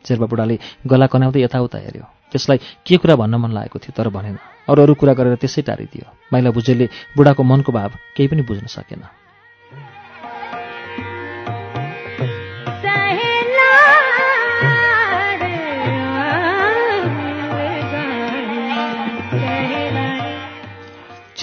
शेर्पा बुढाले गला कनाउँदै यताउता हेऱ्यो। त्यसलाई के कुरा भन्न मन लागेको थियो तर भनेन। अरू अरू कुरा गरेर त्यसै टारिदियो। माइला भुजेलले बुढाको मनको भाव केही पनि बुझ्न सकेन।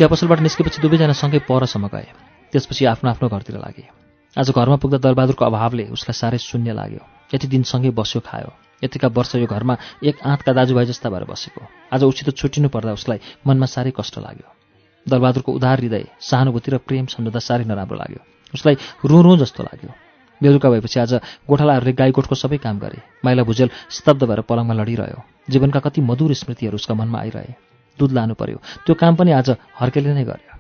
चिया पसलबाट निस्केपछि दुवैजना सँगै परसम्म गए। त्यसपछि आफ्नो आफ्नो घरतिर लागे। आज घरमा पुग्दा दलबहादुरको अभावले उसलाई साह्रै शून्य लाग्यो। यति दिन सँगै बस्यो खायो। यतिका वर्ष यो घरमा एक आँतका दाजुभाइ जस्ता भएर बसेको। आज उसित छुट्टिनु पर्दा उसलाई मनमा साह्रै कष्ट लाग्यो। दलबहादुरको उधार हृदय सहानुभूति र प्रेम सम्झँदा साह्रै नराम्रो लाग्यो। उसलाई रुँ रुँ जस्तो लाग्यो। बेलुका भएपछि आज गोठालाहरूले गाईगोठको सबै काम गरे। माइला भुजेल स्तब्ध भएर पलङमा लडिरह्यो। जीवनका कति मधुर स्मृतिहरू उसका मनमा आइरहे। दुध लानु पर्यो। त्यो काम पनि आज हर्केले नै गर्यो।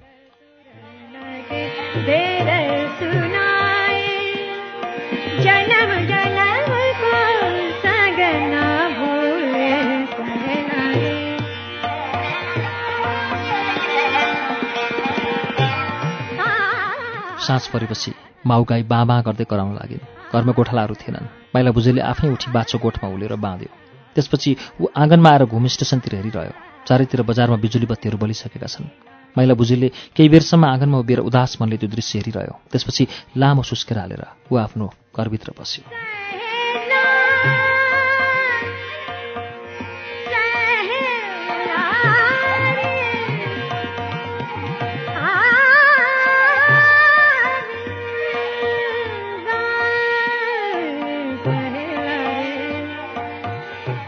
साँझ परेपछि माउ गाई बाँ बाँ गर्दै कराउन लागिन् घरमा गोठालाहरू थिएनन्। माइला भुजेले आफै उठी बाछो गोठमा उलेर बाँध्यो। त्यसपछि ऊ आँगनमा आएर घुम स्टेसनतिर हेरिरह्यो। चारैतिर बजारमा बिजुली बत्तीहरू बलिसकेका छन्। माइला भुजेलले केही बेरसम्म आँगनमा उभिएर उदास मनले त्यो दृश्य हेरिरह्यो। त्यसपछि लामो सुस्केर हालेर ऊ आफ्नो घरभित्र बस्यो।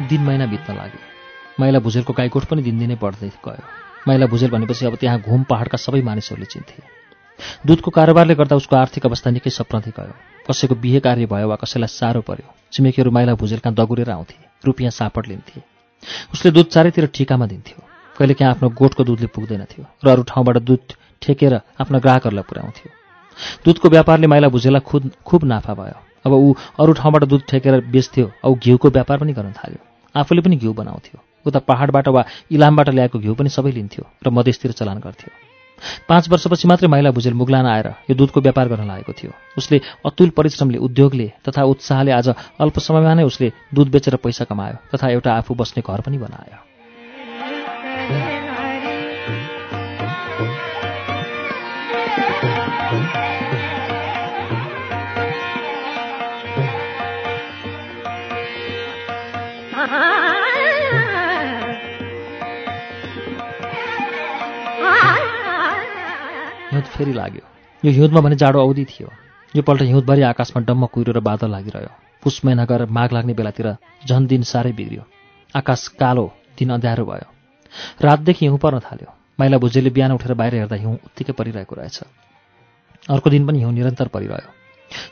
दिन महिना बित्न लाग्यो। माइला भुजेलको गाईकोट पनि दिनदिनै बढ्दै गयो। माइला भुजेल भनेपछि अब त्यहाँ घुम पहाडका सबै मानिसहरूले चिन्थे। दुधको कारोबारले गर्दा उसको आर्थिक अवस्था निकै सप्रँदै गयो। कसैको बिहे कार्य भयो वा कसैलाई साह्रो पर्यो छिमेकीहरू माइला भुजेलका दगुरेर आउँथे रुपियाँ सापट लिन्थे। उसले दुध चारैतिर ठिकामा दिन्थ्यो। कहिले काहीँ आफ्नो गोठको दुधले पुग्दैनथ्यो र अरू ठाउँबाट दुध ठेकेर आफ्ना ग्राहकहरूलाई पुर्याउँथ्यो। दुधको व्यापारले माइला भुजेला खुद खुब नाफा भयो। अब ऊ अरू ठाउँबाट दुध ठेकेर बेच्थ्यो औ घिउको व्यापार पनि गर्न थाल्यो। आफूले पनि घिउ बनाउँथ्यो। उता पहाडबाट वा इलामबाट ल्याएको घिउ पनि सबै लिन्थ्यो र मधेसतिर चलान गर्थ्यो। पाँच वर्षपछि मात्रै माइला भुजेल मुगलान आएर यो दुधको व्यापार गर्न लागेको थियो। उसले अतुल परिश्रमले उद्योगले तथा उत्साहले आज अल्प समयमा नै उसले दुध बेचेर पैसा कमायो तथा एउटा आफू बस्ने घर पनि बनायो। हिउँद फेरि लाग्यो। यो हिउँदमा भने जाडो औधी थियो। योपल्ट हिउँदभरि आकाशमा डम्म कुहिरो र बादल लागिरह्यो। पुस महिना गएर माघ लाग्ने बेलातिर झन् दिन साह्रै बिग्रियो। आकाश कालो दिन अँध्यारो भयो। रातदेखि हिउँ पर्न थाल्यो। माइला भुजेले बिहान उठेर बाहिर हेर्दा हिउँ उत्तिकै परिरहेको रहेछ। अर्को दिन पनि हिउँ निरन्तर परिरह्यो।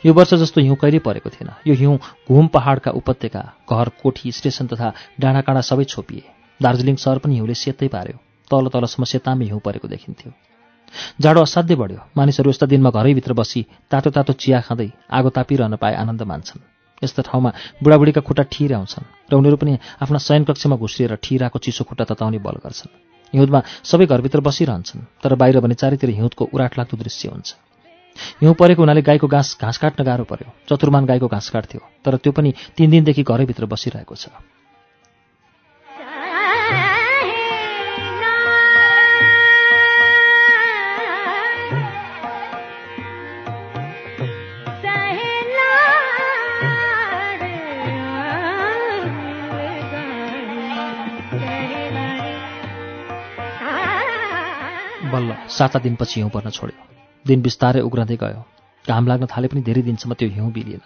यो वर्ष जस्तो हिउँ कहिल्यै परेको थिएन। यो हिउँ घुम पहाडका उपत्यका घर कोठी स्टेसन तथा डाँडाकाँडा सबै छोपिए। दार्जिलिङ सहर पनि हिउँले सेतै पार्यो। तल तलसम्म सेतामै हिउँ परेको देखिन्थ्यो। जाडो असाध्य बढ्यो। मानिसहरू यस्ता दिनमा घरैभित्र बसी तातो तातो चिया खाँदै आगो तापिरहन पाए आनन्द मान्छन्। यस्ता ठाउँमा बुढाबुढीका खुट्टा ठिर आउँछन् र उनीहरू पनि आफ्ना शयन कक्षमा घुस्रिएर ठिराको चिसो खुट्टा तताउने बल गर्छन्। हिउँदमा सबै घरभित्र बसिरहन्छन् तर बाहिर भने चारैतिर हिउँदको उराट लाग्दो दृश्य हुन्छ। हिउँ परेको हुनाले गाईको घाँस घाँस काट्न गाह्रो पर्यो। चतुर्मान गाईको घाँस काट्थ्यो तर त्यो पनि तिन दिनदेखि घरैभित्र बसिरहेको छ। बल्ल साता दिनपछि हिउँ पर्न छोड्यो। दिन बिस्तारै उग्रँदै गयो। घाम लाग्न थाले पनि धेरै दिनसम्म त्यो हिउँ बिलिएन।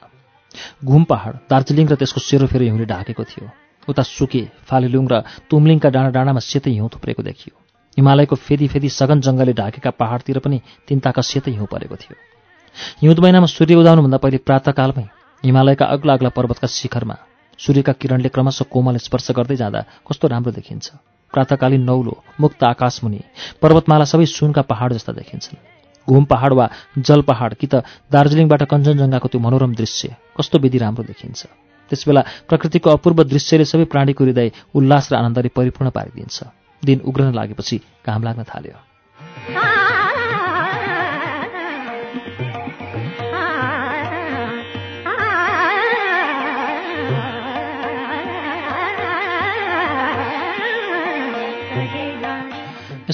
घुम पहाड दार्जिलिङ र त्यसको सेरोफेरो हिउँले ढाकेको थियो। उता सुके फालिलुङ र तुमलिङका डाँडा डाँडामा सेतै हिउँ थुप्रेको देखियो। हिमालयको फेदी फेदी सघन जङ्गलले ढाकेका पहाडतिर पनि तिनताका सेतै हिउँ परेको थियो। हिउँद महिनामा सूर्य उदाउनुभन्दा पहिले प्रातकालमै हिमालयका अग्ला अग्ला पर्वतका शिखरमा सूर्यका किरणले क्रमशः कोमल स्पर्श गर्दै जाँदा कस्तो राम्रो देखिन्छ। प्रातकालीन नौलो मुक्त आकाशमुनि पर्वतमाला सबै सुनका पहाड जस्ता देखिन्छन्। घुम पहाड वा जल पहाड कि त दार्जिलिङबाट कञ्चनजङ्घाको त्यो मनोरम दृश्य कस्तो विधि राम्रो देखिन्छ। त्यसबेला प्रकृतिको अपूर्व दृश्यले सबै प्राणीको हृदय उल्लास र आनन्दले परिपूर्ण पारिदिन्छ। दिन उग्रन लागेपछि घाम लाग्न थाल्यो।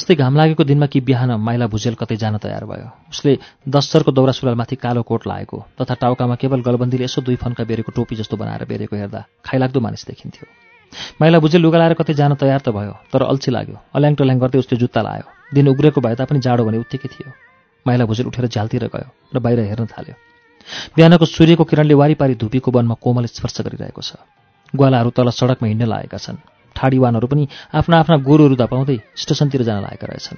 यस्तै घाम लागेको दिनमा कि बिहान माइला भुजेल कतै जान तयार भयो। उसले दस्तरको दौरा सुरुवालमाथि कालो कोट लाएको तथा टाउकामा केवल गलबन्दीले यसो दुई फन्का बेरेको टोपी जस्तो बनाएर बेरेको हेर्दा खाइलाग्दो मानिस देखिन्थ्यो। माइला भुजेल लुगा लाएर कतै जान तयार त भयो तर अल्छी लाग्यो। अल्याङ टल्याङ गर्दै उसले जुत्ता लायो। दिन उग्रेको भए तापनि जाडो भने उत्तिकै थियो। माइला भुजेल उठेर झ्यालतिर गयो र बाहिर हेर्न थाल्यो। बिहानको सूर्यको किरणले वारिपारी धुपीको वनमा कोमल स्पर्श गरिरहेको छ। ग्वालाहरू तल सडकमा हिँड्न लागेका छन्। ठाडीवानहरू पनि आफ्ना आफ्ना गोरुहरू धपाउँदै स्टेसनतिर जान लागेका रहेछन्।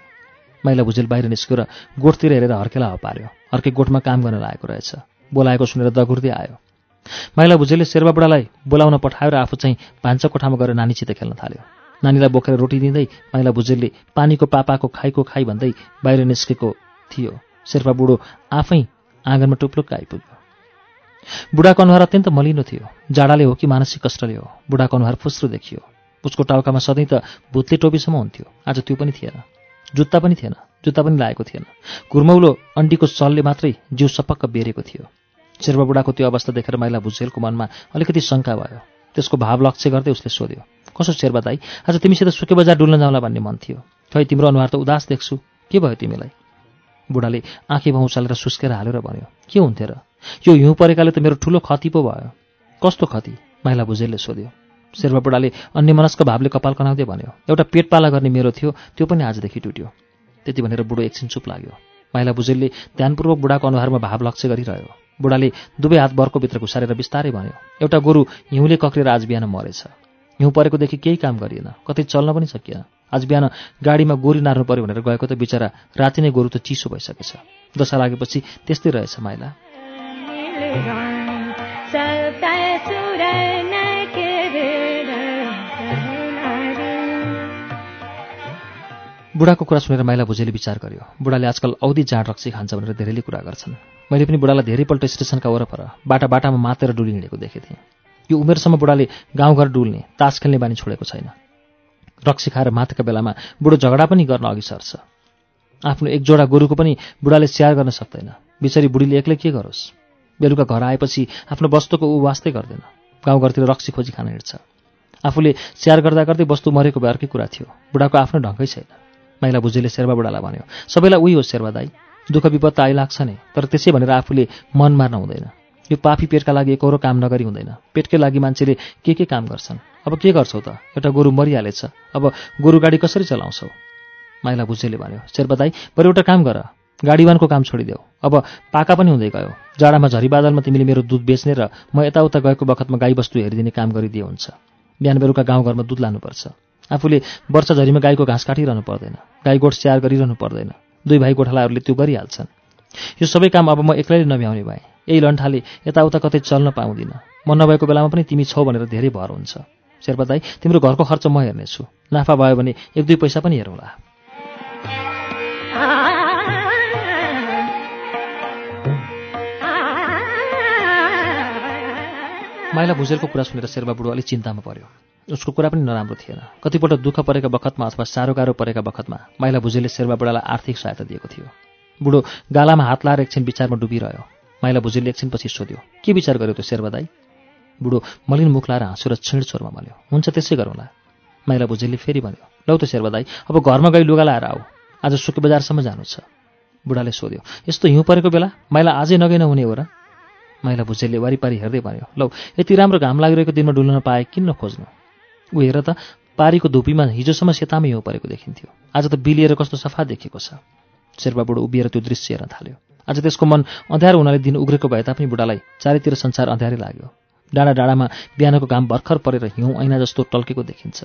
माइला भुजेल बाहिर निस्क्यो र गोठतिर हेरेर हर्केला पार्यो। अर्कै गोठमा काम गर्न लागेको रहेछ। बोलाएको सुनेर दगुर्दै आयो। माइला भुजेलले शेर्पा बुढालाई बोलाउन पठायो र आफू चाहिँ भान्सा कोठामा गएर नानीसित खेल्न थाल्यो। नानीलाई बोकेर रोटी दिँदै माइला भुजेलले पानीको पापाको खाइको खाइ भन्दै बाहिर निस्केको थियो। शेर्पा बुढो आफै आँगनमा टुप्लुक्क आइपुग्यो। बुढाको अनुहार अत्यन्त मलिनो थियो। जाडाले हो कि मानसिक कष्टले हो बुढाको अनुहार फुस्रो देखियो। उसको टाउकामा सधैँ त भुत्ले टोपीसम्म हुन्थ्यो। आज त्यो पनि थिएन। जुत्ता पनि थिएन। जुत्ता पनि लागेको थिएन। घुर्मौलो अन्डीको सलले मात्रै जिउ सपक्क बेरेको थियो। शेर्पा बुढाको त्यो अवस्था देखेर माइला भुजेलको मनमा अलिकति शङ्का भयो। त्यसको भाव लक्ष्य गर्दै उसले सोध्यो कसो शेर्पा दाई? आज तिमीसित सुके बजार डुल्न जाउँला भन्ने मन थियो। खै तिम्रो अनुहार त उदास देख्छु। के भयो तिमीलाई? बुढाले आँखी भाउ उचालेर सुस्केर हालेर भन्यो के हुन्थ्यो र? यो हिउँ परेकाले त मेरो ठुलो खती पो भयो। कस्तो खती? माइला भुजेलले सोध्यो शेर्पा बुढाले अन्य मनस्क भावले कपाल कनाउँदै भन्यो एउटा पेटपाला गर्ने मेरो थियो त्यो पनि आजदेखि टुट्यो त्यति भनेर बुढो एकछिन चुप लाग्यो। माइला भुजेलले ध्यानपूर्वक बुढाको अनुहारमा भाव लक्ष्य गरिरह्यो। बुढाले दुवै हात बर्कोभित्र घुसारेर बिस्तारै भन्यो एउटा गोरु हिउँले कक्रिएर आज बिहान मरेछ। हिउँ परेकोदेखि केही काम गरिएन कतै चल्न पनि सकिएन। आज बिहान गाडीमा गोरी नार्नु पर्यो भनेर गएको त बिचरा राति नै गोरु त चिसो भइसकेछ। दशा लागेपछि त्यस्तै रहेछ माइला। बुढाको कुरा सुनेर माइला भुजेले विचार गर्यो। बुढाले आजकल औधी जाँड रक्सी खान्छ भनेर धेरैले कुरा गर्छन्। मैले पनि बुढालाई धेरैपल्ट स्टेसनका वरपर बाटा बाटामा मातेर डुली हिँडेको देखेको थिएँ यो उमेरसम्म बुढाले गाउँघर डुल्ने तास खेल्ने बानी छोडेको छैन। रक्सी खाएर मातेका बेलामा बुढो झगडा पनि गर्न अघि सर्छ। आफ्नो एक जोडा गोरुको पनि बुढाले स्याहार गर्न सक्दैन। बिचरी बुढीले एक्लै के गरोस्? बेलुका घर आएपछि आफ्नो वस्तुको ऊ वास्तै गर्दैन। गाउँघरतिर रक्सी खोजी खान हिँड्छ। आफूले स्याहार गर्दा गर्दै वस्तु मरेको भए कुरा थियो। बुढाको आफ्नो ढङ्गै छैन। माइला भुजेले शेर्बा बुढालाई भन्यो सबैलाई उही हो शेर्बा दाई दुःख विपद त आइलाग्छ नै तर त्यसै भनेर आफूले मन मार्न हुँदैन। यो पापी पेटका लागि एकरो काम नगरी हुँदैन। पेटकै लागि मान्छेले के के काम गर्छन्? अब के गर्छौ त? एउटा गोरु मरिहालेछ। अब गोरु गाडी कसरी चलाउँछौ? माइला भुजेले भन्यो शेर्बा दाई बरु एउटा काम गर। गाडीवानको काम छोडिदेऊ। अब पाका पनि हुँदै गयो। जाडामा झरी बादलमा तिमीले मेरो दुध बेच्ने र म यताउता गएको बखतमा गाईबस्तु हेरिदिने काम गरिदिए हुन्छ। बिहान बेलुका गाउँघरमा दुध लानुपर्छ। आफूले वर्षझरीमा गाईको घाँस काटिरहनु पर्दैन। गाई गोठ स्याहार गरिरहनु पर्दैन। दुई भाइ गोठालाहरूले त्यो गरिहाल्छन्। यो सबै काम अब म एक्लैले नभ्याउने भएँ। यही लन्ठाले यताउता कतै चल्न पाउँदिनँ। म नभएको बेलामा पनि तिमी छौ भनेर धेरै भर हुन्छ। शेर्पा दाई तिम्रो घरको खर्च म हेर्नेछु। नाफा भयो भने एक दुई पैसा पनि हेरौँला। माइला भुजेलको कुरा सुनेर शेर्पा बुढो अलिक चिन्तामा पर्यो। उसको कुरा पनि नराम्रो थिएन। कतिपल्ट दुःख परेका बखतमा अथवा साह्रो गाह्रो परेका बखतमा माइला भुजेलले शेर्पा बुढालाई आर्थिक सहायता दिएको थियो। बुढो गालामा हात लाएर एकछिन विचारमा डुबिरह्यो। माइला भुजेलले एकछिनपछि सोध्यो के विचार गर्यो त्यो दाई? बुढो मलिन मुख लाएर हाँसो र छिँड छोरमा भन्यो हुन्छ त्यसै गरौँला। माइला भुजेलले फेरि भन्यो लौ त शेर्पा दाई अब घरमा गई लुगा लाएर आऊ। आज सुके बजारसम्म जानु छ। बुढाले सोध्यो यस्तो हिउँ परेको बेला माइला आजै नगइ नहुने हो र? माइला भुजेलले वारिपारी हेर्दै भन्यो लौ यति राम्रो घाम लागिरहेको दिनमा डुल्न पाए किन नखोज्नु? ऊ हेर त पारीको धुपीमा हिजोसम्म सेतामै हिउँ परेको देखिन्थ्यो। आज त बिलिएर कस्तो सफा देखेको छ। शेर्पा बुढो उभिएर त्यो दृश्य हेर्न थाल्यो। आज त्यसको मन अँध्यारो हुनाले दिन उग्रेको भए तापनि बुढालाई चारैतिर संसार अँध्यारै लाग्यो। डाँडा डाँडामा बिहानको घाम भर्खर परेर हिउँ ऐना जस्तो टल्केको देखिन्छ।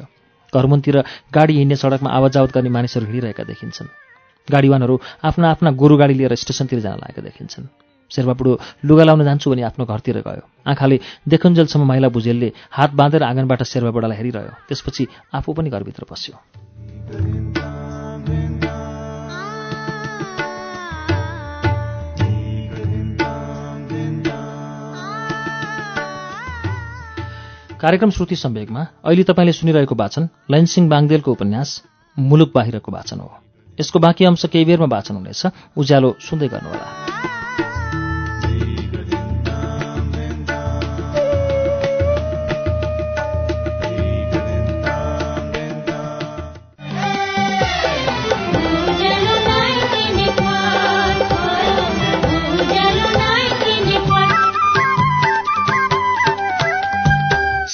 घरमुनतिर गाडी हिँड्ने सडकमा आवाजावत गर्ने मानिसहरू हिँडिरहेका देखिन्छन्। गाडीवानहरू आफ्ना आफ्ना गोरु गाडी लिएर स्टेसनतिर जान लागेका देखिन्छन्। शेर्पा बुढो लुगा लाउन जान्छु भने आफ्नो घरतिर गयो। आँखाले देखुन्जेलसम्म माइला भुजेलले हात बाँधेर आँगनबाट शेर्पा बुढालाई हेरिरह्यो। त्यसपछि आफू पनि घरभित्र पस्यो। कार्यक्रम श्रुति सम्वेकमा अहिले तपाईँले सुनिरहेको वाचन लैनसिंह बाङदेलको उपन्यास मुलुक बाहिरको वाचन हो। यसको बाँकी अंश केही बेरमा वाचन हुनेछ। उज्यालो सुन्दै गर्नुहोला।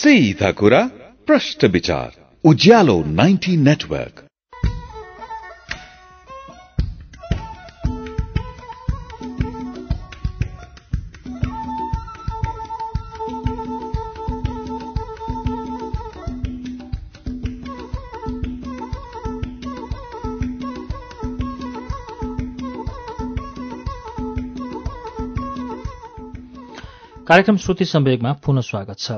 सीधा कुरा प्रश्न विचार उज्यालो 90 नेटवर्क कार्यक्रम श्रुति सम्वेगमा पुनः स्वागत छ।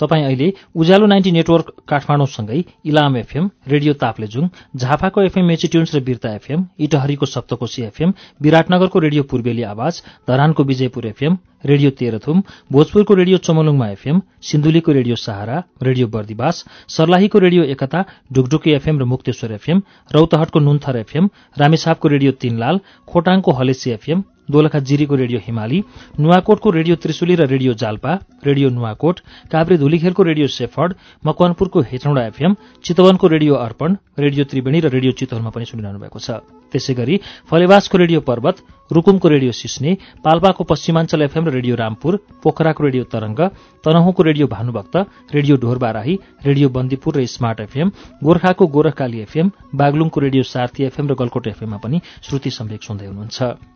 तपाईँ अहिले उज्यालो नाइन्टी नेटवर्क काठमाडौँसँगै इलाम एफएम रेडियो ताप्लेजुङ झापाको एफएम मेचिट्युन्स र बिर्ता एफएम इटहरीको सप्तकोशी एफएम विराटनगरको रेडियो पूर्वेली आवाज धरानको विजयपुर एफएम रेडियो तेह्रथुम भोजपुरको रेडियो चमलुङमा एफएम सिन्धुलीको रेडियो सहारा रेडियो बर्दिवास सर्लाहीको रेडियो एकता ढुकढुकी एफएम र मुक्तेश्वर एफएम रौतहटको नुन्थर एफएम रामेछापको रेडियो तीनलाल खोटाङको हलेसी एफएम दोलखा जिरीको रेडियो हिमाली नुवाकोटको रेडियो त्रिशुली र रेडियो जाल्पा रेडियो नुवाकोट काभ्रे धुलीखेलको रेडियो सेफर्ड मकवानपुरको हेटौँडा एफएम चितवनको रेडियो अर्पण रेडियो त्रिवेणी र रेडियो चितवनमा पनि सुनिरहनु भएको छ। त्यसै गरी फलेवासको रेडियो पर्वत रुकुमको रेडियो सिस्ने पाल्पाको पश्चिमाञ्चल एफएम र रेडियो रामपुर पोखराको radio Tarang तनहुँको radio Bhanubhakta radio Dhorbarahi radio Bandipur र स्मार्ट एफएम गोर्खाको गोरखकाली एफएम बागलुङको रेडियो सार्थी एफएम र गलकोट एफएममा पनि श्रुति सम्वेक सुन्दै हुनुहुन्छ।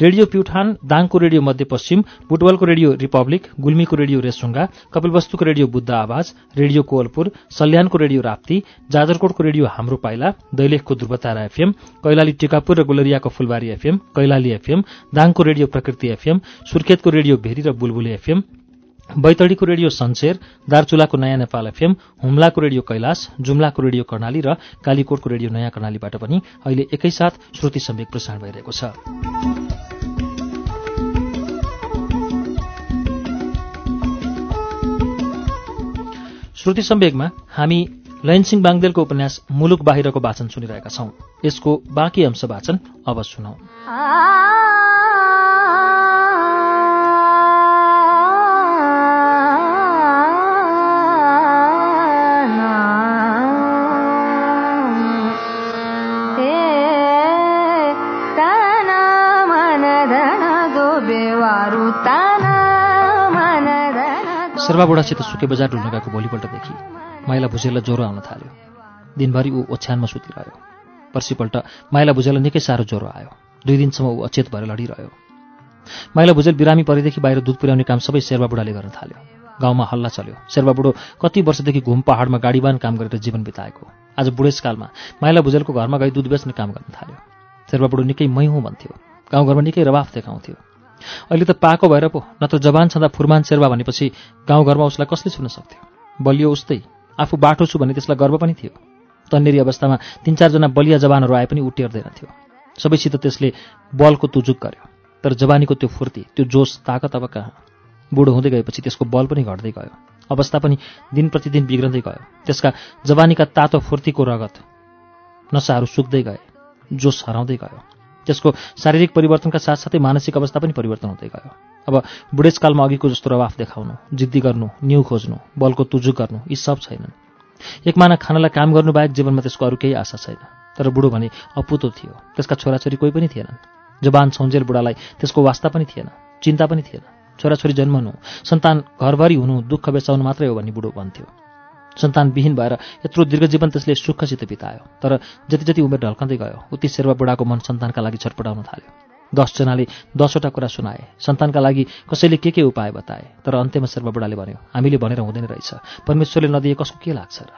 रेडियो प्युठान दाङको रेडियो मध्यपश्चिम बुटवलको रेडियो रिपब्लिक गुल्मीको रेडियो रेसुङ्गा कपिलवस्तुको रेडियो बुद्ध आवाज रेडियो कोवलपुर सल्यानको रेडियो राप्ती जाजरकोटको रेडियो हाम्रो पाइला दैलेखको ध्रुवतारा एफएम कैलाली टिकापुर र गुलरियाको फुलबारी एफएम कैलाली एफएम दाङको रेडियो प्रकृति एफएम सुर्खेतको रेडियो भेरी र बुलबुले एफएम बैतडीको रेडियो सन्चेर दार्चुलाको नयाँ नेपाल एफएम हुम्लाको रेडियो कैलाश जुम्लाको रेडियो कर्णाली र कालीकोटको रेडियो नयाँ कर्णालीबाट पनि अहिले एकैसाथ श्रुति सम्वेक प्रसारण भइरहेको छ। श्रुति सम्वेकमा हामी लयनसिंह बाङ्देलको उपन्यास मुलुक बाहिरको वाचन सुनिरहेका छौं। यसको बाँकी अंश वाचन अब सुनौ। शेर्वा बुढासित सुके बजार डुल्न गएको भोलिपल्टदेखि माइला भुजेललाई ज्वरो आउन थाल्यो। दिनभरि ऊ ओछ्यानमा सुतिरह्यो। पर्सिपल्ट माइला भुजेललाई निकै साह्रो ज्वरो आयो। दुई दिनसम्म ऊ अचेत भएर लडिरह्यो। माइला भुजेल बिरामी परेदेखि बाहिर दुध पुर्याउने काम सबै शेर्वा बुढाले गर्न थाल्यो। गाउँमा हल्ला चल्यो। शेर्वा बुढो कति वर्षदेखि घुम पहाडमा गाडीबान काम गरेर जीवन बिताएको। आज बुढेसकालमा माइला भुजेलको घरमा गई दुध बेच्ने काम गर्न थाल्यो। शेर्वा बुढो निकै मै हुँ भन्थ्यो। गाउँघरमा निकै रवाफ देखाउँथ्यो। अहिले त पाको भएर पो नत्र जवान छँदा फुरमान शेर्वा भनेपछि गाउँघरमा उसलाई कसले छुन सक्थ्यो? बलियो उस्तै आफू बाटो छु भने त्यसलाई गर्व पनि थियो। तन्नेरी अवस्थामा तिन चारजना बलिया जवानहरू आए पनि उटेर्दैनथ्यो सबैसित त्यसले बलको तुजुक गर्यो। तर जवानीको त्यो फुर्ती त्यो जोस ताकत अब कहाँ? बुढो हुँदै गएपछि त्यसको बल पनि घट्दै गयो। अवस्था पनि दिन प्रतिदिन बिग्रँदै गयो। त्यसका जवानीका तातो फुर्तीको रगत नसाहरू सुक्दै गए जोस हराउँदै गयो। त्यसको शारीरिक परिवर्तनका साथसाथै मानसिक अवस्था पनि परिवर्तन हुँदै गयो। अब बुढेसकालमा अघिको जस्तो रवाफ देखाउनु जिद्दी गर्नु न्यु खोज्नु बलको तुजुक गर्नु यी सब छैनन्। एकमाना खानालाई काम गर्नुबाहेक जीवनमा त्यसको अरू केही आशा छैन। तर बुढो भने अपुतो थियो। त्यसका छोराछोरी कोही पनि थिएनन्। जवान छौन्जेल बुढालाई त्यसको वास्ता पनि थिएन चिन्ता पनि थिएन। छोराछोरी जन्मनु सन्तान घरभरि हुनु दुःख बेचाउनु मात्रै हो भन्ने बुढो भन्थ्यो। सन्तानविहीन भएर यत्रो दीर्घ जीवन त्यसले सुखसित बितायो। तर जति जति उमेर ढल्कँदै गयो उति शेर्वा बुढाको मन सन्तानका लागि छटपटाउन थाल्यो। दसजनाले दसवटा कुरा सुनाए। सन्तानका लागि कसैले के के उपाय बताए? तर अन्त्यमा शेर्वा बुढाले भन्यो हामीले भनेर हुँदैन रहेछ। परमेश्वरले नदिए कसको के लाग्छ र?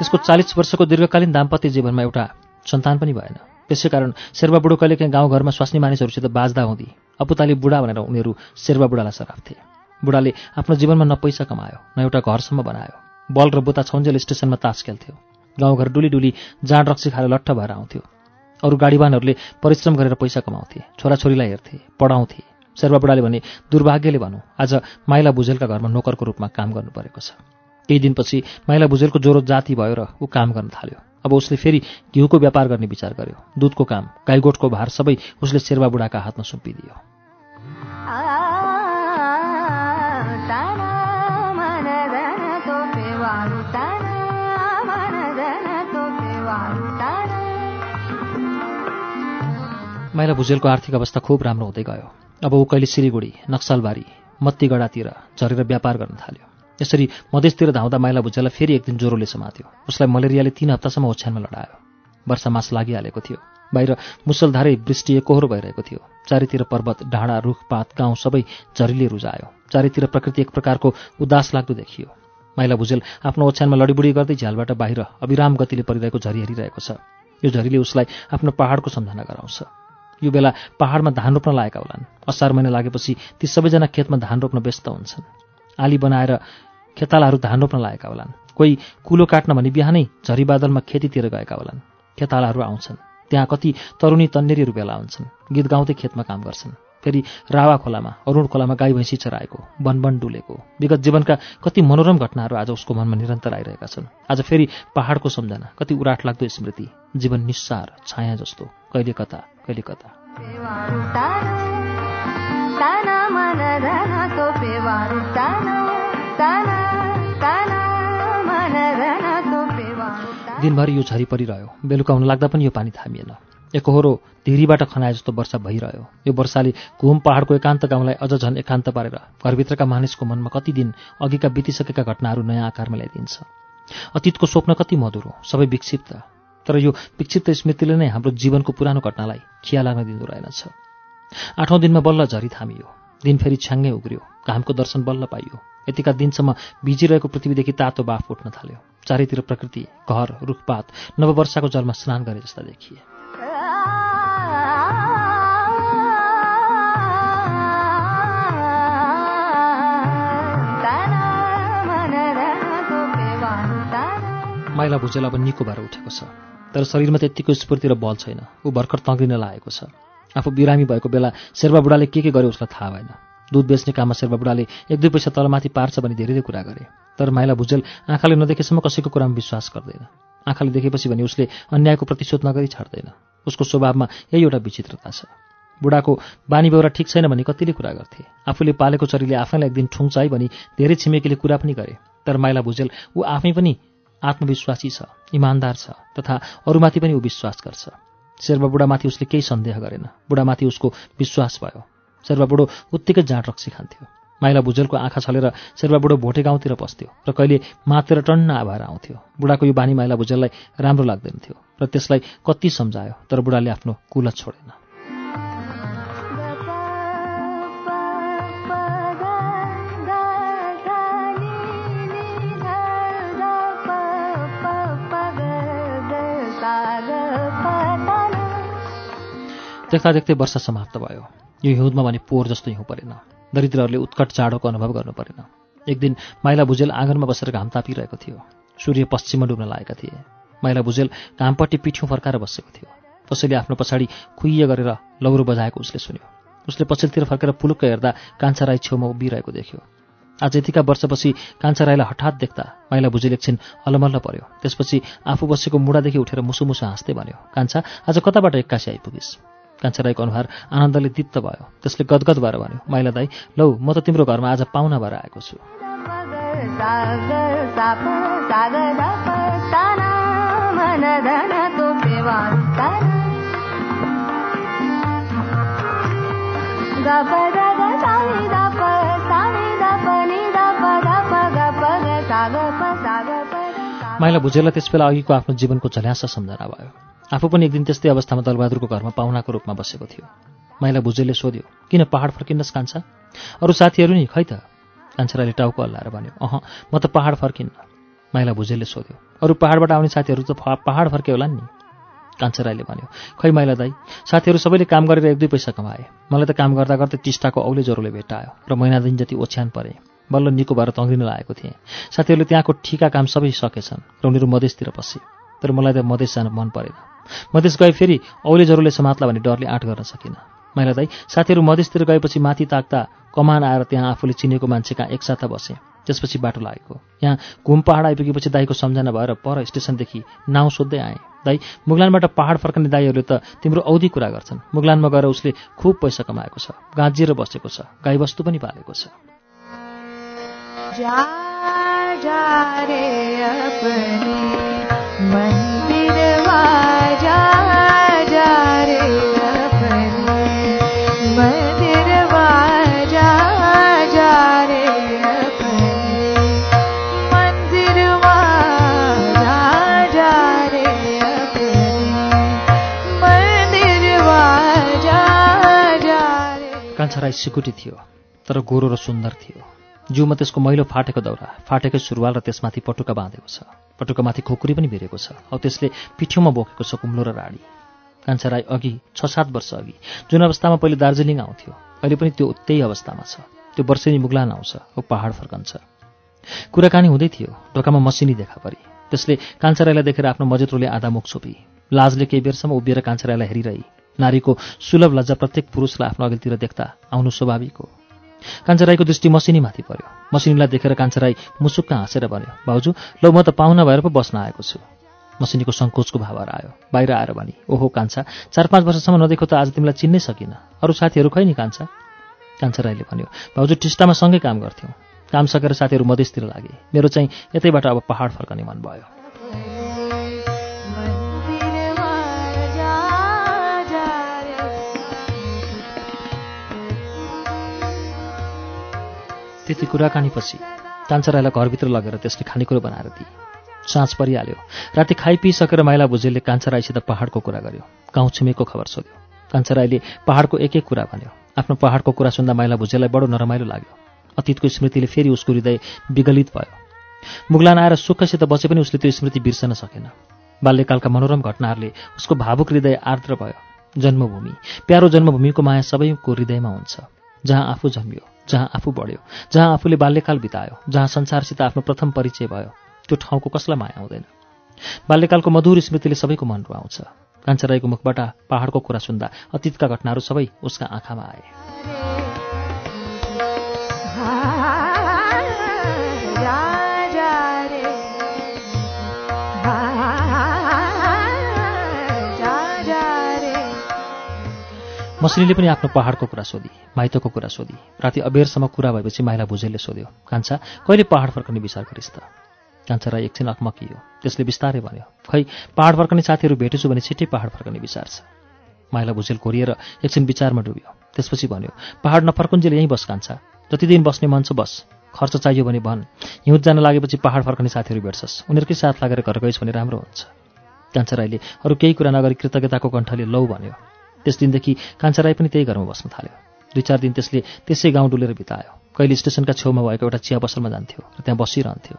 त्यसको चालिस वर्षको दीर्घकालीन दाम्पत्य जीवनमा एउटा सन्तान पनि भएन। त्यसै कारण शेर्वा बुढो कहिले काहीँ गाउँघरमा स्वास्नी मानिसहरूसित बाँच्दा हुँदी अपुताली बुढा भनेर उनीहरू शेर्वा बुढालाई सराप्थे। बुढाले आफ्नो जीवनमा न पैसा कमायो न एउटा घरसम्म बनायो। बल र बुता छौन्जेल स्टेसनमा तास खेल्थ्यो। गाउँघर डुली डुली जाँड रक्सी खाएर लट्ठ भएर आउँथ्यो। अरू गाडीवानहरूले परिश्रम गरेर पैसा कमाउँथे छोराछोरीलाई हेर्थे पढाउँथे। शेर्वा बुढाले भने दुर्भाग्यले भनौँ आज माइला भुजेलका घरमा नोकरको रूपमा काम गर्नु परेको छ। केही दिनपछि माइला भुजेलको ज्वरो जाति भयो र ऊ काम गर्न थाल्यो। अब उसले फेरि घिउको व्यापार गर्ने विचार गर्यो। दुधको काम गाईगोठको भार सबै उसले शेर्वा बुढाका हातमा सुम्पिदियो। माइला भुजेलको आर्थिक अवस्था खुब राम्रो हुँदै गयो। अब ऊ कहिले सिलिगुडी नक्सलबारी मत्तीगढातिर झरेर व्यापार गर्न थाल्यो। यसरी मधेसतिर धाउँदा माइला भुजेललाई फेरि एक दिन ज्वरोले समात्यो। उसलाई मलेरियाले तीन हप्तासम्म ओछ्यानमा लडायो। वर्षा मास लागिहालेको थियो। बाहिर मुसलधारे वृष्टि एकहोरो भइरहेको थियो। चारैतिर पर्वत डाँडा रुखपात गाउँ सबै झरिले रुजायो चारैतिर प्रकृति एक प्रकारको उदास लाग्दो देखियो। माइला भुजेल आफ्नो ओछ्यानमा लडीबुडी गर्दै झ्यालबाट बाहिर अविराम गतिले परिरहेको झरी हेरिरहेको छ। यो झरीले उसलाई आफ्नो पहाडको सम्झना गराउँछ। यो बेला पहाडमा धान रोप्न लागेका होलान्। असार महिना लागेपछि ती सबैजना खेतमा धान रोप्न व्यस्त हुन्छन्। आली बनाएर खेतालाहरू धान रोप्न लागेका होलान्। कोही कुलो काट्न भनी बिहानै झरी बादलमा खेतीतिर गएका होलान्। खेतालाहरू आउँछन्। त्यहाँ कति तरुणी तन्नेरीहरू भेला हुन्छन्। गीत गाउँदै खेतमा काम गर्छन्। फेरि रावा खोलामा अरुण खोलामा गाई भैँसी चराएको वनवन डुलेको। विगत जीवनका कति मनोरम घटनाहरू आज उसको मनमा निरन्तर आइरहेका छन्। आज फेरि पहाडको सम्झना कति उराट लाग्दो स्मृति। जीवन निस्सार छाया जस्तो। कहिले कता कहिले कता। दिनभरि यो झरी परिरह्यो। बेलुका हुन लाग्दा पनि यो पानी थामिएन। एकहोरो धिरीबाट खनाए जस्तो वर्षा भइरह्यो। यो वर्षाले घुम पहाडको एकान्त गाउँलाई अझ झन् एकान्त पारेर घरभित्रका मानिसको मनमा कति दिन अघिका बितिसकेका घटनाहरू नयाँ आकारमा ल्याइदिन्छ। अतीतको स्वप्न कति मधुर हो सबै विक्षिप्त। तर यो विक्षिप्त स्मृतिले नै हाम्रो जीवनको पुरानो घटनालाई खिया लाग्न दिँदो रहेनछ। आठौँ दिनमा बल्ल झरी थामियो। दिन फेरि छ्याङ्गै उग्रियो। घामको दर्शन बल्ल पाइयो। यतिका दिनसम्म भिजिरहेको पृथ्वीदेखि तातो बाफ उठ्न थाल्यो। चारैतिर प्रकृति घर रुखपात नववर्षाको जलमा स्नान गरे जस्ता देखिए। माइला भुजेल अब निको भएर उठेको छ। तर शरीरमा त्यत्तिको स्फूर्ति र बल छैन। ऊ भर्खर तङ्ग्रिन लागेको छ। आफू बिरामी भएको बेला शेर्पा बुढाले के के गर्यो उसलाई थाहा भएन। दुध बेच्ने काममा शेर्पा बुढाले एक दुई पैसा तलमाथि पार्छ भने धेरै कुरा गरे। तर माइला भुजेल आँखाले नदेखेसम्म कसैको कुरामा विश्वास गर्दैन। आँखाले देखेपछि भने उसले अन्यायको प्रतिशोध नगरी छाड्दैन। उसको स्वभावमा यही एउटा विचित्रता छ। बुढाको बानी बेहोरा ठिक छैन भने कतिले कुरा गर्थे। आफूले पालेको चरीले आफैलाई एक दिन ठुङ्छ है भनी धेरै छिमेकीले कुरा पनि गरे। तर माइला भुजेल ऊ आफै पनि आत्मविश्वासी छ इमान्दार छ तथा अरूमाथि पनि ऊ विश्वास गर्छ। शेर्पा बुढामाथि उसले केही सन्देह गरेन। बुढामाथि उसको विश्वास भयो। शेर्पा बुढो उत्तिकै जाँड रक्सी खान्थ्यो। माइला भुजेलको आँखा छलेर शेर्पा बुढो भोटे गाउँतिर पस्थ्यो र कहिले मातेर टन्न आभार आउँथ्यो। बुढाको यो बानी माइला भुजेललाई राम्रो लाग्दैन थियो र त्यसलाई कति सम्झायो तर बुढाले आफ्नो कुलत छोडेन। देख्दा देख्दै वर्षा समाप्त भयो। यो हिउँदमा भने पोहोर जस्तो हिउँ परेन। दरिद्रहरूले उत्कट चाडोको अनुभव गर्नु परेन। एक दिन माइला भुजेल आँगनमा बसेर घाम तापिरहेको थियो। सूर्य पश्चिममा डुब्न लागेका थिए। माइला भुजेल घामपट्टि पिठ्यौँ फर्काएर बसेको थियो। कसैले आफ्नो पछाडि खुइय गरेर लौरो बजाएको उसले सुन्यो। उसले पछिल्लोतिर फर्केर पुलुक्क हेर्दा कान्छा राई छेउमा उभिरहेको देख्यो। आज यतिका वर्षपछि कान्छा राईलाई हठात देख्दा माइला भुजेल एकछिन अलमल्ल पर्यो। त्यसपछि आफू बसेको मुढादेखि उठेर मुसु मुसु हाँस्दै भन्यो कान्छा आज कताबाट एक्कासी आइपुगिस्? कान्छा राईको अनुहार आनन्दले दीप्त भयो। त्यसले गदगद भएर भन्यो माइला दाई लौ म त तिम्रो घरमा आज पाहुना भएर आएको छु। माइला भुजेललाई त्यसबेला अघिको आफ्नो जीवनको झल्यास सम्झना भयो। आफू पनि एक दिन त्यस्तै अवस्थामा दलबहादुरको घरमा पाहुनाको रूपमा बसेको थियो। माइला भुजेलले सोध्यो किन पहाड फर्किनुहोस् कान्छा अरू साथीहरू नि खै त? कान्छाराले टाउको हल्लाएर भन्यो अह म त पहाड फर्किन्न। माइला भुजेलले सोध्यो अरू पहाडबाट आउने साथीहरू त पहाड फर्के होला नि? कान्छा राईले भन्यो खै माइला दाई साथीहरू सबैले काम गरेर एक दुई पैसा कमाए। मलाई त काम गर्दा गर्दै टिस्टाको औले ज्वरोले भेटायो र महिना दिन जति ओछ्यान परे। बल्ल निको भएर तङ्ग्रिन लागेको थिएँ। साथीहरूले त्यहाँको ठिका काम सबै सकेछन् र उनीहरू मधेसतिर पसे। तर मलाई त मधेस जान मन परेन। मधेस गए फेरि औले ज्वरोले समात्ला भने डरले आँट गर्न सकिनँ। महिला दाई साथीहरू मधेसतिर गएपछि माथि ताक्दा कमान आएर त्यहाँ आफूले चिनेको मान्छे कहाँ एकसाथ बसे। त्यसपछि बाटो लागेको। यहाँ घुम पहाड आइपुगेपछि दाईको सम्झना भएर पर स्टेसनदेखि नाउँ सोध्दै आएँ। दाई मुगलानबाट पहाड फर्कने दाईहरूले त तिम्रो औधी कुरा गर्छन्। मुगलानमा गएर उसले खुब पैसा कमाएको छ गाँजिएर बसेको छ गाईबस्तु पनि पालेको छ। जा जा कान्छा राई सिकुटी थियो तर गोरो र सुन्दर थियो। जिउमा त्यसको मैलो फाटेको दौरा फाटेकै सुरुवाल र त्यसमाथि पटुका बाँधेको छ। पटुकामाथि खुकुरी पनि भिरेको छ। औ त्यसले पिठ्यौमा बोकेको छ कुम्लो र राडी कान्छा राई अघि छ सात वर्ष अघि जुन अवस्थामा पहिले दार्जिलिङ आउँथ्यो अहिले पनि त्यो त्यही अवस्थामा छ। त्यो वर्षेनी मुगलान आउँछ औ पहाड फर्कन्छ। कुराकानी हुँदै थियो ढोकामा मसिनी देखा परी। त्यसले कान्छा राईलाई देखेर आफ्नो मजेत्रोले आधा मुख छोपी। लाजले केही बेरसम्म उभिएर कान्छा राईलाई हेरिरही। नारीको सुलभ लज्जा प्रत्येक पुरुषलाई आफ्नो अघिल्तिर देख्दा आउनु स्वाभाविक हो। कान्छा राईको दृष्टि मसिनीमाथि पर्यो। मसिनीलाई देखेर कान्छा राई मुसुक्क हाँसेर भन्यो भाउजू लौ म त पाहुना भएर पो बस्न आएको छु। मसिनीको सङ्कोचको भावर आयो। बाहिर आएर भनी ओहो कान्छा चार पाँच वर्षसम्म नदेखो त आज तिमीलाई चिन्नै सकिनँ। अरू साथीहरू खै नि कान्छा? कान्छा राईले भन्यो भाउजू टिस्टामा सँगै काम गर्थ्यौँ। काम सकेर साथीहरू मधेसतिर लागे। मेरो चाहिँ यतैबाट अब पहाड फर्कने मन भयो। त्यति कुराकानीपछि कान्छा राईलाई घरभित्र लगेर त्यसले खानेकुरो बनाएर दिए। साँझ परिहाल्यो। राति खाइ पिइसकेर माइला भुजेलले कान्छा राईसित पहाडको कुरा गर्यो। गाउँ छिमेकको खबर सोध्यो। कान्छा राईले पहाडको एक एक कुरा भन्यो। आफ्नो पहाडको कुरा सुन्दा माइला भुजेललाई बडो नरमाइलो लाग्यो। अतीतको स्मृतिले फेरि उसको हृदय विगलित भयो। मुगलान आएर सुखसित बचे पनि उसले त्यो स्मृति बिर्सन सकेन। बाल्यकालका मनोरम घटनाहरूले उसको भावुक हृदय आर्द्र भयो। जन्मभूमि। प्यारो जन्मभूमिको माया सबैको हृदयमा हुन्छ। जहाँ आफू जन्मियो जहाँ आफू बढ्यो जहाँ आफूले बाल्यकाल बितायो जहाँ संसारसित आफ्नो प्रथम परिचय भयो त्यो ठाउँको कसलाई माया आउँदैन बाल्यकालको मधुर स्मृतिले सबैको मन रुवाउँछ। कान्छा राईको मुखबाट पहाडको कुरा सुन्दा अतीतका घटनाहरू सबै उसका आँखामा आए। मसिनीले पनि आफ्नो पहाडको कुरा सोधी माइतोको कुरा सोधी। राति अबेरसम्म कुरा भएपछि माइला भुजेलले सोध्यो कान्छा कहिले पहाड फर्कने विचार गरिस् त? कान्छा राई एकछिन अकमकियो। त्यसले बिस्तारै भन्यो खै पहाड फर्कने साथीहरू भेटेछु भने छिट्टै पहाड फर्कने विचार छ। माइला भुजेल कोरिएर एकछिन विचारमा डुब्यो। त्यसपछि भन्यो पहाड नफर्कुन्जेल यहीँ बस कान्छा। जति दिन बस्ने मन छ बस। खर्च चाहियो भने भन्। हिउँद जान लागेपछि पहाड फर्कने साथीहरू भेट्छस्। उनीहरूकै साथ लागेर घर गइस् भने राम्रो हुन्छ। कान्छा राईले अरू केही कुरा नगरी कृतज्ञताको कण्ठले लौ भन्यो त्यस दिनदेखि कान्छा राई पनि त्यही घरमा बस्न थाल्यो। दुई चार दिन त्यसले त्यसै गाउँ डुलेर बितायो। कहिले स्टेसनका छेउमा भएको एउटा चिया पसलमा जान्थ्यो र त्यहाँ बसिरहन्थ्यो।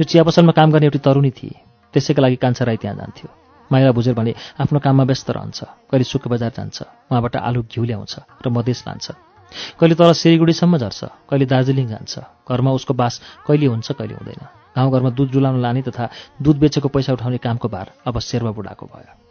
यो चिया पसलमा काम गर्ने एउटी तरुणी थिए। त्यसैका लागि कान्छा राई त्यहाँ जान्थ्यो। माइला बुझेर भने आफ्नो काममा व्यस्त रहन्छ। कहिले सुक्खा बजार जान्छ। उहाँबाट आलु घिउ ल्याउँछ र मधेस लान्छ। कहिले तल सिलिगुडीसम्म झर्छ। कहिले दार्जिलिङ जान्छ। घरमा उसको बास कहिले हुन्छ कहिले हुँदैन। गाउँघरमा दुध डुलाउन लाने तथा दुध बेचेको पैसा उठाउने कामको भार अब शेर्वा बुढाको भयो।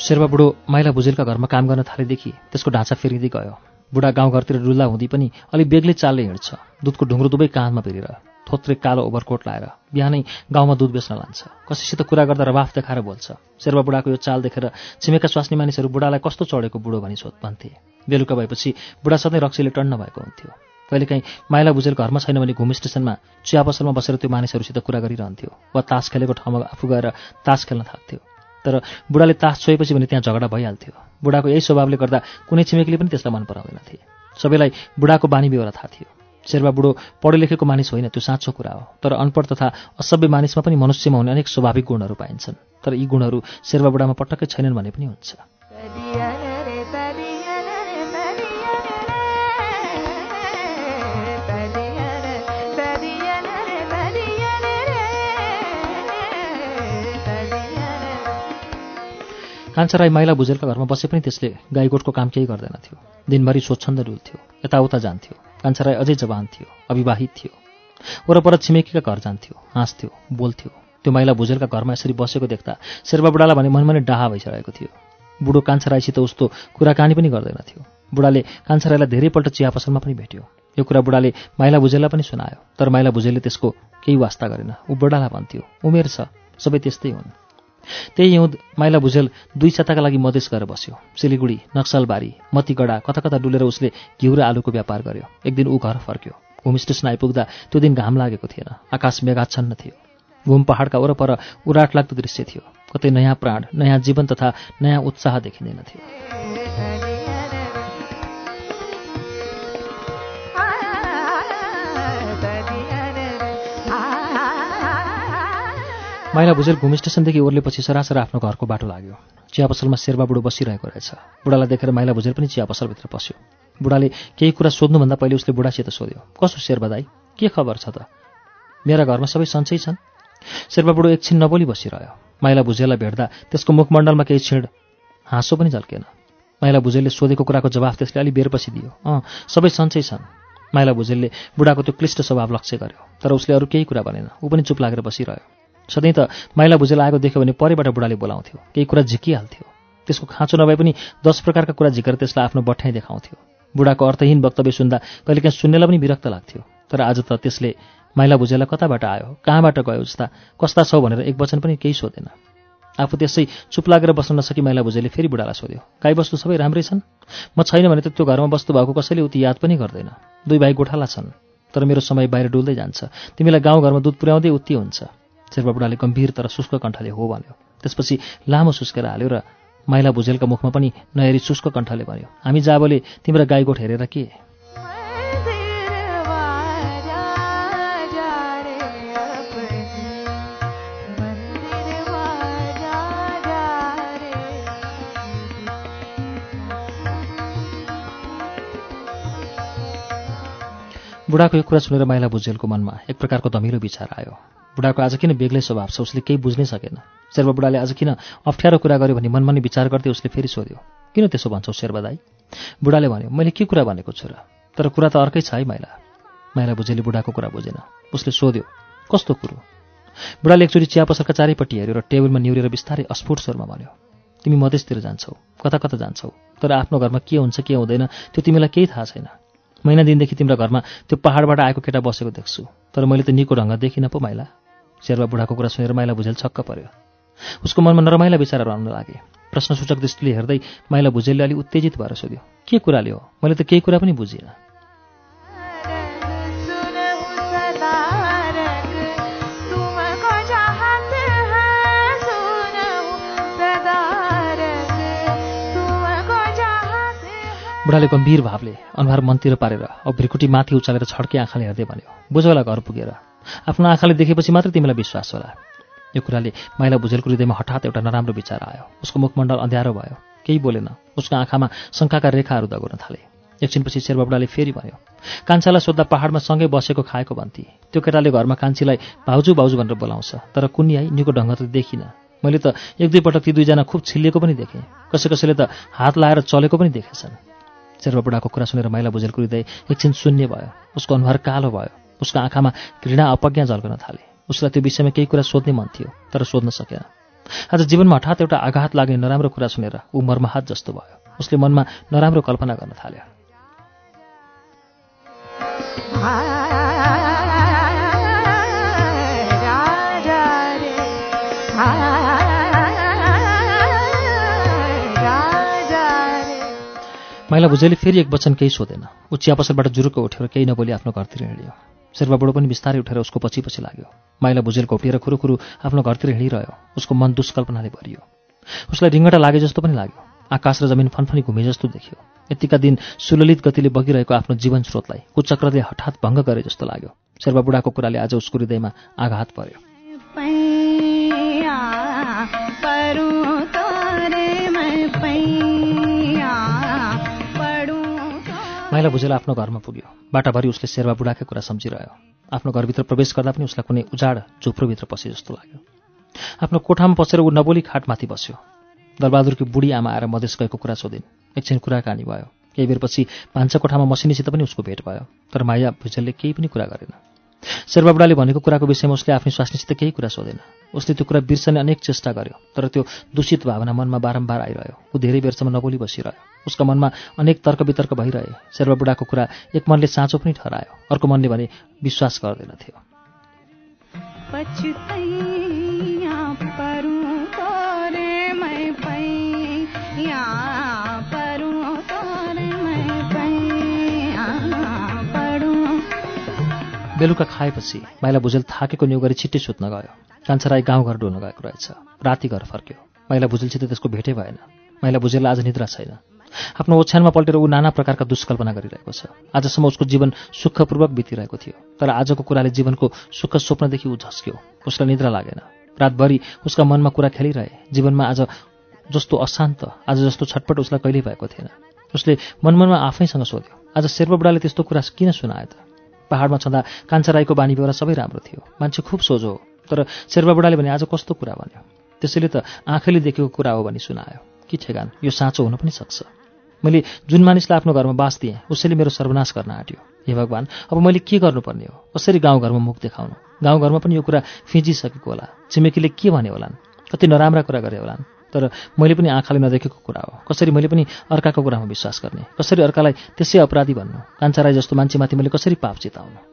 शेर्वा बुढो माइला भुजेलका घरमा काम गर्न थालेदेखि त्यसको ढाँचा फेरिँदै गयो। बुढा गाउँघरतिर डुल्दा हुँदी पनि अलि बेग्लै चालले हिँड्छ। दुधको ढुङ्ग्रो दुवै काँधमा भिरेर थोत्रे कालो ओभरकोट लाएर बिहानै गाउँमा दुध बेच्न लान्छ। कसैसित कुरा गर्दा रवाफ देखाएर बोल्छ शेर्वा बुढाको यो चाल देखेर छिमेका स्वास्नी मानिसहरू बुढालाई कस्तो चढेको बुढो भनी सोध भन्थे। बेलुका भएपछि बुढा सधैँ रक्सीले टन्न भएको हुन्थ्यो। कहिलेकाहीँ माइला भुजेल घरमा छैन भने घुम स्टेसनमा चिया पसलमा बसेर त्यो मानिसहरूसित कुरा गरिरहन्थ्यो वा तास खेलेको ठाउँमा आफू गएर तास खेल्न थाल्थ्यो। तर बुढाले तास छोएपछि भने त्यहाँ झगडा भइहाल्थ्यो। बुढाको यही स्वभावले गर्दा कुनै छिमेकीले पनि त्यसलाई मन पराउँदैनथे। सबैलाई बुढाको बानी बेहोरा थाहा थियो। शेर्वा बुढो पढे लेखेको मानिस होइन त्यो साँचो कुरा हो। तर अनपढ तथा असभ्य मानिसमा पनि मनुष्यमा हुने अनेक स्वाभाविक गुणहरू पाइन्छन्। तर यी गुणहरू शेर्वा बुढामा पटक्कै छैनन् भने पनि हुन्छ। कान्छा राई माइला भुजेलका घरमा बसे पनि त्यसले गाईगोठको काम केही गर्दैनथ्यो दिनभरि स्वच्छन्द डुल्थ्यो यताउता जान्थ्यो। कान्छा राई अझै जवान थियो अविवाहित थियो। वरपर छिमेकीका घर जान्थ्यो हाँस्थ्यो बोल्थ्यो त्यो माइला भुजेलका घरमा यसरी बसेको देख्दा शेर्पा बुढालाई भने मनमा नै डाहा भइसकेको थियो। बुढो कान्छा राईसित उस्तो कुराकानी पनि गर्दैनथ्यो। बुढाले कान्छा राईलाई धेरैपल्ट चिया पसलमा पनि भेट्यो। यो कुरा बुढाले माइला भुजेललाई पनि सुनायो। तर माइला भुजेलले त्यसको केही वास्ता गरेन। ऊ बुढालाई भन्थ्यो उमेर छ सबै त्यस्तै हुन्। त्यही हिउँद माइला भुजेल दुई साताका लागि मधेस गएर बस्यो। सिलिगुडी नक्सलबारी मतीगढा कता कता डुलेर उसले घिउ र आलुको व्यापार गर्यो। एक दिन ऊ घर फर्क्यो। घुम स्टेसन आइपुग्दा त्यो दिन घाम लागेको थिएन। आकाश मेघाच्छन्न थियो। घुम पहाडका वरपर उराट लाग्दो दृश्य थियो। कतै नयाँ प्राण नयाँ जीवन तथा नयाँ उत्साह देखिँदैन थियो। माइला भुजेल घुम स्टेसनदेखि ओर्लेपछि सरासर आफ्नो घरको बाटो लाग्यो। चिया पसलमा शेर्वा बुढो बसिरहेको रहेछ। बुढालाई देखेर माइला भुजेल पनि चिया पसलभित्र पस्यो। बुढाले केही कुरा सोध्नुभन्दा पहिले उसले बुढासित सोध्यो कसो शेर्वा दाई के खबर छ त? मेरा घरमा सबै सन्चै छन्? शेर्वा बुढो एकछिन नबोली बसिरह्यो। माइला भुजेललाई भेट्दा त्यसको मुखमण्डलमा केही छिड हाँसो पनि झल्केन। माइला भुजेलले सोधेको कुराको जवाफ त्यसले अलि बेरपछि दियो। अँ सबै सन्चै छन्। माइला भुजेलले बुढाको त्यो क्लिष्ट स्वभाव लक्ष्य गर्यो तर उसले अरू केही कुरा भनेन। ऊ पनि चुप लागेर बसिरह्यो। सधैँ त माइला भुजेल आएको देख्यो भने परैबाट बुढाले बोलाउँथ्यो। केही कुरा झिकिहाल्थ्यो। त्यसको खाँचो नभए पनि दस प्रकारका कुरा झिकेर त्यसलाई आफ्नो बठाइ देखाउँथ्यो। बुढाको अर्थहीन वक्तव्य सुन्दा कहिलेकाहीँ सुन्नेलाई पनि विरक्त लाग्थ्यो। तर आज त त्यसले माइला भुजेललाई कताबाट आयो? कहाँबाट गयो जस्ता कस्ता छौ भनेर एक वचन पनि केही सोधेन। आफू त्यसै चुप लागेर बस्न नसकी माइला भुजेले फेरि बुढालाई सोध्यो गाईबस्तु सबै राम्रै छन्? म छैन भने त त्यो घरमा बस्तु भएको कसैले उति याद पनि गर्दैन। दुई भाइ गोठाला छन् तर मेरो समय बाहिर डुल्दै जान्छ। तिमीलाई गाउँघरमा दुध पुर्याउँदै उत्ति हुन्छ। शेर्पाबुढाले गम्भीर तर शुष्क कण्ठले हो भन्यो। त्यसपछि लामो सुस्केर हाल्यो र माइला भुजेलका मुखमा पनि नहेरी शुष्क कण्ठले भन्यो हामी जाबोले तिम्रो गाई गोठ हेरेर के? बुढाको यो कुरा सुनेर माइला भुजेलको मनमा एक प्रकारको धमिलो विचार आयो। बुढाको आज किन बेग्लै स्वभाव छ उसले केही बुझ्नै सकेन। शेर्पा बुढाले आज किन अप्ठ्यारो कुरा गर्यो भने मनमा विचार गर्दै उसले फेरि सोध्यो किन त्यसो भन्छौ शेर्पा दाई? बुढाले भन्यो मैले के कुरा भनेको छु र? तर कुरा त अर्कै छ है माइला। माइला भुजेले बुढाको कुरा बुझेन। उसले सोध्यो कस्तो कुरो? बुढाले एकचोटि चिया पसलका चारैपट्टि हेऱ्यो र टेबलमा निहुरेर बिस्तारै अस्फुट स्वरमा भन्यो तिमी मधेसतिर जान्छौ कता कता जान्छौ? तर आफ्नो घरमा के हुन्छ के हुँदैन त्यो तिमीलाई केही थाहा छैन। महिना दिनदेखि तिम्रो घरमा त्यो पहाडबाट आएको केटा बसेको देख्छु। तर मैले त निको ढङ्ग देखिनँ पो माइला। शेर्पा बुढाको कुरा सुनेर माइला भुजेल छक्क पर्यो। उसको मनमा नरमाइला विचारहरू आउन लागे। प्रश्नसूचक दृष्टिले हेर्दै माइला भुजेलले अलि उत्तेजित भएर सोध्यो के कुराले हो मैले त केही कुरा पनि बुझिनँ। बुढाले गम्भीर भावले अनुहार मन्तिर पारेर अब भ्रिकुटी माथि उचालेर छड्के आँखाले हेर्दै भन्यो बुझ होला घर पुगेर। आफ्नो आँखाले देखेपछि मात्रै तिमीलाई विश्वास होला यो कुराले माइला भुजेलको हृदयमा हठात एउटा नराम्रो विचार आयो। उसको मुखमण्डल अँध्यारो भयो। केही बोलेन। उसको आँखामा शङ्काका रेखाहरू दगुर्न थाले। एकछिनपछि शेर्पा बुढाले फेरि भन्यो कान्छालाई सोद्धा पहाडमा सँगै बसेको खाएको भन्थे त्यो केटाले घरमा कान्छीलाई भाउजू भाउजू भनेर बोलाउँछ तर कुन्नी आई निको ढङ्ग त देखिनँ। मैले त एक दुईपटक ती दुईजना खुब छिल्लिएको पनि देखेँ। कसै कसैले त हात लाएर चलेको पनि देखेछन्। शेर्पा बुढाको कुरा सुनेर माइला भुजेलको हृदय एकछिन शून्य भयो। उसको अनुहार कालो भयो। उसको आँखामा घृणा अपज्ञा झल्कन थाले। उसलाई त्यो विषयमा केही कुरा सोध्ने मन थियो तर सोध्न सकेन। आज जीवनमा हठात एउटा आघात लाग्ने नराम्रो कुरा सुनेर ऊ मर्माहात जस्तो भयो। उसले मनमा नराम्रो कल्पना गर्न थाल्यो। माइला भुजेले फेरि एक वचन केही सोधेन। ऊ चिया पसलबाट जुरुक्क उठेर केही नबोली आफ्नो घरतिर हिँड्यो। शेर्पा बुढो पनि बिस्तारै उठेर उसको पछि पछि लाग्यो। माइला भुजेल घोपिएर खुरुखुरु आफ्नो घरतिर हिँडिरह्यो। उसको मन दुष्कल्पनाले भरियो। उसलाई रिङ्गटा लागे जस्तो पनि लाग्यो। आकाश र जमिन फनफनी घुमे जस्तो देखियो। यतिका दिन सुललित गतिले बगिरहेको आफ्नो जीवन स्रोतलाई कुचक्रले हठात भङ्ग गरे जस्तो लाग्यो। शेर्पा बुढाको कुराले आज उसको हृदयमा आघात पर्यो। माइला भुजेल आफ्नो घरमा पुग्यो। बाटाभरि उसले शेर्पा बुढाकै कुरा सम्झिरह्यो। आफ्नो घरभित्र प्रवेश गर्दा पनि उसलाई कुनै उजाड झुप्रोभित्र पसे जस्तो लाग्यो। आफ्नो कोठामा पसेर ऊ नबोली खाटमाथि बस्यो। दरबहादुरकी बुढी आमा आएर मधेस गएको कुरा सोधिन्। एकछिन कुराकानी भयो। केही बेरपछि भान्सा कोठामा मसिनीसित पनि उसको भेट भयो। तर माया भुजेलले केही पनि कुरा गरेन। शेर्पा बुढाले भनेको कुराको विषयमा उसले आफ्नो स्वास्नीसित केही कुरा सोधेन। उसले त्यो कुरा बिर्सने अनेक चेष्टा गर्यो तर त्यो दूषित भावना मनमा बारम्बार आइरह्यो। ऊ धेरै बेरसम्म नबोली बसिरह्यो। उसको मनमा अनेक तर्क वितर्क भइरहे। शेर्पा बुढाको कुरा एक मनले साँचो पनि ठहरायो। अर्को मनले भने विश्वास पैया पढूं बेलुका खाएपछि माइला भुजेल थाकेको न्यु गरी छिट्टै सुत्न गयो। कान्छा राई गाउँघर डुल्न गएको रहेछ। राति घर फर्क्यो। माइला भुजेलसित त्यसको भेटै भएन। माइला भुजेललाई आज निद्रा छैन। आफ्नो ओछ्यानमा पल्टेर ऊ नाना प्रकारका दुष्कल्पना गरिरहेको छ। आजसम्म उसको जीवन सुखपूर्वक बितिरहेको थियो तर आजको कुराले जीवनको सुख स्वप्नदेखि ऊ झस्क्यो। उसलाई निद्रा लागेन। रातभरि उसका मनमा कुरा खेलिरहे। जीवनमा आज जस्तो अशान्त आज जस्तो छटपट उसलाई कहिल्यै भएको थिएन। उसले मनमनमा आफैसँग सोध्यो आज शेर्पा बुढाले त्यस्तो कुरा किन सुनायो त? पहाडमा छँदा कान्छा राईको बानी बेहोरा सबै राम्रो थियो। मान्छे खुब सोझो हो। तर शेर्पा बुढाले भने आज कस्तो कुरा भन्यो? त्यसैले त आँखाले देखेको कुरा हो भनी सुनायो। के ठेगान? यो साँचो हुन पनि सक्छ। मैले जुन मानिसलाई आफ्नो घरमा बास दिएँ उसैले मेरो सर्वनाश गर्न आँट्यो। हे भगवान् अब मैले के गर्नुपर्ने हो? कसरी गाउँघरमा मुख देखाउनु? गाउँघरमा पनि यो कुरा फिजिसकेको होला। छिमेकीले के भने होलान्? कति नराम्रा कुरा गरे होलान्? तर मैले पनि आँखाले नदेखेको कुरा हो। कसरी मैले पनि अर्काको कुरामा विश्वास गर्ने? कसरी अर्कालाई त्यसै अपराधी भन्नु कान्छा राई जस्तो मान्छेमाथि मैले कसरी पाप चिताउनु?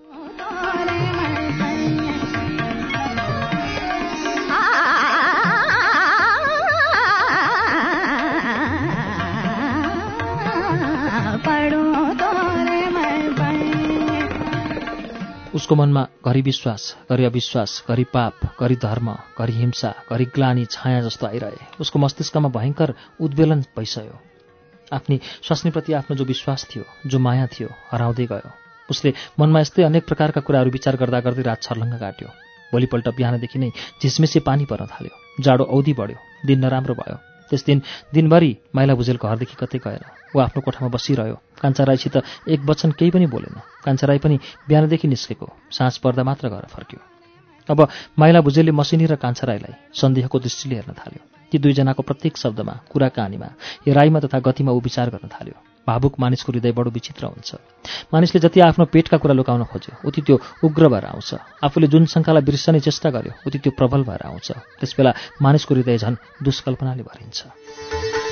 उसको मनमा घरि विश्वास घरि अविश्वास घरि पाप घरि धर्म घरि हिंसा घरि ग्लानी छाया जस्तो आइरहे। उसको मस्तिष्कमा भयङ्कर उद्वेलन भइसक्यो। आफ्नी स्वास्नीप्रति आफ्नो जो विश्वास थियो जो माया थियो हराउँदै गयो। उसले मनमा यस्तै अनेक प्रकारका कुराहरू विचार गर्दा गर्दै रात छर्लङ्ग काट्यो। भोलिपल्ट बिहानदेखि नै झिसमिसे पानी पर्न थाल्यो। जाडो औधी बढ्यो। दिन नराम्रो भयो। त्यस दिन दिनभरि माइला भुजेल घरदेखि कतै गएन। ऊ आफ्नो कोठामा बसिरह्यो। कान्छा राईसित एक वचन केही पनि बोलेन। कान्छा राई पनि बिहानदेखि निस्केको। साँझ पर्दा मात्र घर फर्क्यो। अब माइला भुजेलले मसिनी र कान्छा राईलाई सन्देहको दृष्टिले हेर्न थाल्यो। ती दुईजनाको प्रत्येक शब्दमा कुरा कहानीमा हेराइमा तथा गतिमा ऊ विचार गर्न थाल्यो। भावुक मानिसको हृदय बडो विचित्र हुन्छ। मानिसले जति आफ्नो पेटका कुरा लुकाउन खोज्यो उति त्यो उग्र भएर आउँछ। आफूले जुन शङ्कालाई बिर्सने चेष्टा गर्यो उति त्यो प्रबल भएर आउँछ। त्यसबेला मानिसको हृदय झन् दुष्कल्पनाले भरिन्छ।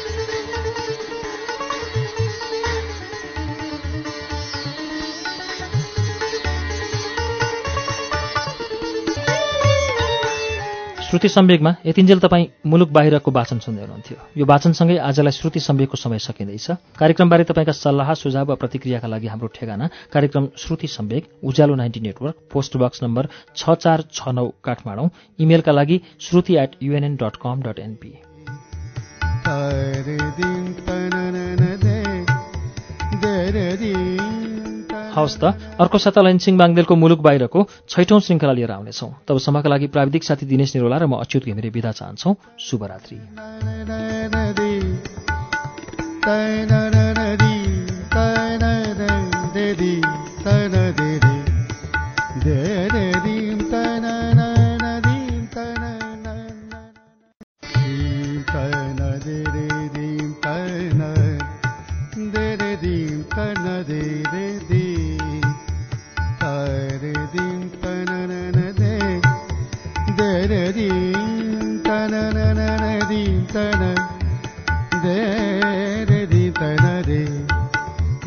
श्रुति सम्वेकमा यतिन्जेल तपाईँ मुलुक बाहिरको वाचन सुन्दै हुनुहुन्थ्यो। यो वाचनसँगै आजलाई श्रुति सम्वेकको समय सकिँदैछ। कार्यक्रमबारे तपाईँका सल्लाह सुझाव वा प्रतिक्रियाका लागि हाम्रो ठेगाना कार्यक्रम Shruti Samvek Ujyalo ninety network post box number छ चार छ नौ काठमाडौँ। इमेलका लागि Shruti at UNN dot com dot NP हवस् त अर्को साता लैनसिंह बाङदेलको मुलुक बाहिरको छैठौं श्रृङ्खला लिएर आउनेछौँ। तबसम्मका लागि प्राविधिक साथी दिनेश निरोला र म अच्युत घिमिरे विदा चाहन्छौ। शुभरात्री।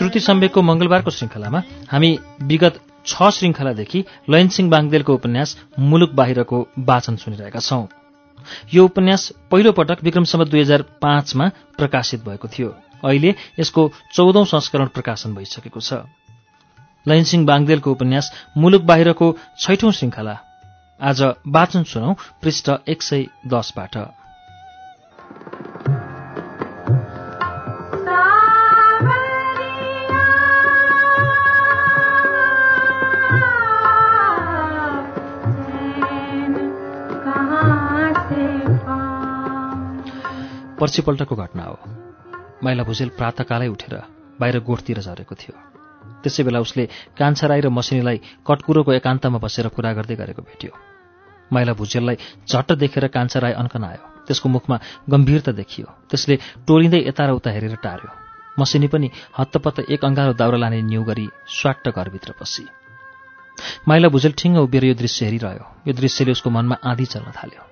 श्रुति सम्वेकको मंगलबारको श्रृङ्खलामा हामी विगत छ श्रृङ्खलादेखि लयनसिंह बाङदेलको उपन्यास मुलुक बाहिरको वाचन सुनिरहेका छौं। यो उपन्यास पहिलो पटक विक्रमसम्म दुई हजार पाँचमा प्रकाशित भएको थियो। अहिले यसको चौधौं संस्करण प्रकाशन भइसकेको छ। लयनसिंह बाङदेलको उपन्यास मुलुक बाहिरको छैठौं श्रृङ्खला आज वाचन सुनौ पृष्ठ एक सय दसबाट। पर्सिपल्टको घटना हो। माइला भुजेल प्रातकालै उठेर बाहिर गोठतिर झरेको थियो। त्यसै बेला उसले कान्छा राई र मसिनीलाई कटकुरोको एकान्तमा बसेर कुरा गर्दै गरेको भेट्यो। माइला भुजेललाई झट्ट देखेर कान्छा राई अन्कन आयो त्यसको मुखमा गम्भीरता देखियो। त्यसले टोलिँदै यता र उता हेरेर टार्यो। मसिनी पनि हत्तपत्त एक अङ्गालो दाउरा लाने न्यु गरी स्वाट्ट घरभित्र पसी। माइला भुजेल ठिङ्ग उभिएर यो दृश्य हेरिरह्यो। यो दृश्यले उसको मनमा आँधी चल्न थाल्यो।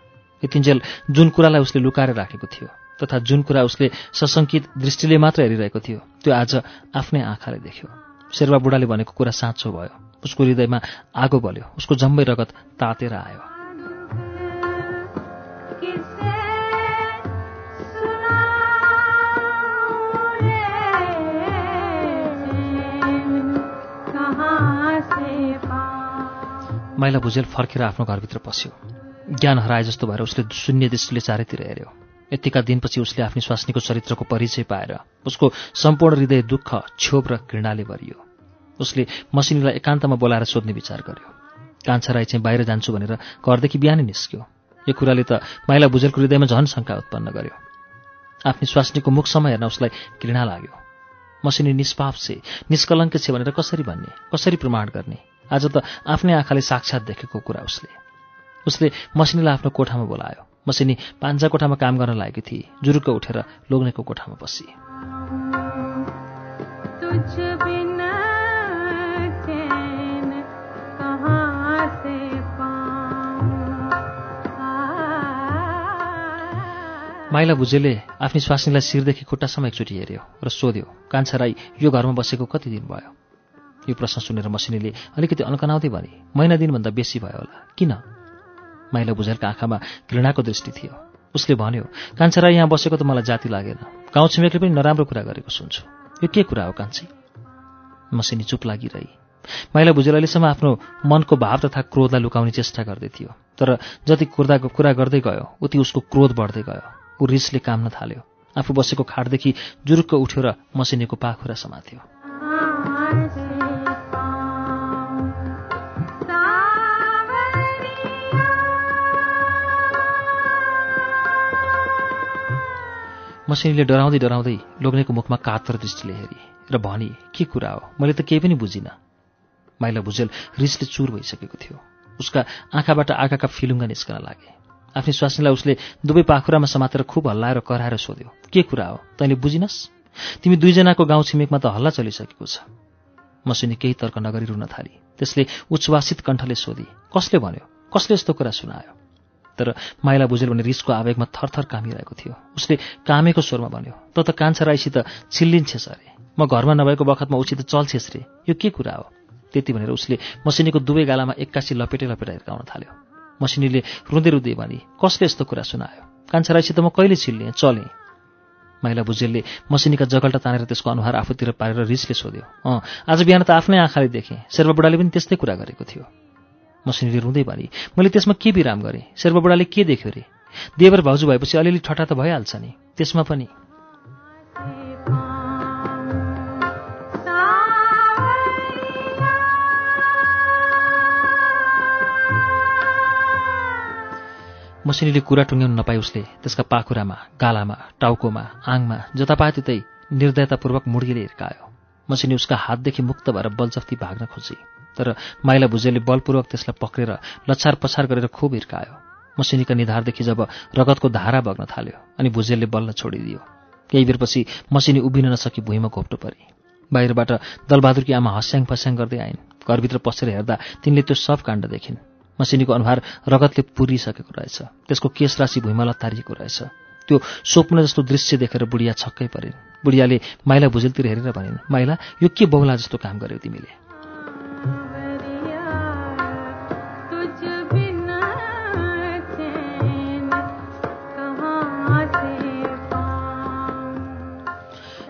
यतिन्जेल जुन कुरालाई उसले लुकाएर राखेको थियो तथा जुन कुरा उसले सशङ्कित दृष्टिले मात्र हेरिरहेको थियो त्यो आज आफ्नै आँखाले देख्यो। शेर्वा बुढाले भनेको कुरा साँचो भयो। उसको हृदयमा आगो बल्यो। उसको जम्मै रगत तातेर आयो। माइला भुजेल फर्केर आफ्नो घरभित्र पस्यो। ज्ञान हराए जस्तो भएर उसले शून्य दृष्टिले चारैतिर हेऱ्यो। यतिका दिनपछि उसले आफ्नो स्वास्नीको चरित्रको परिचय पाएर उसको सम्पूर्ण हृदय दुःख क्षोभ र घृणाले भरियो। उसले मसिनीलाई एकान्तमा बोलाएर सोध्ने विचार गर्यो। कान्छा राई चाहिँ बाहिर जान्छु भनेर घरदेखि बिहानै निस्क्यो। यो कुराले त माइला भुजेलको हृदयमा झन् शङ्का उत्पन्न गर्यो। आफ्नो स्वास्नीको मुखसम्म हेर्न उसलाई घृणा लाग्यो। मसिनी निष्पाप छे निष्कलङ्क छे भनेर कसरी भन्ने कसरी प्रमाण गर्ने? आज त आफ्नै आँखाले साक्षात् देखेको कुरा उसले। उसले मसिनीलाई आफ्नो कोठामा बोलायो। मसिनी पान्जा कोठामा काम गर्न लागेकी थिए। जुरुक्क उठेर लोग्नेको कोठामा बसी। माइला भुजेले आफ्नो स्वास्नीलाई शिरदेखि खुट्टासम्म एकचोटि हेऱ्यो र सोध्यो कान्छा राई यो घरमा बसेको कति दिन भयो? यो प्रश्न सुनेर मसिनीले अलिकति अल्कनाउँदै भने महिना दिनभन्दा बेसी भयो होला। किन? माइला भुजेलका आँखामा घृणाको दृष्टि थियो। उसले भन्यो कान्छा राई यहाँ बसेको त मलाई जाति लागेन। गाउँ छिमेकले पनि नराम्रो कुरा गरेको सुन्छु। यो के कुरा हो कान्छी? मसिनी चुप लागिरही। माइला भुजेल अहिलेसम्म आफ्नो मनको भाव तथा क्रोधलाई लुकाउने चेष्टा गर्दै थियो। तर जति कुर्दाको कुरा गर्दै गयो उति उसको क्रोध बढ्दै गयो। ऊ रिसले काम्न थाल्यो। आफू बसेको खाटदेखि जुरुक्क उठ्यो र मसिनीको पाखुरा समात्यो। मसिनीले डराउँदै डराउँदै लोग्नेको मुखमा कातर दृष्टिले हेरी र भनी के कुरा हो? मैले त केही पनि बुझिनँ। माइला भुजेल रिसले चुर भइसकेको थियो। उसका आँखाबाट आँखाका फिलुङ्गा निस्कन लागे। आफ्नै स्वास्नीलाई उसले दुवै पाखुरामा समातेर खुब हल्लाएर कराएर सोध्यो के कुरा हो? तैँले बुझिनस्? तिमी दुईजनाको गाउँ छिमेकमा त हल्ला चलिसकेको छ। मसिनी केही तर्क नगरी रुन थाली। त्यसले उच्छ्वासित कण्ठले सोधी कसले भन्यो? कसले यस्तो कुरा सुनायो? तर माइला बुझेल भने रिसको आवेगमा थरथर कामिरहेको थियो। उसले कामेको स्वरमा भन्यो त त कान्छा राईसित छिल्लिन्छेस् अरे म घरमा नभएको बखतमा उसित चल्छेस् रे। यो के कुरा हो? त्यति भनेर उसले मसिनीको दुवै गालामा एक्कासी लपेटे लपेटा हिर्काउन थाल्यो। मसिनीले रुँदै रुँदै भनी कसले यस्तो कुरा सुनायो? कान्छा राईसित म कहिले छिल्लेँ चलेँ माइला भुजेलले मसिनीका जगल्टा तानेर त्यसको अनुहार आफूतिर पारेर रिसले सोध्यो अँ आज बिहान त आफ्नै आँखाले देखेँ। शेर्पा बुढाले पनि त्यस्तै कुरा गरेको थियो। मसिनीले रुँदै भनी मैले त्यसमा के विराम गरेँ? शेर्पा बुढाले के देख्यो रे? देवर भाउजू भएपछि अलिअलि ठट्टा त भइहाल्छ नि। त्यसमा पनि मसिनीले कुरा टुङ्ग्याउन नपाई उसले त्यसका पाखुरामा गालामा टाउकोमा आङमा जता पाए त्यतै निर्दयतापूर्वक मुड्कीले हिर्कायो। मसिनी उसका हातदेखि मुक्त भएर बलजफ्ती भाग्न खोजी। तर माइला भुजेलले बलपूर्वक त्यसलाई पक्रेर लछार पछार गरेर खुब हिर्कायो। मसिनीका निधारदेखि जब रगतको धारा बग्न थाल्यो अनि भुजेलले बल्ल छोडिदियो केही बेरपछि मसिनी उभिन नसकी भुइँमा घोप्टो परी। बाहिरबाट दलबहादुरकी आमा हस्याङ फस्याङ गर्दै आइन्। घरभित्र पसेर हेर्दा तिनले त्यो सब काण्ड देखिन्। मसिनीको अनुहार रगतले पुरिसकेको रहेछ। त्यसको केश राशि भुइँमा लतारिएको रहेछ। त्यो स्वप्न जस्तो दृश्य देखेर बुढिया छक्कै परिन्। बुढियाले माइला भुजेलतिर हेरेर भनिन् माइला यो के बहुला जस्तो काम गर्यौ तिमीले?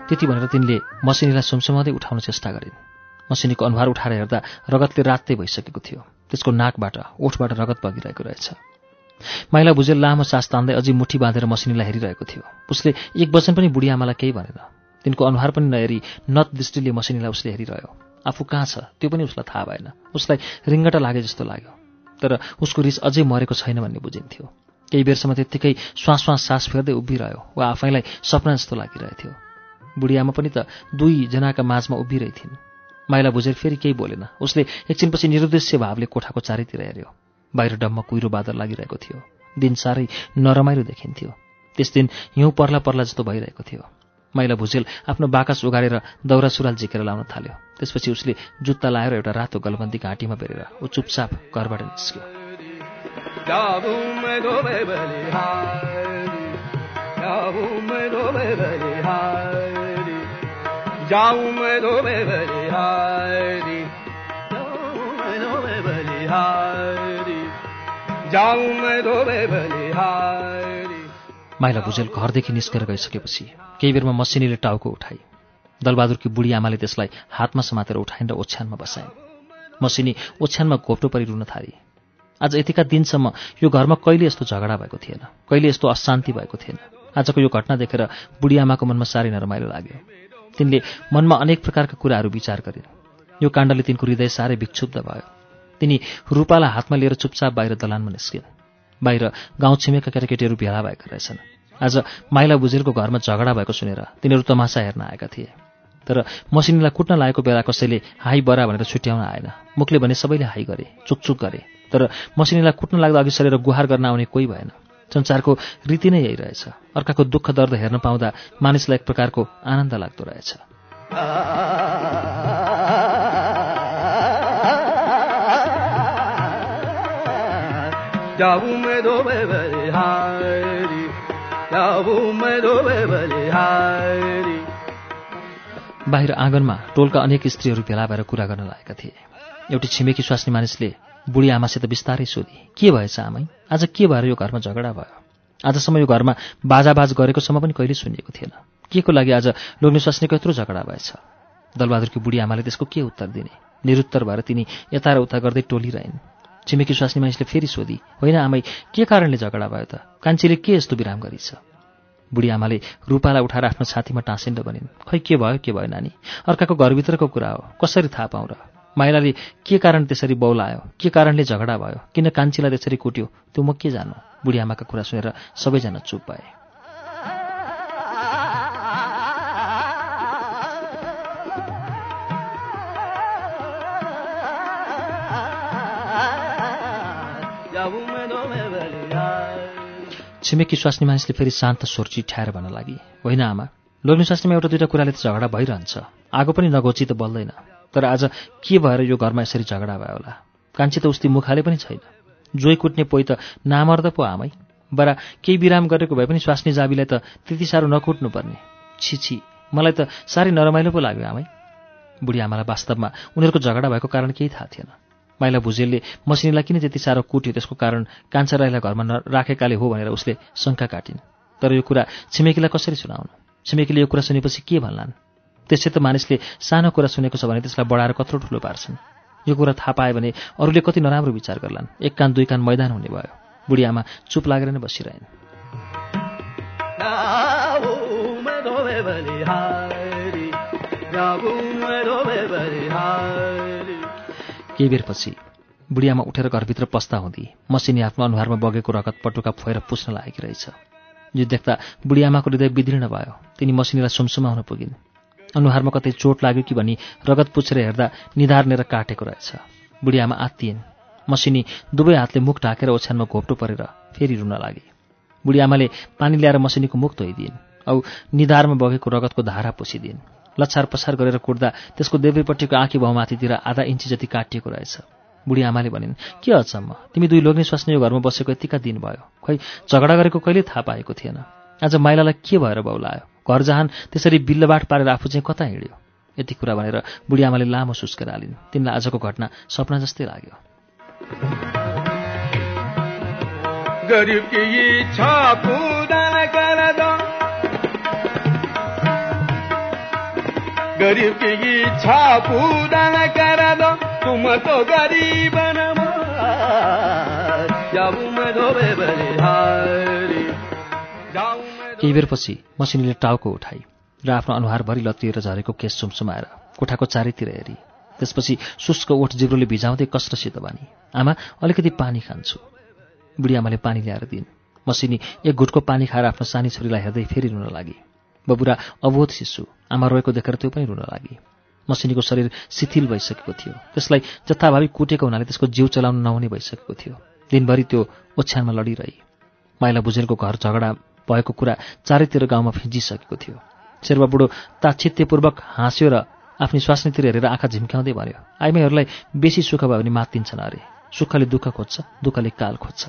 त्यति भनेर तिनले मसिनीलाई सुमसुमाउँदै उठाउन चेष्टा गरिन्। मसिनीको अनुहार उठाएर हेर्दा रगतले रातै भइसकेको थियो। त्यसको नाकबाट ओठबाट रगत बगिरहेको रहेछ। माइला भुजेल लामो सास तान्दै अझै मुठी बाँधेर मसिनीलाई हेरिरहेको थियो। उसले एक वचन पनि बुढी आमालाई केही भनेन। तिनको अनुहार पनि नहेरी नत दृष्टिले मसिनीलाई उसले हेरिरह्यो। आफू कहाँ छ? त्यो पनि उसलाई थाहा भएन। उसलाई रिङ्गटा लागे जस्तो लाग्यो। तर उसको रिस अझै मरेको छैन भन्ने बुझिन्थ्यो। केही बेरसम्म त्यत्तिकै श्वास श्वास सास फेर्दै उभिरह्यो। वा आफैलाई सपना जस्तो लागिरहेथ्यो। बुढी आमा पनि त दुईजनाका माझमा उभिरहेथिन् माइला भुजेर फेरि केही बोलेन। उसले एकछिनपछि निरुद्देश्य भावले कोठाको चारैतिर हेऱ्यो। बाहिर डम्म कुहिरो बादल लागिरहेको थियो। दिन साह्रै नरमाइलो देखिन्थ्यो। त्यस दिन हिउँ पर्ला पर्ला जस्तो भइरहेको थियो। माइला भुजेल आफ्नो बाकस उगाडेर दौरा सुरुवाल झिकेर लाउन थाल्यो। त्यसपछि उसले जुत्ता लाएर एउटा रातो गलबन्दी घाँटीमा बेरेर ऊ चुपचाप घरबाट निस्क्यो। माइला भुजेल घरदेखि निस्केर गइसकेपछि केही बेरमा मसिनीले टाउको उठाई। दलबहादुरकी बुढी आमाले त्यसलाई हातमा समातेर उठाइन् र ओछ्यानमा बसाइन्। मसिनी ओछ्यानमा घोप्टो परि रुन थाली। आज यतिका दिनसम्म यो घरमा कहिले यस्तो झगडा भएको थिएन कहिले यस्तो अशान्ति भएको थिएन। आजको यो घटना देखेर बुढी आमाको मनमा साह्रै नरमाइलो लाग्यो। तिनले मनमा अनेक प्रकारका कुराहरू विचार गरिन् यो काण्डले तिनको हृदय साह्रै विक्षुब्ध भयो। तिनी रूपालाई हातमा लिएर चुपचाप बाहिर दलानमा निस्किन्। बाहिर गाउँ छिमेका केटाकेटीहरू भेला भएका रहेछन्। आज माइला बुझेलको घरमा झगडा भएको सुनेर तिनीहरू तमासा हेर्न आएका थिए। तर मसिनीलाई कुट्न लागेको बेला कसैले हाई बरा भनेर छुट्याउन आएन। मुखले भने सबैले हाई गरे चुकचुक गरे। तर मसिनीलाई कुट्न लाग्दा अघि सरेर गुहार गर्न आउने कोही भएन। संसारको रीति नै यही रहेछ। अर्काको दुःख दर्द हेर्न पाउँदा मानिसलाई एक प्रकारको आनन्द लाग्दो रहेछ। बाहिर आँगनमा टोलका अनेक स्त्रीहरू भेला भएर कुरा गर्न लागेका थिए। एउटी छिमेकी स्वास्नी मानिसले बुढी आमासित बिस्तारै सोधी के भएछ आमै? आज के भएर यो घरमा झगडा भयो? आजसम्म यो घरमा बाजाबाज गरेकोसम्म पनि कहिले सुनिएको थिएन। के को लागि आज लोग्ने स्वास्नीको यत्रो झगडा भएछ? दलबहादुरकी बुढी आमाले त्यसको के उत्तर दिने? निरुत्तर भएर तिनी यता र उता गर्दै टोलिरहन्। छिमेकी स्वास्नी मानिसले फेरि सोधी होइन आमै के कारणले झगडा भयो त? कान्छीले के यस्तो विराम गरिछ? बुढी आमाले रूपालाई उठाएर आफ्नो छातीमा टाँसिन्ड भनिन् खै के भयो? के भयो नानी? अर्काको घरभित्रको कुरा हो। कसरी थाहा पाउँ र? माइलाले के कारण त्यसरी बौलायो के कारणले झगडा भयो? किन कान्छीलाई त्यसरी कुट्यो? त्यो म के जानु? बुढी आमाका कुरा सुनेर सबैजना चुप भए। छिमेकी स्वास्नी मानिसले फेरि शान्त स्वर चिठ्याएर भन्न लागि होइन आमा लोग्ने स्वास्नीमा एउटा दुइटा कुराले त झगडा भइरहन्छ। आगो पनि नगोची त बल्दैन। तर आज के भएर यो घरमा यसरी झगडा भयो होला? कान्छी त उस्ती मुखाले पनि छैन। जोइ कुट्ने पोइ त नामर्द पो आमै। बरा केही विराम गरेको भए पनि स्वास्नी जाबीलाई त त्यति साह्रो नकुट्नु पर्ने छिछि मलाई त साह्रै नरमाइलो पो लाग्यो आमै। बुढी आमालाई वास्तवमा उनीहरूको झगडा भएको कारण केही थाहा थिएन। माइला भुजेलले मसिनीलाई किन त्यति साह्रो कुट्यो? त्यसको कारण कान्छा राईलाई घरमा नराखेकाले हो भनेर उसले शङ्का काटिन्। तर यो कुरा छिमेकीलाई कसरी सुनाउनु? छिमेकीले यो कुरा सुनेपछि के भन्लान्? त्यसै त मानिसले सानो कुरा सुनेको छ भने त्यसलाई बढाएर कत्रो ठुलो पार्छन्। यो कुरा थाहा पायो भने अरूले कति नराम्रो विचार गर्लान्। एक कान दुई कान मैदान हुने भयो। बुढी आमा चुप लागेर नै बसिरहन्। केही बेरपछि बुढी आमा उठेर घरभित्र पस्दा हुँदी मसिनी आफ्नो अनुहारमा बगेको रगत पटुका फोएर पुस्न लागेकी रहेछ। यो देख्दा बुढी आमाको हृदय विदीर्ण भयो। तिनी मसिनीलाई सुमसुमाउन पुगिन्। अनुहारमा कतै चोट लाग्यो कि भनी रगत पुछेर हेर्दा निधार्नेर काटेको रहेछ। बुढी आमा आत्तिएन्। मसिनी दुवै हातले मुख ढाकेर ओछ्यानमा घोप्टो परेर फेरि रुन लागे। बुढी आमाले पानी ल्याएर मसिनीको मुख धोइदिइन् औ निधारमा बगेको रगतको धारा पुसिदिन् लछार पछार गरेर कुट्दा त्यसको देब्रेपट्टिको आँखी भाउमाथितिर आधा इन्ची जति काटिएको रहेछ। बुढी भनिन् के अचम्म तिमी दुई लोग्ने स्वास्नी यो घरमा बसेको यतिका दिन भयो। खै झगडा गरेको कहिले थाहा पाएको थिएन। आज माइलालाई के भएर बौलायो घर जहान त्यसरी बिल्लबाट पारेर आफू चाहिँ कता हिँड्यो? यति कुरा भनेर बुढी आमाले लामो सुस्केर हालिन्। तिमीलाई आजको घटना सपना जस्तै लाग्यो। गरीब केही बेरपछि मसिनीले टाउको उठाई र आफ्नो अनुहारभरि लत्रिएर झरेको केस सुमसुमाएर कोठाको चारैतिर हेरी। त्यसपछि शुष्क ओठ जिब्रोले भिजाउँदै कसरसित बानी आमा अलिकति पानी खान्छु। बुढी आमाले पानी ल्याएर दिइन्। मसिनी एक घुटको पानी खाएर आफ्नो सानी छोरीलाई हेर्दै फेरि रुन लागि। बबुरा अबोध शिशु आमा रोएको देखेर त्यो पनि रुन लागि। मसिनीको शरीर शिथिल भइसकेको थियो। त्यसलाई जथाभावी कुटेको हुनाले त्यसको जिउ चलाउन नहुने भइसकेको थियो। दिनभरि त्यो ओछ्यानमा लडिरही। माइला भुजेलको घर झगडा भएको कुरा चारैतिर गाउँमा फिजिसकेको थियो। शेर्वा बुढो ताच्छित्यपूर्वक हाँस्यो र आफ्नो स्वास्नीतिर हेरेर आँखा झिम्क्याउँदै भन्यो आइमाईहरूलाई बेसी सुख भयो भने मात्तिन्छन् अरे। सुखले दुःख खोज्छ दुःखले काल खोज्छ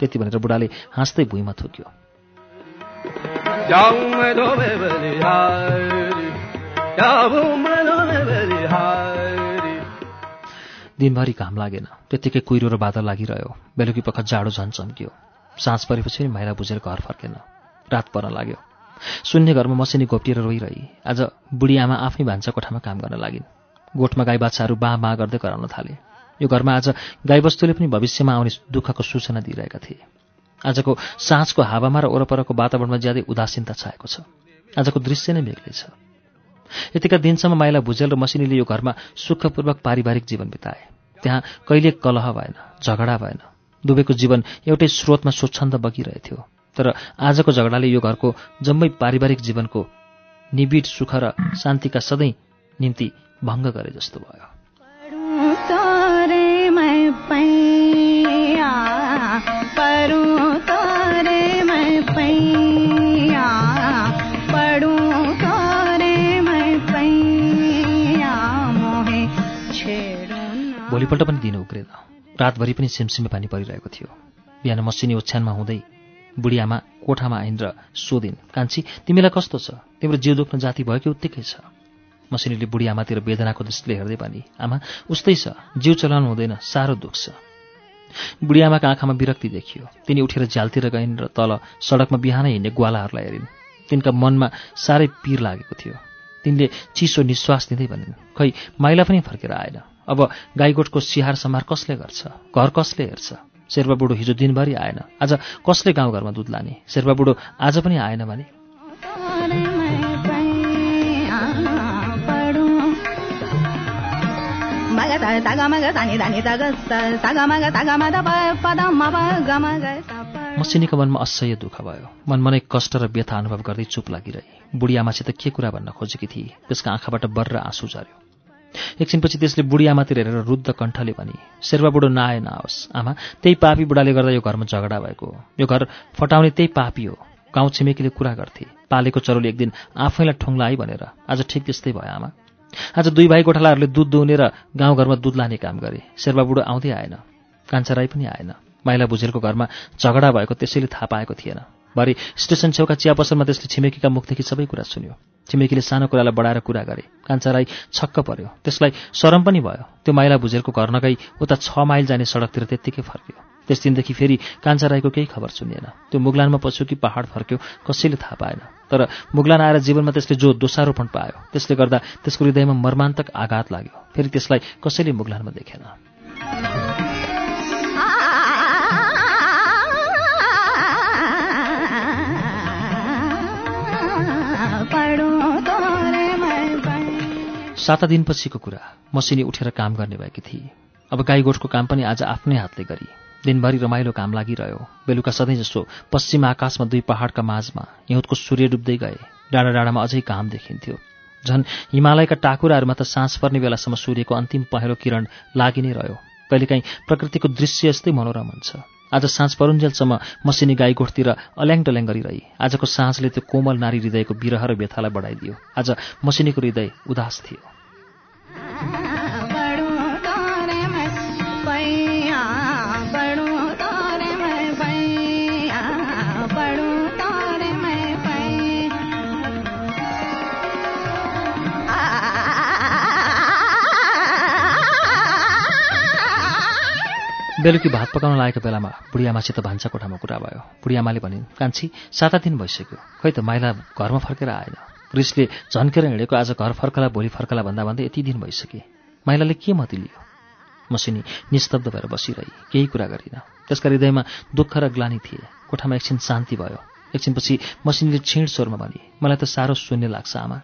त्यति भनेर बुढाले हाँस्दै भुइँमा थुक्यो। दिनभरि घाम लागेन। त्यत्तिकै कुहिरो र बादल लागिरह्यो। बेलुकी पख जाडो झन् चम्कियो साँझ परेपछि पनि माइला बुझेर घर फर्केन। रात पर्न लाग्यो। शून्य घरमा मसिनी घोप्टिएर रोइरही। आज बुढी आमा आफ्नै भान्सा कोठामा काम गर्न लागिन्। गोठमा गाई बाछाहरू बाँ बाँ गर्दै कराउन थाले। यो घरमा आज गाईबस्तुले पनि भविष्यमा आउने दुःखको सूचना दिइरहेका थिए। आजको साँझको हावामा र वरपरको वातावरणमा ज्यादै उदासीनता छाएको छ। आजको दृश्य नै बेग्लै छ। यतिका दिनसम्म माइला भुजेल र मसिनीले यो घरमा सुखपूर्वक पारिवारिक जीवन बिताए। त्यहाँ कहिले कलह भएन झगडा भएन। दुवैको जीवन एउटै स्रोतमा स्वच्छन्द बगिरहेथ्यो। तर आजको झगडाले यो घरको जम्मै पारिवारिक जीवनको निबिड सुख र शान्तिका सधैँ निम्ति भङ्ग गरे जस्तो भयो। भोलिपल्ट पनि दिन उक्रेन रातभरि पनि सिमसिमे पानी परिरहेको थियो। बिहान मसिनी ओछ्यानमा हुँदै बुढी आमा कोठामा आइन् र सोधिन् कान्छी तिमीलाई कस्तो छ? तिम्रो जिउ दुख्न जाति भयो कि उत्तिकै छ मसिनीले बुढी आमातिर वेदनाको दृष्टिले हेर्दै पानी आमा उस्तै छ। जिउ चलाउनु हुँदैन साह्रो दुख्छ बुढियामाका आँखामा विरक्ति देखियो। तिनी उठेर झ्यालतिर गइन् र तल सडकमा बिहानै हिँड्ने ग्वालाहरूलाई हेरिन्। तिनका मनमा साह्रै पिर लागेको थियो। तिनले चिसो निश्वास दिँदै भनिन् खै माइला पनि फर्केर आएन। अब गाईगोठको सिहार समार कसले गर्छ? घर कसले हेर्छ? शेर्पा बुढो हिजो दिनभरि आएन। आज कसले गाउँघरमा दुध लाने? शेर्पा बुढो आज पनि आएन भने? मसिनीको मनमा असह्य दुःख भयो। मनमनै कष्ट र व्यथा अनुभव गर्दै चुप लागिरहे। बुढी आमासित के कुरा भन्न खोजेकी थिए? त्यसका आँखाबाट बर्र आँसु झऱ्यो एकछिनपछि त्यसले बुढी आमातिर हेरेर रुद्ध कण्ठले भनी शेर्पा बुढो नआए नआओस् आमा। त्यही पापी बुढाले गर्दा यो घरमा झगडा भएको यो घर फटाउने त्यही पापी हो। गाउँ छिमेकीले कुरा गर्थे। पालेको चरोले एक दिन आफैलाई ठुङ्ला है भनेर। आज ठिक त्यस्तै भयो आमा। आज दुई भाइ गोठालाहरूले दुध दुहुने र गाउँघरमा दुध लाने काम गरे। शेर्पा बुढो आउँदै आएन। कान्छा राई पनि आएन। माइला भुजेलको घरमा झगडा भएको त्यसैले थाहा पाएको थिएन। भरे स्टेसन छेउका चिया पसलमा त्यसले छिमेकीका मुखदेखि सबै कुरा सुन्यो। छिमेकीले सानो कुरालाई बढाएर कुरा गरे। कान्छा राई छक्क पर्यो। त्यसलाई शरम पनि भयो। त्यो माइला भुजेलको घर नगई उता छ माइल जाने सडकतिर त्यत्तिकै फर्क्यो। त्यस दिनदेखि फेरि कान्छा राईको केही खबर सुनिएन। त्यो मुगलानमा पस्यो कि पहाड फर्क्यो कसैले थाहा पाएन। तर मुगलान आएर जीवनमा त्यसले जो दोषारोपण पायो त्यसले गर्दा त्यसको हृदयमा मर्मान्तक आघात लाग्यो। फेरि त्यसलाई कसैले मुगलानमा देखेन। साता दिनपछिको कुरा। मसिनी उठेर काम गर्ने भएकी थिए अब गाईगोठको काम पनि आज आफ्नै हातले गरी। दिनभरि रमाइलो काम लागिरह्यो। बेलुका सधैँ जस्तो पश्चिम आकाशमा दुई पहाडका माझमा हिउँदको सूर्य डुब्दै गए। डाँडा डाँडामा अझै घाम देखिन्थ्यो। झन् हिमालयका टाकुराहरूमा त साँझ पर्ने बेलासम्म सूर्यको अन्तिम पहेँलो किरण लागि नै रह्यो। कहिलेकाहीँ प्रकृतिको दृश्य यस्तै मनोरम हुन्छ आज साँझ परुन्जेलसम्म मसिनी गाईगोठतिर अल्याङ डल्याङ गरिरही। आजको साँझले त्यो कोमल नारी हृदयको विरह र व्यथालाई बढाइदियो। आज मसिनीको हृदय उदास थियो। बेलुकी भात पकाउन लागेको बेलामा बुढियामासित भान्सा कोठामा कुरा भयो। बुढियामाले भनिन् कान्छी साता दिन भइसक्यो। खै त माइला घरमा फर्केर आएन। रिसले झन्केर हिँडेको आज घर फर्कला भोलि फर्कला भन्दा भन्दै यति दिन भइसके। माइलाले के मति लियो? मसिनी निस्तब्ध भएर बसिरही केही कुरा गरिन। त्यसका हृदयमा दुःख र ग्लानी थिए। कोठामा एकछिन शान्ति भयो। एकछिनपछि मसिनीले छिण स्वरमा भने मलाई त साह्रो शून्य लाग्छ आमा।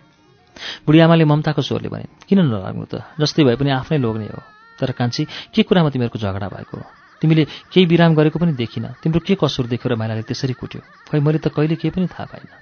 बुढिआमाले ममताको स्वरले भने किन नलाग्नु त? जस्तै भए पनि आफ्नै लोग्ने हो। तर कान्छी के कुरामा तिमीहरूको झगडा भएको? तिमीले केही विराम गरेको पनि देखिन। तिम्रो के कसुर देख्यो र माइलाले त्यसरी कुट्यो? खै मैले त कहिले केही पनि थाहा पाइनँ।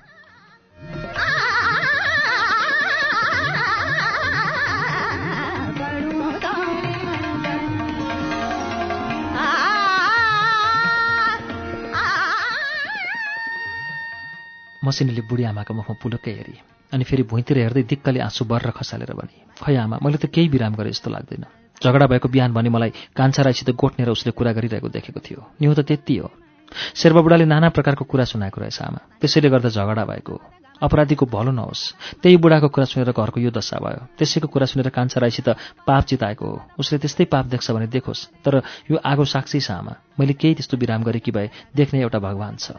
मसिनीले बुढी आमाको मुखमा पुलुक्कै हेरी। अनि फेरि भुइँतिर हेर्दै दिक्कले आँसु बर्र खसालेर भने खै आमा मैले त केही विराम गरेँ जस्तो लाग्दैन। झगडा भएको बिहान भने मलाई कान्छा राईसित गोठनेर उसले कुरा गरिरहेको देखेको थियो। निहुँ त त्यति हो। शेर्पा बुढाले नाना प्रकारको कुरा सुनाएको रहेछ आमा। त्यसैले गर्दा झगडा भएको। अपराधीको भलो नहोस्। त्यही बुढाको कुरा सुनेर घरको यो दशा भयो। त्यसैको कुरा सुनेर कान्छा राईसित पाप चिताएको। हो उसले त्यस्तै पाप देख्छ भने देखोस्। तर यो आगो साक्षी छ आमा। मैले केही त्यस्तो विराम गरेकी भए देख्ने एउटा भगवान् छ।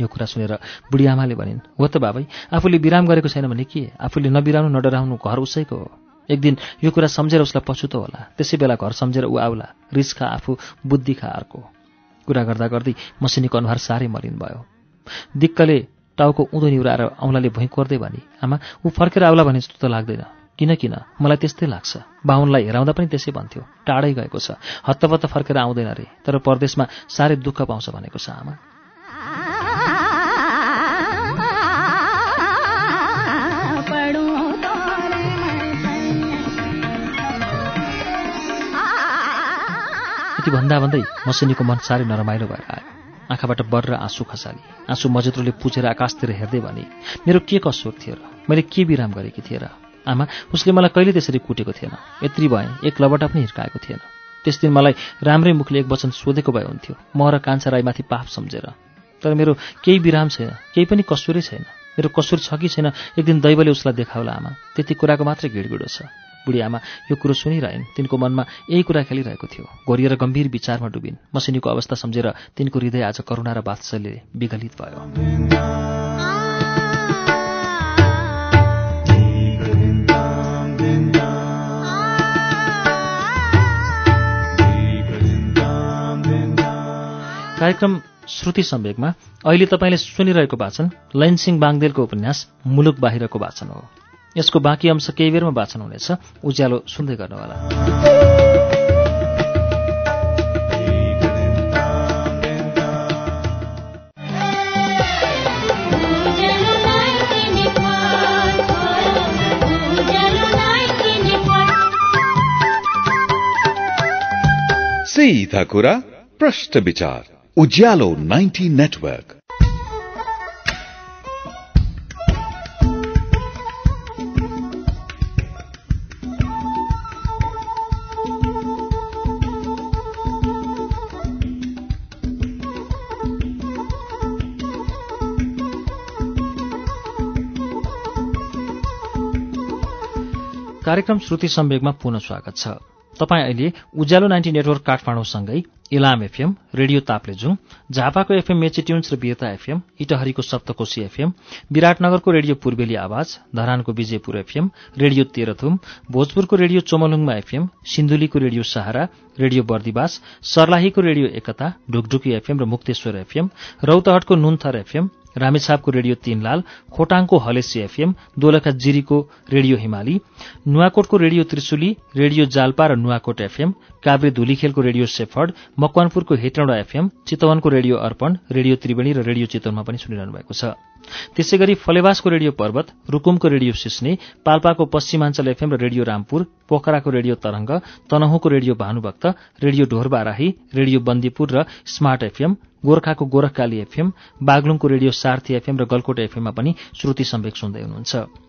यो कुरा सुनेर बुढी आमाले भनिन् हो त बाबै आफूले विराम गरेको छैन भने के? आफूले नबिराउनु नडराउनु घर उसैको हो। एक दिन यो कुरा सम्झेर उसलाई पछुतो होला। त्यसै बेला घर सम्झेर ऊ आउला। रिस खा आफू बुद्धि खा अर्को। कुरा गर्दा गर्दै मसिनीको अनुहार साह्रै मलिन भयो। दिक्कले टाउको उँधो निहुराएर औँलाले भुइँ कोर्दै भने आमा ऊ फर्केर आउला भने जस्तो त लाग्दैन। किन किन? मलाई त्यस्तै लाग्छ। बाहुनलाई हेराउँदा पनि त्यसै भन्थ्यो। टाढै गएको छ। हत्तपत्त फर्केर आउँदैन रे। तर परदेशमा साह्रै दुःख पाउँछ भनेको छ आमा। यति भन्दा भन्दै मसिनीको मन साह्रै नरमाइलो भएर आयो। आँखाबाट बर आँसु खसाली आँसु मजेत्रोले पुछेर आकाशतिर हेर्दै भने मेरो के कसुर थियो र? मैले के विराम गरेकी थिएँ र? आमा उसले मलाई कहिले त्यसरी कुटेको थिएन? यत्रि भएँ एक लबटा पनि हिर्काएको थिएन। त्यस दिन मलाई राम्रै मुखले एक वचन सोधेको भए हुन्थ्यो म र कान्छा राईमाथि पाप सम्झेर। तर मेरो केही विराम छैन केही पनि कसुरै छैन। मेरो कसुर छ कि छैन एक दिन दैवले उसलाई देखाउला आमा। त्यति कुराको मात्रै गिडगिडो छ। बुढी आमा यो कुरो सुनिरहेन्। तिनको मनमा यही कुरा खेलिरहेको थियो। घोरिएर गम्भीर विचारमा डुबिन्। मसिनीको अवस्था सम्झेर तिनको हृदय आज करुणा र वात्सल्यले विगलित भयो। कार्यक्रम श्रुति सम्वेकमा अहिले तपाईँले सुनिरहेको वाचन लैनसिंह बाङदेलको उपन्यास मुलुक बाहिरको वाचन हो। यसको बाँकी अंश केही बेरमा वाचन हुनेछ। उज्यालो सुन्दै गर्नुहोला। सीधा कुरा प्रश्न विचार उज्यालो 90 नेटवर्क। कार्यक्रम श्रुति सम्वेकमा पुनः स्वागत छ। तपाईँ अहिले उज्यालो नाइन्टी नेटवर्क काठमाडौँसँगै इलाम एफएम रेडियो ताप्लेजुङ झापाको एफएम मेचिट्युन्स र वीरता एफएम इटहरीको सप्तकोशी एफएम विराटनगरको रेडियो पूर्वेली आवाज धरानको विजयपुर एफएम रेडियो तेह्रथुम भोजपुरको रेडियो चोमलुङमा एफएम सिन्धुलीको रेडियो सहारा रेडियो बर्दिवास सर्लाहीको रेडियो एकता ढुकढुकी एफएम र मुक्तेश्वर एफएम रौतहटको नुन्थर एफएम रामेछापको रेडियो तीनलाल खोटाङको हलेसी एफएम दोलखा जिरीको रेडियो हिमाली नुवाकोटको रेडियो त्रिशुली रेडियो जाल्पा र नुवाकोट एफएम काभ्रे धुलीखेलको रेडियो सेफर्ड मकवानपुरको हेटौँडा एफएम चितवनको रेडियो अर्पण रेडियो त्रिवेणी र रेडियो चितवनमा पनि सुनिरहनु भएको छ। त्यसै गरी फलेवासको रेडियो पर्वत रुकुमको रेडियो सिस्ने पाल्पाको पश्चिमाञ्चल एफएम र रेडियो रामपुर पोखराको radio Tarang तनहुँको radio Bhanubhakta radio Dhorbarahi radio Bandipur र स्मार्ट एफएम गोर्खाको गोरखकाली एफएम बागलुङको रेडियो सार्थी एफएम र गलकोट एफएममा पनि श्रुति सम्वेक सुन्दै हुनुहुन्छ।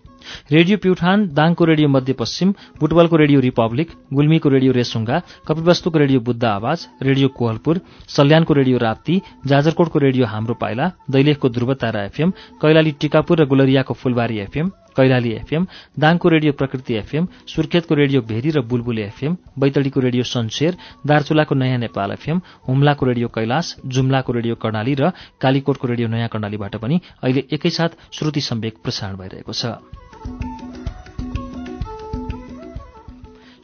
रेडियो प्युठान दाङको रेडियो मध्यपश्चिम बुटबलको रेडियो रिपब्लिक गुल्मीको रेडियो रेसुङ्गा कपिलवस्तुको रेडियो बुद्ध आवाज रेडियो कोहलपुर सल्यानको रेडियो राप्ती जाजरकोटको रेडियो हाम्रो पाइला दैलेखको ध्रुवतारा एफएम कैलाली टिकापुर र गुलरियाको फुलबारी एफएम कैलाली एफएम दाङको रेडियो प्रकृति एफएम सुर्खेतको रेडियो भेरी र बुलबुले एफएम बैतडीको रेडियो सन्सेर दार्चुलाको नयाँ नेपाल एफएम हुम्लाको रेडियो कैलाश जुम्लाको रेडियो कर्णाली र कालीकोटको रेडियो नयाँ कर्णालीबाट पनि अहिले एकैसाथ श्रुति सम्वेक प्रसारण भइरहेको छ।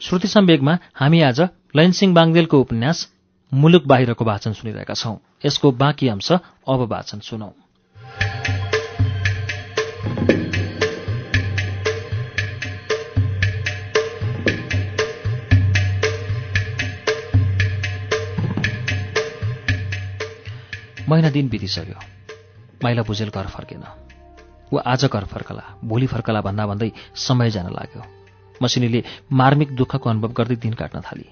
श्रुति सम्वेगमा हामी आज लैनसिंह बाङदेलको उपन्यास मुलुक बाहिरको वाचन सुनिरहेका छौं। यसको बाँकी अंश अब वाचन सुनौ। महिना दिन बितिसक्यो। माइला बुझेल घर फर्केन। ऊ आज घर फर्कला भोलि फर्कला भन्दा भन्दै समय जान लाग्यो। मसिनीले मार्मिक दुःखको अनुभव गर्दै दिन काट्न थाली।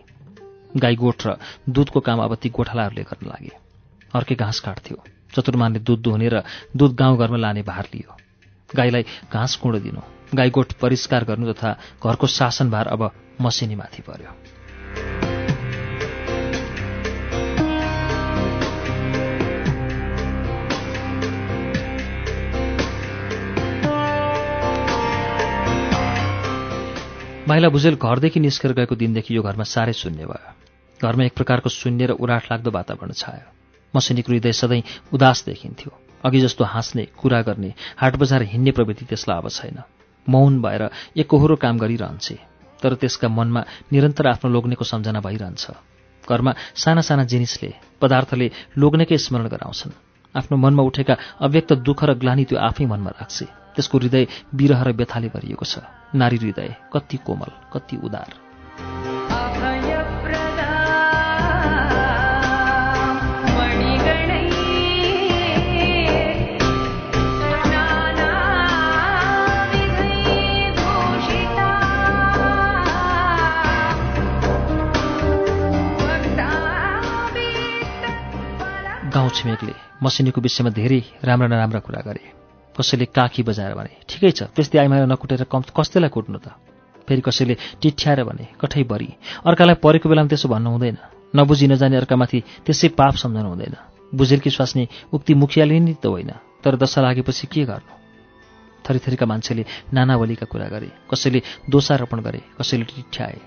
गाई गोठ र दुधको काम अब ती गोठालाहरूले गर्न लागे। अर्कै घाँस काट्थ्यो। चतुर्मानले दुध दुहुने र दुध गाउँघरमा लाने भार लियो। गाईलाई घाँस कुँडो दिनु। गाई गोठ परिष्कार गर्नु तथा घरको शासनभार अब मसिनीमाथि पर्यो। माइला भुजेल घरदेखि निस्केर गएको दिनदेखि यो घरमा साह्रै शून्य भयो। घरमा एक प्रकारको शून्य र उराट लाग्दो वातावरण छायो। मसिनीको हृदय सधैँ उदास देखिन्थ्यो। अघि जस्तो हाँस्ने कुरा गर्ने हाट बजार हिँड्ने प्रवृत्ति त्यसलाई अब छैन। मौन भएर एकहोरो काम गरिरहन्छे तर त्यसका मनमा निरन्तर आफ्नो लोग्नेको सम्झना भइरहन्छ। घरमा साना साना जिनिसले पदार्थले लोग्नेकै स्मरण गराउँछन्। आफ्नो मनमा उठेका अव्यक्त दुःख र ग्लानी त्यो आफै मनमा राख्छे। त्यसको हृदय विरह र व्यथाले भरिएको छ। नारी हृदय कति कोमल कति उदार। गाउँ छिमेकले मसिनीको विषयमा धेरै राम्रा नराम्रा कुरा गरे। कसैले काखी बजाएर भने ठिकै छ त्यस्तै आइमाएर नकुटेर कम कसैलाई कुट्नु त? फेरि कसैले टिठ्याएर भने कठै बरी अर्कालाई परेको बेलामा त्यसो भन्नु हुँदैन नबुझी नजाने अर्कामाथि त्यसै पाप सम्झनु हुँदैन बुझेल कि स्वास्नी उक्ति मुखियाले नि त होइन तर दशा लागेपछि के गर्नु? थरीथरीका मान्छेले नाना बोलीका कुरा गरे कसैले दोषारोपण गरे कसैले टिठ्याए।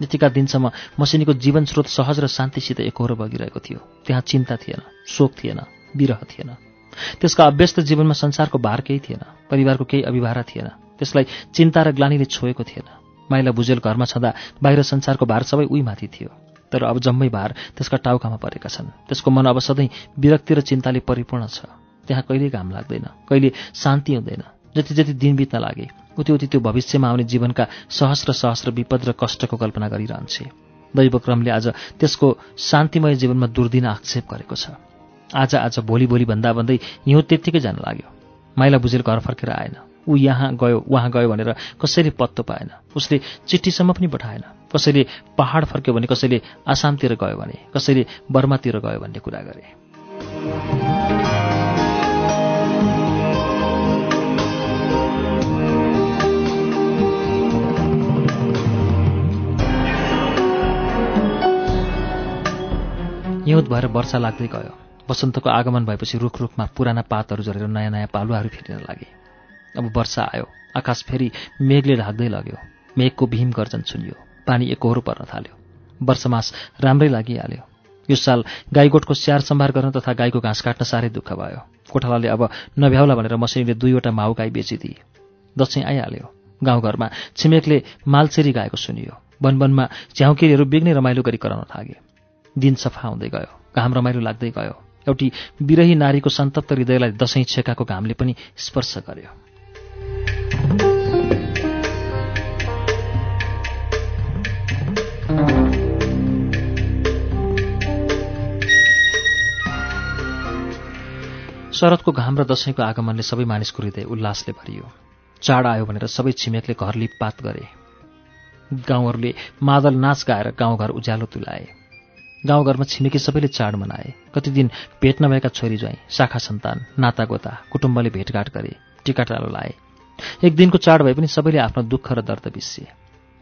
यतिका दिनसम्म मसिनीको जीवन स्रोत सहज र शान्तिसित एकहोरो बगिरहेको थियो त्यहाँ चिन्ता थिएन शोक थिएन विरह थिएन। त्यसका अभ्यस्त जीवनमा संसारको भार केही थिएन परिवारको केही अभिभारा थिएन त्यसलाई चिन्ता र ग्लानीले छोएको थिएन। माइला बुझेल घरमा छँदा बाहिर संसारको भार सबै उही माथि थियो तर अब जम्मै भार त्यसका टाउकामा परेका छन्। त्यसको मन अब सधैँ विरक्ति र चिन्ताले परिपूर्ण छ। त्यहाँ कहिले घाम लाग्दैन कहिले शान्ति हुँदैन। जति जति दिन बित्न लागे उति उति त्यो भविष्यमा आउने जीवनका सहस्र सहस्र विपद र कष्टको कल्पना गरिरहन्छे। दैवक्रमले आज त्यसको शान्तिमय जीवनमा दुर्दिन आक्षेप गरेको छ। आज आज भोलि भोलि भन्दा भन्दै हिउँ त्यत्तिकै जान लाग्यो। माइला बुझेर घर फर्केर आएन। ऊ यहाँ गयो उहाँ गयो भनेर कसैले पत्तो पाएन। उसले चिठीसम्म पनि पठाएन। कसैले पहाड फर्क्यो भने कसैले आसामतिर गयो भने कसैले बर्मातिर गयो भन्ने कुरा गरे। हिउँद भएर वर्षा लाग्दै गयो। वसन्तको आगमन भएपछि रुख रुखमा पुराना पातहरू झरेर नयाँ नयाँ पालुवाहरू फेरिन लागे। अब वर्षा आयो आकाश फेरि मेघले ढाक्दै लग्यो। मेघको भीम गर्जन सुनियो पानी एकहोरो पर्न थाल्यो। वर्षमास राम्रै लागिहाल्यो। यो साल गाईगोठको स्याहार सम्भार गर्न तथा गाईको घाँस काट्न साह्रै दुःख भयो। कोठालाले अब नभ्याउला भनेर मसिनीले दुईवटा माउ गाई बेचिदिए। दसैँ आइहाल्यो। गाउँघरमा छिमेकले मालचेरी गाएको सुनियो। वनवनमा झ्याउकेरीहरू बिग्नै रमाइलो गरी कराउन लागे दिन सफा हुँदै गयो। घाम रमाइलो लाग्दै गयो। एउटी विरही नारीको सन्तप्त हृदयलाई दसैँ छेकाको घामले पनि स्पर्श गर्यो। शरदको घाम र दसैँको आगमनले सबै मानिसको हृदय उल्लासले भरियो। चाड आयो भनेर सबै छिमेकले घर लिपपात गरे। गाउँहरूले मादल नाच गाएर गाउँघर उज्यालो तुलाए। गाउँघरमा छिमेकी सबैले चाड मनाए। कति दिन भेट नभएका छोरी ज्वाइँ शाखा सन्तान नातागोता कुटुम्बले भेटघाट गरे टिकाटालो लाए। एक दिनको चाड भए पनि सबैले आफ्नो दुःख र दर्द बिर्सिए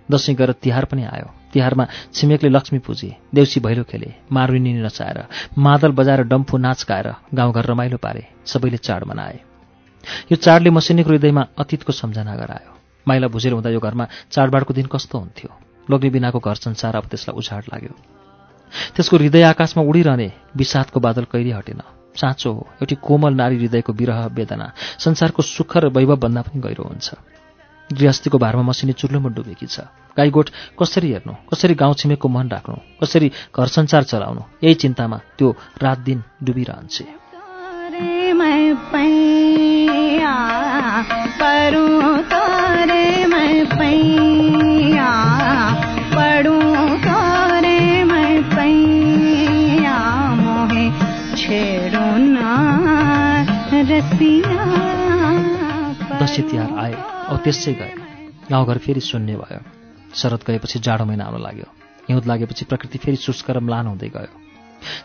दसैँ गएर तिहार पनि आयो। तिहारमा छिमेकले लक्ष्मी पुजे देउसी भैलो खेले मारुनी नचाएर मादल बजाएर डम्फु नाच गाएर गाउँघर रमाइलो पारे सबैले चाड मनाए। यो चाडले मसिनीको हृदयमा अतीतको सम्झना गरायो। माइला भुजेर हुँदा यो घरमा चाडबाडको दिन कस्तो हुन्थ्यो? लोग्ने बिनाको घर संसार अब त्यसलाई उछाड लाग्यो। त्यसको हृदय आकाशमा उडिरहने विषादको बादल कहिले हटेन। साँचो हो एउटी कोमल नारी हृदयको विरह वेदना संसारको सुख र वैभवभन्दा पनि गहिरो हुन्छ। गृहस्थीको भारमा मसिनी चुल्लोमा डुबेकी छ। गाईगोठ कसरी हेर्नु? कसरी गाउँ छिमेकको मन राख्नु? कसरी घर संसार चलाउनु? यही चिन्तामा त्यो रात दिन डुबिरहन्छे दसैँ तिहार आए औ त्यसै गए गाउँघर फेरि शून्य भयो। शरद गएपछि जाडो महिना आउन लाग्यो। हिउँद लागेपछि प्रकृति फेरि शुष्क र म्लान हुँदै गयो।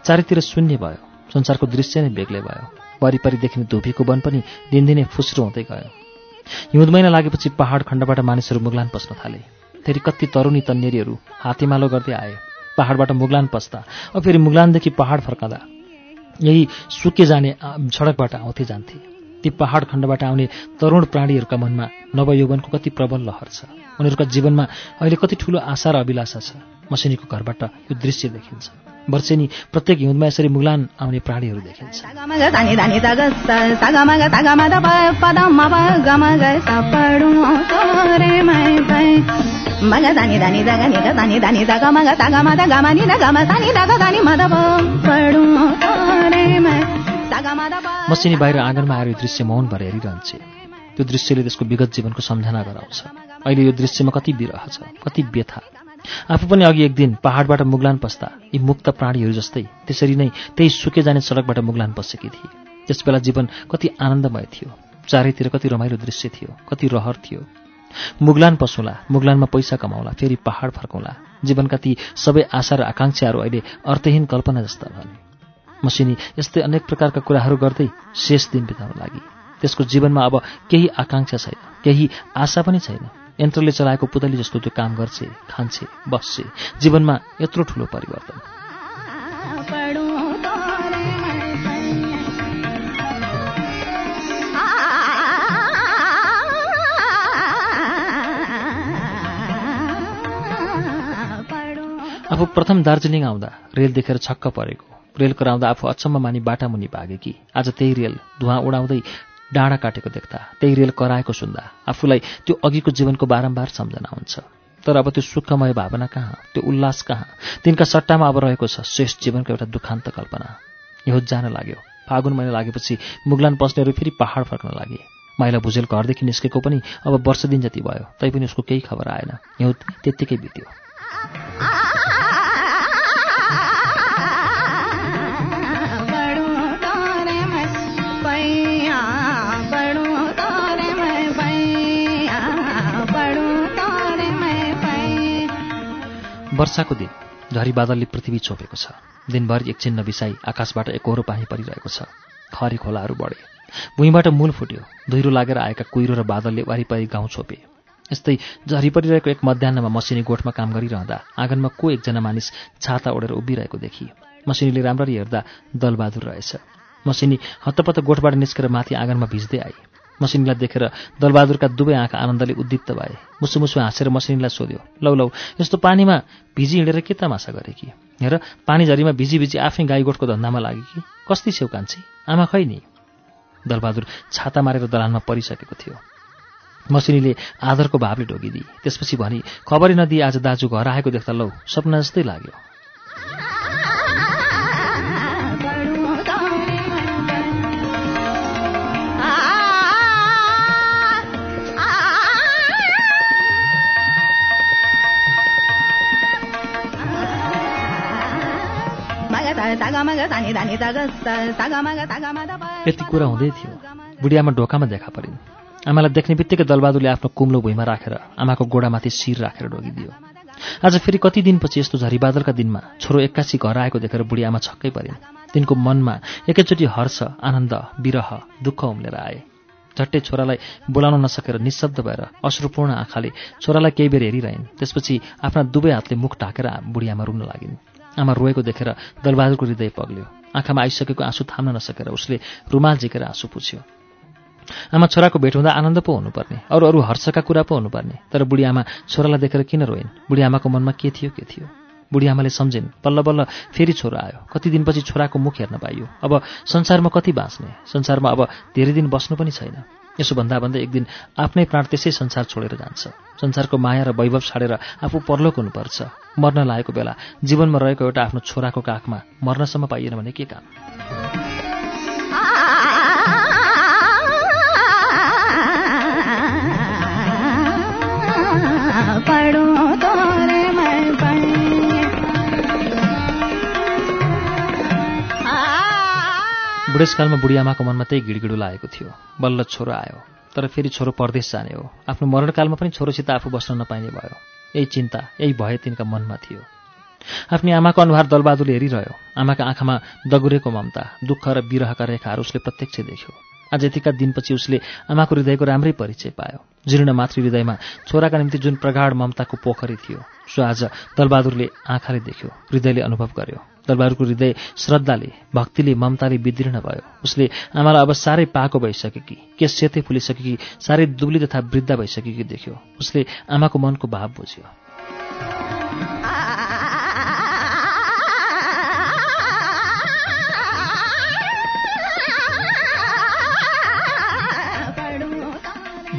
चारैतिर शून्य भयो। संसारको दृश्य नै बेग्लै भयो। वरिपरि देखिने धुपीको वन पनि दिनदिनै फुस्रो हुँदै गयो। हिउँद महिना लागेपछि पहाड खण्डबाट मानिसहरू मुगलान पस्न थाले। फेरि कति तरुणी तन्नेरीहरू हातेमालो गर्दै आए। पहाडबाट मुगलान पस्दा अब फेरि मुगलानदेखि पहाड फर्काँदा यही सुके जाने सडकबाट आउँथे जान्थे। ती पहाड खण्डबाट आउने तरुण प्राणीहरूका मनमा नवयौवनको कति प्रबल लहर छ। उनीहरूका जीवनमा अहिले कति ठूलो आशा र अभिलाषा छ। मसिनीको घरबाट यो दृश्य देखिन्छ। वर्षेनी प्रत्येक हिउँदमा यसरी मुगलान आउने प्राणीहरू देखिन्छ। मग दानी दानी दग नि दानी दानी दग मग गम नि गम सानी दग दानी मद पड़ूं मसिनी बाहिर आँगनमा आएर यो दृश्य मौन भएर हेरिरहन्छे। त्यो दृश्यले त्यसको विगत जीवनको सम्झना गराउँछ। अहिले यो दृश्यमा कति विरह छ कति व्यथा आफू पनि अघि एक दिन पहाडबाट मुगलान पस्दा यी मुक्त प्राणीहरू जस्तै त्यसरी नै त्यही सुके जाने सडकबाट मुगलान पसेकी थिए। त्यसबेला जीवन कति आनन्दमय थियो। चारैतिर कति रमाइलो दृश्य थियो कति रहर थियो। मुगलान पसौँला मुगलानमा पैसा कमाउला फेरि पहाड फर्कौँला। जीवनका ती सबै आशा र आकाङ्क्षाहरू अहिले अर्थहीन कल्पना जस्ता भने। मसिनी यस्तै अनेक प्रकारका कुराहरू गर्दै शेष दिन बिताउन लागि। त्यसको जीवनमा अब केही आकाङ्क्षा छैन केही आशा पनि छैन। यन्त्रले चलाएको पुतली जस्तो त्यो काम गर्छ खान्छे बस्छ। जीवनमा यत्रो ठुलो परिवर्तन। आफू प्रथम दार्जिलिङ आउँदा रेल देखेर छक्क परेको। रेल कराउँदा आफू अचम्म मानी बाटामुनि भागेकी। आज त्यही रेल धुवा उडाउँदै डाँडा काटेको देख्दा त्यही रेल कराएको सुन्दा आफूलाई त्यो अघिको जीवनको बारम्बार सम्झना हुन्छ। तर अब त्यो सुखमय भावना कहाँ त्यो उल्लास कहाँ? तिनका सट्टामा अब रहेको छ श्रेष्ठ जीवनको एउटा दुखान्त कल्पना। यहुत जान लाग्यो। फागुन महिना लागेपछि मुगलान पस्नेहरू फेरि पहाड फर्कन लागे। माइला भुजेल घरदेखि निस्केको पनि अब वर्ष दिन जति भयो तैपनि उसको केही खबर आएन। यहुत त्यत्तिकै बित्यो। वर्षाको दिन झरी बादलले पृथ्वी छोपेको छ। दिनभरि एकछिन नबिसाई आकाशबाट एकहोरो पानी परिरहेको छ। खरी खोलाहरू बढे। भुइँबाट मूल फुट्यो। धुइरो लागेर आएका कुहिरो र बादलले वारिपारि गाउँ छोपे। यस्तै झरी परिरहेको एक मध्याहमा मसिनी गोठमा काम गरिरहँदा आँगनमा को एकजना मानिस छाता ओढेर उभिरहेको देखिए मसिनीले राम्ररी हेर्दा दलबहादुर रहेछ। मसिनी हत्तपत्त गोठबाट निस्केर माथि आँगनमा भिज्दै आई। मसिनीलाई देखेर दलबहादुरका दुवै आँखा आनन्दले उद्दीप्त भए। मुसु मुसु हाँसेर मसिनीलाई सोध्यो लौ लौ यस्तो पानीमा भिजी हिँडेर के तमासा गरे कि? हेर पानी झरीमा भिजी भिजी आफै गाईगोठको धन्दामा लागे कि? कस्ती छेउ कान्छी आमा खै नि? दलबहादुर छाता मारेर दलानमा परिसकेको थियो। मसिनीले आदरको भावले ढोगिदिए। त्यसपछि भनी खबरै नदिए आज दाजु घर आएको देख्दा लौ सपना जस्तै लाग्यो। यति कुरा हुँदै थियो। बुढियामा ढोकामा देखा परिन् आमालाई देख्ने बित्तिकै दलबहादुरले आफ्नो कुम्लो भुइँमा राखेर आमाको गोडामाथि शिर राखेर ढोगिदियो आज फेरि कति दिनपछि यस्तो झरीबादलका दिनमा छोरो एक्कासी घर आएको देखेर बुढी आमा छक्कै परिन् तिनको मनमा एकैचोटि हर्ष आनन्द विरह दुःख उम्लेर आए। झट्टै छोरालाई बोलाउन नसकेर निशब्द भएर अश्रुपूर्ण आँखाले छोरालाई केही बेर हेरिरहन्। त्यसपछि आफ्ना दुवै हातले मुख ढाकेर बुढी आमा रुन लागिन्। आमा रोएको देखेर दलबहादुरको हृदय पग्ल्यो। आँखामा आइसकेको आँसु थाम्न नसकेर उसले रुमाल झिकेर आँसु पुछ्यो। आमा छोराको भेट हुँदा आनन्द पो हुनुपर्ने अरू अरू हर्षका कुरा पो हुनुपर्ने तर बुढी आमा छोरालाई देखेर किन रोइन्? बुढी आमाको मनमा के थियो के थियो? बुढी आमाले सम्झिन् बल्ल बल्ल फेरि छोरो आयो। कति दिनपछि छोराको मुख हेर्न पाइयो। अब संसारमा कति बाँच्ने? संसारमा अब धेरै दिन बस्नु पनि छैन। यसो भन्दा भन्दै एक दिन आफ्नै प्राण त्यसै संसार छोडेर जान्छ। संसारको माया र वैभव छाडेर आफू परलोक हुनुपर्छ। मर्न लागेको बेला जीवनमा रहेको एउटा आफ्नो छोराको काखमा मर्नसम्म पाइएन भने के काम? बुढेसकालमा बुढीआमाको मनमा त्यही गिडगिडु लागेको थियो। बल्ल छोरो आयो तर फेरि छोरो परदेश जाने हो। आफ्नो मरणकालमा पनि छोरोसित आफू बस्न नपाइने भयो। यही चिन्ता यही भय तिनका मनमा थियो। आफ्नो आमाको अनुहार दलबहादुरले हेरिरह्यो। आमाका आँखामा दगुरेको ममता दुःख र विरहका रेखाहरू उसले प्रत्यक्ष देख्यो। आज यतिका दिनपछि उसले आमाको हृदयको राम्रै परिचय पायो। जीर्ण मातृ हृदयमा छोराका निम्ति जुन प्रगाढ ममताको पोखरी थियो सो आज दलबहादुरले आँखाले देख्यो हृदयले अनुभव गर्यो। दलबहादुरको हृदय श्रद्धाले भक्तिले ममताले विदीर्ण भयो। उसले आमालाई अब साह्रै पाको भइसकेकी के सेतै फुलिसकेकी साह्रै दुब्ली तथा वृद्ध भइसकेकी देख्यो। उसले आमाको मनको भाव बुझ्यो।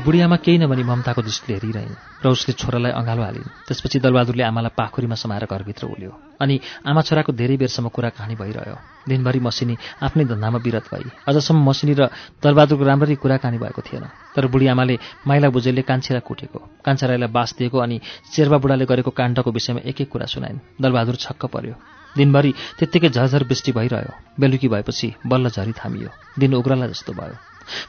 बुढियामा केही नभनी ममताको दृष्टिले हेरिरहन् र उसले छोरालाई अँगालो हालिन्। त्यसपछि दलबहादुरले आमालाई पाखुरीमा समाएर घरभित्र उल्यो अनि आमा छोराको धेरै बेरसम्म कुरा कहानी भइरह्यो। दिनभरि मसिनी आफ्नै धन्दामा विरत भई अझसम्म मसिनी र दलबहादुरको राम्ररी कुराकानी भएको थिएन। तर बुढी आमाले माइला बुझेलले कान्छीलाई कुटेको कान्छा राईलाई बास दिएको अनि शेर्बा बुढाले गरेको काण्डको विषयमा एक एक कुरा सुनाइन्। दलबहादुर छक्क पर्यो। दिनभरि त्यत्तिकै झरझर वृष्टि भइरह्यो। बेलुकी भएपछि बल्ल झरी थामियो। दिन उग्रला जस्तो भयो।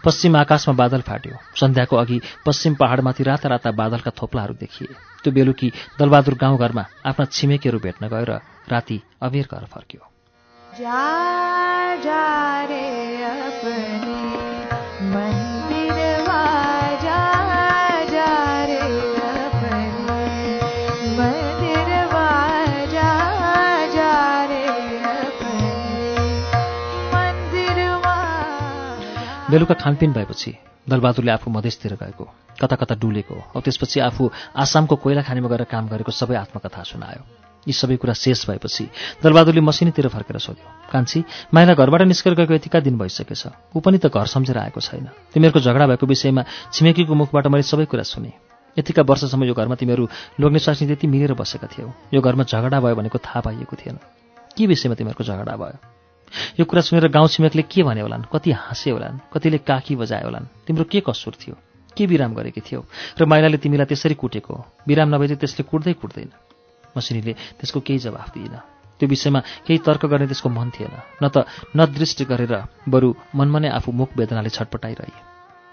पश्चिम आकाशमा बादल फाट्यो। सन्ध्याको अघि पश्चिम पहाडमाथि राता राता बादलका थोप्लाहरू देखिए। त्यो बेलुकी दलबहादुर गाउँघरमा आफ्ना छिमेकीहरू भेट्न गएर राति अबेर घर फर्क्यो। बेलुका खानपिन भएपछि दलबहादुरले आफू मधेसतिर गएको कता कता डुलेको औ त्यसपछि आफू आसामको कोइला खानीमा गएर काम गरेको सबै आत्मकथा सुनायो। यी सबै कुरा शेष भएपछि दलबहादुरले मसिनीतिर फर्केर सोध्यो कान्छी माइला घरबाट निस्केर गएको यतिका दिन भइसकेछ ऊ पनि त घर सम्झेर आएको छैन। तिमीहरूको झगडा भएको विषयमा छिमेकीको मुखबाट मैले सबै कुरा सुने। यतिका वर्षसम्म यो घरमा तिमीहरू लोग्ने स्वास्नी त्यति मिलेर बसेका थियौ। यो घरमा झगडा भयो भनेको थाहा पाइएको थिएन। के विषयमा तिमीहरूको झगडा भयो? यो कुरा सुनेर गाउँ छिमेकले के भने होलान्? कति हाँसे होलान्? कतिले काकी बजाए होलान्? तिम्रो के कसुर थियो? के विराम गरेकी थियौ? र माइलाले तिमीलाई त्यसरी कुटेको विराम नभए चाहिँ त्यसले कुट्दै कुट्दैन मसिनीले त्यसको केही जवाफ दिएन। त्यो विषयमा केही तर्क गर्ने त्यसको मन थिएन। न त नदृष्टि गरेर बरु मनमा नै आफू मुख वेदनाले छटपटाइरहे।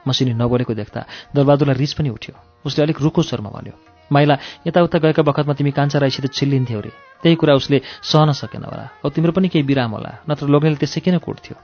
मसिनी नबोलेको देख्दा दरबहादुरलाई रिस पनि उठ्यो। उसले अलिक रुखो स्वरमा भन्यो माइला यताउता गएका बखतमा तिमी कान्छा राईसित छिल्लिन्थ्यौ रे। त्यही कुरा उसले सहन सकेन होला। अब तिम्रो पनि केही विराम होला नत्र लोग्नेले त्यसै किन कुट्थ्यो?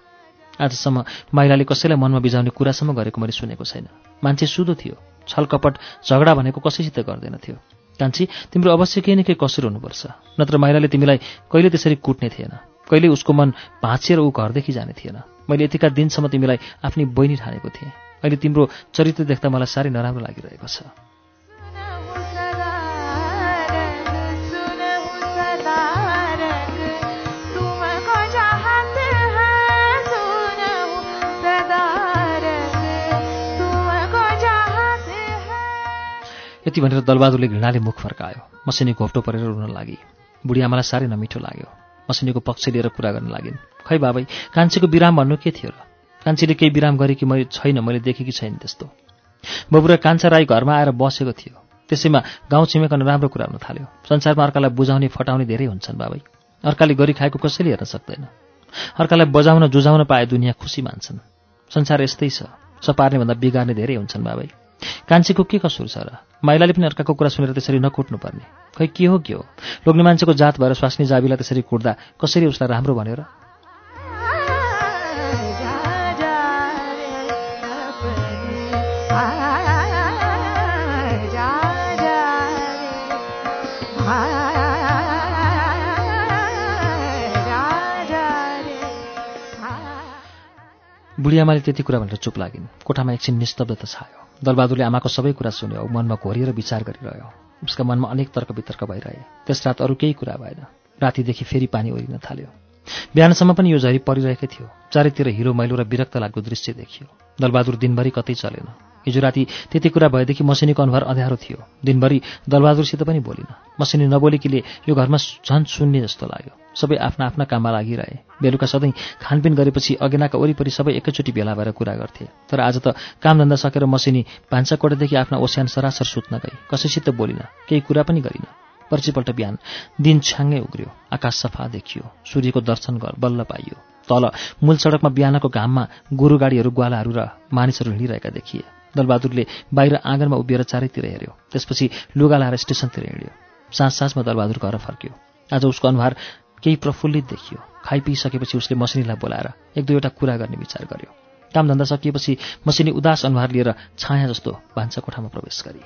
आजसम्म माइलाले कसैलाई मनमा बिजाउने कुरासम्म गरेको मैले सुनेको छैन। मान्छे सुधो थियो छलकपट झगडा भनेको कसैसित गर्दैन थियो कान्छी तिम्रो अवश्य केही न केही कसुर हुनुपर्छ। नत्र माइलाले तिमीलाई कहिले त्यसरी कुट्ने थिएन कहिले उसको मन भाँचिएर ऊ घरदेखि जाने थिएन। मैले यतिका दिनसम्म तिमीलाई आफ्नी बहिनी ठानेको थिएँ। अहिले तिम्रो चरित्र देख्दा मलाई साह्रै नराम्रो लागिरहेको छ। यति भनेर दलबहादुरले घृणाले मुख फर्कायो। मसिनी घोप्टो परेर रुन लागि। बुढी आमालाई साह्रै नमिठो लाग्यो। मसिनीको पक्ष लिएर कुरा गर्न लागिन्। खै बाबै कान्छीको विराम भन्नु के थियो र? कान्छीले केही विराम गरे कि मैले छैन मैले देखेकी छैन त्यस्तो। बबुरा कान्छा राई घरमा आएर बसेको थियो। त्यसैमा गाउँ छिमेक नराम्रो कुरा हुन थाल्यो। संसारमा अर्कालाई बुझाउने फटाउने धेरै हुन्छन् बाबै। अर्काले गरी खाएको कसैले हेर्न सक्दैन। अर्कालाई बजाउन जुझाउन पाए दुनियाँ खुसी मान्छन्। संसार यस्तै छ। सपार्ने भन्दा बिगार्ने धेरै हुन्छन् बाबै। कान्छीको के कसुर छ र? माइलाले पनि अर्काको कुरा सुनेर त्यसरी नकुट्नुपर्ने। खै के हो के हो? लोग्ने मान्छेको जात भएर स्वास्नी जाबीलाई त्यसरी कुट्दा कसरी उसलाई राम्रो भन्यो बुढियामाले त्यति कुरा भनेर चुप लागिन्। कोठामा एकछिन निस्तब्धता छायो। दलबहादुरले आमाको सबै कुरा सुन्यो मनमा घोरिएर विचार गरिरह्यो। उसका मनमा अनेक तर्क वितर्क भइरहे। त्यस रात अरू केही कुरा भएन। रातिदेखि फेरि पानी ओरिन थाल्यो। बिहानसम्म पनि यो झरी परिरहेकै थियो। चारैतिर हिरो मैलो र विरक्त लाग्दो दृश्य देखियो। दलबहादुर दिनभरि कतै चलेन। हिजो राति त्यति कुरा भएदेखि मसिनीको अनुहार अँध्यारो थियो। दिनभरि दलबहादुरसित पनि बोलिन। मसिनी नबोलेकीले यो घरमा झन् शून्य जस्तो लाग्यो। सबै आफ्ना आफ्ना काममा लागिरहे। बेलुका सधैँ खानपिन गरेपछि अगेनाका वरिपरि सबै एकैचोटि भेला भएर कुरा गर्थे। तर आज त कामधन्दा सकेर मसिनी भान्सा कोठादेखि आफ्ना ओस्यान सरासर सुत्न गई। कसैसित बोलिन। केही कुरा पनि गरिन। पर्सिपल्ट बिहान दिन छ्याङ्गै उग्रियो। आकाश सफा देखियो। सूर्यको दर्शन बल्ल पाइयो। तल मूल सडकमा बिहानको घाममा गोरु गाडीहरू ग्वालाहरू र मानिसहरू हिँडिरहेका देखिए। दलबहादुरले बाहिर आँगनमा उभिएर चारैतिर हेऱ्यो। त्यसपछि लुगा लाएर स्टेसनतिर हिँड्यो। साँझ साँझमा दलबहादुर घर फर्क्यो। आज उसको अनुहार केही प्रफुल्लित देखियो। खाइपिइसकेपछि उसले मसिनीलाई बोलाएर एक दुईवटा कुरा गर्ने विचार गर्यो। कामधन्दा सकिएपछि मसिनी उदास अनुहार लिएर छाया जस्तो भान्सा कोठामा प्रवेश गरी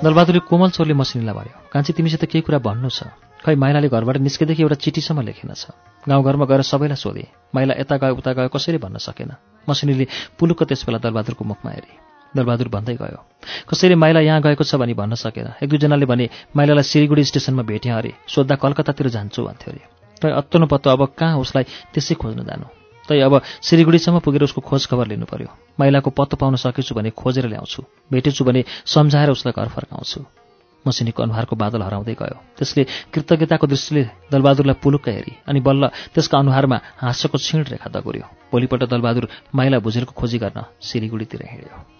दलबहादुरले कोमल स्वरले मसिनीलाई भन्यो कान्छी तिमीसित केही कुरा भन्नु छ। खै माइलाले घरबाट निस्केदेखि एउटा चिठीसम्म लेखेन छ। गाउँघरमा गएर सबैलाई सोधे। माइला यता गयो उता गयो कसरी भन्न सकेन। मसिनीले पुलुक्क त्यसबेला दलबहादुरको मुखमा हेरे। दलबहादुर भन्दै गयो कसैले माइला यहाँ गएको छ भनी भन्न सकेन। एक दुईजनाले भने माइलालाई सिलगढी स्टेसनमा भेटेँ अरे। सोद्धा कलकत्तातिर जान्छु भन्थ्यो अरे। तै अत्तो पत्तो अब कहाँ उसलाई त्यसै खोज्न जानु। तै अब सिलगढीसम्म पुगेर उसको खोज खबर लिनु पर्यो। माइलाको पत्तो पाउन सकेछु भने खोजेर ल्याउँछु। भेटेछु भने सम्झाएर उसलाई घर फर्काउँछु। मसिनीको अनुहारको बादल हराउँदै गयो। त्यसले कृतज्ञताको दृष्टिले दलबहादुरलाई पुलुक्क हेरी अनि बल्ल त्यसका अनुहारमा हाँसोको क्षीण रेखा दगुर्यो। भोलिपल्ट दलबहादुर माइला भुजेलको खोजी गर्न सिलिगुडीतिर हिँड्यो।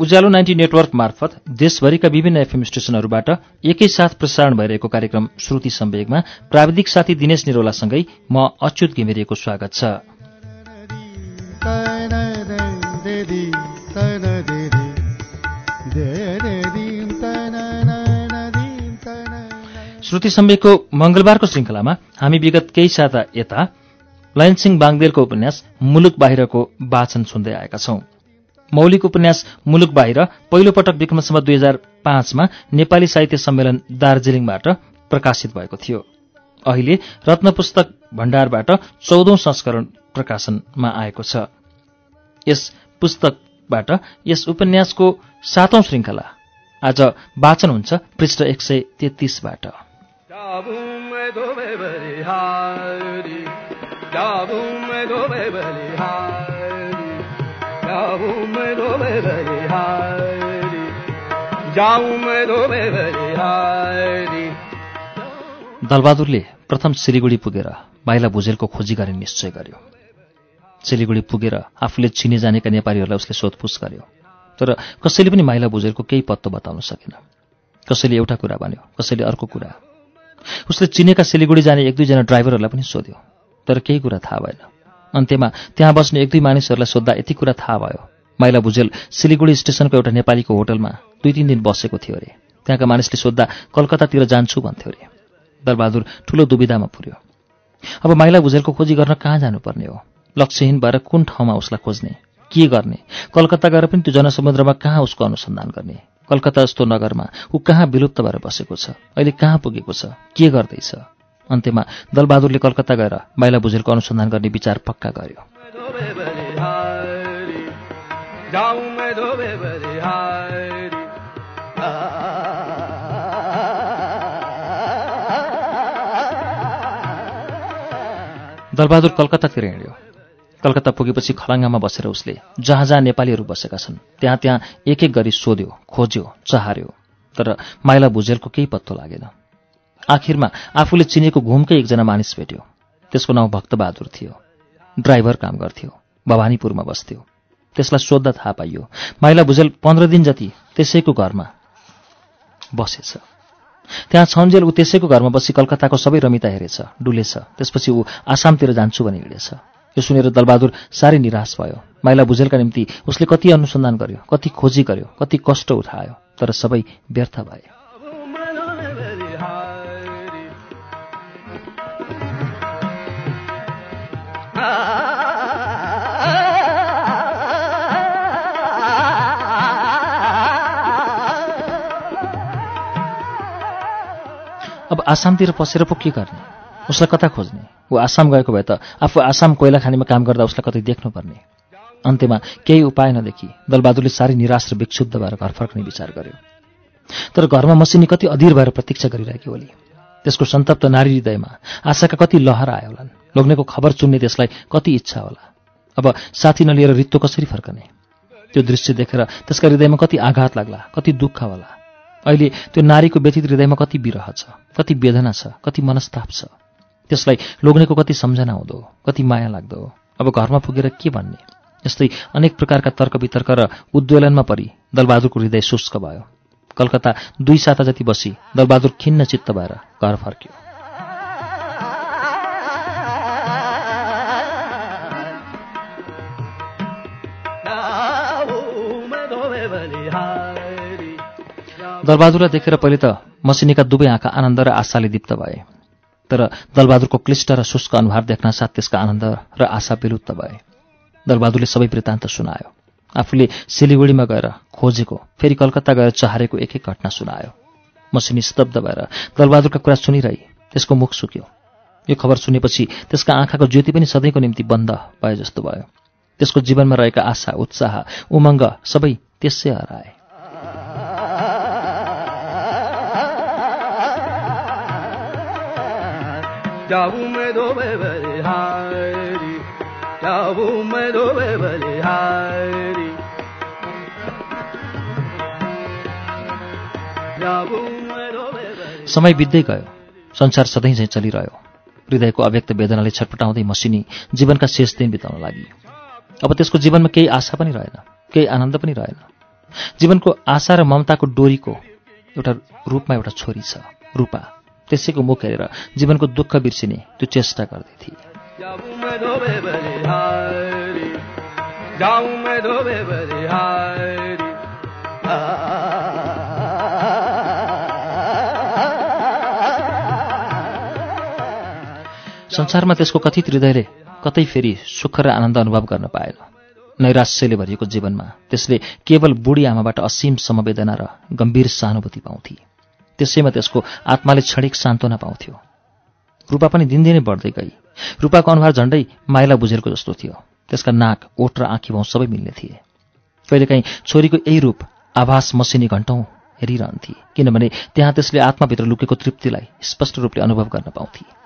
उज्यालो नाइन्टी नेटवर्क मार्फत देशभरिका विभिन्न एफएम स्टेशनहरूबाट एकैसाथ प्रसारण भइरहेको कार्यक्रम श्रुति सम्वेगमा प्राविधिक साथी दिनेश निरोलासँगै म अच्युत घिमिरेको स्वागत छ। श्रुति सम्वेकको मंगलबारको श्रृङ्खलामा हामी विगत केही साता यता लयनसिंह बाङदेलको उपन्यास मुलुक बाहिरको वाचन सुन्दै आएका छौं। मौलिक उपन्यास मुलुक बाहिर पहिलोपटक विक्रमसम्म दुई हजार पाँचमा नेपाली साहित्य सम्मेलन दार्जीलिङबाट प्रकाशित भएको थियो। अहिले रत्न पुस्तक भण्डारबाट चौधौं संस्करण प्रकाशनमा आएको छ। यस पुस्तकबाट यस उपन्यासको सातौं श्रृङ्खला आज वाचन हुन्छ पृष्ठ एक सय तेत्तीसबाट। धोबे बलिहारी जाउम धोबे बलिहारी दलबहादुरले प्रथम सिलिगुडी पुगेर माइला भुजेलको खोजी गर्ने निश्चय गर्यो। सिलिगुडी पुगेर आफूले चिने जानेका नेपालीहरूलाई उसले सोधपुछ गर्यो तर कसैले पनि माइला भुजेलको केही पत्तो बताउन सकेन। कसैले एउटा कुरा भन्यो कसैले अर्को कुरा। उसले चिनेका सिलिगुडी जाने एक दुईजना ड्राइभरहरूलाई पनि सोध्यो तर केही कुरा थाहा भएन। अन्त्यमा त्यहाँ बस्ने एक दुई मानिसहरूलाई सोद्धा यति कुरा थाहा भयो। माइला भुजेल सिलिगुडी स्टेसनको एउटा नेपालीको होटलमा दुई तिन दिन बसेको थियो अरे। त्यहाँका मानिसले सोद्धा कलकत्तातिर जान्छु भन्थ्यो अरे। दलबहादुर ठुलो दुविधामा पुर्यो। अब माइला भुजेलको खोजी गर्न कहाँ जानुपर्ने हो? लक्ष्यहीन भएर कुन ठाउँमा उसलाई खोज्ने? के गर्ने? कलकत्ता गएर पनि त्यो जनसमुद्रमा कहाँ उसको अनुसन्धान गर्ने? कलकत्ता जस्तो नगरमा ऊ कहाँ विलुप्त भएर बसेको छ? अहिले कहाँ पुगेको छ? के गर्दैछ? अन्त्यमा दलबहादुरले कलकत्ता गएर माइला भुजेलको अनुसन्धान गर्ने विचार पक्का गर्यो। दलबहादुर कलकत्तातिर हिँड्यो। कलकत्ता पुगेपछि खलङ्गामा बसेर उसले जहाँ जहाँ नेपालीहरू बसेका छन् त्यहाँ त्यहाँ एक एक गरी सोध्यो खोज्यो चहार्यो। तर माइला भुजेलको केही पत्तो लागेन। आखिरमा आफूले चिनेको घुमकै एकजना मानिस भेट्यो। त्यसको नाउँ भक्तबहादुर थियो। ड्राइभर काम गर्थ्यो। भवानीपुरमा बस्थ्यो। त्यसलाई सोद्धा थाहा पाइयो। माइला भुजेल पन्ध्र दिन जति त्यसैको घरमा बसेछ। त्यहाँ छन्जेल ऊ त्यसैको घरमा बसी कलकत्ताको सबै रमिता हेरेछ। डुलेछ। त्यसपछि ऊ आसामतिर जान्छु भनी हिँडेछ। यो सुनेर दलबहादुर साह्रै निराश भयो। माइला भुजेलका निम्ति उसले कति अनुसन्धान गर्यो कति खोजी गर्यो कति कष्ट उठायो तर सबै व्यर्थ भए। आसामतिर पसेर पो के गर्ने? उसलाई कता खोज्ने? ऊ आसाम गएको भए त आफू आसाम कोइला खानीमा काम गर्दा उसलाई कतै देख्नुपर्ने। अन्त्यमा केही उपाय नदेखि दलबहादुरले साह्रै निराश र विक्षुब्ध भएर घर फर्कने विचार गर्यो। तर घरमा मसिनी कति अधीर भएर प्रतीक्षा गरिरहेकी होली त्यसको सन्तप्त नारी हृदयमा आशाका कति लहर आयो होलान्। लोग्नेको खबर सुन्ने त्यसलाई कति इच्छा होला। अब साथी नलिएर रित्तो कसरी फर्कने? त्यो दृश्य देखेर त्यसका हृदयमा कति आघात लाग्ला कति दुःख होला। अहिले त्यो नारीको व्यथित हृदयमा कति विरह छ कति वेदना छ कति मनस्ताप छ? त्यसलाई लोग्नेको कति सम्झना हुँदो कति माया लाग्दो? अब घरमा पुगेर के भन्ने? यस्तै अनेक प्रकारका तर्क वितर्क र उद्वेलनमा परि दलबहादुरको हृदय शुष्क भयो। कलकत्ता दुई साता जति बसी दलबहादुर खिन्न चित्त भएर घर फर्क्यो। दलबहादुरलाई देखेर पहिले त मसिनीका दुवै आँखा आनन्द र आशाले दीप्त भए। तर दलबहादुरको क्लिष्ट र शुष्क अनुहार देख्न साथ त्यसका आनन्द र आशा विलुप्त भए। दलबहादुरले सबै वृत्तान्त सुनायो। आफूले सिलिगुडीमा गएर खोजेको फेरि कलकत्ता गएर चहारेको एक एक घटना सुनायो। मसिनी स्तब्ध भएर दलबहादुरका कुरा सुनिरही त्यसको मुख सुक्यो। यो खबर सुनेपछि त्यसका आँखाको ज्योति पनि सधैँको निम्ति बन्द भए जस्तो भयो। त्यसको जीवनमा रहेका आशा उत्साह उमङ्ग सबै त्यसै हराए। समय बित्दै गयो। संसार सधैँ झैँ चलिरह्यो। हृदयको अव्यक्त वेदनाले छटपटाउँदै मसिनी जीवनका शेष दिन बिताउन लागि। अब त्यसको जीवनमा केही आशा पनि रहेन केही आनन्द पनि रहेन। जीवनको आशा र ममताको डोरीको एउटा रूपमा एउटा छोरी छ रूपा। त्यसैको मुख हेरेर जीवनको दुःख बिर्सिने त्यो चेष्टा गर्दै थिए। संसारमा त्यसको कथित हृदयले कतै फेरि सुख र आनन्द अनुभव गर्न पाएन। नैराश्यले भरिएको जीवनमा त्यसले केवल बुढी आमाबाट असीम समवेदना र गम्भीर सहानुभूति पाउँथे। त्यसैमा त्यसको आत्माले क्षणिक सान्त्वना पाउँथ्यो। रूपा पनि दिनदिनै बढ्दै गई। रूपाको अनुहार झण्डै माइला बुझेरको जस्तो थियो। त्यसका नाक ओठ र आँखी भाउ सबै मिल्ने थिए। कहिलेकाहीँ छोरीको यही रूप आभास मसिनी घन्टौँ हेरिरहन्थे किनभने त्यहाँ त्यसले आत्माभित्र लुकेको तृप्तिलाई स्पष्ट रूपले अनुभव गर्न पाउँथे।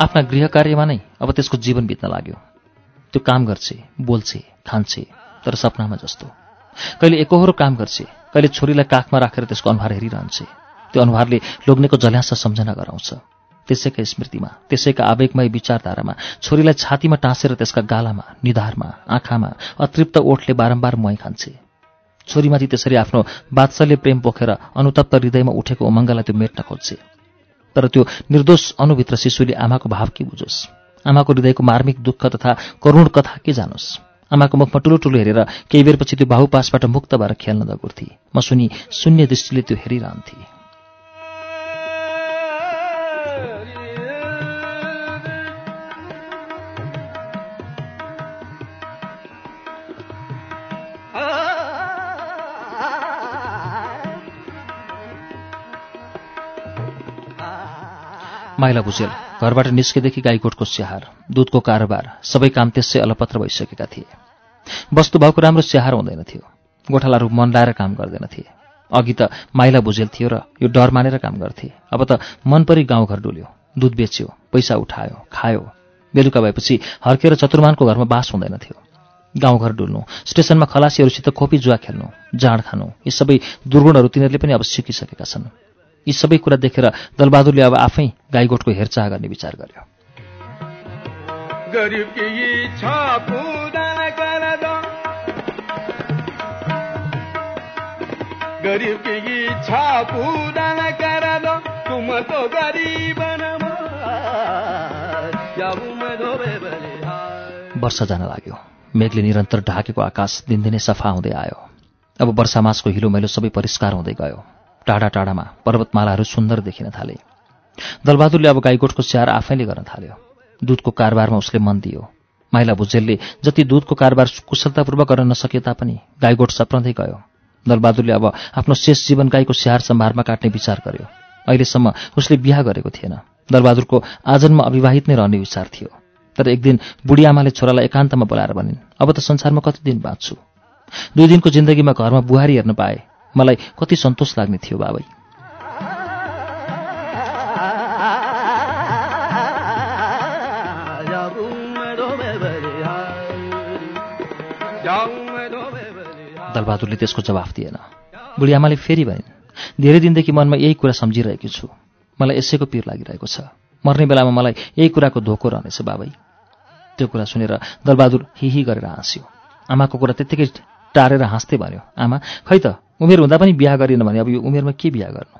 आफ्ना गृह कार्यमा नै अब त्यसको जीवन बित्न लाग्यो। त्यो काम गर्छे बोल्छे खान्छे तर सपनामा जस्तो। कहिले एकहोरो काम गर्छे कहिले छोरीलाई काखमा राखेर त्यसको अनुहार हेरिरहन्छे। त्यो अनुहारले लोग्नेको जल्यास सम्झना गराउँछ। त्यसैका स्मृतिमा त्यसैका आवेगमय विचारधारामा छोरीलाई छातीमा टाँसेर त्यसका गालामा निधारमा आँखामा अतृप्त ओठले बारम्बार मुहाई खान्छे। छोरीमाथि त्यसरी आफ्नो बात्सल्य प्रेम पोखेर अनुतप्त हृदयमा उठेको उमङ्गलाई त्यो मेट्न खोज्छे। तर त्यो निर्दोष अनुभित्र शिशुले आमाको भाव के बुझोस्? आमाको हृदयको मार्मिक दुःख तथा करुण कथा के जानोस्? आमाको मुखमा ठुलो ठुलो हेरेर केही बेरपछि त्यो बाहुपासबाट मुक्त भएर खेल्न दगुर्थे। म सुनि शून्य दृष्टिले त्यो हेरिरहन्थे। माइला बुझेल। घरबाट निस्केदेखि गाईगोठको स्याहार दुधको कारोबार सबै काम त्यसै अलपत्र भइसकेका थिए। वस्तुभावको राम्रो स्याहार हुँदैन थियो। गोठालाहरू मन लाएर काम गर्दैनथे अघि त माइला बुझेल थियो र यो डर मानेर काम गर्थे। अब त मन परी गाउँघर डुल्यो। दुध बेच्यो पैसा उठायो खायो। बेलुका भएपछि हर्केर चतुर्मानको घरमा बास हुँदैन थियो। गाउँघर डुल्नु स्टेसनमा खलासीहरूसित खोपी जुवा खेल्नु जाँड खानु यी सबै दुर्गुणहरू तिनीहरूले पनि अब सिकिसकेका छन्। यी सबै कुरा देखेर दलबहादुरले अब आफै गाईगोठको हेरचाह गर्ने विचार गर्यो। वर्षा जान लाग्यो। मेघले निरन्तर ढाकेको आकाश दिनदिनै सफा हुँदै आयो। अब वर्षामासको हिलो मैलो सबै परिष्कार हुँदै गयो। टाढा टाढामा पर्वतमालाहरू सुन्दर देखिन थाले। दलबहादुरले अब गाईगोठको स्याहार आफैले गर्न थाल्यो। दुधको कारोबारमा उसले मन दियो। माइला भुजेलले जति दुधको कारोबार कुशलतापूर्वक गर्न नसके तापनि गाईगोठ सप्रँदै गयो। दलबहादुरले अब आफ्नो शेष जीवन गाईको स्याहार सम्भारमा काट्ने विचार गर्यो। अहिलेसम्म उसले बिहा गरेको थिएन। दलबहादुरको आजन्म अविवाहित नै रहने विचार थियो। तर एक दिन बुढी आमाले छोरालाई एकान्तमा बोलाएर भनिन् अब त संसारमा कति दिन बाँच्छु? दुई दिनको जिन्दगीमा घरमा बुहारी हेर्न पाए मलाई कति सन्तोष लाग्ने थियो बाबै। दलबहादुरले त्यसको जवाफ दिएन। बुढी आमाले फेरि भनिन् धेरै दिनदेखि मनमा यही कुरा सम्झिरहेकी छु। मलाई यसैको पिर लागिरहेको छ। मर्ने बेलामा मलाई यही कुराको धोको रहनेछ बाबै त्यो कुरा सुनेर दलबहादुर हिही गरेर हाँस्यो। आमाको कुरा त्यत्तिकै टारेर हाँस्दै भन्यो आमा खै त? उमेर हुँदा पनि बिहा गरिएन भने अब यो उमेरमा के बिहा गर्नु?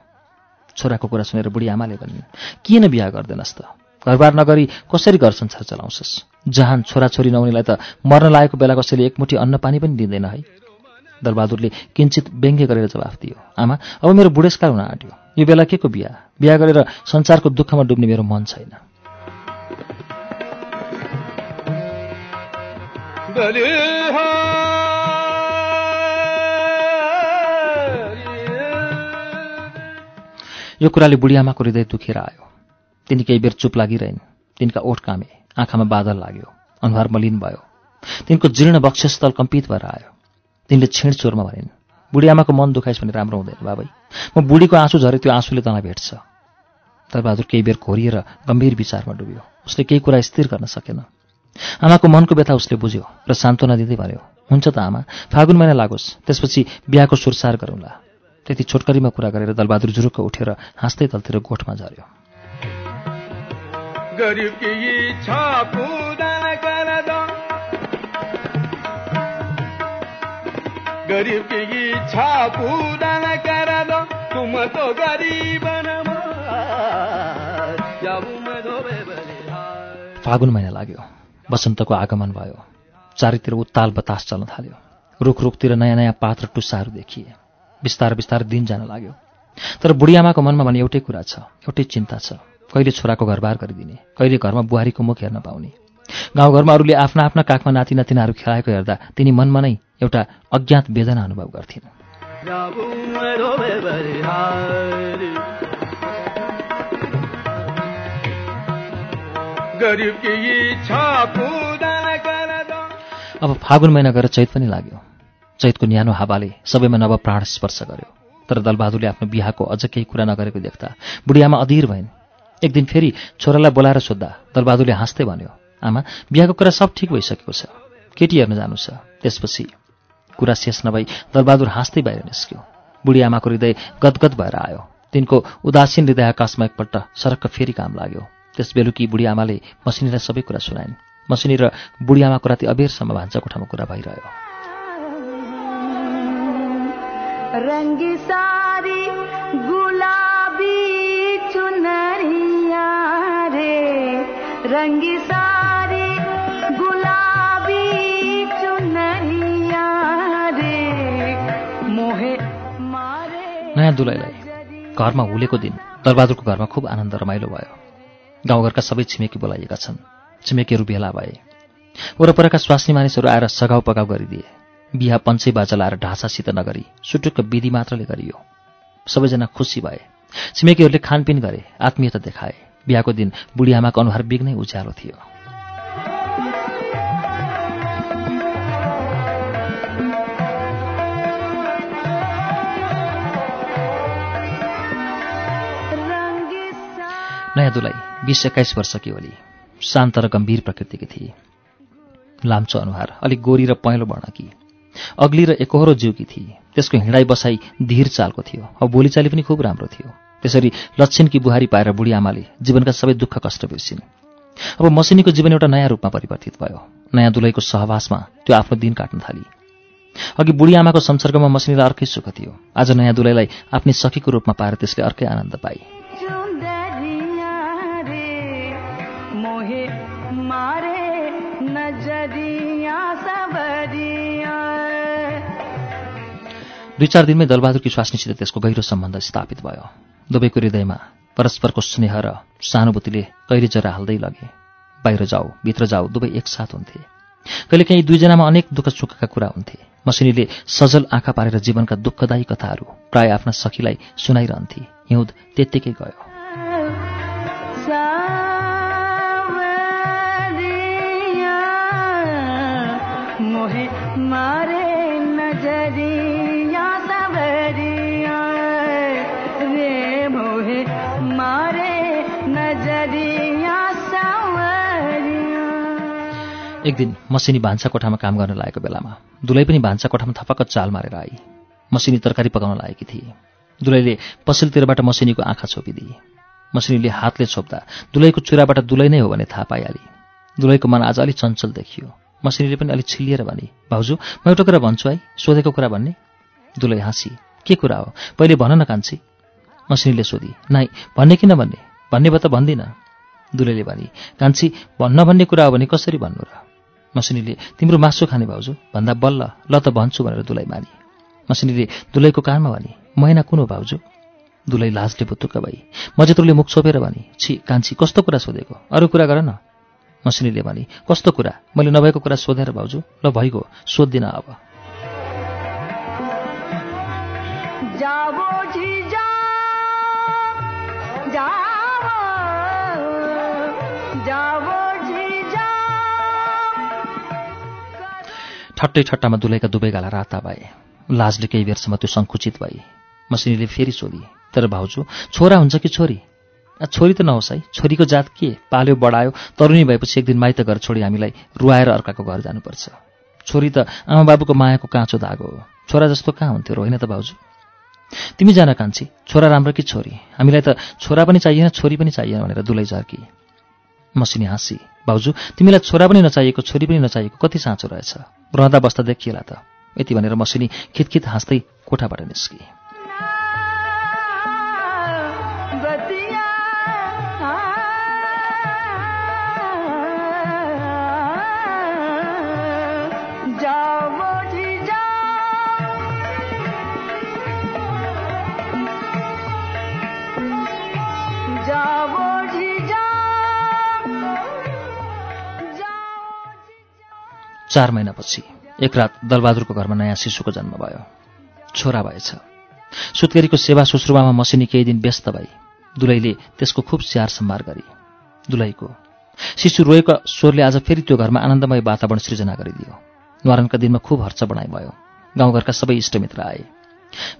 छोराको कुरा सुनेर बुढी आमाले भनिन् किन बिहा गर्दैनस् त? घरबार नगरी कसरी घर संसार चलाउँछस्? जहान छोराछोरी नहुनेलाई त मर्न लागेको बेला कसैले एकमुठी अन्न पानी दिँदैन है? दलबहादुरले किञ्चित व्यङ्ग्य गरेर जवाफ दियो आमा अब मेरो बुढेसकाल हुन आँट्यो। यो बेला के को बिहा? बिहा गरेर संसारको दुःखमा डुब्ने मेरो मन छैन। यो कुराले बुढीआमाको हृदय दुखेर आयो तिनी केही बेर चुप लागिरहन्। तिनका ओठ कामे आँखामा बादल लाग्यो अनुहार मलिन भयो। तिनको जीर्ण वक्षस्थल कम्पित भएर आयो। तिनले छेड चोरमा भनिन् बुढी आमाको मन दुखाइस् भने राम्रो हुँदैन बाबै। म बुढीको आँसु झरे त्यो आँसुले तँलाई भेट्छ। दरबहादुर केही बेर घोरिएर गम्भीर विचारमा डुब्यो। उसले केही कुरा स्थिर गर्न सकेन। आमाको मनको व्यथा उसले बुझ्यो र सान्त्वना दिँदै भन्यो हुन्छ त आमा फागुन महिना लागोस्। त्यसपछि बिहाको सुरसार गरौँला। त्यति छोटकरीमा कुरा गरेर दलबहादुर जुरुक्क उठेर हाँस्दै तलतिर गोठमा झऱ्यो। फागुन महिना लाग्यो। वसन्तको आगमन भयो। चारैतिर उत्ताल बतास चल्न थाल्यो। रुख रुखतिर नयाँ नयाँ पात र टुस्साहरू देखिए। बिस्तार बिस्तार दिन जान लाग्यो। तर बुढीआमाको मनमा भने एउटै कुरा छ एउटै चिन्ता छ। कहिले छोराको घरबार गरिदिने कहिले घरमा बुहारीको मुख हेर्न पाउने। गाउँघरमा अरूले आफ्ना आफ्ना काखमा नाति नातिनाहरू खेलाएको हेर्दा तिनी मनमा नै एउटा अज्ञात वेदना अनुभव गर्थिन्। अब फागुन महिना गएर चैत पनि लाग्यो। चैतको न्यानो हावाले सबैमा नव प्राण स्पर्श गर्यो। तर दलबहादुरले आफ्नो बिहाको अझ केही कुरा नगरेको देख्दा बुढीआमा अधीर भइन्। एक दिन फेरि छोरालाई बोलाएर सोद्धा दलबहादुरले हाँस्दै भन्यो आमा बिहाको कुरा सब ठिक भइसकेको छ। केटी हेर्न जानु छ। त्यसपछि कुरा शेष नभई दलबहादुर हाँस्दै बाहिर निस्क्यो। बुढी हृदय गदगद भएर आयो। तिनको उदासीन हृदय आकाशमा एकपल्ट सरक्क फेरि काम लाग्यो। त्यस बेलुकी बुढी मसिनीलाई सबै कुरा सुनाइन्। मसिनी र बुढी राति अबेरसम्म भान्सा कोठामा कुरा भइरह्यो। रंगी सारी गुलाबी चुनरिया रे। रंगी सारी गुलाबी चुनरिया रे। मोहे मारे नयाँ दुलैलाई घरमा हुलेको दिन दरबहादुरको घरमा खुब आनन्द रमाइलो भयो। गाउँघरका सबै छिमेकी बोलाइएका छन्। छिमेकीहरू भेला भए। वरपरका स्वास्नी मानिसहरू आएर सघाउ पगाउ गरिदिए। बिहा पञ्चै बाजा लाएर ढाँचासित नगरी सुटुक्क विधि मात्रले गरियो। सबैजना खुसी भए। छिमेकीहरूले खानपिन गरे आत्मीयता देखाए। बिहाको दिन बुढी आमाको अनुहार बिग्नै उज्यालो थियो। नयाँ दुलाई बिस एक्काइस वर्षकी ओली। शान्त र गम्भीर प्रकृतिकी थिए। लाम्चो अनुहार अलिक गोरी र पहेँलो वर्णकी। अग्ली र एकहोरो जिउकी थिए। त्यसको हिँडाइ बसाई धीर चालको थियो अब बोलीचाली पनि खुब राम्रो थियो। त्यसरी लक्षणकी बुहारी पाएर बुढी आमाले जीवनका सबै दुःख कष्ट बिर्सिन्। अब मसिनीको जीवन एउटा नयाँ रूपमा परिवर्तित भयो। नयाँ दुलैको सहवासमा त्यो आफ्नो दिन काट्न थाली। अघि बुढी आमाको संसर्गमा मसिनीलाई अर्कै सुख थियो। आज नयाँ दुलैलाई आफ्नै सखीको रूपमा पाएर त्यसले अर्कै आनन्द पाई दुई चार दिनमै दलबहादुरकी स्वास्नीसित त्यसको गहिरो सम्बन्ध स्थापित भयो। दुवैको हृदयमा परस्परको स्नेह र सहानुभूतिले कहिले जरा हाल्दै लगे। बाहिर जाऊ भित्र जाऊ दुवै एकसाथ हुन्थे। कहिलेकाहीँ दुईजनामा अनेक दुःख सुखका कुरा हुन्थे। मसिनीले सजल आँखा पारेर जीवनका दुःखदायी कथाहरू प्राय आफ्ना सखीलाई सुनाइरहन्थे। हिउँद त्यत्तिकै गयो। एक दिन मसिनी भान्सा कोठामा काम गर्न लागेको बेलामा दुलै पनि भान्सा कोठामा थपक्क चाल मारेर आई। मसिनी तरकारी पकाउन लागेकी थिए। दुलैले पसलतिरबाट मसिनीको आँखा छोपिदिए। मसिनीले हातले छोप्दा दुलैको चुराबाट दुलै नै हो भने थाहा पाइहाली। दुलैको मन आज अलिक चञ्चल देखियो। मसिनीले पनि अलिक छिलिएर भने भाउजू म एउटा कुरा भन्छु है सोधेको कुरा भन्ने? दुलै हाँसी के कुरा हो? पहिले भन न कान्छी। मसिनीले सोधी नाइ भन्ने कि नभन्ने भन्ने भए त भन्दिनँ। दुलैले भने कान्छी भन्न भन्ने कुरा हो भने कसरी भन्नु र? मसिनीले तिम्रो मासु खाने भाउजू भन्दा बल्ल ल त भन्छु भनेर दुलै मानी। मसिनीले दुलैको कानमा भने महिना कुन हो भाउजू? दुलै लाजले बुतुक्क भई मजेत्रोले मुख छोपेर भने छि कान्छी कस्तो कुरा सोधेको? अरू कुरा गर न। मसिनीले भने कस्तो कुरा? मैले नभएको कुरा सोधेर भाउजू ल भइगयो सोध्दिन अब। ठट्टै ठट्टामा दुलैका दुवै गाला राता भए। लाजले केही बेरसम्म त्यो सङ्कुचित भई। मसिनीले फेरि सोधी तर भाउजू छोरा हुन्छ कि छोरी? "आ, छोरी त नहोस् है। छोरीको जात के? पाल्यो बढायो तरुणी भएपछि एक दिन माइत घर छोडी हामीलाई रुवाएर अर्काको घर जानुपर्छ। छोरी त आमा बाबुको मायाको काँचो धागो हो। छोरा जस्तो कहाँ हुन्थ्यो होइन त भाउजू? तिमी जान कान्छी छोरा राम्रो कि छोरी? हामीलाई त छोरा पनि चाहिएन छोरी पनि चाहिएन भनेर दुलै झर्की। मसिनी हाँसी भाउजू तिमीलाई छोरा पनि नचाहिएको छोरी पनि नचाहिएको कति साँचो रहेछ? रहँदा बस्दा देखिएला त। यति भनेर मसिनी खितखित हाँस्दै कोठाबाट निस्की। चार महिनापछि एक रात दलबहादुरको घरमा नयाँ शिशुको जन्म भयो। छोरा भएछ। सुत्केरीको सेवा सुश्रुमामा मसिनी केही दिन व्यस्त भई दुलैले त्यसको खुब स्याहार सम्हार गरी। दुलैको शिशु रोएको स्वरले आज फेरि त्यो घरमा आनन्दमय वातावरण सृजना गरिदियो। न्वारानका दिनमा खुब हर्ष बनाइ भयो। गाउँघरका सबै इष्टमित्र आए।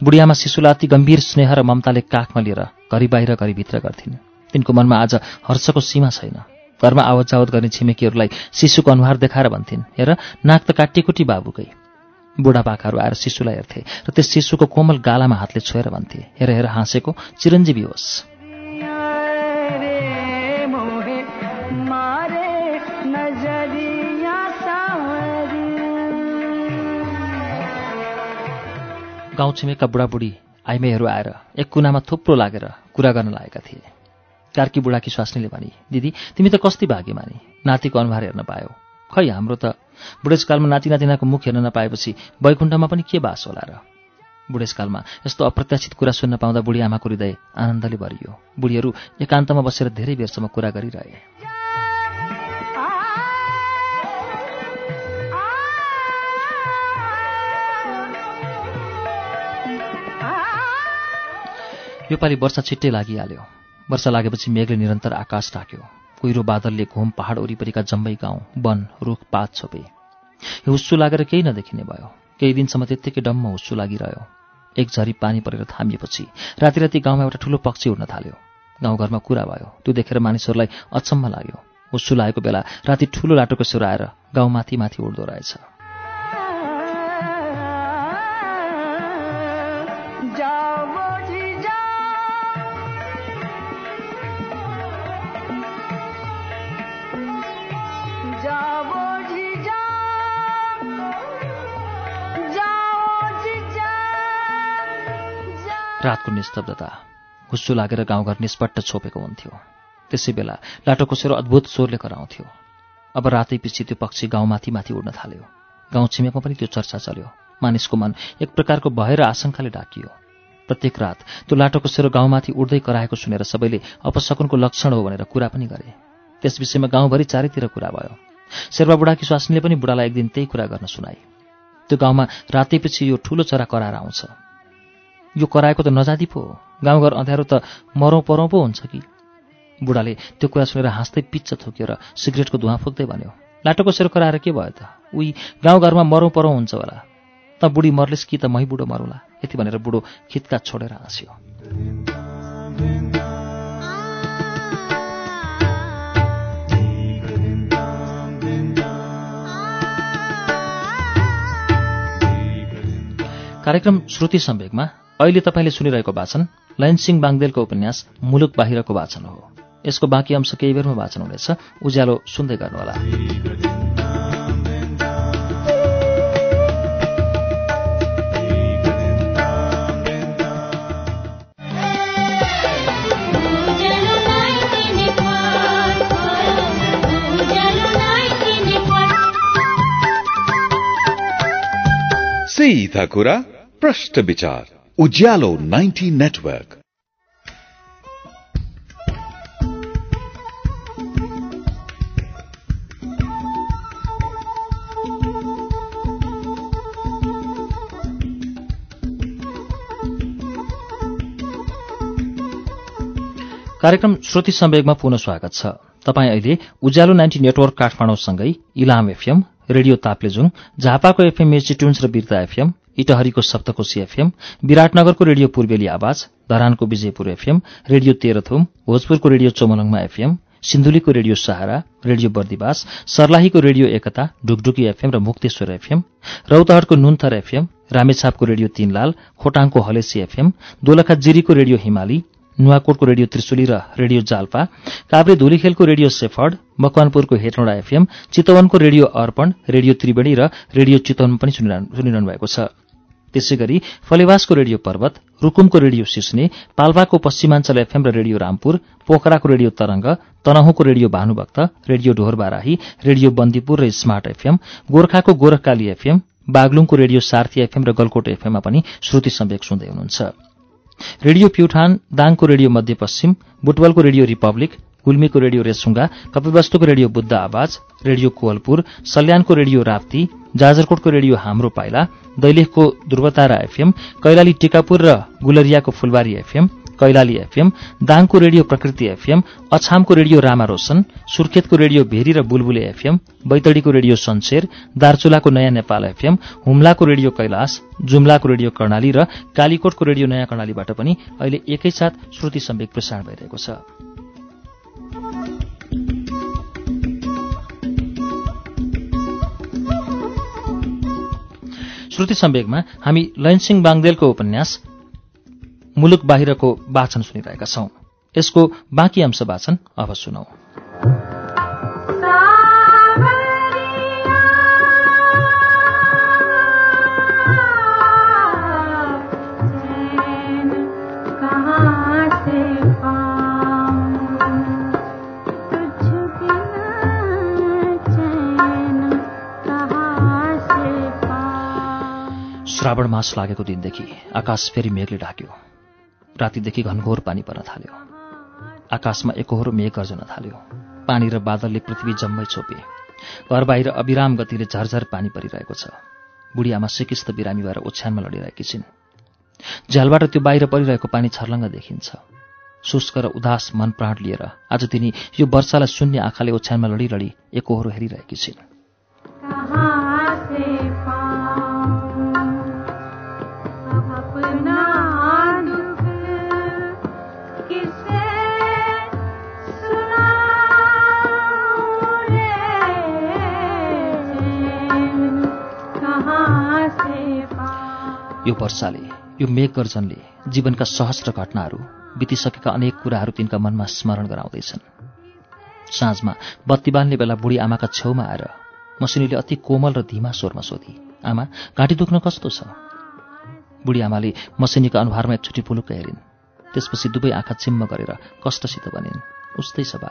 बुढियामा शिशुलाई अति गम्भीर स्नेह र ममताले काखमा लिएर घरि बाहिर घरि भित्र गर्थिन्। तिनको मनमा आज हर्षको सीमा छैन। घरमा आवत जावत गर्ने छिमेकीहरूलाई शिशुको अनुहार देखाएर भन्थिन् हेर नाक त काटिकुटी बाबुकै। बुढापाकाहरू आएर शिशुलाई हेर्थे र त्यस शिशुको कोमल गालामा हातले छोएर भन्थे हेर हेर हाँसेको चिरञ्जीवी होस्। गाउँ छिमेकका बुढाबुढी आइमेहरू आएर एक कुनामा थुप्रो लागेर कुरा गर्न लागेका थिए। कार्की बुढाकी स्वास्नीले भनी दिदी तिमी त कस्ती भागी मानी नातिको अनुहार हेर्न पायो। खै हाम्रो त? बुढेसकालमा नाति नातिनाको मुख हेर्न नपाएपछि वैकुण्ठमा पनि के बास होला र? बुढेसकालमा यस्तो अप्रत्याशित कुरा सुन्न पाउँदा बुढी आमाको हृदय आनन्दले भरियो। बुढीहरू एकान्तमा बसेर धेरै बेरसम्म कुरा गरिरहे। योपालि वर्षा छिट्टै लागिहाल्यो। वर्षा लागेपछि मेघले निरन्तर आकाश ढाक्यो। कुहिरो बादलले घुम पहाड वरिपरिका जम्मै गाउँ वन रुख पात छोपे। हुस्सु लागेर केही नदेखिने भयो। केही दिनसम्म त्यत्तिकै डम्म हुस्सु लागिरह्यो। एक झरी पानी परेर थामिएपछि राति राति गाउँमा एउटा ठुलो पक्षी उड्न थाल्यो। गाउँघरमा कुरा भयो। त्यो देखेर मानिसहरूलाई अचम्म लाग्यो। हुस्सु लागेको बेला राति ठुलो लाटोको स्वर आएर गाउँ माथि माथि उड्दो रहेछ। रातको निस्तब्धता। हुस्सु लागेर गाउँघर निष्पट्ट छोपेको हुन्थ्यो। त्यसै बेला लाटोको स्वर अद्भुत स्वरले कराउँथ्यो। अब रातै पछि त्यो पक्षी गाउँमाथि माथि उड्न थाल्यो। गाउँ छिमेकमा पनि त्यो चर्चा चल्यो। मानिसको मन एक प्रकारको भय र आशंकाले ढाकियो। प्रत्येक रात त्यो लाटोको स्वर गाउँमाथि उड्दै कराएको सुनेर सबैले अपशकुनको लक्षण हो भनेर कुरा पनि गरे। त्यस विषयमा गाउँभरि चारैतिर कुरा भयो। शेर्पा बुढाकी स्वास्नीले पनि बुढालाई एक दिन त्यही कुरा गर्न सुनाए। त्यो गाउँमा रातैपछि यो ठुलो चरा कराएर आउँछ। यो कराएको त नजाति पो हो। गाउँघर अँध्यारो त मरौँ परौँ पो हुन्छ कि। बुढाले त्यो कुरा सुनेर हाँस्दै पिच्च थोक्यो र सिगरेटको धुवा फुक्दै भन्यो लाटोको सेरो कराएर के भयो त? उही गाउँघरमा मरौँ परौँ हुन्छ होला। त बुढी मर्लिस् कि त मै बुढो मरौँला? यति भनेर बुढो खितका छोडेर हाँस्यो। कार्यक्रम श्रुति सम्वेकमा अहिले तपाईँले सुनिरहेको वाचन लयनसिंह बाङदेलको उपन्यास मुलुक बाहिरको वाचन हो। यसको बाँकी अंश केही बेरमा वाचन हुनेछ। उज्यालो सुन्दै गर्नुहोला। सीधा कुरा प्रश्न विचार। उज्यालो 90 नेटवर्क। कार्यक्रम श्रुति सम्वेगमा पुनः स्वागत छ। तपाईँ अहिले उज्यालो नाइन्टी नेटवर्क काठमाडौँसँगै इलाम एफएम रेडियो ताप्लेजुङ झापाको एफएम मेची ट्युन्स र बिर्ता एफएम इटहरीको सप्तकोशी एफएम विराटनगरको रेडियो पूर्वेली आवाज धरानको विजयपुर एफएम रेडियो तेह्रथुम भोजपुरको रेडियो चोमलङमा एफएम सिन्धुलीको रेडियो सहारा रेडियो बर्दिवास सर्लाहीको रेडियो एकता ढुकढुकी एफएम र मुक्तेश्वर एफएम रौतहटको नुन्थर एफएम रामेछापको रेडियो तीनलाल खोटाङको हलेसी एफएम दोलखा जिरीको रेडियो हिमाली नुवाकोटको रेडियो त्रिशुली र रेडियो जाल्पा काभ्रे धुलीखेलको रेडियो सेफर्ड मकवानपुरको हेटौँडा एफएम चितवनको रेडियो अर्पण रेडियो त्रिवेणी र रेडियो चितवन पनि सुनिरहनु भएको छ। त्यसै गरी फलेवासको रेडियो पर्वत रुकुमको रेडियो सिस्ने पाल्पाको पश्चिमाञ्चल एफएम र रेडियो रामपुर पोखराको radio Tarang तनहुँको radio Bhanubhakta radio Dhorbarahi radio Bandipur र स्मार्ट एफएम गोर्खाको गोरखकाली एफएम बागलुङको रेडियो सार्थी एफएम र गलकोट एफएममा पनि श्रुति सम्वेक सुन्दै हुनुहुन्छ। रेडियो प्युठान दाङको रेडियो मध्यपश्चिम बुटवलको रेडियो रिपब्लिक गुल्मीको रेडियो रेसुङ्गा कपिबस्तुको रेडियो बुद्ध आवाज रेडियो कोवलपुर सल्यानको रेडियो राप्ती जाजरकोटको रेडियो हाम्रो पाइला दैलेखको ध्रुवतारा एफएम कैलाली टिकापुर र गुलरियाको फुलबारी एफएम कैलाली एफएम दाङको रेडियो प्रकृति एफएम अछामको रेडियो रामा रोशन सुर्खेतको रेडियो भेरी र बुलबुले एफएम बैतडीको रेडियो सन्सेर दार्चुलाको नयाँ नेपाल एफएम हुम्लाको रेडियो कैलाश जुम्लाको रेडियो कर्णाली र कालीकोटको रेडियो नयाँ कर्णालीबाट पनि अहिले एकैसाथ श्रुति सम्वेक प्रसारण भइरहेको छ। श्रुति सम्वेकमा हामी लैनसिंह बाङदेलको उपन्यास मुलुक बाहिरको वाचन सुनिरहेका छौं। यसको बाँकी अंश वाचन अब सुनौ। श्रावण मास लागेको दिनदेखि आकाश फेरि मेघले ढाक्यो। रातिदेखि घनघोर पानी पर्न थाल्यो। आकाशमा एकहोरो मेघ गर्जन थाल्यो। पानी र बादलले पृथ्वी जम्मै छोपे। घर बाहिर अविराम गतिले झरझर पानी परिरहेको छ। बुढी आमा सिकिस्त बिरामी भएर ओछ्यानमा लडिरहेकी छिन्। झ्यालबाट त्यो बाहिर परिरहेको पानी छर्लङ्ग देखिन्छ। शुष्क र उदास मन प्राण लिएर आज तिनी यो वर्षालाई शून्य आँखाले ओछ्यानमा लडी लडी एकहोरो हेरिरहेकी छिन्। यो वर्षाले यो मेघ गर्जनले जीवनका सहस्र घटनाहरू बितिसकेका अनेक कुराहरू तिनका मनमा स्मरण गराउँदैछन्। साँझमा बत्ती बाल्ने बेला बुढी आमाका छेउमा आएर मसिनीले अति कोमल र धीमा स्वरमा सोधी आमा घाँटी दुख्न कस्तो छ? बुढी आमाले मसिनीका अनुहारमा एकचोटि पुलुक्क हेरिन्। त्यसपछि दुवै आँखा चिम्म गरेर कष्टसित भनिन् उस्तै छ बा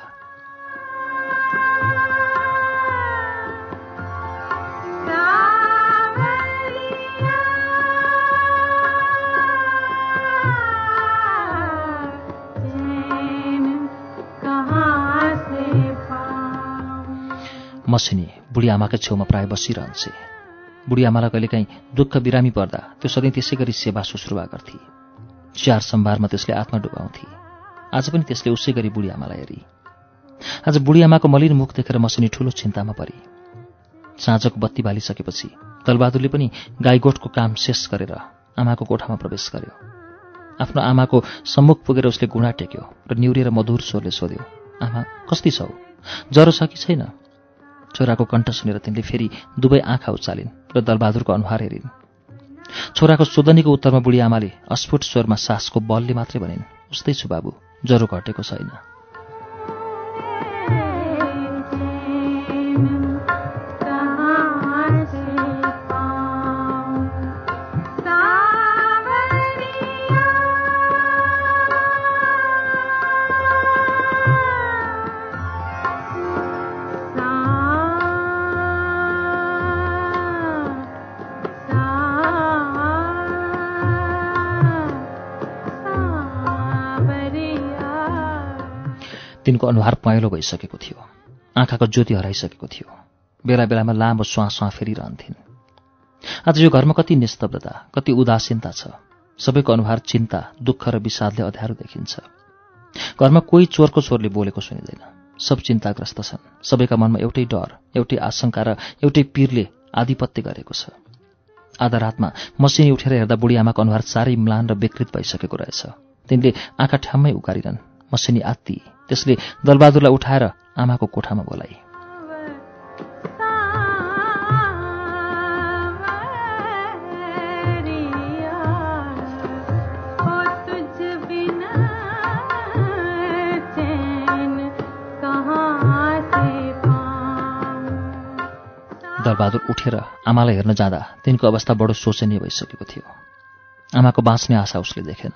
मसिनी बुढी आमाका छेउमा प्राय बसिरहन्छे बुढी आमालाई कहिलेकाहीँ दुःख बिरामी पर्दा त्यो सधैँ त्यसै गरी सेवा सुश्रुवा गर्थे। स्याहार सम्भारमा त्यसले आत्मा डुबाउँथे। आज पनि त्यसले उसै गरी बुढी आमालाई हेरी। आज बुढी आमाको मलिन मुख देखेर मसिनी ठूलो चिन्तामा परी। साँझको बत्ती बालिसकेपछि दलबहादुरले पनि गाईगोठको काम शेष गरेर आमाको कोठामा प्रवेश गर्यो। आफ्नो आमाको सम्मुख पुगेर उसले गुणा टेक्यो र निउरिएर मधुर स्वरले सोध्यो आमा कस्ती छौ? ज्वरो छ कि छैन? छोराको कण्ठ सुनेर तिनले फेरि दुवै आँखा उचालिन् र दलबहादुरको अनुहार हेरिन्। छोराको सोधनीको उत्तरमा बुढी आमाले अस्फुट स्वरमा सासको बलले मात्रै भनिन् उस्तै छु बाबु ज्वरो घटेको छैन। तिनको अनुहार पहेँलो भइसकेको थियो। आँखाको ज्योति हराइसकेको थियो। बेला बेलामा लामो स्वाँ स्वाँ फेरिरहन्थिन्। आज यो घरमा कति निस्तब्धता कति उदासीनता छ। सबैको अनुहार चिन्ता दुःख र विषादले अध्यारो देखिन्छ। घरमा कोही चोरको चोरले बोलेको सुनिँदैन। सब चिन्ताग्रस्त छन्। सबैका मनमा एउटै डर एउटै आशंका र एउटै पीरले आधिपत्य गरेको छ। आधा रातमा मसिनी उठेर हेर्दा बुढी आमाको अनुहार साह्रै म्लान र विकृत भइसकेको रहेछ। तिनले आँखा ठ्याम्मै उकारिरन् मसिनी आत्ती। त्यसले दलबहादुरलाई उठाएर आमाको कोठामा बोलाए। दलबहादुर उठेर आमालाई हेर्न जाँदा तिनको अवस्था बडो शोचनीय भइसकेको थियो। आमाको बाँच्ने आशा उसले देखेन।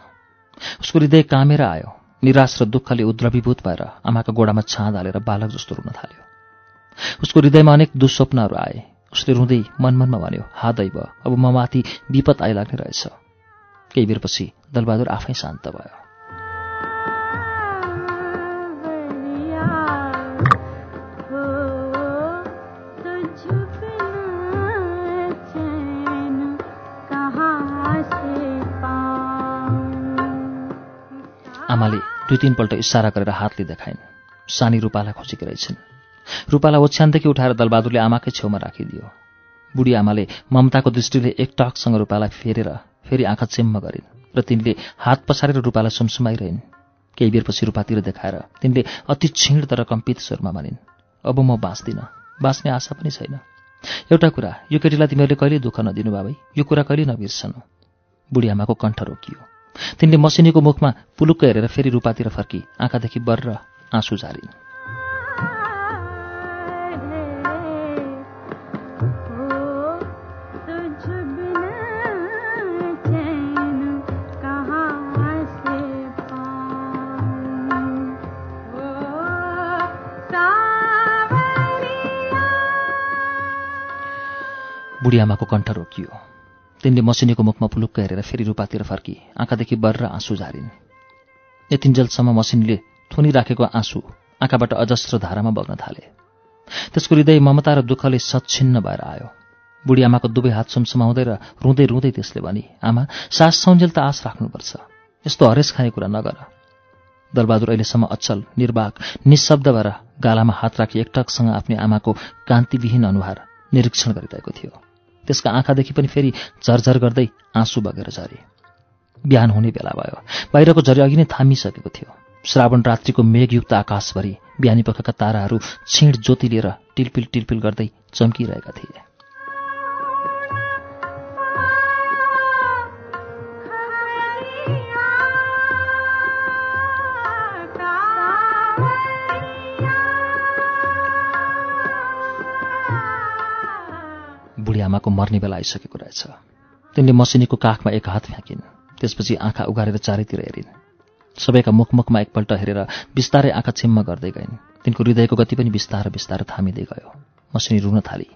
उसको हृदय कामेर आयो। निराश र दुःखले उद्रवीभूत भएर आमाको गोडामा छाँद हालेर बालक जस्तो रुन थाल्यो। उसको हृदयमा अनेक दुस्वप्नहरू आए। उसले रुँदै मनमनमा भन्यो हा दैव अब म माथि विपद आइलाग्ने रहेछ। केही बेरपछि दलबहादुर आफै शान्त भयो। आमाले दुई तिनपल्ट इसारा गरेर हातले देखाइन्। सानी रूपाला खोजेकी रहेछन्। रूपाला ओछ्यानदेखि उठाएर दलबहादुरले आमाकै छेउमा राखिदियो। बुढी आमाले ममताको दृष्टिले एक टकसँग रूपालाई फेरेर फेरि आँखा चिम्म गरिन् र तिनले हात पछारेर रूपालाई सुमसुमाइरहन्। केही बेरपछि रूपातिर देखाएर तिनले अति क्षीण तर कम्पित स्वरमा भनिन् अब म बाँच्दिनँ। बाँच्ने आशा पनि छैन। एउटा कुरा यो केटीलाई तिमीहरूले कहिले दुःख नदिनु बाबै? यो कुरा कहिले नबिर्सनु? बुढी आमाको कण्ठ रोकियो। तिनले मसिनीको मुखमा पुलुक्क हेरेर फेरि रूपातिर फर्की आँखादेखि बर्र आँसु झारिन्। बुढी आमाको कण्ठ रोकियो। तिनले मसिनीको मुखमा पुलुक्क हेरेर फेरि रूपातिर फर्की आँखादेखि बर्र आँसु झारिन्। यतिन्जेलसम्म मसिनीले थुनी राखेको आँसु आँखाबाट अजस्र धारामा बग्न थाले। त्यसको हृदय ममता र दुःखले सच्छिन्न भएर आयो। बुढी आमाको दुवै हात सुमसुमाउँदै र रुँदै रुँदै त्यसले भने आमा सास सौन्जेल त आश राख्नुपर्छ। यस्तो हरेस खाने कुरा नगर। दलबहादुर अहिलेसम्म अचल निर्वाक निशब्द भएर गालामा हात राखी एकटकसँग आफ्नो आमाको कान्तिविहीन अनुहार निरीक्षण गरिरहेको थियो। त्यसका आँखादेखि पनि फेरि झरझर गर्दै आँसु बगेर झरे। बिहान हुने बेला भयो। बाहिरको झरी अघि नै थामिसकेको थियो। श्रावण रात्रिको मेघयुक्त आकाशभरि बिहानी पखका ताराहरू छिण ज्योति लिएर टिलपिल टिलपिल गर्दै चम्किरहेका थिए। आमाको मर्ने बेला आइसकेको रहेछ। तिनले मसिनीको काखमा एक हात फ्याँकिन्। त्यसपछि आँखा उगारेर चारैतिर हेरिन्। सबैका मुखमुखमा एकपल्ट हेरेर बिस्तारै आँखा छिम्म गर्दै गइन्। तिनको हृदयको गति पनि बिस्तार बिस्तार थामिँदै गयो। मसिनी रुन थाली।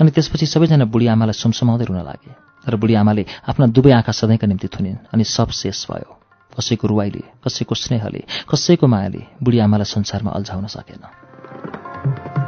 अनि त्यसपछि सबैजना बुढी आमालाई सुमसुमाउँदै रुन लागे र बुढी आमाले आफ्ना दुवै आँखा सधैँका निम्ति थुनिन् अनि सब शेष भयो। कसैको रुवाईले कसैको स्नेहले कसैको मायाले बुढी आमालाई संसारमा अल्झाउन सकेन।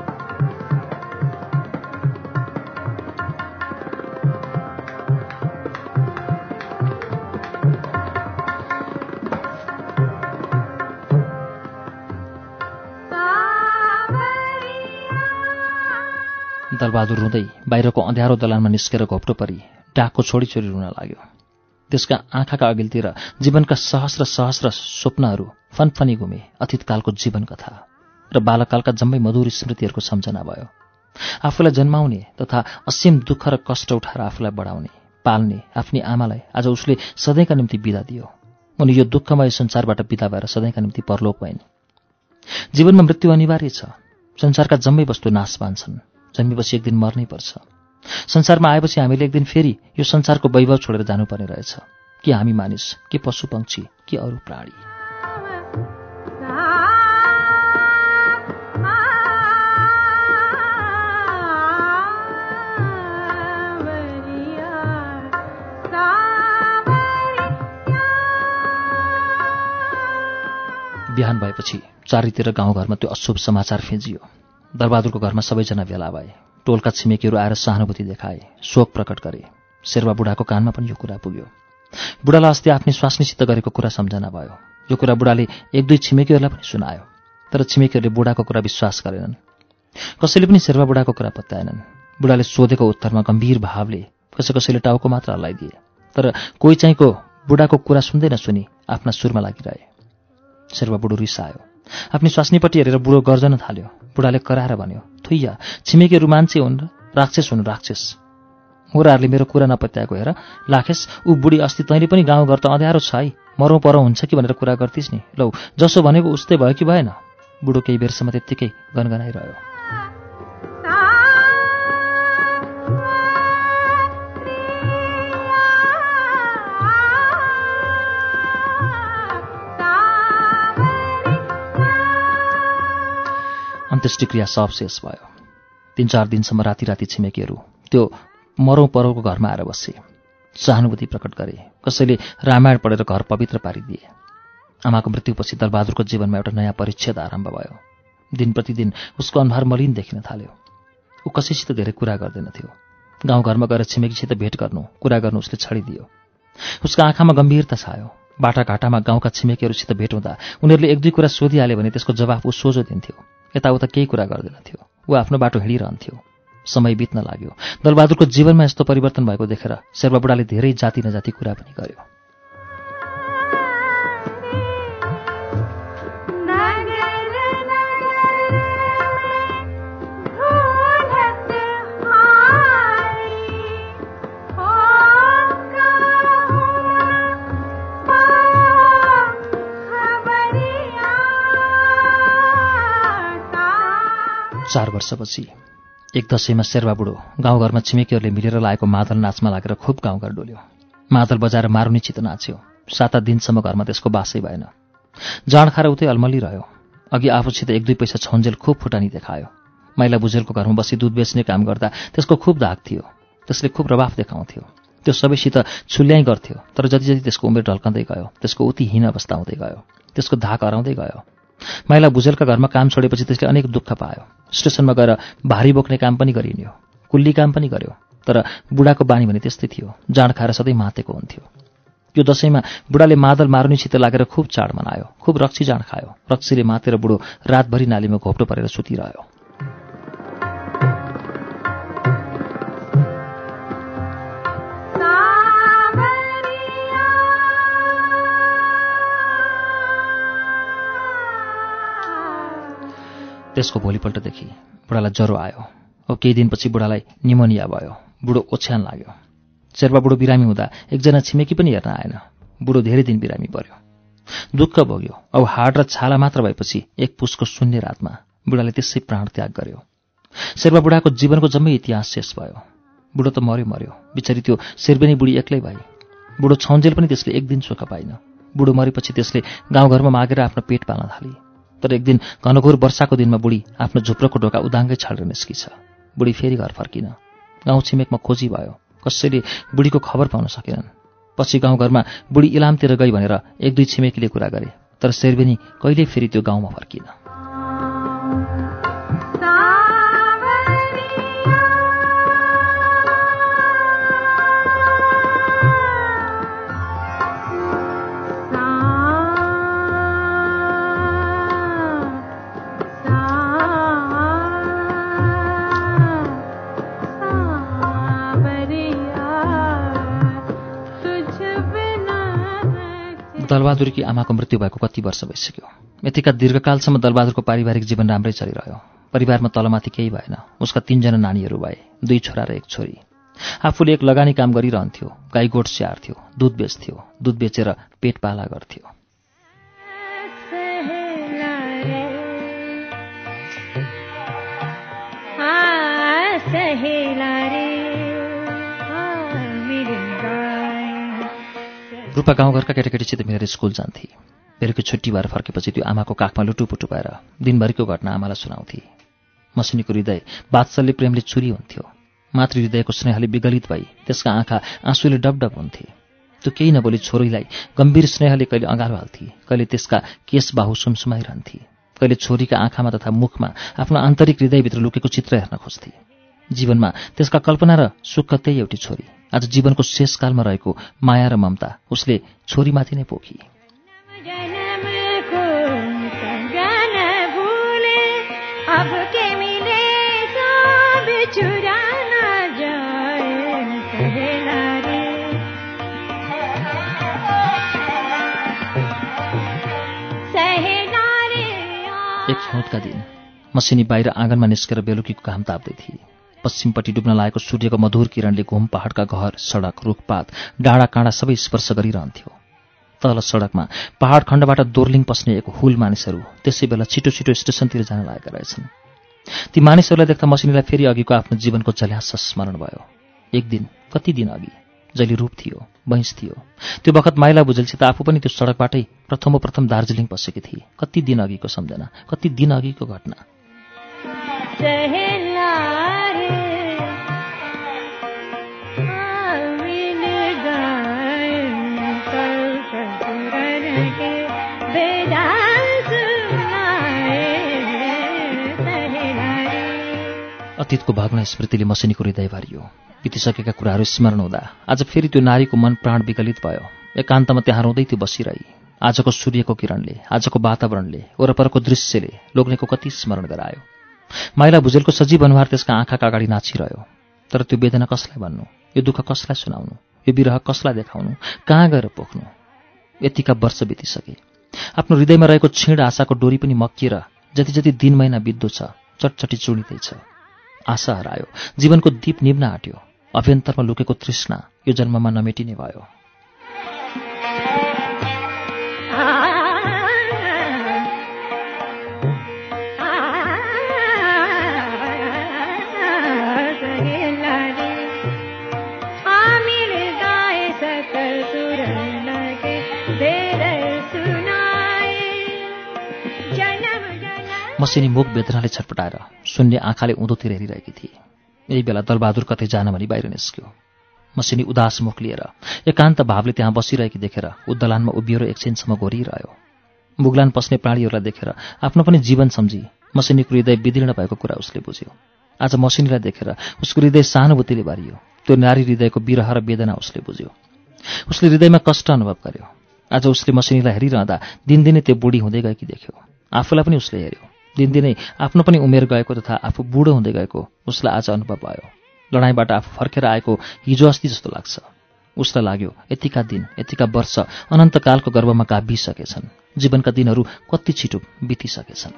दलबहादुर रुँदै बाहिरको अँध्यारो दलानमा निस्केर घोप्टो परी डाकको छोडी छोरी रुन लाग्यो। त्यसका आँखाका अघिल्तिर जीवनका सहस्र सहस्र स्वप्नहरू फनफनी घुमे अतीतकालको जीवन कथा र बालकालका जम्मै मधुर स्मृतिहरूको सम्झना भयो। आफूलाई जन्माउने तथा असीम दुःख र कष्ट उठाएर आफूलाई बढाउने पाल्ने आफ्नी आमालाई आज उसले सधैँका निम्ति बिदा दियो। उनी यो दुःखमय संसारबाट बिदा भएर सधैँका निम्ति परलोक भइन्। जीवनमा मृत्यु अनिवार्य छ। संसारका जम्मै वस्तु नाश मान्छन् जन्मेपछि एक दिन मर्नै पर्छ। संसारमा आएपछि हामीले एक दिन फेरि यो संसारको वैभव छोडेर जानुपर्ने रहेछ। कि हामी मानिस कि पशु पक्षी कि अरू प्राणी? बिहान भएपछि चारैतिर गाउँघरमा त्यो अशुभ समाचार फिँजियो। दरबहादुरको घरमा सबैजना भेला भए। टोलका छिमेकीहरू आएर सहानुभूति देखाए। शोक प्रकट गरे। शेर्वा बुढाको कानमा पनि यो कुरा पुग्यो। बुढालाई अस्ति आफ्नै स्वास्नीसित गरेको कुरा सम्झना भयो। यो कुरा बुढाले एक दुई छिमेकीहरूलाई पनि सुनायो। तर छिमेकीहरूले बुढाको कुरा विश्वास गरेनन्। कसैले पनि शेर्पा बुढाको कुरा पत्याएनन्। बुढाले सोधेको उत्तरमा गम्भीर भावले कसै कसैले टाउको मात्र हल्लाइदिए। तर कोही चाहिँको बुढाको कुरा सुन्दै नसुनी आफ्ना सुरमा लागिरहे। शेर्पा बुढो रिसायो। आफ्नो स्वास्नीपट्टि हेरेर बुढो गर्जन थाल्यो। बुढाले कराएर भन्यो थुइया छिमेकीहरू मान्छे हुन् र राक्षस हुन् राक्षस। मोराहरूले मेरो कुरा नपत्याएको हेर। लाखेस ऊ बुढी अस्ति तैँले पनि गाउँघर त अँध्यारो छ है। मरौँ परौँ हुन्छ कि भनेर कुरा गर्थिस् नि। लौ जसो भनेको उस्तै भयो कि भएन? बुढो केही बेरसम्म त्यत्तिकै गनगनाइरह्यो। अन्त्येष्टिक्रिया सब शेष भयो। तिन चार दिनसम्म राति राति छिमेकीहरू त्यो मरौँ परौँको घरमा आएर बसे। सहानुभूति प्रकट गरे। कसैले रामायण पढेर घर पवित्र पारिदिए। आमाको मृत्युपछि दलबहादुरको जीवनमा एउटा नयाँ परिच्छेद आरम्भ भयो। दिन प्रतिदिन उसको अनुहार मलिन देखिन थाल्यो। ऊ कसैसित धेरै कुरा गर्दैनथ्यो। गाउँघरमा गएर छिमेकीसित भेट गर्नु कुरा गर्नु उसले छडिदियो। उसको आँखामा गम्भीरता छायो। बाटाघाटामा गाउँका छिमेकीहरूसित भेट हुँदा उनीहरूले एक दुई कुरा सोधिहाल्यो भने त्यसको जवाफ ऊ सोझो दिन्थ्यो। यताउता केही कुरा गर्दैनथ्यो। ऊ आफ्नो बाटो हिँडिरहन्थ्यो। समय बित्न लाग्यो। दलबहादुरको जीवनमा यस्तो परिवर्तन भएको देखेर शेर्पा बुढाले धेरै जाति नजाति कुरा पनि गर्यो। चार वर्षपछि एक दशैँमा शेर्वा बुढो गाउँघरमा छिमेकीहरूले मिलेर लागेको मादल नाचमा लागेर खुब गाउँघर डोल्यो। मादल बजाएर मारुनी चित नाच्यो। सात आठ दिनसम्म घरमा त्यसको बासै भएन। जाँड खाएर उतै अल्मली रह्यो। अघि आफूसित एक दुई पैसा छन्जेल खुब फुटानी देखायो। माइला बुझेलको घरमा बसी दुध बेच्ने काम गर्दा त्यसको खुब धाक थियो। त्यसले खुब रवाफ देखाउँथ्यो। त्यो सबैसित छुल्याइ गर्थ्यो तर जति जति त्यसको उमेर ढल्कँदै गयो त्यसको उति हीन अवस्था हुँदै गयो। त्यसको धाक हराउँदै गयो। माइला भुजेलका घरमा काम छोडेपछि त्यसले अनेक दुःख पायो। स्टेसनमा गएर भारी बोक्ने काम पनि गरिन्यो कुल्ली काम पनि गर्यो तर बुढाको बानी भने त्यस्तै थियो जाँड खाएर सधैँ मातेको हुन्थ्यो। यो दसैँमा बुढाले मादल मारुनीसित लागेर खुब चाड मनायो खुब रक्सी जाँड खायो रक्सीले मातेर बुढो रातभरि नालीमा घोप्टो परेर सुतिरह्यो। त्यसको भोलिपल्टदेखि बुढालाई ज्वरो आयो। अब केही दिनपछि बुढालाई निमोनिया भयो। बुढो ओछ्यान लाग्यो। शेर्पा बुढो बिरामी हुँदा एकजना छिमेकी पनि हेर्न आएन। बुढो धेरै दिन बिरामी पर्यो। दुःख भोग्यो। अब हाड र छाला मात्र भएपछि एक पुसको शून्य रातमा बुढाले त्यसै प्राण त्याग गर्यो। शेर्पा बुढाको जीवनको जम्मै इतिहास शेष भयो। बुढो त मर्यो मर्यो। बिचरी त्यो शेर्बेनी बुढी एक्लै भए बुढो छन्जेल पनि त्यसले एक दिन सुख पाइन। बुढो मरेपछि त्यसले गाउँघरमा मागेर आफ्नो पेट पाल्न थाली। तर एक दिन घनघोर वर्षाको दिनमा बुढी आफ्नो झुप्रोको ढोका उदाङ्गै छाडेर निस्किछ बुढी फेरि घर फर्किन। गाउँ छिमेकमा खोजी भयो। कसैले बुढीको खबर पाउन सकेनन्। पछि गाउँघरमा बुढी इलामतिर गई भनेर एक दुई छिमेकीले कुरा गरे। तर शेरबेनी कहिल्यै फेरि त्यो गाउँमा फर्किन? दलबहादुरकी आमाको मृत्यु भएको कति वर्ष भइसक्यो। यतिका दीर्घकालसम्म दलबहादुरको पारिवारिक जीवन राम्रै चलिरह्यो। परिवारमा तलमाथि केही भएन। उसका तीनजना नानीहरू भए दुई छोरा र एक छोरी। आफूले एक लगानी काम गरिरहन्थ्यो। गाई गोठ स्याहार्थ्यो दुध बेच्थ्यो दुध बेचेर पेट पाला गर्थ्यो। रूपा गाउँघरका केटाकेटीसित मिलेर स्कुल जान्थे। बेलुकी छुट्टी भएर फर्केपछि त्यो आमाको काखमा लुटुपुटु भएर दिनभरिको घटना आमालाई सुनाउँथे। मसिनीको हृदय बात्सल्य प्रेमले चुरी हुन्थ्यो। मातृ हृदयको स्नेहले विगलित भई त्यसका आँखा आँसुले डबडब हुन्थे। त्यो केही नबोली छोरीलाई गम्भीर स्नेहले कहिले अँगालो हाल्थे कहिले त्यसका केस बाहु सुमसुमाइरहन्थे कहिले छोरीका आँखामा तथा मुखमा आफ्नो आन्तरिक हृदयभित्र लुकेको चित्र हेर्न खोज्थे। जीवनमा। त्यसका कल्पना र सुख त्यही एउटी छोरी। आज जीवनको शेषकालमा रहेको माया र ममता उसले छोरीमाथि नै पोखी। एक हिउँदका दिन मसिनी बाहिर आँगनमा निस्केर बेलुकीको घाम ताप्दै थिए। पश्चिमपट्टि डुब्न लागेको सूर्यको मधुर किरणले घुम पहाडका घर सडक रुखपात डाँडा काँडा सबै स्पर्श गरिरहन्थ्यो। तल सडकमा पहाड खण्डबाट दोर्लिङ पस्ने एक हुल मानिसहरू त्यसै बेला छिटो छिटो स्टेसनतिर जान लागेका रहेछन्। ती मानिसहरूलाई देख्दा मसिनीलाई फेरि अघिको आफ्नो जीवनको जल्यास स्मरण भयो। एक दिन कति दिन अघि जहिले रूप थियो भैँस थियो त्यो बखत माइला बुझेलसित आफू पनि त्यो सडकबाटै प्रथमोप्रथम दार्जिलिङ पसेकी थिए। कति दिन अघिको सम्झना कति दिन अघिको घटना। अतीतको भग्न स्मृतिले मसिनीको हृदय भरियो। बितिसकेका कुराहरू स्मरण हुँदा आज फेरि त्यो नारीको मन प्राण विकलित भयो। एकान्तमा त्यहाँ रोँदै त्यो बसिरही। आजको सूर्यको किरणले आजको वातावरणले वरपरको दृश्यले लोग्नेको कति स्मरण गरायो। माइला भुजेलको सजीव अनुहार त्यसका आँखाका अगाडि नाचिरह्यो। तर त्यो वेदना कसलाई भन्नु? यो दुःख कसलाई सुनाउनु? यो विरह कसलाई देखाउनु? कहाँ गएर पोख्नु? यतिका वर्ष बितिसके। आफ्नो हृदयमा रहेको क्षीण आशाको डोरी पनि मक्किएर जति जति दिन महिना बित्दो छ चटचटी चुडिँदैछ आशा हरायो। जीवनको दीप निम्न आँट्यो। अभ्यन्तरमा लुकेको तृष्णा यो जन्ममा नमेटिने भयो। मसिनी मुख वेदनाले छटपटाएर शून्य आँखाले उँधोतिर हेरिरहेकी थिए। यही बेला दलबहादुर कतै जान भनी बाहिर निस्क्यो। मसिनी उदास मुख लिएर एकान्त भावले त्यहाँ बसिरहेकी देखेर उद्दलानमा उभिएर एकछिनसम्म घोरिरह्यो। मुगलान पस्ने प्राणीहरूलाई देखेर आफ्नो पनि जीवन सम्झी मसिनीको हृदय विदीर्ण भएको कुरा उसले बुझ्यो। आज मसिनीलाई देखेर उसको हृदय सहानुभूतिले भरियो। त्यो नारी हृदयको विरह र वेदना उसले बुझ्यो। उसले हृदयमा कष्ट अनुभव गर्यो। आज उसले मसिनीलाई हेरिरहँदा दिनदिनै त्यो बुढी हुँदै गएकी देख्यो। आफूलाई पनि उसले हेऱ्यो। दिनदिनै आफ्नो पनि उमेर गएको तथा आफू बुढो हुँदै गएको उसलाई आज अनुभव भयो लडाइँबाट आफू फर्केर आएको हिजो अस्ति जस्तो लाग्छ। उसलाई लाग्यो यतिका दिन यतिका वर्ष अनन्तकालको गर्भमा गाभिसकेछन्। जीवनका दिनहरू कति छिटो बितिसकेछन्।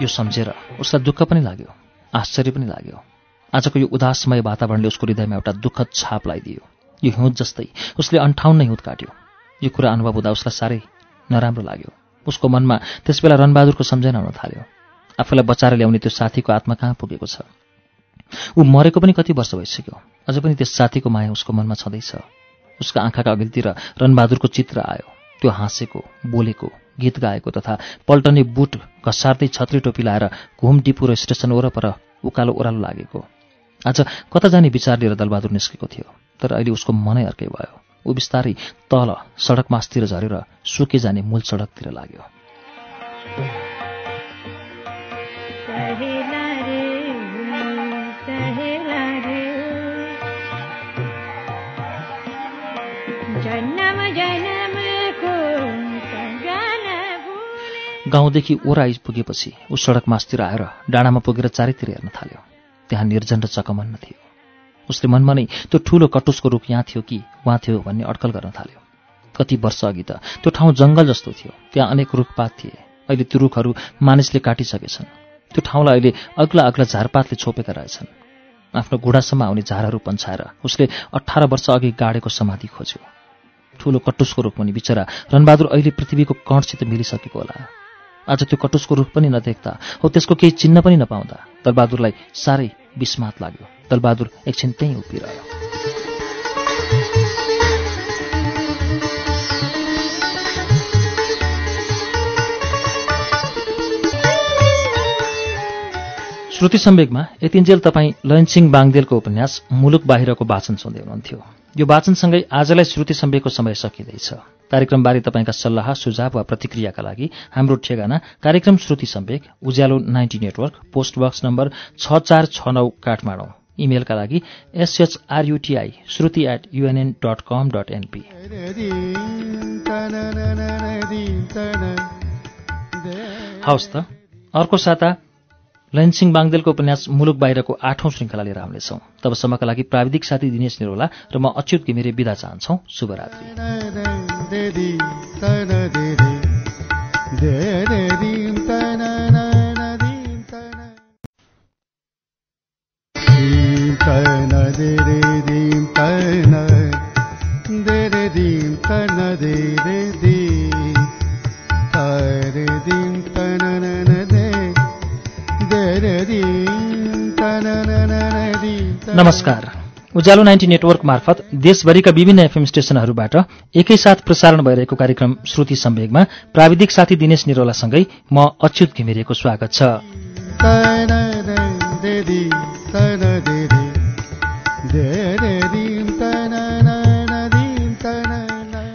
यो सम्झेर उसलाई दुःख पनि लाग्यो आश्चर्य पनि लाग्यो। आजको यो उदासमय वातावरणले उसको हृदयमा एउटा दुःखद छाप लगाइदियो यो हिउँद जस्तै उसले अन्ठाउन्न हिउँद काट्यो। यो कुरा अनुभव हुँदा उसलाई साह्रै नराम्रो लाग्यो। उसको मनमा त्यसबेला रणबहादुरको सम्झना हुन थाल्यो। आफूलाई बचाएर ल्याउने त्यो साथीको आत्मा कहाँ पुगेको छ? ऊ मरेको पनि कति वर्ष भइसक्यो। अझ पनि त्यस साथीको माया उसको मनमा छँदैछ। उसका आँखाका अघिल्तिर रणबहादुरको चित्र आयो। त्यो हाँसेको बोलेको गीत गाएको तथा पल्टने बुट घसार्दै छत्री टोपी लाएर घुम डिपु र स्टेसन वरपर उकालो ओह्रालो लागेको। आज कता जाने विचार लिएर दलबहादुर निस्केको थियो तर अहिले उसको मनै अर्कै भयो। ऊ बिस्तारै तल सडक मासतिर झरेर सुके जाने मूल सडकतिर लाग्यो। रे जन्म। गाउँदेखि ओरा आइपुगेपछि ऊ सडक मासतिर आएर डाँडामा पुगेर चारैतिर हेर्न थाल्यो। त्यहाँ निर्जन र चकमन्न थियो उसले मनमा नै त्यो ठुलो कटुसको रुख यहाँ थियो कि उहाँ थियो? भन्ने अड्कल गर्न थाल्यो। कति वर्ष अघि त त्यो ठाउँ जङ्गल जस्तो थियो। त्यहाँ अनेक रुखपात थिए। अहिले त्यो रुखहरू मानिसले काटिसकेछन्। त्यो ठाउँलाई अहिले अग्ला अग्ला झारपातले छोपेका रहेछन्। आफ्नो घुँडासम्म आउने झारहरू पन्छाएर उसले अठार वर्ष अघि गाडेको समाधि खोज्यो। ठुलो कटुसको रुख पनि बिचरा रणबहादुर अहिले पृथ्वीको कणसित मिलिसकेको होला। आज त्यो कटुसको रुख पनि नदेख्दा हो त्यसको केही चिन्ह पनि नपाउँदा दलबहादुरलाई साह्रै विस्मात लाग्यो। दलबहादुर एकछिन त्यहीँ उभिरह्यो। श्रुति सम्वेकमा यतिन्जेल तपाईँ लयनसिंह बाङदेलको उपन्यास मुलुक बाहिरको वाचन सुन्दै हुनुहुन्थ्यो। यो वाचनसँगै आजलाई श्रुति सम्वेकको समय सकिँदैछ। कार्यक्रमबारे तपाईँका सल्लाह सुझाव वा प्रतिक्रियाका लागि हाम्रो ठेगाना कार्यक्रम Shruti Samvek Ujyalo ninety network post box number छ चार छ नौ काठमाडौँ। इमेलका लागि S H R U T I Shruti at UNN dot com dot NP हवस् त अर्को साता लैनसिंह बाङदेलको उपन्यास मुलुक बाहिरको आठौं श्रृङ्खला लिएर आउनेछौँ। तबसम्मका लागि प्राविधिक साथी दिनेश निरोला र म अच्युत घिमिरे विदा चाहन्छौ। शुभरात्रि। तन दे रे दीम तन दे रे दीम तन दे रे दी तरे दीम तन नन दे दे रे दीम तन नन दी नमस्कार उज्यालो नाइन्टी नेटवर्क मार्फत देशभरिका विभिन्न एफएम स्टेशनहरूबाट एकैसाथ प्रसारण भइरहेको कार्यक्रम श्रुति सम्वेगमा प्राविधिक साथी दिनेश निरोलासँगै म अच्युत घिमिरेको स्वागत छ।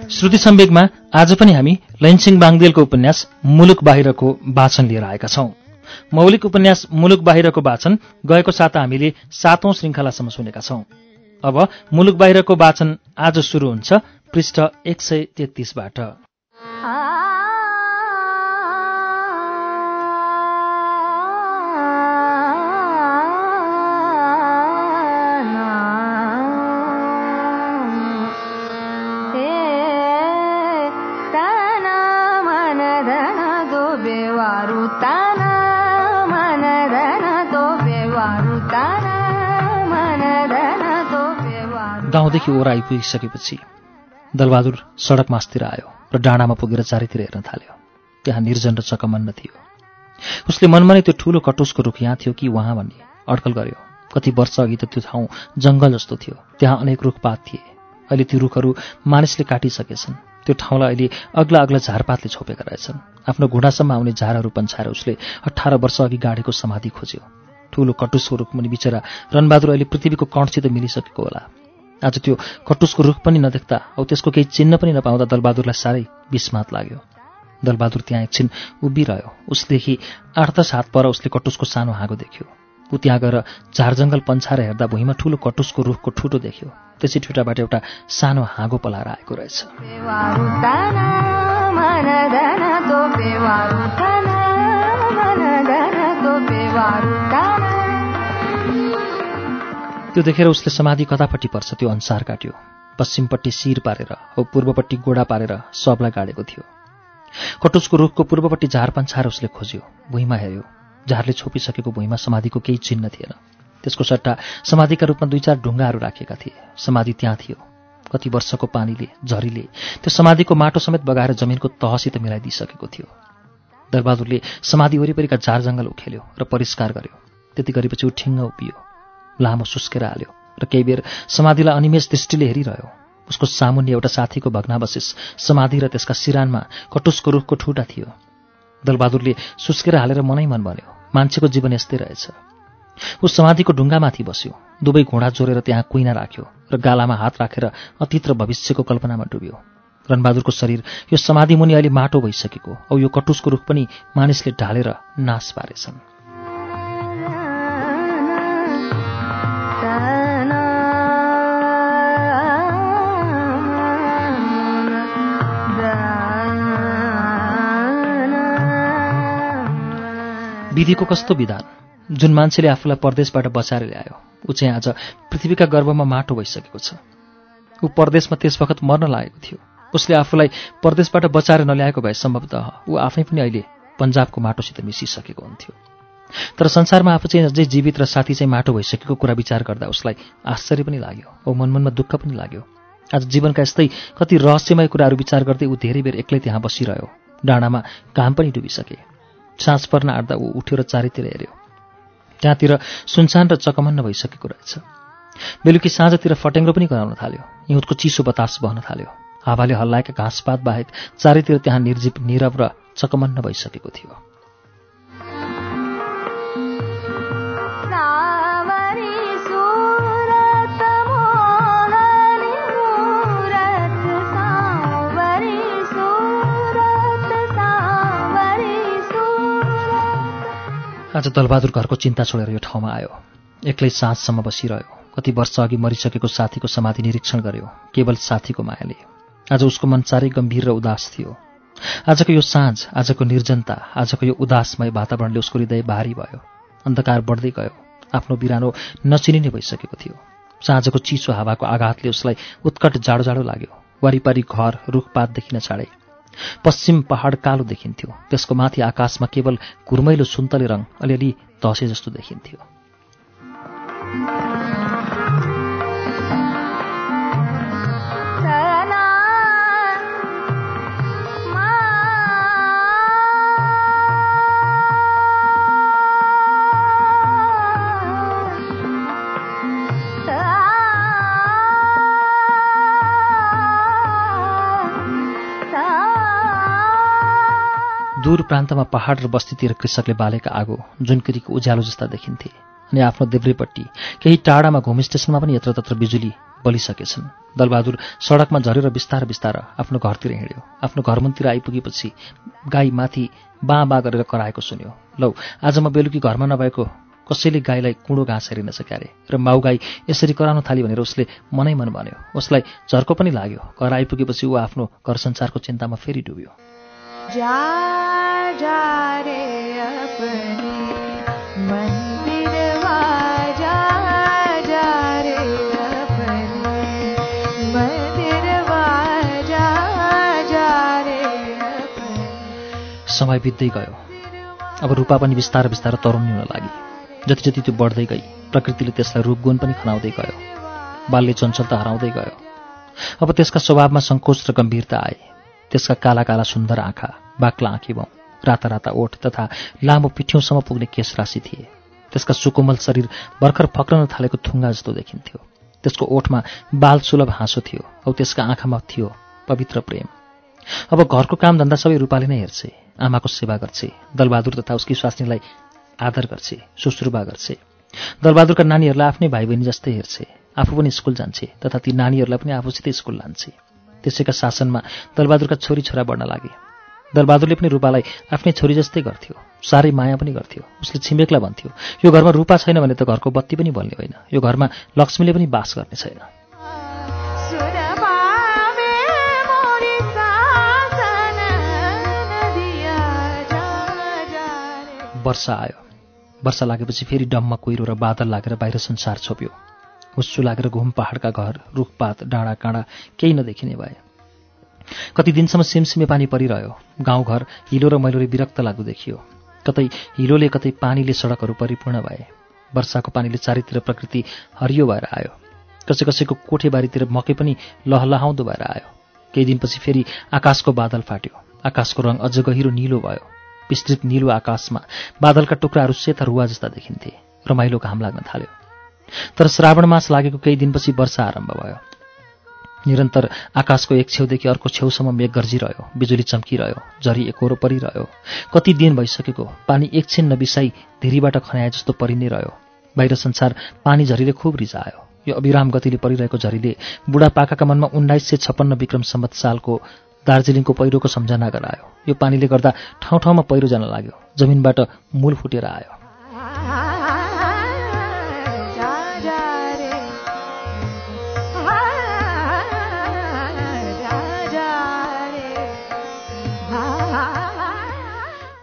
श्रुति सम्वेगमा आज पनि हामी लैनसिंह बाङदेलको उपन्यास मुलुक बाहिरको वाचन लिएर आएका छौं। मौलिक उपन्यास मुलुक बाहिरको वाचन गएको साता हामीले सातौं श्रृङ्खलासम्म सुनेका छौं। अब मुलुक बाहिरको वाचन आज सुरु हुन्छ पृष्ठ एक सय तेत्तीसबाट। गाउँदेखि ओर आइपुगिसकेपछि दलबहादुर सडक मासतिर आयो र डाँडामा पुगेर चारैतिर हेर्न थाल्यो। त्यहाँ निर्जन र चकमन्न थियो। उसले मनमा नै त्यो ठूलो कटुसको रुख यहाँ थियो कि वहाँ भन्ने अड्कल गर्यो। कति वर्ष अघि त त्यो ठाउँ जङ्गल जस्तो थियो। त्यहाँ अनेक रुखपात थिए। अहिले ती रुखहरू मानिसले काटिसकेछन्। त्यो ठाउँलाई अहिले अग्ला अग्ला झारपातले छोपेका रहेछन्। आफ्नो घुँडासम्म आउने झारहरू पन्छाएर उसले अठार वर्ष अघि गाडेको समाधि खोज्यो। ठूलो कटुसको रुख मुनि बिचरा रणबहादुर अहिले पृथ्वीको कणसित मिलिसकेको होला। आज त्यो कटुसको रुख पनि नदेख्दा औ त्यसको केही चिन्ह पनि नपाउँदा दलबहादुरलाई साह्रै विस्मात लाग्यो। दलबहादुर त्यहाँ एकछिन उभिरह्यो। उसदेखि आठ दस हात पर उसले कटुसको सानो हाँगो देख्यो। ऊ त्यहाँ गएर झारजङ्गल पन्छाएर हेर्दा भुइँमा ठूलो कटुसको रुखको ठुटो देख्यो। त्यसै ठुटाबाट एउटा सानो हाँगो पलाएर आएको रहेछ। त्यो देखेर उसले समाधि कतापट्टि पर्छ त्यो अनुसार काट्यो। पश्चिमपट्टि शिर पारेर औ पूर्वपट्टि गोडा पारेर सबलाई गाडेको थियो। कटुसको रुखको पूर्वपट्टि झार पन्छाएर उसले खोज्यो। भुइँमा हेऱ्यो। झारले छोपिसकेको भुइँमा समाधिको केही चिन्ह थिएन। त्यसको सट्टा समाधिका रूपमा दुई चार ढुङ्गाहरू राखेका थिए। समाधि त्यहाँ थियो। कति वर्षको पानीले झरीले त्यो समाधिको माटो समेत बगाएर जमिनको तहसित मिलाइदिइसकेको थियो। दरबहादुरले समाधि वरिपरिका झार जङ्गल उखेल्यो र परिष्कार गर्यो। त्यति गरेपछि ऊ ठिङ्ग उभियो। लामो सुस्केर हाल्यो र केही बेर समाधिलाई अनिमेष दृष्टिले हेरिरह्यो। उसको सामुन्ने एउटा साथीको भग्नावशेष समाधि र त्यसका सिरानमा कटुसको रुखको ठुटा थियो। दलबहादुरले सुस्केर हालेर मनै मन भन्यो मान्छेको जीवन यस्तै रहेछ। ऊ समाधिको ढुङ्गामाथि बस्यो। दुवै घोडा जोडेर त्यहाँ कुइना राख्यो र गालामा हात राखेर अतीत र भविष्यको कल्पनामा डुब्यो। रणबहादुरको शरीर यो समाधि मुनि अहिले माटो भइसकेको औ यो कटुसको रुख पनि मानिसले ढालेर नाश पारेछन्। विधिको कस्तो विधान? जुन मान्छेले आफूलाई परदेशबाट बचाएर ल्यायो ऊ चाहिँ आज पृथ्वीका गर्भमा माटो भइसकेको छ। ऊ परदेशमा त्यस वखत मर्न लागेको थियो। उसले आफूलाई परदेशबाट बचाएर नल्याएको भए सम्भवतः ऊ आफै पनि अहिले पन्जाबको माटोसित मिसिसकेको हुन्थ्यो। तर संसारमा आफू चाहिँ अझै जीवित र साथी चाहिँ माटो भइसकेको कुरा विचार गर्दा उसलाई आश्चर्य पनि लाग्यो औ मनमनमा दुःख पनि लाग्यो। आज जीवनका यस्तै कति रहस्यमय कुराहरू विचार गर्दै ऊ धेरै बेर एक्लै त्यहाँ बसिरह्यो। डाँडामा घाम पनि डुबिसके। साँझ पर्न आँट्दा ऊ उठ्यो र चारैतिर हेऱ्यो। त्यहाँतिर सुनसान र चकमन्न भइसकेको रहेछ। बेलुकी साँझतिर फटेङ्ग्रो पनि कराउन थाल्यो। हिउँदको चिसो बतास बहन थाल्यो। हावाले हल्लाएका घाँसपात बाहेक चारैतिर त्यहाँ निर्जीव निरव र चकमन्न भइसकेको थियो। आज दलबहादुर घरको चिन्ता छोडेर यो ठाउँमा आयो। एक्लै साँझसम्म बसिरह्यो। कति वर्ष अघि मरिसकेको साथीको समाधि निरीक्षण गर्यो केवल साथीको मायाले। आज उसको मन चारै गम्भीर र उदास थियो। आजको यो साँझ आजको निर्जनता आजको यो उदासमय वातावरणले उसको हृदय भारी भयो। अन्धकार बढ्दै गयो। आफ्नो बिरानो नचिनिने भइसकेको थियो। साँझको चिसो हावाको आघातले उसलाई उत्कट जाडो जाडो लाग्यो। वारिपारि घर रुखपात देखिन छाडे। पश्चिम पहाड कालो देखिन्थ्यो। त्यसको माथि आकाशमा केवल घुर्मैलो सुन्तले रङ अलिअलि धसे जस्तो देखिन्थ्यो। दूर प्रान्तमा पहाड र बस्तीतिर कृषकले बालेका आगो जुनकिरीको उज्यालो जस्ता देखिन्थे अनि आफ्नो देब्रेपट्टि केही टाढामा घुम स्टेसनमा पनि यत्रतत्र बिजुली बलिसकेछन्। दलबहादुर सडकमा झरेर बिस्तार बिस्तार आफ्नो घरतिर हिँड्यो। आफ्नो घरमुनतिर आइपुगेपछि गाई माथि बाँ बाँ गरेर कराएको सुन्यो। लौ आज म बेलुकी घरमा नभएको कसैले गाईलाई कुँडो घाँस हेरिनेछ क्यारे र माउ गाई यसरी कराउन थाली भनेर उसले मनै मन भन्यो। उसलाई झर्को पनि लाग्यो। घर आइपुगेपछि ऊ आफ्नो घर संसारको चिन्तामा फेरि डुब्यो। समय बित्दै गयो। अब रूपा पनि बिस्तार बिस्तार तरुण हुन लागि। जति जति त्यो बढ्दै गई प्रकृतिले त्यसलाई रूपगुण पनि खनाउँदै गयो। बाल्य चञ्चलता हराउँदै गयो। अब त्यसका स्वभावमा सङ्कोच र गम्भीरता आए। त्यसका काला काला सुन्दर आँखा बाक्ला आँखी बाउ राता राता ओठ तथा लामो पिठ्यौँसम्म पुग्ने केश राशि थिए। त्यसका सुकोमल शरीर भर्खर फक्रन थालेको थुङ्गा जस्तो देखिन्थ्यो। त्यसको ओठमा बाल सुलभ हाँसो थियो औ त्यसका आँखामा थियो पवित्र प्रेम। अब घरको काम धन्दा सबै रूपाले नै हेर्छे आमाको सेवा गर्छे दलबहादुर तथा उसकी स्वास्नीलाई आदर गर्छे सुश्रुबा गर्छे। दलबहादुरका नानीहरूलाई आफ्नै भाइ बहिनी जस्तै हेर्छे आफू पनि स्कुल जान्छे तथा ती नानीहरूलाई पनि आफूसितै स्कुल लान्छे। त्यसैका शासनमा दलबहादुरका छोरी छोरा बढ्न लागे। दलबहादुरले पनि रूपालाई आफ्नै छोरी जस्तै गर्थ्यो। साह्रै माया पनि गर्थ्यो। उसले छिमेकलाई भन्थ्यो यो घरमा रूपा छैन भने त घरको बत्ती पनि बल्ने होइन। यो घरमा लक्ष्मीले पनि बास गर्ने छैन। वर्षा आयो। वर्षा लागेपछि फेरि डममा कुहिरो र बादल लागेर बाहिर संसार छोप्यो। हुस्सु लागेर घुम पहाडका घर रुखपात डाँडा काँडा केही नदेखिने भए। कति दिनसम्म सिमसिमे पानी परिरह्यो। गाउँघर हिलो र मैलोले विरक्त लाग्दो देखियो। कतै हिलोले कतै पानीले सडकहरू परिपूर्ण भए। वर्षाको पानीले चारैतिर प्रकृति हरियो भएर आयो। कसै कसैको कोठेबारीतिर मकै पनि लहलहाउँदो भएर आयो। केही दिनपछि फेरि आकाशको बादल फाट्यो। आकाशको रङ अझ गहिरो निलो भयो। विस्तृत निलो आकाशमा बादलका टुक्राहरू सेता रुवा जस्ता देखिन्थे। रमाइलो घाम लाग्न थाल्यो। तर श्रावण मास लागेको केही दिनपछि वर्षा आरम्भ भयो। निरन्तर आकाशको एक छेउदेखि अर्को छेउसम्म मेघ गर्जिरह्यो बिजुली चम्किरह्यो झरी एकहोरो परिरह्यो। कति दिन भइसकेको पानी एकछिन नबिसाई धिरीबाट खनाए जस्तो परि नै रह्यो। बाहिर संसार पानी झरीले खुब रिजायो यो अविराम गतिले परिरहेको झरीले बुढापाकाका मनमा उन्नाइस सय छप्पन्न विक्रम सम्मत सालको दार्जिलिङको पहिरोको सम्झना गरायो। यो पानीले गर्दा ठाउँ ठाउँमा पहिरो जान लाग्यो। जमिनबाट मूल फुटेर आयो।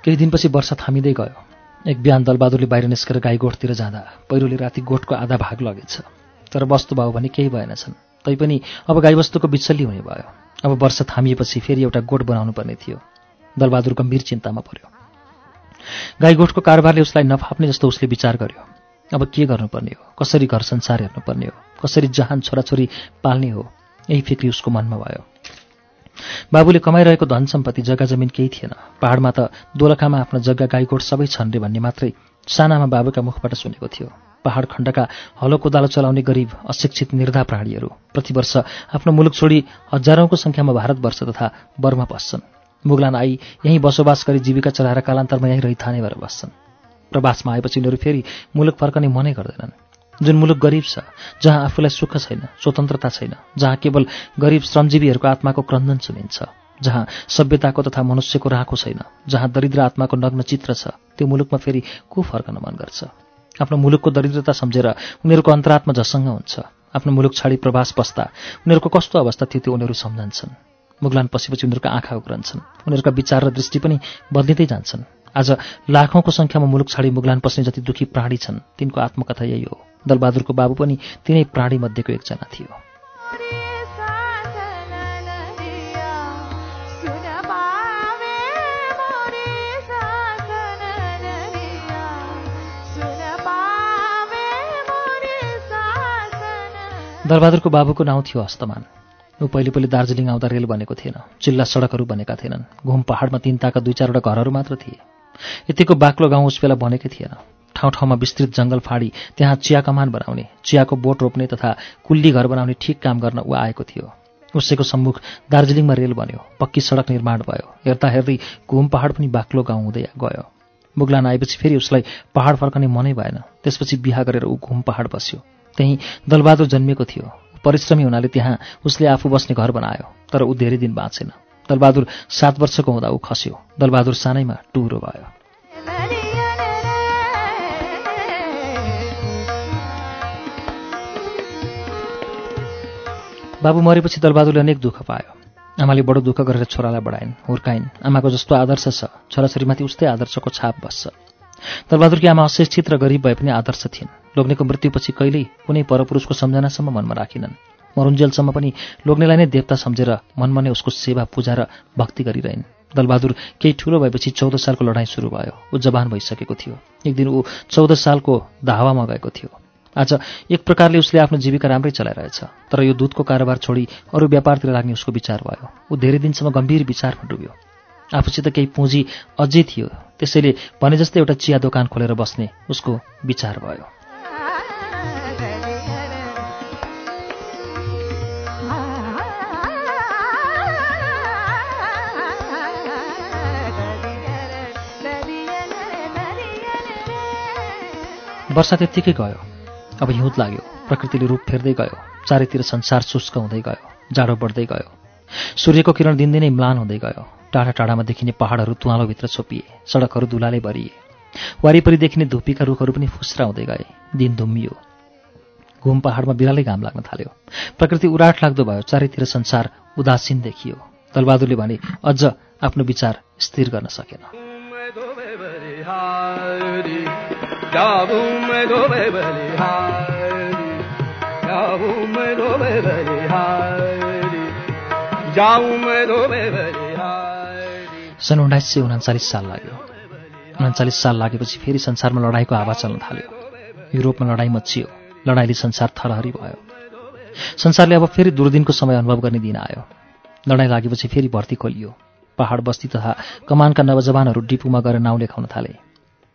केही दिनपछि वर्षा थामिँदै गयो। एक बिहान दलबहादुरले बाहिर निस्केर गाई गोठतिर जाँदा पहिरोले राति गोठको आधा भाग लगेछ। तर वस्तु भाउ भने केही भएनछन्। तैपनि अब गाईवस्तुको बिचल्ली हुने भयो। अब वर्षा थामिएपछि फेरि एउटा गोठ बनाउनु पर्ने थियो। दलबहादुर गम्भीर चिन्तामा पर्यो। गाई गोठको कारोबारले उसलाई नफाप्ने जस्तो उसले विचार गर्यो। अब के गर्नुपर्ने हो? कसरी घर संसार हेर्नुपर्ने हो? कसरी जहान छोराछोरी पाल्ने हो? यही फिक्री उसको मनमा भयो। बाबुले कमाइरहेको धन सम्पत्ति जग्गा जमिन केही थिएन। पहाडमा त दोलखामा आफ्नो जग्गा गाईकोट सबै छन् रे भन्ने मात्रै सानामा बाबुका मुखबाट सुनेको थियो। पहाड खण्डका हलो कोदालो चलाउने गरिब अशिक्षित निर्धा प्राणीहरू प्रतिवर्ष आफ्नो मुलुक छोडी हजारौंको सङ्ख्यामा भारतवर्ष तथा बर्मा पस्छन् मुगलान आई यहीँ बसोबास गरी जीविका चलाएर कालान्तरमा यहीँ रहिथाने भएर बस्छन्। प्रवासमा आएपछि उनीहरू फेरि मुलुक फर्कने मनै गर्दैनन्। जुन मुलुक गरिब छ जहाँ आफूलाई सुख छैन स्वतन्त्रता छैन जहाँ केवल गरिब श्रमजीवीहरूको आत्माको क्रन्दन सुनिन्छ जहाँ सभ्यताको तथा मनुष्यको राखो छैन जहाँ दरिद्र आत्माको नग्न चित्र छ त्यो मुलुकमा फेरि को फर्कन मन गर्छ? आफ्नो मुलुकको दरिद्रता सम्झेर उनीहरूको अन्तरात्मा झसङ्ग हुन्छ आफ्नो मुलुक छाडी प्रवास बस्दा उनीहरूको कस्तो अवस्था थियो त्यो उनीहरू सम्झन्छन्। मुगलान पसेपछि उनीहरूका आँखा उग्रन्छन् उनीहरूका विचार र दृष्टि पनि बदलिँदै जान्छन्। आज लाखौंको सङ्ख्यामा मुलुक छाडी मुगलान पस्ने जति दुखी प्राणी छन् तिनको आत्मकथा यही हो। दलबहादुरको बाबु पनि तिनै प्राणी मध्येको एकजना थियो। दलबहादुरको बाबुको नाउँ थियो हस्तमान ऊ पहिले पहिले दार्जिलिङ आउँदा रेल बनेको थिएन। चिल्ला सडकहरू बनेका थिएनन्। घुम पहाडमा तिन ताका दुई चारवटा घरहरू मात्र थिए। यतिको बाक्लो गाउँ उस बेला बनेकै थिएन। ठाउँ ठाउँमा विस्तृत जङ्गल फाँडी त्यहाँ चिया कमान बनाउने चियाको बोट रोप्ने तथा कुल्ली घर बनाउने ठिक काम गर्न ऊ आएको थियो। उसैको सम्मुख दार्जिलिङमा रेल बन्यो पक्की सडक निर्माण भयो। हेर्दा हेर्दै घुम पहाड पनि बाक्लो गाउँ हुँदै गयो। मुगलान आएपछि फेरि उसलाई पहाड फर्कने मनै भएन। त्यसपछि बिहा गरेर ऊ घुम पहाड बस्यो। त्यहीँ दलबहादुर जन्मिएको थियो। परिश्रमी हुनाले त्यहाँ उसले आफू बस्ने घर बनायो तर ऊ धेरै दिन बाँचेन। दलबहादुर सात वर्षको हुँदा ऊ खस्यो। दलबहादुर सानैमा टुरो भयो। बाबु मरेपछि दलबहादुरले अनेक दुःख पायो। आमाले बडो दुःख गरेर छोरालाई बढाइन् हुर्काइन्। आमाको जस्तो आदर्श छ। छोराछोरीमाथि उस्तै आदर्शको छाप बस्छ। दलबहादुरकी आमा अशिक्षित र गरिब भए पनि आदर्श थिइन्। लोग्नेको मृत्युपछि कहिल्यै कुनै परपुरुषको सम्झनासम्म मनमा राखिनन्। मरुन्जेलसम्म पनि लोग्नेलाई नै देवता सम्झेर मनमा नै उसको सेवा पूजा र भक्ति गरिरहन्। दलबहादुर केही ठुलो भएपछि चौध सालको लडाइँ सुरु भयो। ऊ जवान भइसकेको थियो। एक दिन ऊ चौध सालको धावामा गएको थियो। आज एक प्रकारले उसले आफ्नो जीविका राम्रै चलाइरहेछ तर यो दुधको कारोबार छोडी अरू व्यापारतिर लाग्ने उसको विचार भयो। ऊ धेरै दिनसम्म गम्भीर विचारमा डुब्यो आफूसित केही पुँजी अझै थियो त्यसैले भने जस्तै एउटा चिया दोकान खोलेर बस्ने उसको विचार भयो। वर्षा त्यत्तिकै गयो? अब हिउँद लाग्यो। प्रकृतिले रूप फेर्दै गयो। चारैतिर संसार शुष्क हुँदै गयो। जाडो बढ्दै गयो। सूर्यको किरण दिनदिनै म्लान हुँदै गयो। टाढा टाढामा देखिने पहाडहरू तुवालोभित्र छोपिए। सडकहरू दुलाले भरिए। वारिपरि देखिने धुपीका रुखहरू पनि फुस्रा हुँदै गए। दिन धुम्मियो घुम पहाडमा बिरालै घाम लाग्न थाल्यो। प्रकृति उराट लाग्दो भयो। चारैतिर संसार उदासीन देखियो। दलबहादुरले भने अझ आफ्नो विचार स्थिर गर्न सकेन। सन् उन्नाइस सय उनाचालिस साल लाग्यो। उनाचालिस साल लागेपछि फेरि संसारमा लडाइँको हावा चल्न थाल्यो। युरोपमा लडाइँ मचियो लडाइँले संसार थरहरी भयो। संसारले अब फेरि दुर्दिनको समय अनुभव गर्ने दिन आयो। लडाइँ लागेपछि फेरि भर्ती खोलियो। पहाड बस्ती तथा कमानका नवजवानहरू डिपुमा गएर नाउँ लेखाउन थाले।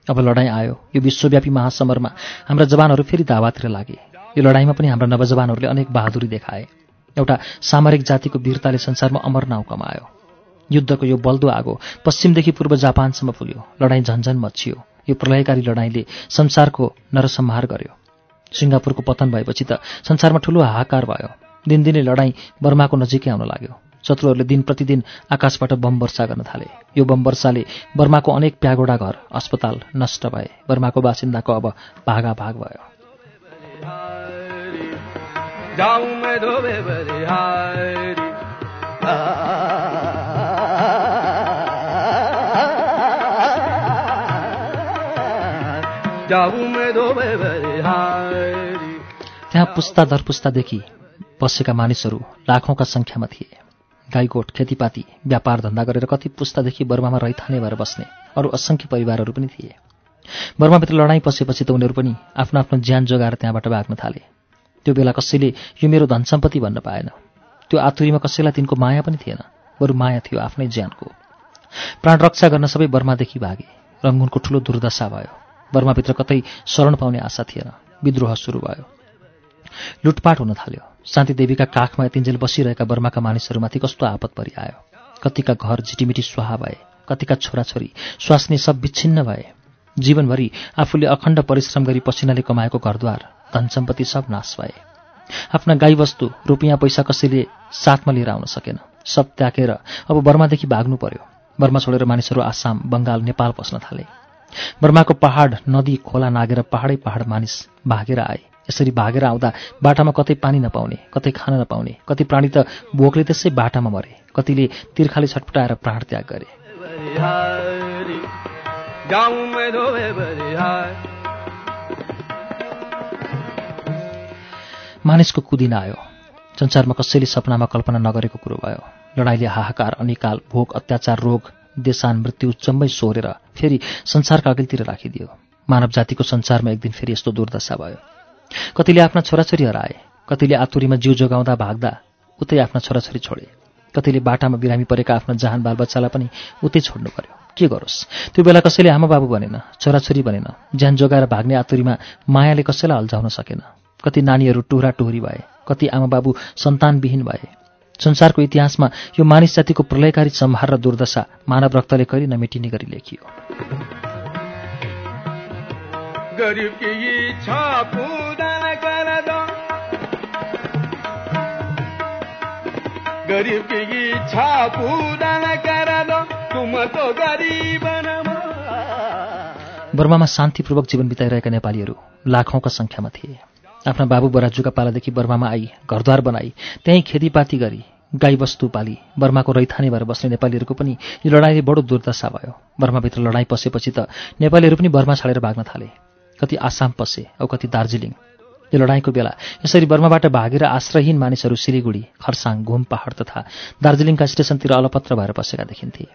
अब लडाइँ आयो। यो विश्वव्यापी महासमरमा हाम्रा जवानहरू फेरि दावातिर लागे। यो लडाइँमा पनि हाम्रा नवजवानहरूले अनेक बहादुरी देखाए। एउटा सामरिक जातिको वीरताले संसारमा अमर नाउँ कमायो। युद्धको यो बल्दो आगो पश्चिमदेखि पूर्व जापानसम्म पुग्यो। लडाइँ झन्झन मचियो यो प्रलयकारी लडाइँले संसारको नरसंहार गर्यो। सिङ्गापुरको पतन भएपछि त संसारमा ठूलो हाहाकार भयो। दिनदिनै लडाइँ बर्माको नजिकै आउन लाग्यो। शत्रुहरूले दिन प्रतिदिन आकाशबाट बम वर्षा गर्न थाले। यो बम वर्षाले बर्माको अनेक प्यागोडा घर अस्पताल नष्ट भए। बर्माको बासिन्दाको अब भागा भाग भयो। त्यहाँ पुस्ता दर पुस्तादेखि बसेका मानिसहरू लाखौँका सङ्ख्यामा थिए। गाईगोठ खेतीपाती व्यापार धन्दा गरेर कति पुस्तादेखि बर्मामा रैथाने भएर बस्ने अरू असङ्ख्य परिवारहरू पनि थिए। बर्माभित्र लडाइँ पसेपछि त उनीहरू पनि आफ्नो आफ्नो ज्यान जोगाएर त्यहाँबाट भाग्न थाले। त्यो बेला कसैले यो मेरो धन सम्पत्ति भन्न पाएन। त्यो आतुरीमा कसैलाई तिनको माया पनि थिएन। बरु माया थियो आफ्नै ज्यानको। प्राण रक्षा गर्न सबै बर्मादेखि भागे। रङ्गुनको ठुलो दुर्दशा भयो। बर्माभित्र कतै शरण पाउने आशा थिएन। विद्रोह सुरु भयो। लुटपाट हुन थाल्यो। शान्तिदेवीका काखमा यतिन्जेल बसिरहेका बर्माका मानिसहरूमाथि कस्तो आपत परिआयो? कतिका घर झिटिमिटी स्वाहा भए कतिका छोराछोरी स्वास्नी सब विच्छिन्न भए। जीवनभरि आफूले अखण्ड परिश्रम गरी पसिनाले कमाएको घरद्वार धन सम्पत्ति सब नाश भए। आफ्ना गाईवस्तु रुपियाँ पैसा कसैले साथमा लिएर आउन सकेन। सब त्यागेर अब बर्मादेखि भाग्नु पर्यो। बर्मा छोडेर मानिसहरू आसाम बङ्गाल नेपाल पस्न थाले। बर्माको पहाड नदी खोला नागेर पहाडै पहाड मानिस भागेर आए। यसरी भागेर आउँदा बाटामा कतै पानी नपाउने कतै खान नपाउने कति प्राणी त भोकले त्यसै बाटामा मरे कतिले तिर्खाले छटपटाएर प्राण त्याग गरे। मानिसको कुदिन आयो। संसारमा कसैले सपनामा कल्पना नगरेको कुरो भयो। लडाइँले हाहाकार अनिकाल भोक अत्याचार रोग देशान मृत्यु चम्मै सोरेर फेरि संसारका अघिल्तिर राखिदियो। मानव जातिको संसारमा एक दिन फेरि यस्तो दुर्दशा भयो। कतिले आफ्ना छोराछोरी हराए कतिले आतुरीमा जिउ जोगाउँदा भाग्दा उतै आफ्ना छोराछोरी छोडे कतिले बाटामा बिरामी परेका आफ्ना जहान बालबच्चालाई पनि उतै छोड्नु पर्यो। के गरोस्? त्यो बेला कसैले आमा बाबु बनेन छोराछोरी बनेन ज्यान जोगाएर भाग्ने आतुरीमा मायाले कसैलाई अल्झाउन सकेन। कति नानीहरू टुहरा टुहरी भए कति आमा बाबु सन्तानविहीन भए। संसारको इतिहासमा यो मानिस जातिको प्रलयकारी सम्हार र दुर्दशा मानव रक्तले कहिले नमेटिने गरी लेखियो। कर दो तुम तो गरीब बर्मामा शान्तिपूर्वक जीवन बिताइरहेका नेपालीहरू लाखौंका संख्यामा थिए। आफ्ना बाबु बराजुका पालादेखि बर्मामा आई घरद्वार बनाई त्यहीँ खेतीपाती गरी गाईबस्तु पाली बर्माको रैथाने भएर बस्ने नेपालीहरूको पनि यो लडाइँले बडो दुर्दशा भयो। बर्माभित्र लडाइँ पसेपछि त नेपालीहरू पनि बर्मा छाडेर भाग्न थाले। कति आसाम पसे औ कति दार्जिलिङ यो लडाइँको बेला। यसरी बर्माबाट भागेर आश्रयहीन मानिसहरू सिलिगुडी खरसाङ घुम पहाड तथा दार्जिलिङका स्टेशनतिर अलपत्र भएर बसेका देखिन्थे।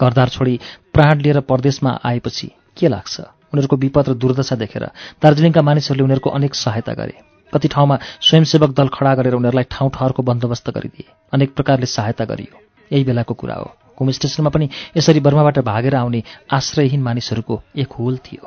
घरदार छोडी प्राण लिएर परदेशमा आएपछि के लाग्छ? उनीहरूको विपद र दुर्दशा देखेर दार्जिलिङका मानिसहरूले उनीहरूको अनेक सहायता गरे। कति ठाउँमा स्वयंसेवक दल खडा गरेर उनीहरूलाई ठाउँ ठाउँको बन्दोबस्त गरिदिए। अनेक प्रकारले सहायता गरियो। यही बेलाको कुरा हो। होम स्टेसनमा पनि यसरी बर्माबाट भागेर आउने आश्रयहीन मानिसहरूको एक हुल थियो।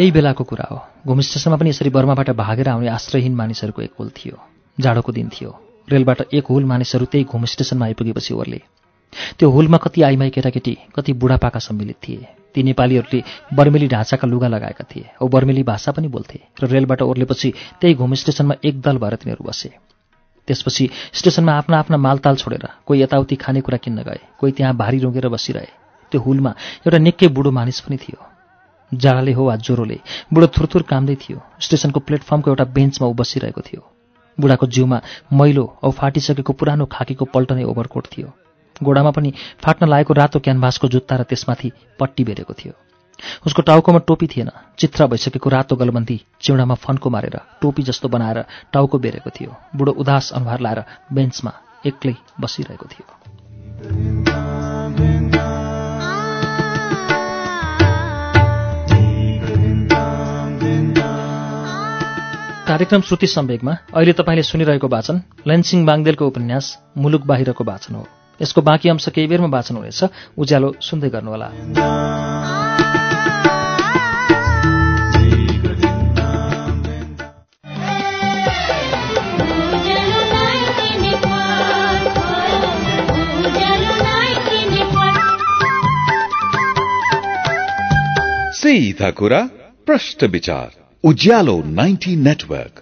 यही बेलाको कुरा हो। घुम स्टेसनमा पनि यसरी बर्माबाट भागेर आउने आश्रयहीन मानिसहरूको एक हुल थियो। जाडोको दिन थियो। रेलबाट एक हुल मानिसहरू त्यही घुम स्टेसनमा आइपुगेपछि ओर्ले। त्यो हुलमा कति आइमाई केटाकेटी कति बुढापाका सम्मिलित थिए। ती नेपालीहरूले बर्मेली ढाँचाका लुगा लगाएका थिए औ बर्मेली भाषा पनि बोल्थे र रेलबाट ओर्लेपछि त्यही घुम स्टेसनमा एक दल भएर तिनीहरू बसे। त्यसपछि स्टेसनमा आफ्ना आफ्ना मालताल छोडेर कोही यताउति खानेकुरा किन्न गए कोही त्यहाँ भारी रुँगेर बसिरहे। त्यो हुलमा एउटा निकै बुढो मानिस पनि थियो। जाडाले हो वा ज्वरोले बुढो थुरथुर कामदै थियो। स्टेसनको प्लेटफर्मको एउटा बेन्चमा ऊ बसिरहेको थियो। बुढाको जिउमा मैलो औ फाटिसकेको पुरानो खाकीको पल्टने ओभरकोट थियो। गोडामा पनि फाट्न लागेको रातो क्यानभासको जुत्ता र त्यसमाथि पट्टी बेरेको थियो। उसको टाउकोमा टोपी थिएन। चित्र भइसकेको रातो गलबन्दी चिउडामा फन्को मारेर टोपी जस्तो बनाएर टाउको बेरेको थियो। बुढो उदास अनुहार लाएर बेन्चमा एक्लै बसिरहेको थियो। कार्यक्रम श्रुति सम्वेकमा अहिले तपाईँले सुनिरहेको वाचन लेन्सिङ बाङदेलको उपन्यास मुलुक बाहिरको वाचन हो। यसको बाँकी अंश केही बेरमा वाचन हुनेछ। उज्यालो सुन्दै गर्नुहोला। कुरा प्रश्न विचार। उज्यालो 90 नेटवर्क।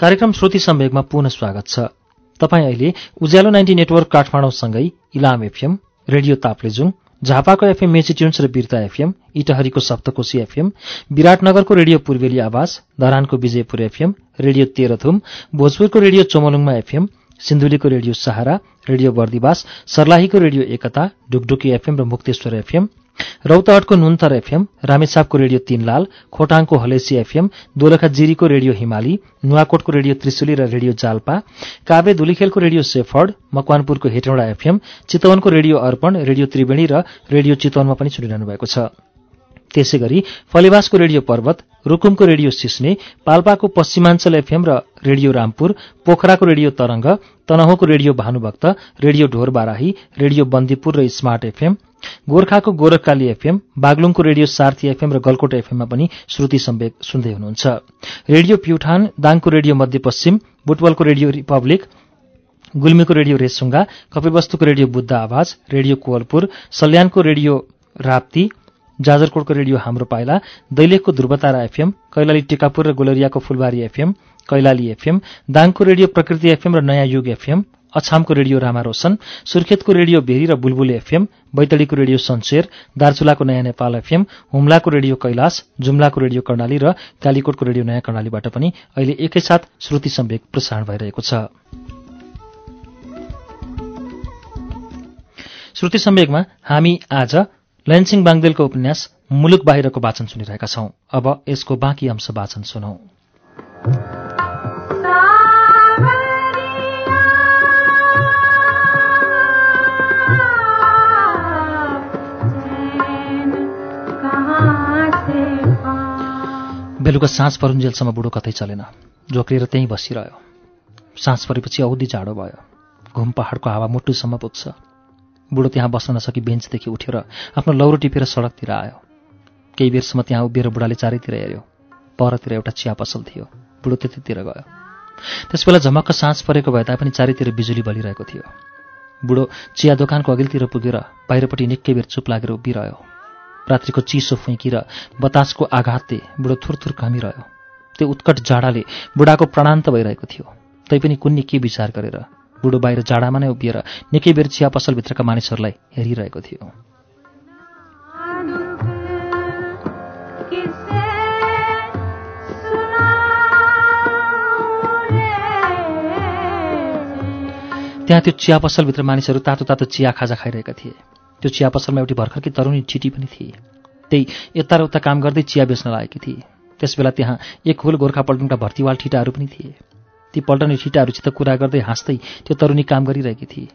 कार्यक्रम श्रुति सम्वेकमा पुनः स्वागत छ। तपाईँ अहिले उज्यालो नाइन्टी नेटवर्क काठमाडौँसँगै इलाम एफएम रेडियो ताप्लेजुङ झापाको एफएम मेचिट्युन्स र बिर्ता एफएम इटहरीको सप्तकोशी एफएम विराटनगरको रेडियो पूर्वेली आवाज धरानको विजयपुर एफएम रेडियो तेह्रथुम भोजपुरको रेडियो चोमलुङमा एफएम सिन्धुलीको रेडियो सहारा रेडियो बर्दिवास सर्लाहीको रेडियो एकता ढुकढुकी एफएम र मुक्तेश्वर एफएम। रौतहटको नुन्तर एफएम रामेछापको रेडियो तीनलाल खोटाङको हलेसी एफएम दोलखा जिरीको रेडियो हिमाली नुवाकोटको रेडियो त्रिशुली र रेडियो जाल्पा काभ्रे धुलीखेलको रेडियो सेफर्ड मकवानपुरको हेटौँडा एफएम चितवनको रेडियो अर्पण रेडियो त्रिवेणी र रेडियो चितवनमा पनि सुनिरहनु भएको छ। त्यसै गरी फलेवासको रेडियो पर्वत रुकुमको रेडियो सिस्ने पाल्पाको पश्चिमाञ्चल एफएम र रेडियो रामपुर पोखराको रेडियो तरंग तनहुँको रेडियो भानुभक्त रेडियो ढोर बाराही रेडियो बन्दीपुर र स्मार्ट एफएम गोर्खाको गोरखकाली एफएम बागलुङको रेडियो सार्थी एफएम र गलकोट एफएममा पनि श्रुति सम्वेक सुन्दै हुनुहुन्छ। रेडियो प्युठान दाङको रेडियो मध्यपश्चिम बुटवलको रेडियो रिपब्लिक गुल्मीको रेडियो रेसुङ्गा कपिलवस्तुको रेडियो बुद्ध आवाज रेडियो कोवलपुर सल्यानको रेडियो राप्ती जाजरकोटको रेडियो हाम्रो पाइला दैलेखको ध्रुवतारा एफएम कैलाली टिकापुर र गोलरियाको फुलबारी एफएम कैलाली एफएम दाङको रेडियो प्रकृति एफएम र नयाँ युग एफएम अछामको रेडियो रामा रोशन सुर्खेतको रेडियो भेरी र बुलबुल एफएम बैतडीको रेडियो सन्सेर दार्चुलाको नयाँ नेपाल एफएम हुम्लाको रेडियो कैलाश जुम्लाको रेडियो कर्णाली र कालीकोटको रेडियो नयाँ कर्णालीबाट पनि अहिले एकैसाथ श्रुति सम्वेक प्रसारण भइरहेको छ। श्रुति सम्वेकमा हामी आज लैनसिंह बाङदेलको उपन्यास मुलुक बाहिरको वाचन सुनिरहेका छौं। अब यसको बाँकी अंश वाचन सुनौ। बेलुका साँझ परुन्जेलसम्म बुढो कतै चलेन। झोक्रिएर त्यहीँ बसिरह्यो। साँझ परेपछि औधी जाडो भयो। घुम पहाडको हावा मुटुसम्म पुग्छ। बुढो त्यहाँ बस्न नसकी बेन्चदेखि उठेर आफ्नो लौरो टिपेर सडकतिर आयो। केही बेरसम्म त्यहाँ उभिएर बुढाले चारैतिर हेऱ्यो। परतिर एउटा चिया पसल थियो। बुढो त्यतितिर गयो। त्यसबेला झमक्क साँझ परेको भए तापनि चारैतिर बिजुली बलिरहेको थियो। बुढो चिया दोकानको अघिल्तिर पुगेर बाहिरपट्टि निकै बेर चुप लागेर उभिरह्यो। रात्रिको चिसो फुइँकी र बतासको आघातले बुढो थुरथुर कामिरह्यो त्यो उत्कट जाडाले बुढाको प्राणान्त भइरहेको थियो। तैपनि कुन्नी के विचार गरेर बुढो बाहिर जाडामा नै उभिएर निकै बेर चिया पसलभित्रका मानिसहरूलाई हेरिरहेको थियो। त्यहाँ त्यो चिया पसलभित्र मानिसहरू तातो तातो चिया खाजा खाइरहेका थिए। त्यो चिया पसलमा एउटी भर्खरकी तरुणी छिटी पनि थिए। त्यही यता र उता काम गर्दै चिया बेच्न लागेकी थिए। त्यसबेला त्यहाँ एक हुल गोर्खा पल्टनका भर्तीवाल ठिटाहरू पनि थिए। ती पल्टने ठिटाहरूसित कुरा गर्दै हाँस्दै त्यो तरुणी काम गरिरहेकी थिए।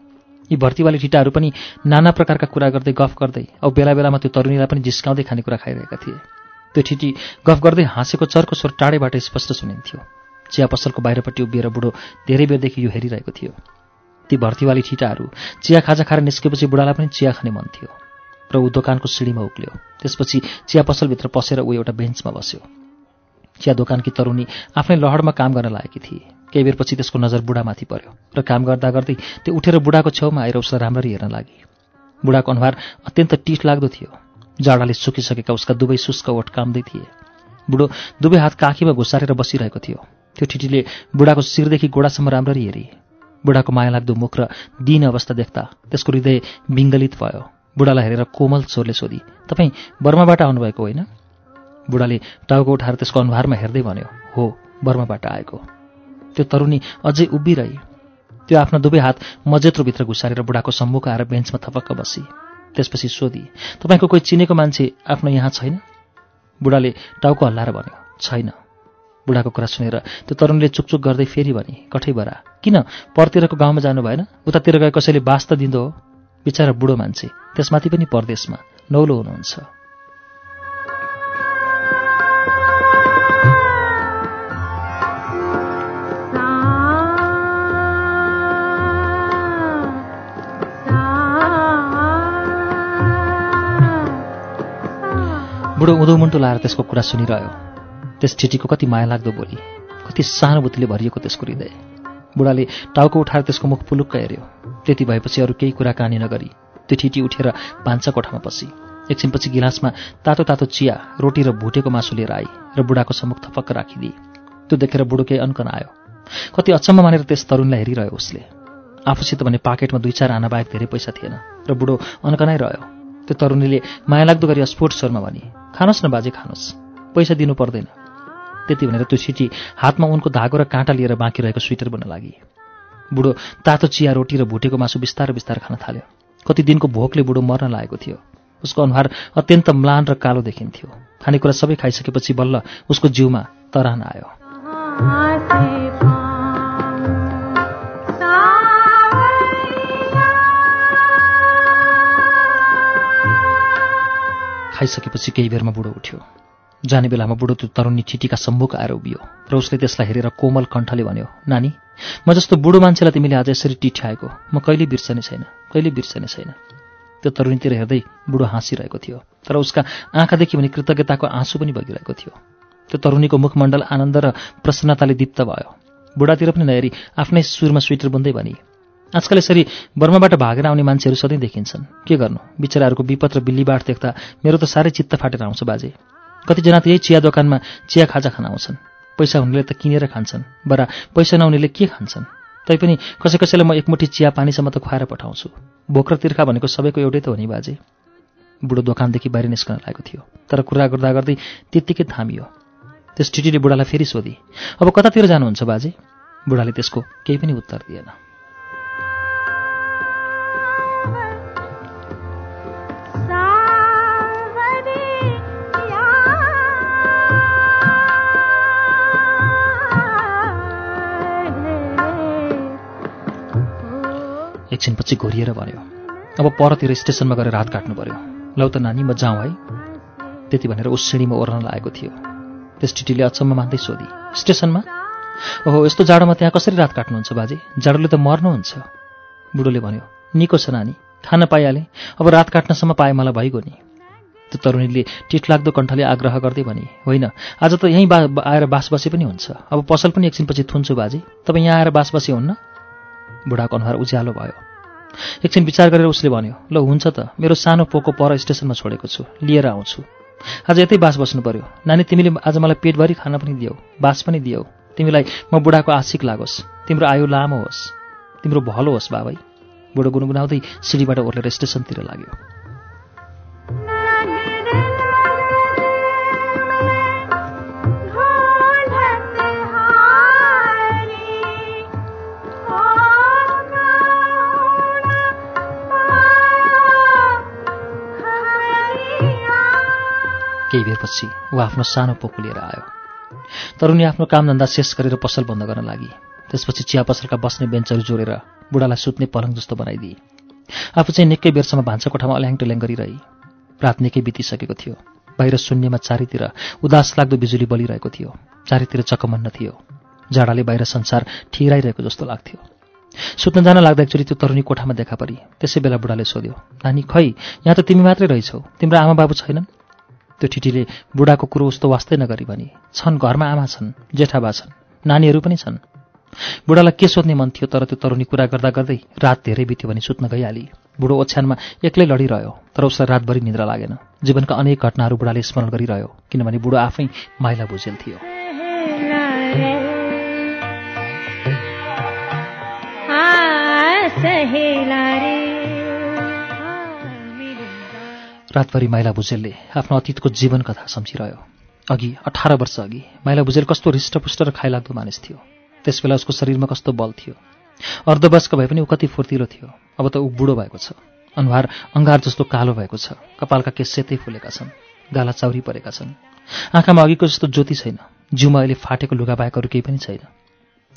यी भर्तीवाली ठिटाहरू पनि नाना प्रकारका कुरा गर्दै गफ गर्दै औ बेला बेलामा त्यो तरुणीलाई पनि जिस्काउँदै खानेकुरा खाइरहेका थिए। त्यो ठिटी गफ गर्दै हाँसेको चर्को स्वर टाढेबाट स्पष्ट सुनिन्थ्यो। चिया पसलको बाहिरपट्टि उभिएर बुढो धेरै बेरदेखि यो हेरिरहेको थियो। ती भर्तीवाली ठिटाहरू चिया खाजा खाएर निस्केपछि बुढालाई पनि चिया खाने मन थियो। र ऊ दोकानको सिँढीमा उक्ल्यो। त्यसपछि चिया पसलभित्र पसेर ऊ एउटा बेन्चमा बस्यो। चिया दोकानकी तरुणी आफ्नै लहरमा काम गर्न लागेकी थिए। केही बेरपछि त्यसको नजर बुढामाथि पर्यो र काम गर्दा गर्दै त्यो उठेर बुढाको छेउमा आएर उसलाई राम्ररी हेर्न लागि। बुढाको अनुहार अत्यन्त टिठ लाग्दो थियो। जाडाले सुकिसकेका उसका दुवै शुष्क ओठ कामदै थिए। बुढो दुवै हात काखीमा घुसारेर बसिरहेको थियो। त्यो ठिटीले बुढाको शिरदेखि गोडासम्म राम्ररी हेरी। बुढाको माया लाग्दो मुख र दीन अवस्था देख्दा त्यसको हृदय विङ्गलित भयो। बुढालाई हेरेर कोमल स्वरले सोधी तपाईँ बर्माबाट आउनुभएको होइन? बुढाले टाउको उठाएर त्यसको अनुहारमा हेर्दै भन्यो हो बर्माबाट आएको। त्यो तरुणी अझै उभिरहे। त्यो आफ्ना दुवै हात मजेत्रोभित्र घुसारेर बुढाको सम्मुख आएर बेन्चमा थपक्क बसी। त्यसपछि सोधी तपाईँको कोही चिनेको मान्छे आफ्नो यहाँ छैन? बुढाले टाउको हल्लाएर भन्यो छैन। बुढाको कुरा सुनेर त्यो तरुणले चुकचुक गर्दै फेरि भने कठै बरा किन? परतिरको गाउँमा जानु भएन? उतातिर गए कसैले बास त दिँदो हो? बिचरा बुढो मान्छे त्यसमाथि पनि परदेशमा नौलो हुनुहुन्छ। बुढो उँधो मुन्टो लाएर त्यसको कुरा सुनिरह्यो। त्यस ठिटीको कति माया लाग्दो बोली। कति सहानुभूतिले भरिएको त्यसको हृदय। बुढाले टाउको उठाएर त्यसको मुख पुलुक्क हेऱ्यो। त्यति भएपछि अरू केही कुरा कानी नगरी त्यो ठिटी उठेर भान्सा कोठामा पसी एकछिनपछि गिलासमा तातो तातो चिया रोटी र भुटेको मासु लिएर आई र बुढाको सम्मुख थपक्क राखिदिए। त्यो देखेर बुढो केही अन्कन आयो। कति अचम्म मानेर त्यस तरुणलाई हेरिरह्यो उसले। आफूसित भने पाकेटमा दुई चार आना बाहेक धेरै पैसा थिएन र बुढो अन्कनाइ रह्यो। त्यो तरुणीले माया लाग्दो गरी अस्फोट स्वरमा भने खानुहोस् न बाजे खानुहोस् पैसा दिनु पर्दैन। त्यति भनेर त्यो छिटी हातमा उनको धागो र काँटा लिएर बाँकी रहेको स्वेटर बन्न लागि। बुढो तातो चिया रोटी र भुटेको मासु बिस्तार बिस्तार खान थाल्यो। कति दिनको भोकले बुढो मर्न लागेको थियो। उसको अनुहार अत्यन्त म्लान र कालो देखिन्थ्यो। खानेकुरा सबै खाइसकेपछि बल्ल उसको जिउमा तरान आयो। खाइसकेपछि केही बेरमा बुढो उठ्यो। जाने बेलामा बुढो त्यो तरुणी ठिटीका सम्मुख आएर उभियो। र उसले त्यसलाई हेरेर कोमल कण्ठले भन्यो नानी म जस्तो बुढो मान्छेलाई तिमीले आज यसरी टिठ्याएको। म कहिले बिर्सने छैन कहिले बिर्सने छैन। त्यो तरुणीतिर हेर्दै बुढो हाँसिरहेको थियो तर उसका आँखादेखि भने कृतज्ञताको आँसु पनि बगिरहेको थियो। त्यो तरुणीको मुखमण्डल आनन्द र प्रसन्नताले दीप्त भयो। बुढातिर पनि नहेरी आफ्नै सुरमा स्वेटर बुन्दै भनी आजकल यसरी बर्माबाट भागेर आउने मान्छेहरू सधैँ देखिन्छन्। के गर्नु? बिचराहरूको विपद र बिल्लीबाट देख्दा मेरो त साह्रै चित्त फाटेर आउँछ बाजे। कतिजना त यही चिया दोकानमा चिया खाजा खान आउँछन्। पैसा हुनेले त किनेर खान्छन्। बरा पैसा नहुनेले के खान्छन्? तैपनि कसै कसैलाई म एकमुठी चिया पानीसम्म त खुवाएर पठाउँछु। भोक र तिर्खा भनेको सबैको एउटै त हो नि बाजे। बुढो दोकानदेखि बाहिर निस्कन लागेको थियो। तर कुरा गर्दा गर्दै त्यत्तिकै थामियो। त्यस टिटीले बुढालाई फेरि सोधी अब कतातिर जानुहुन्छ बाजे? बुढाले त्यसको केही पनि उत्तर दिएन। एकछिनपछि घोरिएर भन्यो अब परतिर स्टेसनमा गएर रात काट्नु पर्यो। लौ त नानी म जाउँ है। त्यति भनेर उस सिँढीमा ओर्न लागेको थियो। त्यस टिटीले अचम्म मान्दै सोधी स्टेसनमा? ओहो यस्तो जाडोमा त्यहाँ कसरी रात काट्नुहुन्छ बाजे? जाडोले त मर्नुहुन्छ। बुढोले भन्यो निको छ नानी खान पाइहालेँ। अब रात काट्नसम्म पाए मलाई भइगयो नि। त्यो तरुणीले टिटलाग्दो कण्ठले आग्रह गर्दै भने होइन आज त यहीँ बा आएर बसे पनि हुन्छ। अब पसल पनि एकछिनपछि थुन्छु बाजे। तपाईँ यहाँ आएर बास बसे हुन्न? बुढाको अनुहार उज्यालो भयो। एकछिन विचार गरेर उसले भन्यो ल हुन्छ त मेरो सानो पोको पर स्टेसनमा छोडेको छु लिएर आउँछु। आज यतै बास बस्नु पर्यो। नानी तिमीले आज मलाई पेटभरि खाना पनि दियौ बास पनि दियौ। तिमीलाई म बुढाको आशिक लागोस्। तिम्रो आयु लामो होस्। तिम्रो भलो होस् बाबै। बुढो गुनगुनाउँदै सिडीबाट ओर्लेर स्टेसनतिर लाग्यो। केही बेरपछि ऊ आफ्नो सानो पोको लिएर आयो। तरुणी आफ्नो कामधन्दा शेष गरेर पसल बन्द गर्न लागि त्यसपछि चिया पसलका बस्ने बेन्चहरू जोडेर बुढालाई सुत्ने पलङ जस्तो बनाइदिए। आफू चाहिँ निकै बेरसम्म भान्सा कोठामा अल्याङ टल्याङ गरिरही। रात निकै बितिसकेको थियो। बाहिर शून्यमा चारैतिर उदास लाग्दो बिजुली बलिरहेको थियो। चारैतिर चकमन्न थियो। जाडाले बाहिर संसार ठिराइरहेको जस्तो लाग्थ्यो। सुत्न जान लाग्दा एकचोटि त्यो तरुणी कोठामा देखा परी। त्यसै बेला बुढाले सोध्यो नानी खै यहाँ त तिमी मात्रै रहेछौ। तिम्रो आमा बाबु छैनन्? त्यो ठिटीले बुढाको कुरो उस्तो वास्तै नगरी भने छन् घरमा आमा छन् जेठाबा छन् नानीहरू पनि छन्। बुढालाई के सोध्ने मन थियो तर त्यो तरुणी कुरा गर्दा गर्दै रात धेरै बित्यो भने सुत्न गइहाली। बुढो ओछ्यानमा एक्लै लडिरह्यो तर उसलाई रातभरि निद्रा लागेन। जीवनका अनेक घटनाहरू बुढाले स्मरण गरिरह्यो किनभने बुढो आफै माइला बुझेल थियो। रातभरि माइला भुजेलले आफ्नो अतीतको जीवन कथा सम्झिरह्यो। अघि अठार वर्ष अघि माइला भुजेल कस्तो हृष्टपुष्ट र खाइलाग्दो मानिस थियो। त्यसबेला उसको शरीरमा कस्तो बल थियो। अर्धवयस्क भए पनि ऊ कति फुर्तिलो थियो। अब त ऊ बुढो भएको छ। अनुहार अङ्गार जस्तो कालो भएको छ। कपालका केस सेतै फुलेका छन्। गाला चाउरी परेका छन्। आँखामा अघिको जस्तो ज्योति छैन। जिउमा अहिले फाटेको लुगा बाहेकहरू केही पनि छैन।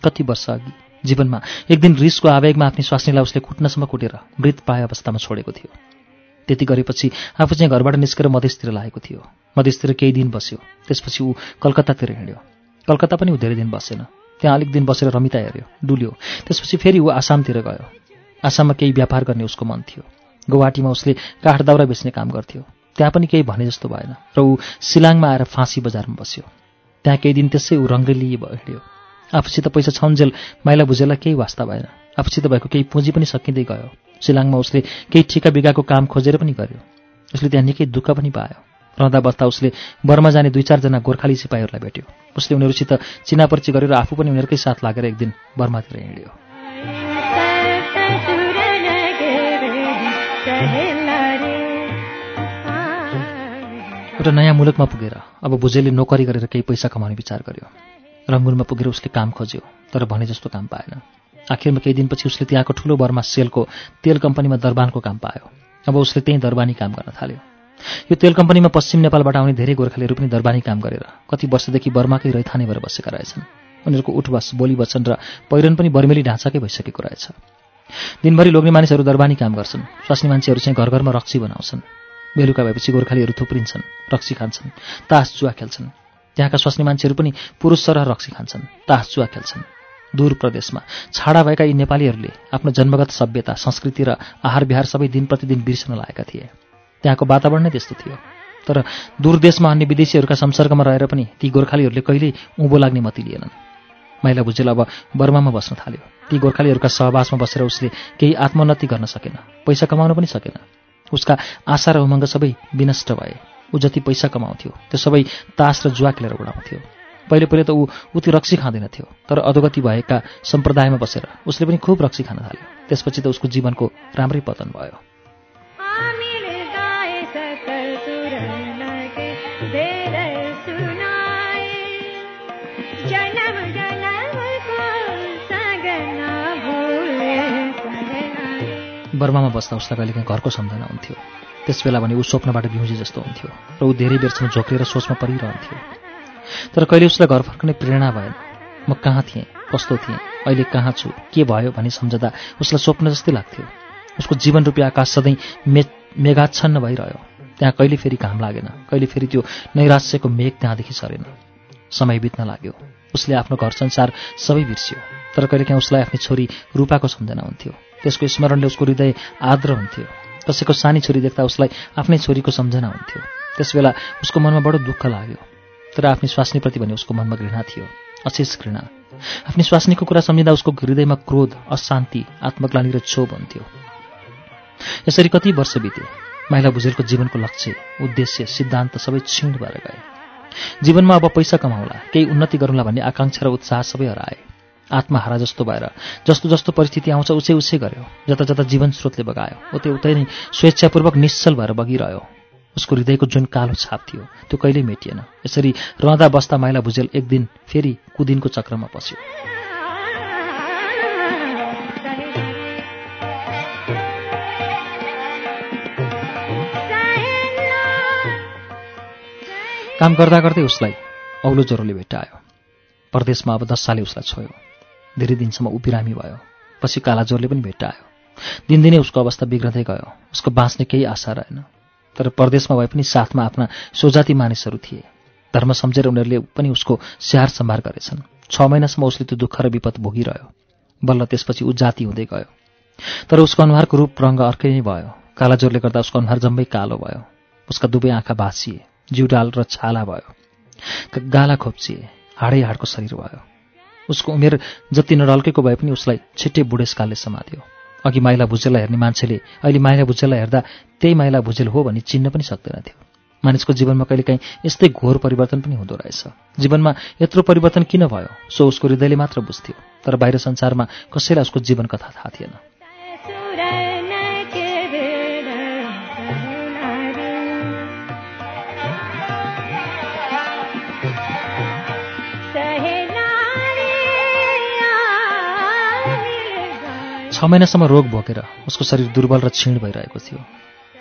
कति वर्ष अघि जीवनमा एक दिन रिसको आवेगमा आफ्नी स्वास्नीलाई उसले कुट्नसम्म कुटेर मृत पाए अवस्थामा छोडेको थियो। त्यति गरेपछि आफू चाहिँ घरबाट निस्केर मधेसतिर लागेको थियो। मधेसतिर केही दिन बस्यो। त्यसपछि ऊ कलकत्तातिर हिँड्यो। कलकत्ता पनि ऊ धेरै दिन बसेन। त्यहाँ अलिक दिन बसेर रमिता हेऱ्यो डुल्यो। त्यसपछि फेरि ऊ आसामतिर गयो। आसाममा केही व्यापार गर्ने उसको मन थियो। गुवाहाटीमा उसले काठ दाउरा बेच्ने काम गर्थ्यो। त्यहाँ पनि केही भने जस्तो भएन। र ऊ सिलाङमा आएर फाँसी बजारमा बस्यो। त्यहाँ केही दिन त्यसै ऊ रङ्गली हिँड्यो। आफूसित पैसा छन्जेल माइला बुझेला केही वास्ता भएन। आफूसित भएको केही पुँजी पनि सकिँदै गयो। सिलाङमा उसले केही ठिका बिगाको काम खोजेर पनि गर्यो। उसले त्यहाँ निकै दुःख पनि पायो। रहँदा बस्दा उसले बर्मा जाने दुई चारजना गोर्खाली सिपाहीहरूलाई भेट्यो। उसले उनीहरूसित चिनापर्ची गरेर आफू पनि उनीहरूकै साथ लागेर एक दिन बर्मातिर हिँड्यो। एउटा नयाँ मुलुकमा पुगेर अब भुजेलले नोकरी गरेर केही पैसा कमाउने विचार गर्यो। रङ्गुनमा पुगेर उसले काम खोज्यो तर भने जस्तो काम पाएन। आखिरमा केही दिनपछि उसले त्यहाँको ठुलो बर्मा सेलको तेल कम्पनीमा दरबानको काम पायो। अब उसले त्यहीँ दरबानी काम गर्न थाल्यो। यो तेल कम्पनीमा पश्चिम नेपालबाट आउने धेरै गोर्खालीहरू पनि दरबानी काम गरेर कति वर्षदेखि बर्माकै रैथाने भएर बसेका रहेछन्। उनीहरूको उठबस बोली वचन र पहिरन पनि बर्मेली ढाँचाकै भइसकेको रहेछ। दिनभरि लोग्ने मानिसहरू दरबानी काम गर्छन्। स्वास्नी मान्छेहरू चाहिँ घर घरमा रक्सी बनाउँछन्। बेलुका भएपछि गोर्खालीहरू थुप्रिन्छन् रक्सी खान्छन् तास जुवा खेल्छन्। त्यहाँका स्वास्नी मान्छेहरू पनि पुरुष सरह रक्सी खान्छन् तास जुवा खेल्छन्। दूर प्रदेशमा छाडा भएका यी नेपालीहरूले आफ्नो जन्मगत सभ्यता संस्कृति र आहार विहार सबै दिन प्रतिदिन बिर्सन लागेका थिए। त्यहाँको वातावरण नै त्यस्तो थियो। तर दूर देशमा अन्य विदेशीहरूका संसर्गमा रहेर पनि ती गोर्खालीहरूले कहिल्यै उँभो लाग्ने मती लिएनन्। माइला भुजेल अब बर्मामा बस्न थाल्यो। ती गोर्खालीहरूका सहवासमा बसेर उसले केही आत्मोन्नति गर्न सकेन पैसा कमाउन पनि सकेन। उसका आशा र उमङ्ग सबै विनष्ट भए। ऊ जति पैसा कमाउँथ्यो त्यो सबै तास र जुवा खेलेर उडाउँथ्यो। पहिले पहिले त ऊ उति रक्सी खाँदैन थियो तर अधोगति भएका सम्प्रदायमा बसेर उसले पनि खुब रक्सी खान थाल्यो। त्यसपछि त उसको जीवनको राम्रै पतन भयो। बर्मामा बस्दा उसलाई कहिलेकाहीँ घरको सम्झना हुन्थ्यो। त्यस बेला भने ऊ स्वप्नबाट बिउजे जस्तो हुन्थ्यो र ऊ धेरै बेरसम्म झोक्रिएर सोचमा परिरहन्थ्यो। तर कहिले उसलाई घर फर्कने प्रेरणा भएन। म कहाँ थिएँ? कस्तो थिएँ? अहिले कहाँ छु? के भयो भनी सम्झँदा उसलाई स्वप्न जस्तै लाग्थ्यो। उसको जीवन रूपी आकाश सधैँ मे मेघाच्छन्न भइरह्यो। त्यहाँ कहिले फेरि घाम लागेन। कहिले फेरि त्यो नैराश्यको मेघ त्यहाँदेखि सरेन। समय बित्न लाग्यो। उसले आफ्नो घर संसार सबै बिर्स्यो। तर कहिलेकाहीँ उसलाई आफ्नो छोरी रूपाको सम्झना हुन्थ्यो। त्यसको स्मरणले उसको हृदय आर्द्र हुन्थ्यो। कसैको सानी छोरी देख्दा उसलाई आफ्नै छोरीको सम्झना हुन्थ्यो। त्यसबेला उसको मनमा बडो दुःख लाग्यो। तर आफ्नो स्वास्नीप्रति भने उसको मनमा घृणा थियो अशेष घृणा। आफ्नो स्वास्नीको कुरा सम्झिँदा उसको हृदयमा क्रोध अशान्ति आत्मग्लानी र क्षोभ हुन्थ्यो। यसरी कति वर्ष बिते माइला भुजेलको जीवनको लक्ष्य उद्देश्य सिद्धान्त सबै क्षीण भएर गए। जीवनमा अब पैसा कमाउला केही उन्नति गरौँला भन्ने आकाङ्क्षा र उत्साह सबै हराए। आत्महारा जस्तो भएर। जस्तो जस्तो परिस्थिति आउँछ उसै उसै गर्यो। जता जता जीवन स्रोतले बगायो। उतै उतै नै स्वेच्छापूर्वक निश्चल भएर बगिरह्यो। उसको हृदयको जुन कालो छाप थियो त्यो कहिल्यै मेटिएन। यसरी रहँदा बस्दा माइला भुजेल एक दिन फेरि कुदिनको चक्रमा पस्यो। काम गर्दा गर्दै उसलाई औलो ज्वरोले भेटायो परदेशमा अब दस साले उसलाई छोयो। धेरै दिनसम्म ऊ बिरामी भयो। पछि काला ज्वरले पनि भेटायो दिनदिनै उसको अवस्था बिग्रदै गयो। उसको बाँच्ने केही आशा रहेन। तर परदेशमा भए पनि साथमा आफ्ना सोजाती मानिसहरू थिए। धर्म सम्झेर उनीहरूले पनि उसको स्याहार सम्हार गरेछन्। छ महिनासम्म उसले त्यो दुःख र विपद भोगिरह्यो। बल्ल त्यसपछि ऊ जाति हुँदै गयो। तर उसको अनुहारको रूप रङ्ग अर्कै नै भयो। काला ज्वरले गर्दा उसको अनुहार जम्मै कालो भयो। उसका दुवै आँखा भाँसिए जिउडाल र छाला भयो। गाला खोप्चिए। हाडै हाडको शरीर भयो। उसको उमेर जति नडल्केको भए पनि उसलाई छिट्टै बुढेसकालले समात्यो। अघि माइला भुजेललाई हेर्ने मान्छेले अहिले माइला भुजेललाई हेर्दा त्यही माइला भुजेल हो भनी चिन्न पनि सक्दैनथ्यो। मानिसको जीवनमा कहिलेकाहीँ यस्तै घोर परिवर्तन पनि हुँदो रहेछ। जीवनमा यत्रो परिवर्तन किन भयो? सो उसको हृदयले मात्र बुझ्थ्यो। तर बाहिर संसारमा कसैलाई उसको जीवन कथा थाहा थिएन। छ महिनासम्म रोग भोगेर उसको शरीर दुर्बल र क्षीण भइरहेको थियो।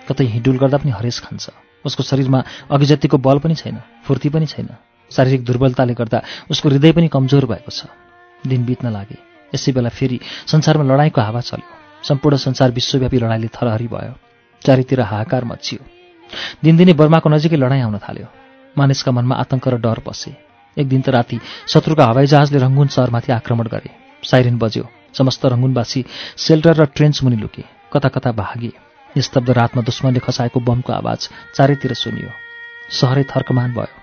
कतै हिँडुल गर्दा पनि हरेस खान्छ। उसको शरीरमा अघि जतिको बल पनि छैन फुर्ती पनि छैन। शारीरिक दुर्बलताले गर्दा उसको हृदय पनि कमजोर भएको छ। दिन बित्न लागे। यसै बेला फेरि संसारमा लडाइँको हावा चल्यो। सम्पूर्ण संसार विश्वव्यापी लडाइँले थरहरी भयो। चारैतिर हाहाकार मचियो। दिनदिनै बर्माको नजिकै लडाइँ आउन थाल्यो। मानिसका मनमा आतंक र डर पसे। एक दिन त राति शत्रुका हवाईजहाजले रङ्गुन सहरमाथि आक्रमण गरे। साइरेन बज्यो। समस्त रङ्गुनवासी सेल्टर र ट्रेन्च मुनि लुके कता कता भागे निस्तब्ध रातमा दुश्मनले खसाएको बमको आवाज चारैतिर सुनियो। सहरै थर्कमान भयो।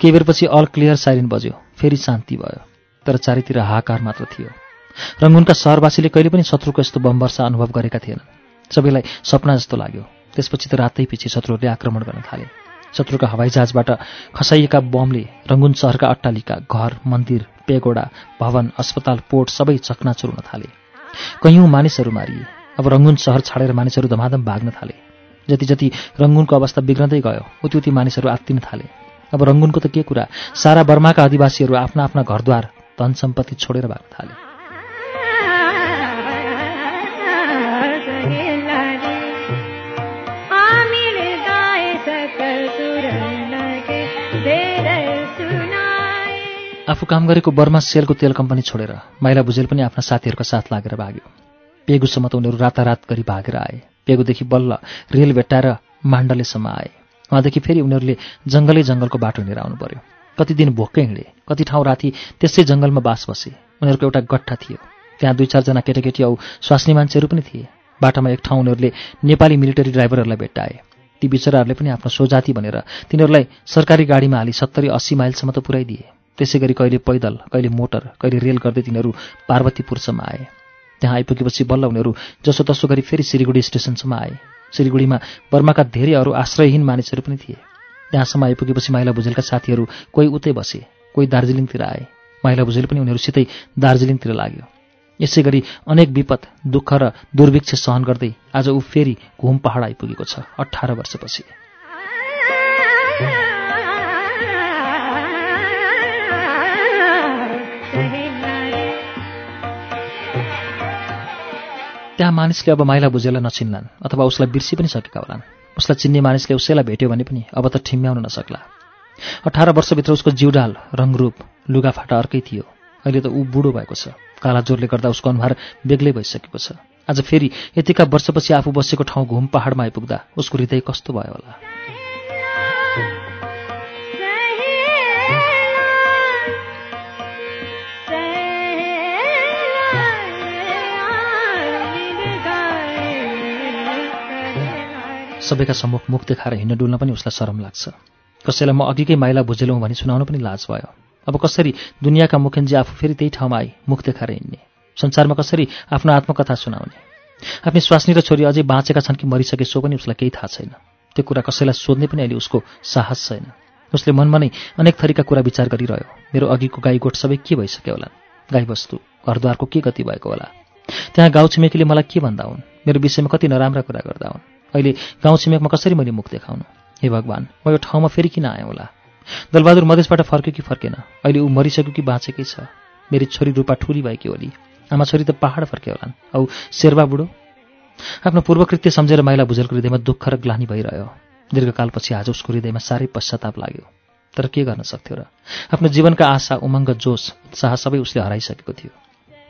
केही बेरपछि अल क्लियर साइरेन बज्यो फेरि शान्ति भयो तर चारैतिर हाहाकार मात्र थियो। रङ्गुनका सहरवासीले कहिले पनि शत्रुको यस्तो बम वर्षा अनुभव गरेका थिएनन्। सबैलाई सपना जस्तो लाग्यो। त्यसपछि त रातै पछि शत्रुहरूले आक्रमण गर्न थाले। शत्रुका हवाईजहाजबाट खसाइएका बमले रङ्गुन सहरका अट्टालिका घर मन्दिर पेगोडा भवन अस्पताल पोर्ट सबै चकनाचुर हुन थाले। कैयौँ मानिसहरू मारिए। अब रङ्गुन सहर छाडेर मानिसहरू धमाधम भाग्न थाले। जति जति रङ्गुनको अवस्था बिग्रँदै गयो उति उति मानिसहरू आत्तिन थाले। अब रङ्गुनको त के कुरा? सारा बर्माका आदिवासीहरू आफ्ना आफ्ना घरद्वार धन सम्पत्ति छोडेर भाग्न थाले। आफू काम गरेको बर्मा सेलको तेल कम्पनी छोडेर माइला भुजेल पनि आफ्ना साथीहरूका साथ लागेर भाग्यो। पेगुसम्म त उनीहरू रातारात गरी भागेर आए। पेगुदेखि बल्ल रेल भेट्टाएर माण्डलेसम्म आए। उहाँदेखि फेरि उनीहरूले जङ्गलै जङ्गलको बाटो हिँडेर आउनु पर्यो कति दिन भोक्कै हिँडे कति ठाउँ राति त्यसै जङ्गलमा बास बसे। उनीहरूको एउटा गट्ठा थियो। त्यहाँ दुई चारजना केटाकेटी औ स्वास्नी मान्छेहरू पनि थिए। बाटामा एक ठाउँ उनीहरूले नेपाली मिलिटरी ड्राइभरहरूलाई भेट्टाए। ती बिचराहरूले पनि आफ्नो स्वजाति भनेर तिनीहरूलाई सरकारी गाडीमा हाली सत्तरी अस्सी माइलसम्म त पुर्याइदिए त्यसै गरी कहिले पैदल कहिले मोटर कहिले रेल गर्दै तिनीहरू पार्वतीपुरसम्म आए। त्यहाँ आइपुगेपछि बल्ल उनीहरू जसोतसो गरी फेरि सिलगढी स्टेसनसम्म आए। सिलगढीमा बर्माका धेरै अरू आश्रयहीन मानिसहरू पनि थिए। त्यहाँसम्म आइपुगेपछि माइला भुजेलका साथीहरू कोही उतै बसे कोही दार्जिलिङतिर आए। माइला भुजेल पनि उनीहरूसितै दार्जिलिङतिर लाग्यो। यसै गरी अनेक विपद दुःख र दुर्भिक्ष सहन गर्दै आज ऊ फेरि घुम पहाड आइपुगेको छ अठार वर्षपछि। त्यहाँ मानिसले अब माइला बुझेलाई नचिन्लान् अथवा उसलाई बिर्सी पनि सकेका होलान्। उसलाई चिन्ने मानिसले उसैलाई भेट्यो भने पनि अब त ठिम्याउन नसक्ला। अठार वर्षभित्र उसको जिउडाल रङरूप लुगाफाटा अर्कै थियो। अहिले त ऊ बुढो भएको छ। काला जोरले गर्दा उसको अनुहार बेग्लै भइसकेको छ। आज फेरि यतिका वर्षपछि आफू बसेको ठाउँ घुम पहाडमा आइपुग्दा उसको हृदय कस्तो भयो होला। सबैका सम्मुख मुख देखाएर हिँड्न डुल्न पनि उसलाई शरम लाग्छ। कसैलाई म अघिकै माइला बुझेलौँ भनी सुनाउन पनि लाज भयो। अब कसरी दुनियाँका मुखेन्जी आफू फेरि त्यही ठाउँमा आई मुख देखाएर हिँड्ने? संसारमा कसरी आफ्नो आत्मकथा सुनाउने? आफ्नै स्वास्नी र छोरी अझै बाँचेका छन् कि मरिसके सो पनि उसलाई केही थाहा छैन। त्यो कुरा कसैलाई सोध्ने पनि अहिले उसको साहस छैन। उसले मनमा नै अनेक थरीका कुरा विचार गरिरह्यो। मेरो अघिको गाई गोठ सबै के भइसक्यो होला? गाईबस्तु घरद्वारको के गति भएको होला? त्यहाँ गाउँ छिमेकीले मलाई के भन्दा हुन्? मेरो विषयमा कति नराम्रा कुरा गर्दा हुन्? अहिले गाउँ छिमेकमा कसरी मैले मुख देखाउनु? हे भगवान् म यो ठाउँमा फेरि किन आएँ होला? दलबहादुर मधेसबाट फर्क्यो कि फर्केन? अहिले ऊ मरिसक्यो कि बाँचेकै छ? मेरी छोरी रूपा ठुली भएकी होली आमा छोरी त पहाड फर्के होलान्। औ शेर्बा बुढो? आफ्नो पूर्वकृत्य सम्झेर माइला भुजेलको हृदयमा दुःख र ग्लानी भइरह्यो। दीर्घकालपछि आज उसको हृदयमा साह्रै पश्चाताप लाग्यो। तर के गर्न सक्थ्यो र? आफ्नो जीवनका आशा उमङ्ग जोस उत्साह सबै उसले हराइसकेको थियो।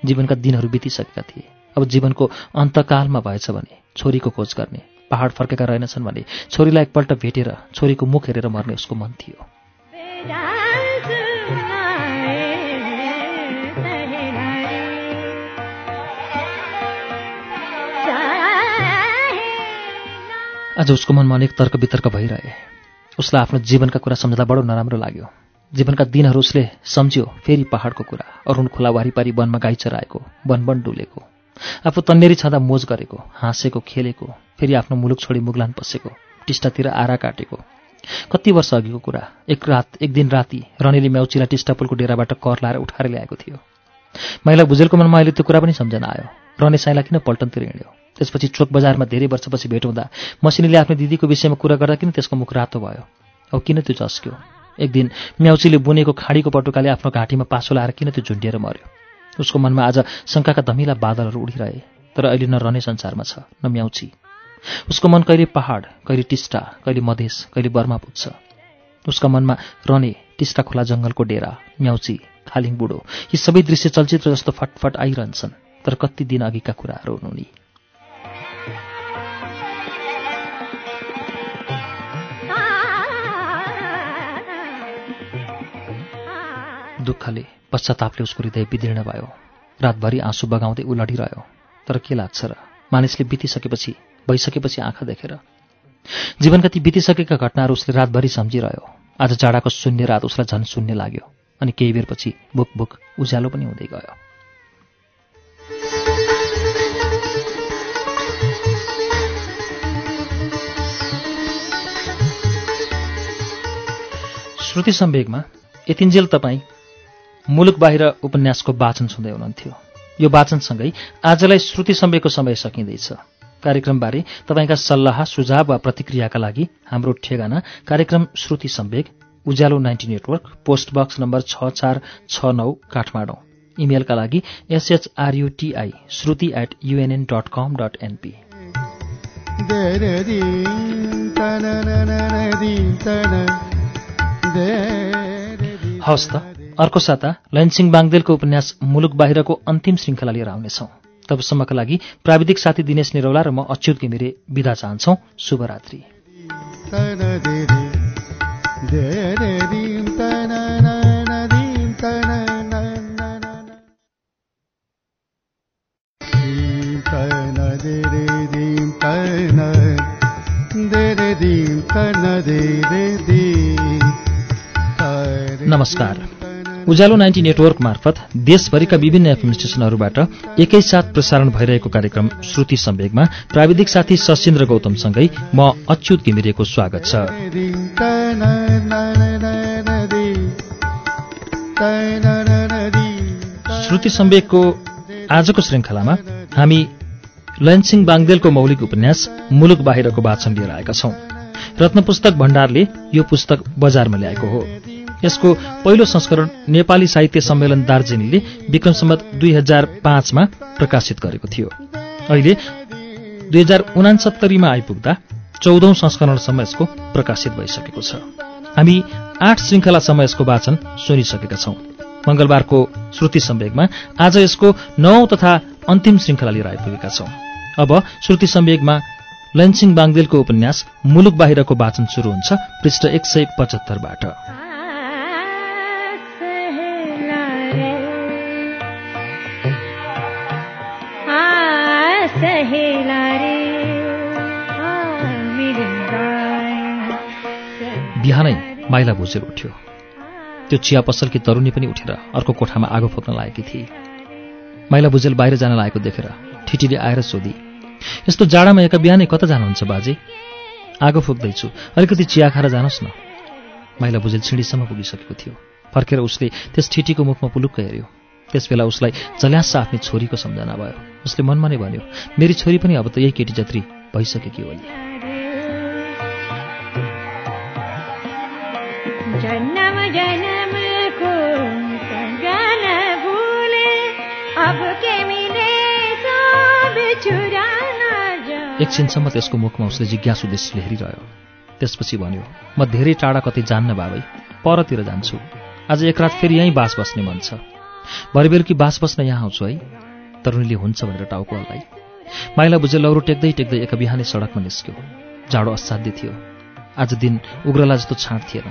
जीवनका दिनहरू बितिसकेका थिए। अब जीवनको अन्तकालमा भएछ भने छोरीको खोज गर्ने। पहाड फर्केका रहेनछन् भने छोरीलाई एकपल्ट भेटेर छोरीको मुख हेरेर मर्ने उसको मन थियो। आज उसको मनमा अनेक तर्क वितर्क भइरहे। उसलाई आफ्नो जीवनका कुरा सम्झँदा बडो नराम्रो लाग्यो। जीवनका दिनहरू उसले सम्झ्यो फेरि पहाडको कुरा अरुण खोला वारिपारी वनमा गाई चराएको वनवन डुलेको। आफू तन्नेरी छँदा मोज गरेको हाँसेको खेलेको फेरि आफ्नो मुलुक छोडी मुगलान पसेको टिस्टातिर आरा काटेको। कति वर्ष अघिको कुरा एक रात एक दिन राति रनेली म्याउचीलाई टिस्टापुलको डेराबाट कर लाएर उठाएर ल्याएको थियो। महिला भुजेलको मनमा अहिले त्यो कुरा पनि सम्झना आयो। रने साइला किन पल्टनतिर हिँड्यो? त्यसपछि चोक बजारमा धेरै वर्षपछि भेट हुँदा मसिनीले आफ्नो दिदीको विषयमा कुरा गर्दा किन त्यसको मुख रातो भयो? औ किन त्यो चस्क्यो एक दिन म्याउचीले बुनेको खाडीको पटुकाले आफ्नो घाँटीमा पासो लाएर किन त्यो झुन्डिएर मर्यो? उसको मनमा आज शङ्काका धमिला बादलहरू उडिरहे तर अहिले न रहने संसारमा छ न म्याउची उसको मन कहिले पहाड कहिले टिस्टा कहिले मधेस कहिले बर्मा पुग्छ। उसका मनमा रहने टिस्टा खोला जङ्गलको डेरा म्याउची खालिङ बुढो यी सबै दृश्य चलचित्र जस्तो फटफट आइरहन्छन् तर कति दिन अघिका कुराहरू हुनु नि दुःखले पश्चातापले उसको हृदय विदीर्ण भयो। रातभरि आँसु बगाउँदै ऊ लडिरह्यो। तर के लाग्छ र? मानिसले बितिसकेपछि भइसकेपछि आँखा देखेर। जीवनका ती बितिसकेका घटनाहरू उसले रातभरि सम्झिरह्यो। आज जाडाको शून्य रात उसलाई झन् शून्य लाग्यो अनि केही बेरपछि बुक बुक उज्यालो पनि हुँदै गयो। श्रुति सम्वेगमा यतिन्जेल तपाईँ मुलुक बाहिर उपन्यासको वाचन सुन्दै हुनुहुन्थ्यो। यो वाचनसँगै आजलाई श्रुति सम्वेकको समय सकिँदैछ। कार्यक्रमबारे तपाईँका सल्लाह सुझाव वा प्रतिक्रियाका लागि हाम्रो ठेगाना कार्यक्रम Shruti Sambeg Ujyaalo ninety network post box number छ चार छ नौ काठमाडौँ। इमेलका लागि SHRUTI Shruti at UNN dot com dot NP हवस् त। अर्को साता लयनसिंह बाङदेलको उपन्यास मुलुक बाहिरको अन्तिम श्रृङ्खला लिएर आउनेछौँ। तबसम्मका लागि प्राविधिक साथी दिनेश निरौला र म अच्युत घिमिरे विदा चाहन्छौ। शुभरात्रि। नमस्कार। उज्यालो नाइन्टी नेटवर्क मार्फत देशभरिका विभिन्न एफएम स्टेशनहरूबाट एकैसाथ प्रसारण भइरहेको कार्यक्रम श्रुति सम्वेगमा प्राविधिक साथी सशिन्द्र गौतमसँगै म अच्युत घिमिरेको स्वागत छ। श्रुति सम्वेकको आजको श्रृङ्खलामा हामी लयनसिंह बाङ्देलको मौलिक उपन्यास मुलुक बाहिरको वाचन लिएर आएका छौं। रत्न पुस्तक भण्डारले यो पुस्तक बजारमा ल्याएको हो। यसको पहिलो संस्करण नेपाली साहित्य सम्मेलन दार्जिलिङले विक्रम सम्मत दुई हजार पाँचमा प्रकाशित गरेको थियो। अहिले दुई हजार उनासत्तरीमा आइपुग्दा चौधौं संस्करणसम्म यसको प्रकाशित भइसकेको छ। हामी आठ श्रृङ्खलासम्म यसको वाचन सुनिसकेका छौं। मंगलबारको श्रुति सम्वेगमा आज यसको नौ तथा अन्तिम श्रृङ्खला लिएर आइपुगेका छौं। अब श्रुति सम्वेगमा लन्सिङ बाङ्देलको उपन्यास मुलुक बाहिरको वाचन शुरू हुन्छ पृष्ठ एक सय पचहत्तरबाट। बिहानै माइला भुजेल उठ्यो। त्यो चिया पसलकी तरुनी पनि उठेर अर्को कोठामा आगो फुक्न लागेकी थिए। माइला भुजेल बाहिर जान लागेको देखेर ठिटीले आएर सोधी यस्तो जाडामा एका बिहानै कता जानुहुन्छ बाजे? आगो फुक्दैछु। अलिकति चिया खाएर जानुहोस् न। माइला भुजेल सिँढीसम्म पुगिसकेको थियो। फर्केर उसले त्यस ठिटीको मुखमा पुलुक्क हेऱ्यो। त्यसबेला उसलाई जल्यास आफ्नै छोरीको सम्झना भयो। उसले मनमा नै भन्यो मेरी छोरी पनि अब त यही केटी जत्री भइसकेकी भूले अब के मिले सब एकछिनसम्म त्यसको मुखमा उसले जिज्ञासु दृष्टिले हेरिरह्यो त्यसपछि भन्यो म धेरै टाढा कतै जान्न बाबै परतिर जान्छु। आज एक रात फेरि यहीँ बास बस्ने मन छ। भरे बेलुकी बास बस्न यहाँ आउँछु है तरुणीले हुन्छ भनेर टाउको हल्लाई। माइला बुझे लौरो टेक्दै टेक्दै एक बिहानै सडकमा निस्क्यो। जाडो असाध्य थियो। आज दिन उग्रला जस्तो छाँट थिएन।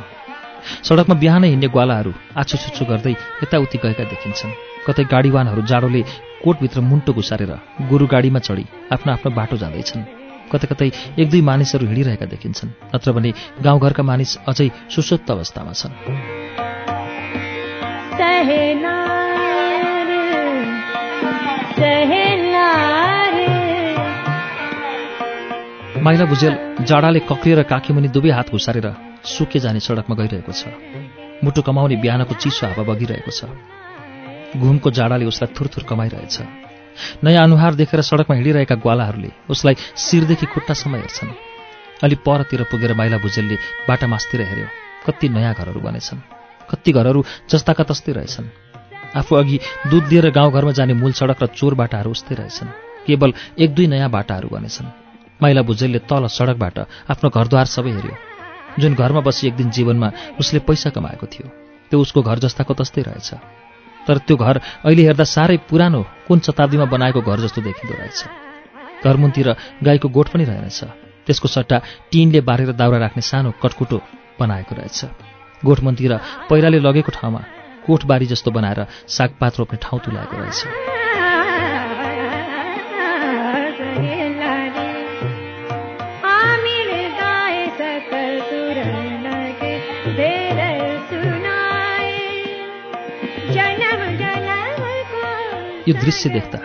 सडकमा बिहानै हिँड्ने ग्वालाहरू आछु छुच्छु गर्दै यताउति गएका देखिन्छन्। कतै गाडीवानहरू जाडोले कोटभित्र मुन्टो घुसारेर गोरु गाडीमा चढी आफ्नो आफ्नो बाटो जाँदैछन्। कतै कतै एक दुई मानिसहरू हिँडिरहेका देखिन्छन् नत्र भने गाउँघरका मानिस अझै सुसुप्त अवस्थामा छन्। माइला भुजेल जाडाले कक्रिएर काखीमुनि दुवै हात घुसारेर सुके जाने सडकमा गइरहेको छ। मुटु कमाउने बिहानको चिसो हावा बगिरहेको छ। घुमको जाडाले उसलाई थुरथुर कमाइरहेछ। नयाँ अनुहार देखेर सडकमा हिँडिरहेका ग्वालाहरूले उसलाई शिरदेखि खुट्टासम्म हेर्छन्। अलि परतिर पुगेर माइला भुजेलले बाटा मास्तिर हेऱ्यो कति नयाँ घरहरू बनेछन् कति घरहरू जस्ताका तस्तै रहेछन्। आफू अघि दुध दिएर गाउँघरमा जाने मूल सडक र चोर बाटाहरू उस्तै रहेछन् केवल एक दुई नयाँ बाटाहरू बनेछन्। माइला भुजेलले तल सडकबाट आफ्नो घरद्वार सबै हेऱ्यो। जुन घरमा बसी एक दिन जीवनमा उसले पैसा कमाएको थियो त्यो उसको घर जस्ताको तस्तै रहेछ। तर त्यो घर अहिले हेर्दा साह्रै पुरानो कुन शताब्दीमा बनाएको घर जस्तो देखिँदो रहेछ। घरमुन्तिर गाईको गोठ पनि रहेनछ। त्यसको सट्टा टिनले बारेर दाउरा राख्ने सानो कटकुटो बनाएको रहेछ। गोठमन्तिर पहिलाले लगेको ठाउँमा कोठबारी जस्तो बनाएर सागपात रोप्ने ठाउँ तुलाएको रहेछ। यो दृश्य देख्दा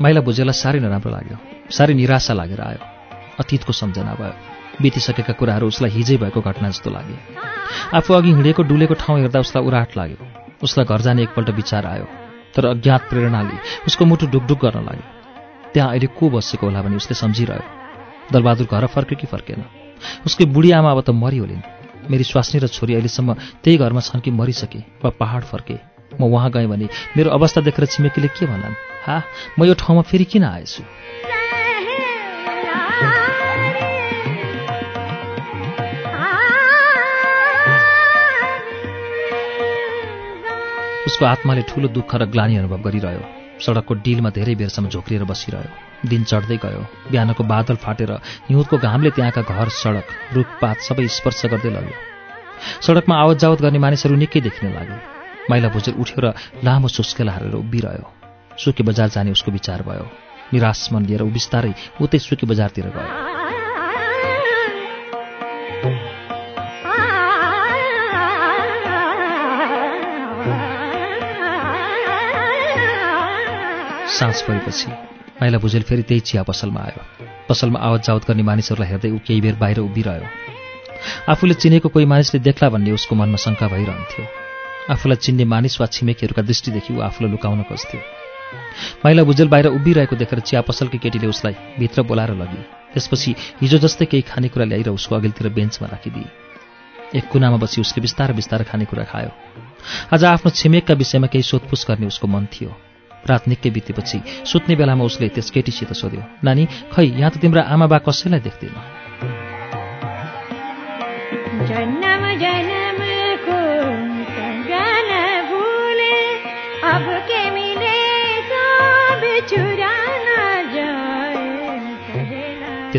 माइला भुजेलाई साह्रै नराम्रो लाग्यो। साह्रै निराशा लागेर आयो। अतीतको सम्झना भयो। बितिसकेका कुराहरू उसलाई हिजै भएको घटना जस्तो लागे आफू अघि हिँडेको डुलेको ठाउँ हेर्दा उसलाई उराट लाग्यो। उसलाई घर जाने एकपल्ट विचार आयो तर अज्ञात प्रेरणाले उसको मुटु ढुकढुक गर्न लाग्यो। त्यहाँ अहिले को बसेको होला भने उसले सम्झिरह्यो। दलबहादुर घर फर्क्यो कि फर्केन? उसकै बुढी आमा अब त मरिहोलिन् मेरी स्वास्नी र छोरी अहिलेसम्म त्यही घरमा छन् कि मरिसके वा पहाड फर्के। म वहाँ गएँ भने मेरो अवस्था देखेर छिमेकीले के भन्लान्? हा? म यो ठाउँमा फेरि किन आएछु? उसको आत्माले ठूलो दुःख र ग्लानी अनुभव गरिरह्यो। सडकको डिलमा धेरै बेरसम्म झोक्रिएर बसिरह्यो। दिन चढ्दै गयो। बिहानको बादल फाटेर हिउँदको घामले त्यहाँका घर सडक रुखपात सबै स्पर्श गर्दै लग्यो। सडकमा आवत जावत गर्ने मानिसहरू निकै देखिन लाग्यो माइला बोजर उठ्यो र लामो सुस्केला हारेर उभिरह्यो। सुकी बजार जाने उसको विचार भयो। निराश मन लिएर ऊ बिस्तारै उतै सुकी बजारतिर गयो। सास परेपछि माइला भुजेल फेरि त्यही चिया पसलमा आयो। पसलमा आवत जावत गर्ने मानिसहरूलाई हेर्दै ऊ केही बेर बाहिर उभिरह्यो। आफूले चिनेको कोही मानिसले देख्ला भन्ने उसको मनमा शङ्का भइरहन्थ्यो। आफूलाई चिन्ने मानिस वा छिमेकीहरूका दृष्टिदेखि ऊ आफूलाई लुकाउन खोज्थ्यो। माइला भुजेल बाहिर उभिरहेको देखेर चिया पसलकी केटीले उसलाई भित्र बोलाएर लगी त्यसपछि हिजो जस्तै केही खानेकुरा ल्याएर उसको अघिल्तिर बेन्चमा राखिदिए। एक कुनामा बसी उसले बिस्तारै बिस्तारै खानेकुरा खायो। आज आफ्नो छिमेकका विषयमा केही सोधपुछ गर्ने उसको मन थियो। रात निकै बितेपछि सुत्ने बेलामा उसले त्यस केटीसित सोध्यो नानी खै यहाँ त तिम्रा आमा बा कसैलाई देख्दैन?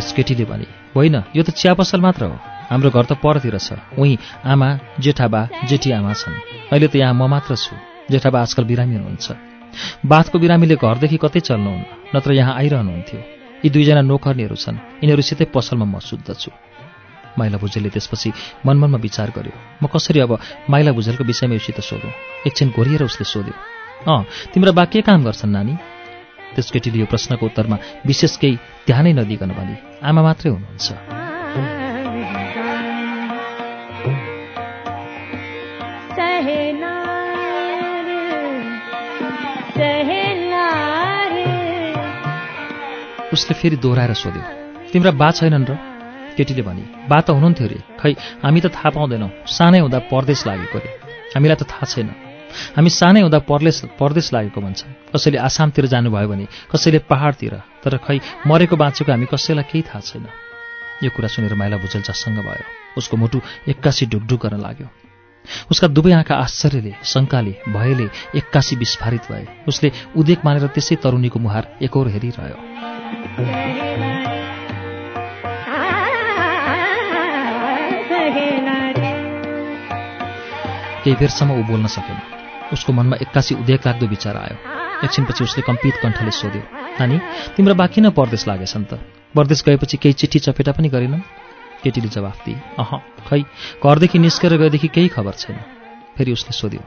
त्यस केटीले भने होइन यो त चिया पसल मात्र हो। हाम्रो घर त परतिर छ। उहीँ आमा जेठाबा जेठी आमा छन्। अहिले त यहाँ म मात्र छु। जेठाबा आजकल बिरामी हुनुहुन्छ। बाथको बिरामीले घरदेखि कतै चल्नुहुन्न नत्र यहाँ आइरहनुहुन्थ्यो। यी दुईजना नोकर्नीहरू छन्। यिनीहरूसितै पसलमा म शुद्ध छु। माइला भुजेलले त्यसपछि मनमनमा विचार गर्यो म कसरी अब माइला भुजेलको विषयमा योसित सोधौँ? एकछिन घोरिएर उसले सोध्यो अँ तिम्रा बा के काम गर्छन् नानी? त्यस केटीले यो प्रश्नको उत्तरमा विशेष केही ध्यानै नदिकन भने आमा मात्रै हुनुहुन्छ। उसले फेरि दोहोऱ्याएर सोध्यो तिम्रा बा छैनन् र? केटीले भने बा त हुनुहुन्थ्यो अरे खै हामी त थाहा पाउँदैनौँ। सानै हुँदा परदेश लागेको अरे हामीलाई त थाहा छैन। हामी सानै हुँदा परदेश परदेश लागेको भन्छन् कसैले आसामतिर जानुभयो भने कसैले पहाडतिर तर खै मरेको बाँचेको हामी कसैलाई केही थाहा छैन। यो कुरा सुनेर माइला भुजेल चस्सङ्ग भयो। उसको मुटु एक्कासी ढुकढुक गर्न लाग्यो। उसका दुवै आँखा आश्चर्यले शङ्काले भयले एक्कासी विस्फारित भए। उसले उदेक मानेर त्यसै तरुणीको मुहार एकहोर हेरिरह्यो। केही बेरसम्म ऊ बोल्न सकेन। उसको मनमा एक्कासी उदेक लाग्दो विचार आयो। एकछिनपछि उसले कम्पित कण्ठले सोध्यो नानी तिम्रो बा किन परदेश लागेछन् त? परदेश गएपछि केही चिठी चपेटा पनि गरेनन् केटीले जवाफ दिए अह खै घरदेखि निस्केर गएदेखि केही खबर छैन। फेरि उसले सोध्यो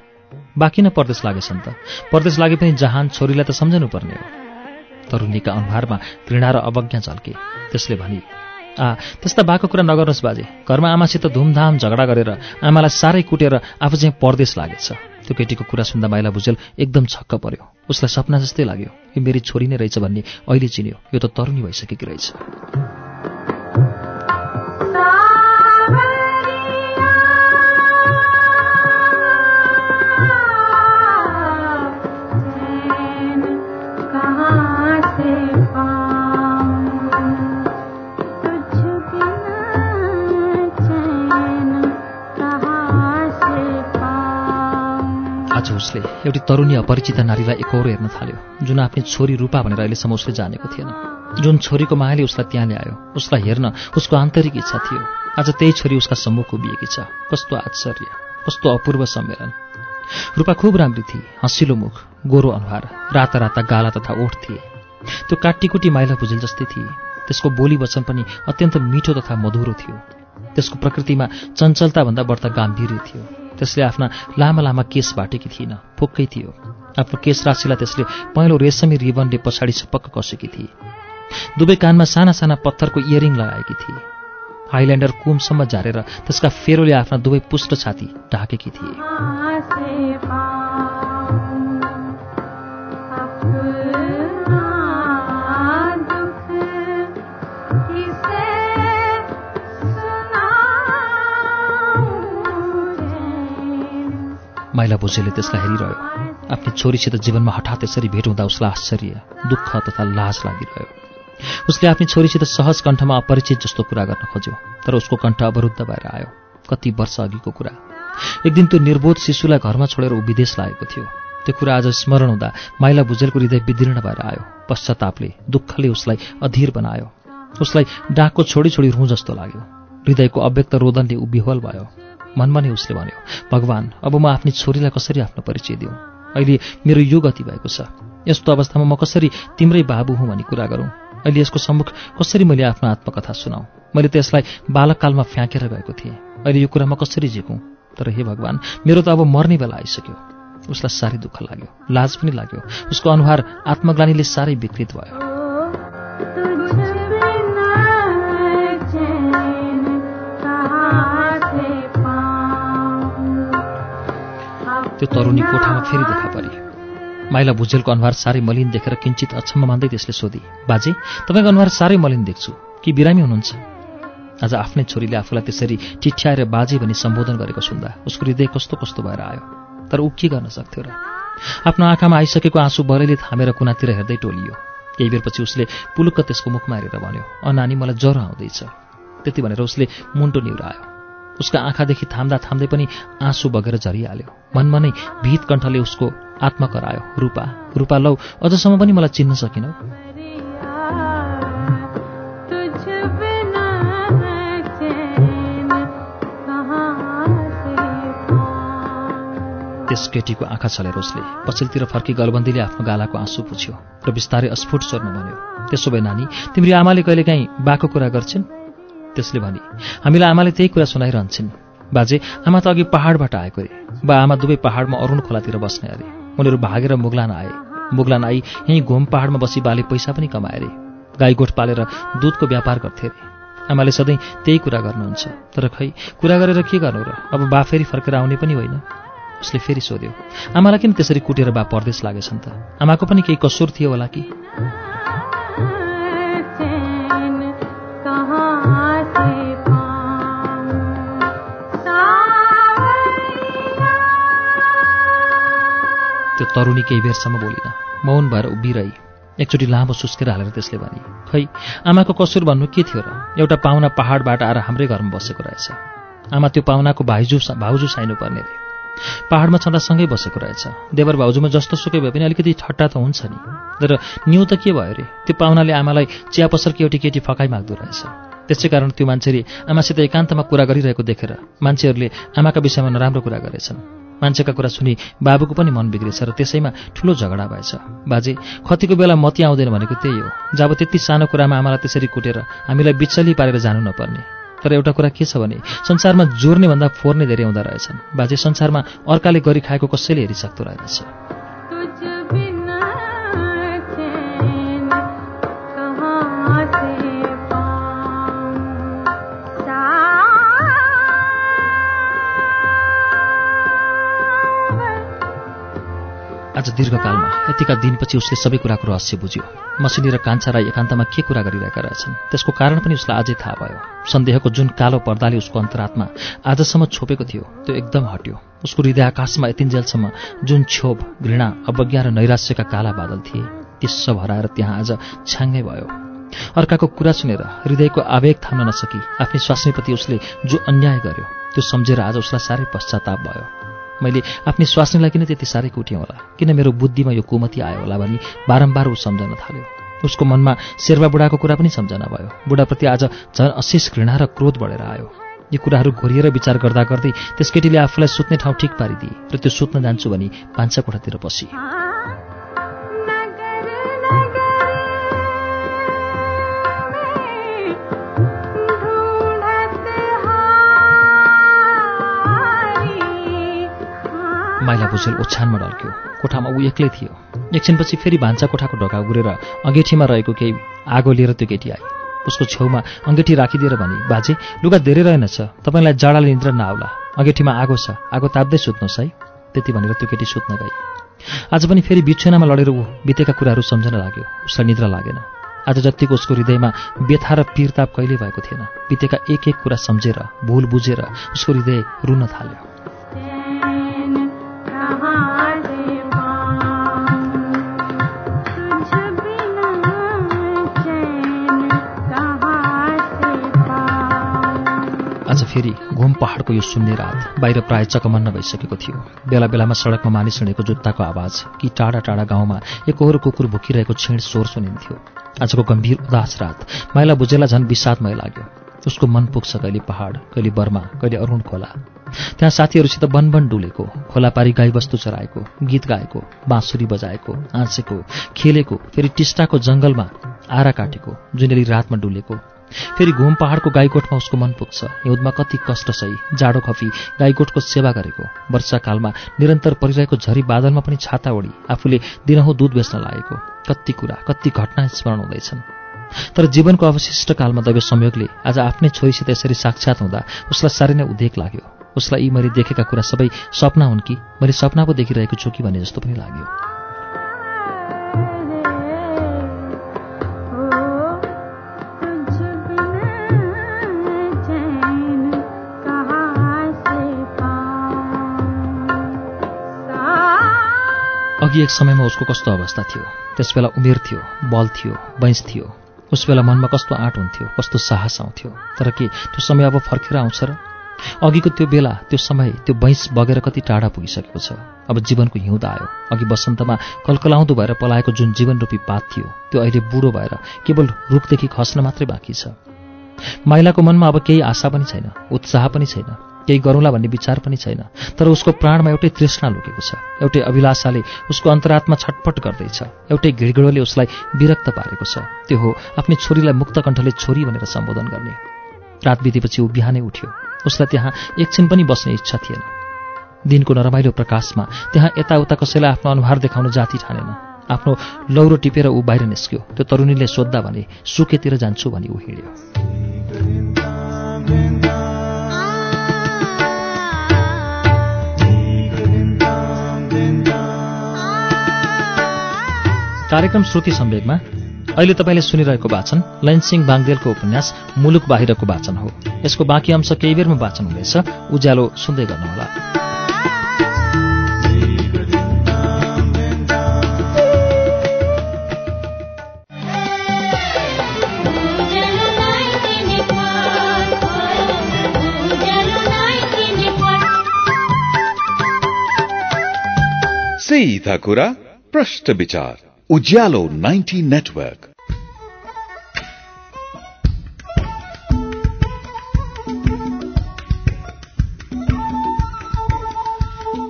बा किन परदेश लागेछन् त? परदेश लागे पनि जहान छोरीलाई त सम्झनु पर्ने हो। तरुणीका अनुहारमा घृणा र अवज्ञा झल्के। त्यसले भनी आ त्यस्ता बाको कुरा नगर्नुहोस् बाजे। घरमा आमासित धुमधाम झगडा गरेर आमालाई साह्रै कुटेर आफू चाहिँ परदेश लागेछ। त्यो केटीको कुरा सुन्दा माइला भुजेल एकदम छक्क पर्यो। उसलाई सपना जस्तै लाग्यो यो मेरी छोरी नै रहेछ भन्ने अहिले चिन्यो। यो त तरुणी भइसकेकी रहेछ। आज उसले एउटी तरुणी अपरिचित नारीलाई एकहोरो हेर्न थाल्यो। जुन आफ्नै छोरी रूपा भनेर अहिलेसम्म उसले जानेको थिएन। जुन छोरीको मायाले उसलाई त्यहाँ ल्यायो उसलाई हेर्न उसको आन्तरिक इच्छा थियो। आज त्यही छोरी उसका सम्मुख उभिएकी छ। कस्तो आश्चर्य कस्तो अपूर्व सम्मेलन। रूपा खुब राम्री थिए हँसिलो मुख गोरो अनुहार राता राता गाला तथा ओठ थिए। त्यो काटीकुटी माइला भुजेल जस्तै थिए। त्यसको बोली वचन पनि अत्यन्त मिठो तथा मधुरो थियो। त्यसको प्रकृतिमा चञ्चलताभन्दा बढ्ता गाम्भीर्य थियो। त्यसले आफ्ना लामा लामा केस बाटेकी थिइन फोक्कै थियो। आफ्नो केस राशिलाई त्यसले पहेँलो रेशमी रिबनले पछाडि छपक्क कसेकी थिए। दुवै कानमा साना साना पत्थरको इयरिङ लगाएकी थिए। हाइल्यान्डर कुमसम्म झारेर त्यसका फेरोले आफ्ना दुवै पुष्ट छाती ढाकेकी थिए। माइला भुजेले त्यसलाई हेरिरह्यो। आफ्नो छोरीसित जीवनमा हठात यसरी भेट हुँदा उसलाई आश्चर्य दुःख तथा लाज लागिरह्यो। उसले आफ्नो छोरीसित सहज कण्ठमा अपरिचित जस्तो कुरा गर्न खोज्यो तर उसको कण्ठ अवरुद्ध भएर आयो। कति वर्ष अघिको कुरा। एक दिन त्यो निर्बोध शिशुलाई घरमा छोडेर ऊ विदेश लागेको थियो। त्यो कुरा आज स्मरण हुँदा माइला भुजेलको हृदय विदीर्ण भएर आयो। पश्चातापले दुःखले उसलाई अधीर बनायो। उसलाई डाकको छोडी छोडी रुँ जस्तो लाग्यो। हृदयको अव्यक्त रोदनले ऊ विह्वल भयो। मनमा नै उसले भन्यो भगवान् अब म आफ्नी छोरीलाई कसरी आफ्नो परिचय दिउँ अहिले मेरो यो गति भएको छ। यस्तो अवस्थामा म कसरी तिम्रै बाबु हुँ भन्ने कुरा गरौँ? अहिले यसको सम्मुख कसरी मैले आफ्नो आत्मकथा सुनाऊ? मैले त यसलाई बालककालमा फ्याँकेर गएको थिएँ। अहिले यो कुरा म कसरी झिकौँ तर हे भगवान् मेरो त अब मर्ने बेला आइसक्यो। उसलाई साह्रै दुःख लाग्यो लाज पनि लाग्यो। उसको अनुहार आत्मग्लानीले साह्रै विकृत भयो। त्यो तरुणी कोठामा फेरि देखा परे। माइला भुजेलको अनुहार साह्रै मलिन देखेर किञ्चित अक्षम्म मान्दै त्यसले सोधी बाजे तपाईँको अनुहार साह्रै मलिन देख्छु। कि बिरामी हुनुहुन्छ? आज आफ्नै छोरीले आफूलाई त्यसरी टिठ्याएर बाजे भनी सम्बोधन गरेको सुन्दा उसको हृदय कस्तो कस्तो भएर आयो। तर ऊ के गर्न सक्थ्यो र? आफ्नो आँखामा आइसकेको आँसु बरैले थामेर कुनातिर हेर्दै टोलियो। केही बेरपछि उसले पुलुक्क त्यसको मुखमा हेरेर भन्यो अ नानी मलाई ज्वरो आउँदैछ। त्यति भनेर उसले मुन्टो निहुरायो। उसका आँखादेखि थाम्दा थाम्दै पनि आँसु बगेर झरिहाल्यो। मनमा नै भीत कण्ठले उसको आत्मा करायो रूपा रूपा लौ अझसम्म पनि मलाई चिन्न सकिनौ? त्यस केटीको आँखा छलेर उसले पछिल्तिर फर्की गलबन्दीले आफ्नो गालाको आँसु पुछ्यो र बिस्तारै अस्फुट स्वरमा भन्यो त्यसो भए नानी तिम्रो आमाले कहिलेकाहीँ बाको कुरा गर्छिन्? त्यसले भने हामीलाई आमाले त्यही कुरा सुनाइरहन्छन्। बाजे आमा त अघि पहाडबाट आएको अरे बा आमा दुवै पहाडमा अरुण खोलातिर बस्ने अरे। उनीहरू भागेर मुगलान आए। मुगलान आई यहीँ घुम पहाडमा बसी बाले पैसा पनि कमाए अरे गाई गोठ पालेर दुधको व्यापार गर्थे अरे आमाले सधैँ त्यही कुरा गर्नुहुन्छ। तर खै कुरा गरेर के गर्नु र? अब बा फेरि फर्केर आउने पनि होइन। उसले फेरि सोध्यो आमालाई किन त्यसरी कुटेर बा परदेश लागेछन् त? आमाको पनि केही कसुर थियो होला कि? त्यो तरुणी केही बेरसम्म बोलिन मौन भएर उभिरही। एकचोटि लामो सुस्केर हालेर त्यसले भने खै आमाको कसुर भन्नु के थियो र? एउटा पाहुना पहाडबाट आएर हाम्रै घरमा बसेको रहेछ। आमा त्यो पाहुनाको भाइजू भाउजू साइनु पर्ने रे। पहाडमा छँदा सँगै बसेको रहेछ। देवर भाउजूमा जस्तो सुकै भए पनि अलिकति ठट्टा त हुन्छ नि। तर न्यु त के भयो रे? त्यो पाहुनाले आमालाई चिया पसलकी एउटी केटी फकाइ माग्दो रहेछ। त्यसै कारण त्यो मान्छेले आमासित एकान्तमा कुरा गरिरहेको देखेर मान्छेहरूले आमाका विषयमा नराम्रो कुरा गरेछन्। मान्छेका कुरा सुनि बाबुको पनि मन बिग्रेछ र त्यसैमा ठुलो झगडा भएछ। बाजे खतीको बेला मती आउँदैन भनेको त्यही हो। जब त्यति सानो कुरामा आमालाई त्यसरी कुटेर हामीलाई बिचली पारेर जानु नपर्ने। तर एउटा कुरा के छ भने संसारमा जोर्ने भन्दा फोर्ने धेरै हुँदो रहेछन्। बाजे संसारमा अर्काले गरी खाएको कसैले हेरिसक्दो रहेछ। आज दीर्घकालमा यतिका दिनपछि उसले सबै कुराको रहस्य बुझ्यो। मसिनी र कान्छा राई एकान्तमा के कुरा गरिरहेका रहेछन्? त्यसको कारण पनि उसलाई अझै थाहा भयो। सन्देहको जुन कालो पर्दाले उसको अन्तरात्मा आजसम्म छोपेको थियो त्यो एकदम हट्यो। उसको हृदय आकाशमा यतिन्जेलसम्म जुन क्षोभ घृणा अवज्ञा र नैराश्यका काला बादल थिए ती सब हराएर त्यहाँ आज छ्याङ्गै भयो। अर्काको कुरा सुनेर हृदयको आवेग थाम्न नसकी आफ्नै स्वास्नीप्रति उसले जो अन्याय गर्यो त्यो सम्झेर आज उसलाई साह्रै पश्चाताप भयो। मैले आफ्नै स्वास्नीलाई किन त्यति साह्रै कुटेँ होला? किन मेरो बुद्धिमा यो कुमति आयो होला भनी बारम्बार ऊ सम्झन थाल्यो। उसको मनमा शेर्वा बुढाको कुरा पनि सम्झना भयो। बुढाप्रति आज झन् अशेष घृणा र क्रोध बढेर आयो। यी कुराहरू घोरिएर विचार गर्दा गर्दै त्यस केटीले आफूलाई सुत्ने ठाउँ ठिक पारिदिए र त्यो सुत्न जान्छु भनी भान्सा कोठातिर माइला भुजेल ओछ्यानमा ढल्क्यो। कोठामा ऊ एक्लै थियो। एकछिनपछि फेरि भान्सा कोठाको ढोका उग्रेर अँगेठीमा रहेको केही आगो लिएर त्यो केटी आई उसको छेउमा अँगेठी राखिदिएर भने बाजे लुगा धेरै रहेनछ। तपाईँलाई जाडाले निद्रा नआउला। अँगेठीमा आगो छ। आगो ताप्दै सुत्नुहोस् है। त्यति भनेर त्यो केटी सुत्न गई आज पनि फेरि बिछुनामा लडेर ऊ बितेका कुराहरू सम्झन लाग्यो। उसलाई निद्रा लागेन। आज जतिको उसको हृदयमा व्यथा र पीरताप कहिले भएको थिएन। बितेका एक एक कुरा सम्झेर भुल बुझेर उसको हृदय रुन थाल्यो। आज फेरि घुम पहाडको यो शून्य रात बाहिर प्राय चकमन्न भइसकेको थियो। बेला बेलामा सडकमा मानिस हिँडेको जुत्ताको आवाज कि टाढा टाढा गाउँमा एकहोरो कुकुर भुकिरहेको छिण स्वर सुनिन्थ्यो। आजको गम्भीर उदास रात माइला बुझेला झन् विषादमय लाग्यो। उसको मन पुग्छ कहिले पहाड कहिले बर्मा कहिले अरुण खोला। त्यहाँ साथीहरूसित बनबन डुलेको खोलापारी गाईबस्तु चराएको गीत गाएको बाँसुरी बजाएको हाँसेको खेलेको फेरि टिस्टाको जङ्गलमा आरा काटेको जुनेली रातमा डुलेको फेरि घुम पहाडको गाईगोठमा उसको मन पुग्छ। हिउँदमा कति कष्ट सही। जाडो खपी गाईगोठको सेवा गरेको। वर्षाकालमा निरन्तर परिरहेको झरी बादलमा पनि छाता ओढी आफूले दिनहुँ दुध बेच्न लागेको। कति कुरा कति घटना स्मरण हुँदैछन्। तर जीवनको अवशिष्ट कालमा दैव संयोगले आज आफ्नै छोरीसित यसरी साक्षात् हुँदा उसलाई साह्रै नै उद्वेग लाग्यो। उसलाई यी मैले देखेका कुरा सबै सपना हुन् कि? मैले सपना पो देखिरहेको छु कि भन्ने जस्तो पनि लाग्यो। अघि एक समयमा उसको कस्तो अवस्था थियो? त्यसबेला उमेर थियो बल थियो बैंस थियो। उस बेला मनमा कस्तो आँट हुन्थ्यो कस्तो साहस आउँथ्यो। तर के त्यो समय अब फर्केर आउँछ र? अघिको त्यो बेला त्यो समय त्यो बैंस बगेर कति टाढा पुगिसकेको छ। अब जीवनको हिउँद आयो। अघि बसन्तमा कलकलाउँदो भएर पलाएको जुन जीवनरूपी पात थियो त्यो अहिले बुढो भएर केवल रुखदेखि खस्न मात्रै बाँकी छ। माइलाको मनमा अब केही आशा पनि छैन उत्साह पनि छैन। केही गरौँला भन्ने विचार पनि छैन। तर उसको प्राणमा एउटै तृष्णा लुकेको छ। एउटै अभिलाषाले उसको अन्तरात्मा छटपट गर्दैछ। एउटै घिडघिडोले उसलाई विरक्त पारेको छ। त्यो हो आफ्नै छोरीलाई मुक्त कण्ठले छोरी भनेर सम्बोधन गर्ने। रात बितेपछि ऊ बिहानै उठ्यो। उसलाई त्यहाँ एकछिन पनि बस्ने इच्छा थिएन। दिनको नरमाइलो प्रकाशमा त्यहाँ यताउता कसैलाई आफ्नो अनुहार देखाउन जाति ठानेन। आफ्नो लौरो टिपेर ऊ बाहिर निस्क्यो। त्यो तरुणीले सोद्धा भने सुकेतिर जान्छु भनी ऊ हिँड्यो। कार्यक्रम श्रुति सम्वेकमा अहिले तपाईँले सुनिरहेको वाचन लैनसिंह बाङदेलको उपन्यास मुलुक बाहिरको वाचन हो। यसको बाँकी अंश केही बेरमा वाचन हुनेछ उज्यालो सुन्दै गर्नुहोला। सीधा कुरा प्रश्न विचार। उज्यालो 90 नेटवर्क।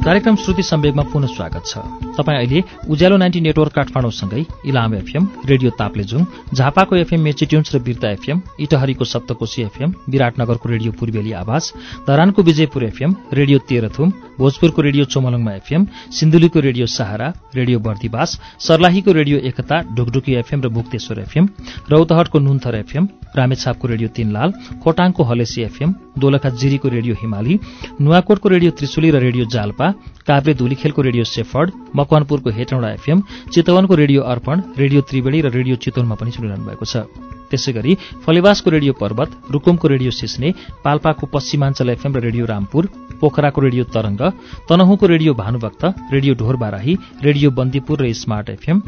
कार्यक्रम श्रुति सम्वेगमा पुनः स्वागत छ। तपाईँ अहिले उज्यालो नाइन्टी नेटवर्क काठमाडौँसँगै इलाम एफएम रेडियो ताप्लेजुङ झापाको एफएम मेचिट्युन्स र बिर्ता एफएम इटहरीको सप्तकोशी एफएम विराटनगरको रेडियो पूर्वेली आवाज धरानको विजयपुर एफएम रेडियो तेह्रथुम भोजपुरको रेडियो चोमलङमा एफएम सिन्धुलीको रेडियो सहारा रेडियो बर्दिवास सर्लाहीको रेडियो एकता ढुकढुकी एफएम र मुक्तेश्वर एफएम रौतहटको नुन्थर एफएम रामेछापको रेडियो तीनलाल खोटाङको हलेसी एफएम दोलखा जिरीको रेडियो हिमाली नुवाकोटको रेडियो त्रिशुली र रेडियो जाल्पा काभ्रे धुलीखेलको रेडियो सेफर्ड मकवानपुरको हेटौँडा एफएम चितवनको रेडियो अर्पण रेडियो त्रिवेणी र रेडियो चितवनमा पनि सुनिरहनु भएको छ। त्यसै गरी फलेवासको रेडियो पर्वत रुकुमको रेडियो सिस्ने पाल्पाको पश्चिमाञ्चल एफएम र रेडियो रामपुर पोखराको radio Tarang तनहुँको radio Bhanubhakta radio Dhorbarahi radio Bandipur र स्मार्ट एफएम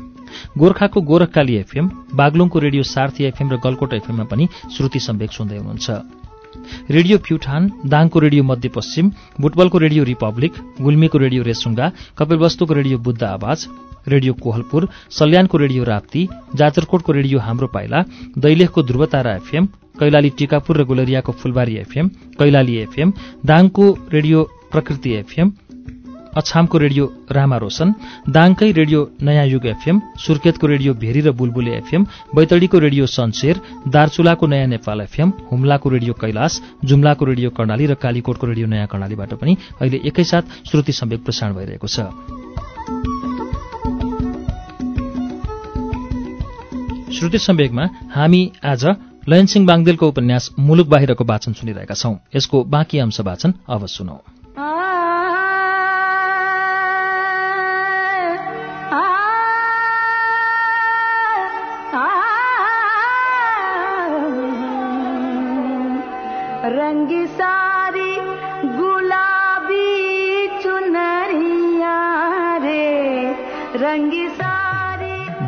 गोर्खाको गोरखकाली एफएम बागलुङको रेडियो सार्थी एफएम र गलकोट एफएममा पनि श्रुति सम्वेक सुन्दै हुनुहुन्छ। रेडियो प्युठान दाङको रेडियो मध्यपश्चिम बुटबलको रेडियो रिपब्लिक गुल्मीको रेडियो रेसुङ्गा कपिलवस्तुको रेडियो बुद्ध आवाज रेडियो कोहलपुर सल्यानको रेडियो राप्ती जाजरकोटको रेडियो हाम्रो पाइला दैलेखको ध्रुवतारा एफएम कैलाली टिकापुर र गुलरियाको फुलबारी एफएम कैलाली एफएम दाङको रेडियो प्रकृति एफएम अछामको रेडियो रामा रोशन दाङकै रेडियो नयाँ युग एफएम सुर्खेतको रेडियो भेरी र बुलबुले एफएम बैतडीको रेडियो सन्सेर दार्चुलाको नयाँ नेपाल एफएम हुम्लाको रेडियो कैलाश जुम्लाको रेडियो कर्णाली र कालीकोटको रेडियो नयाँ कर्णालीबाट पनि अहिले एकैसाथ श्रुति सम्वेक प्रसारण भइरहेको छ। श्रुति सम्वेकमा हामी आज लयनसिंह बाङदेलको उपन्यास मुलुक बाहिरको वाचन सुनिरहेका छौं। यसको बाँकी अंश वाचन अब सुनौ।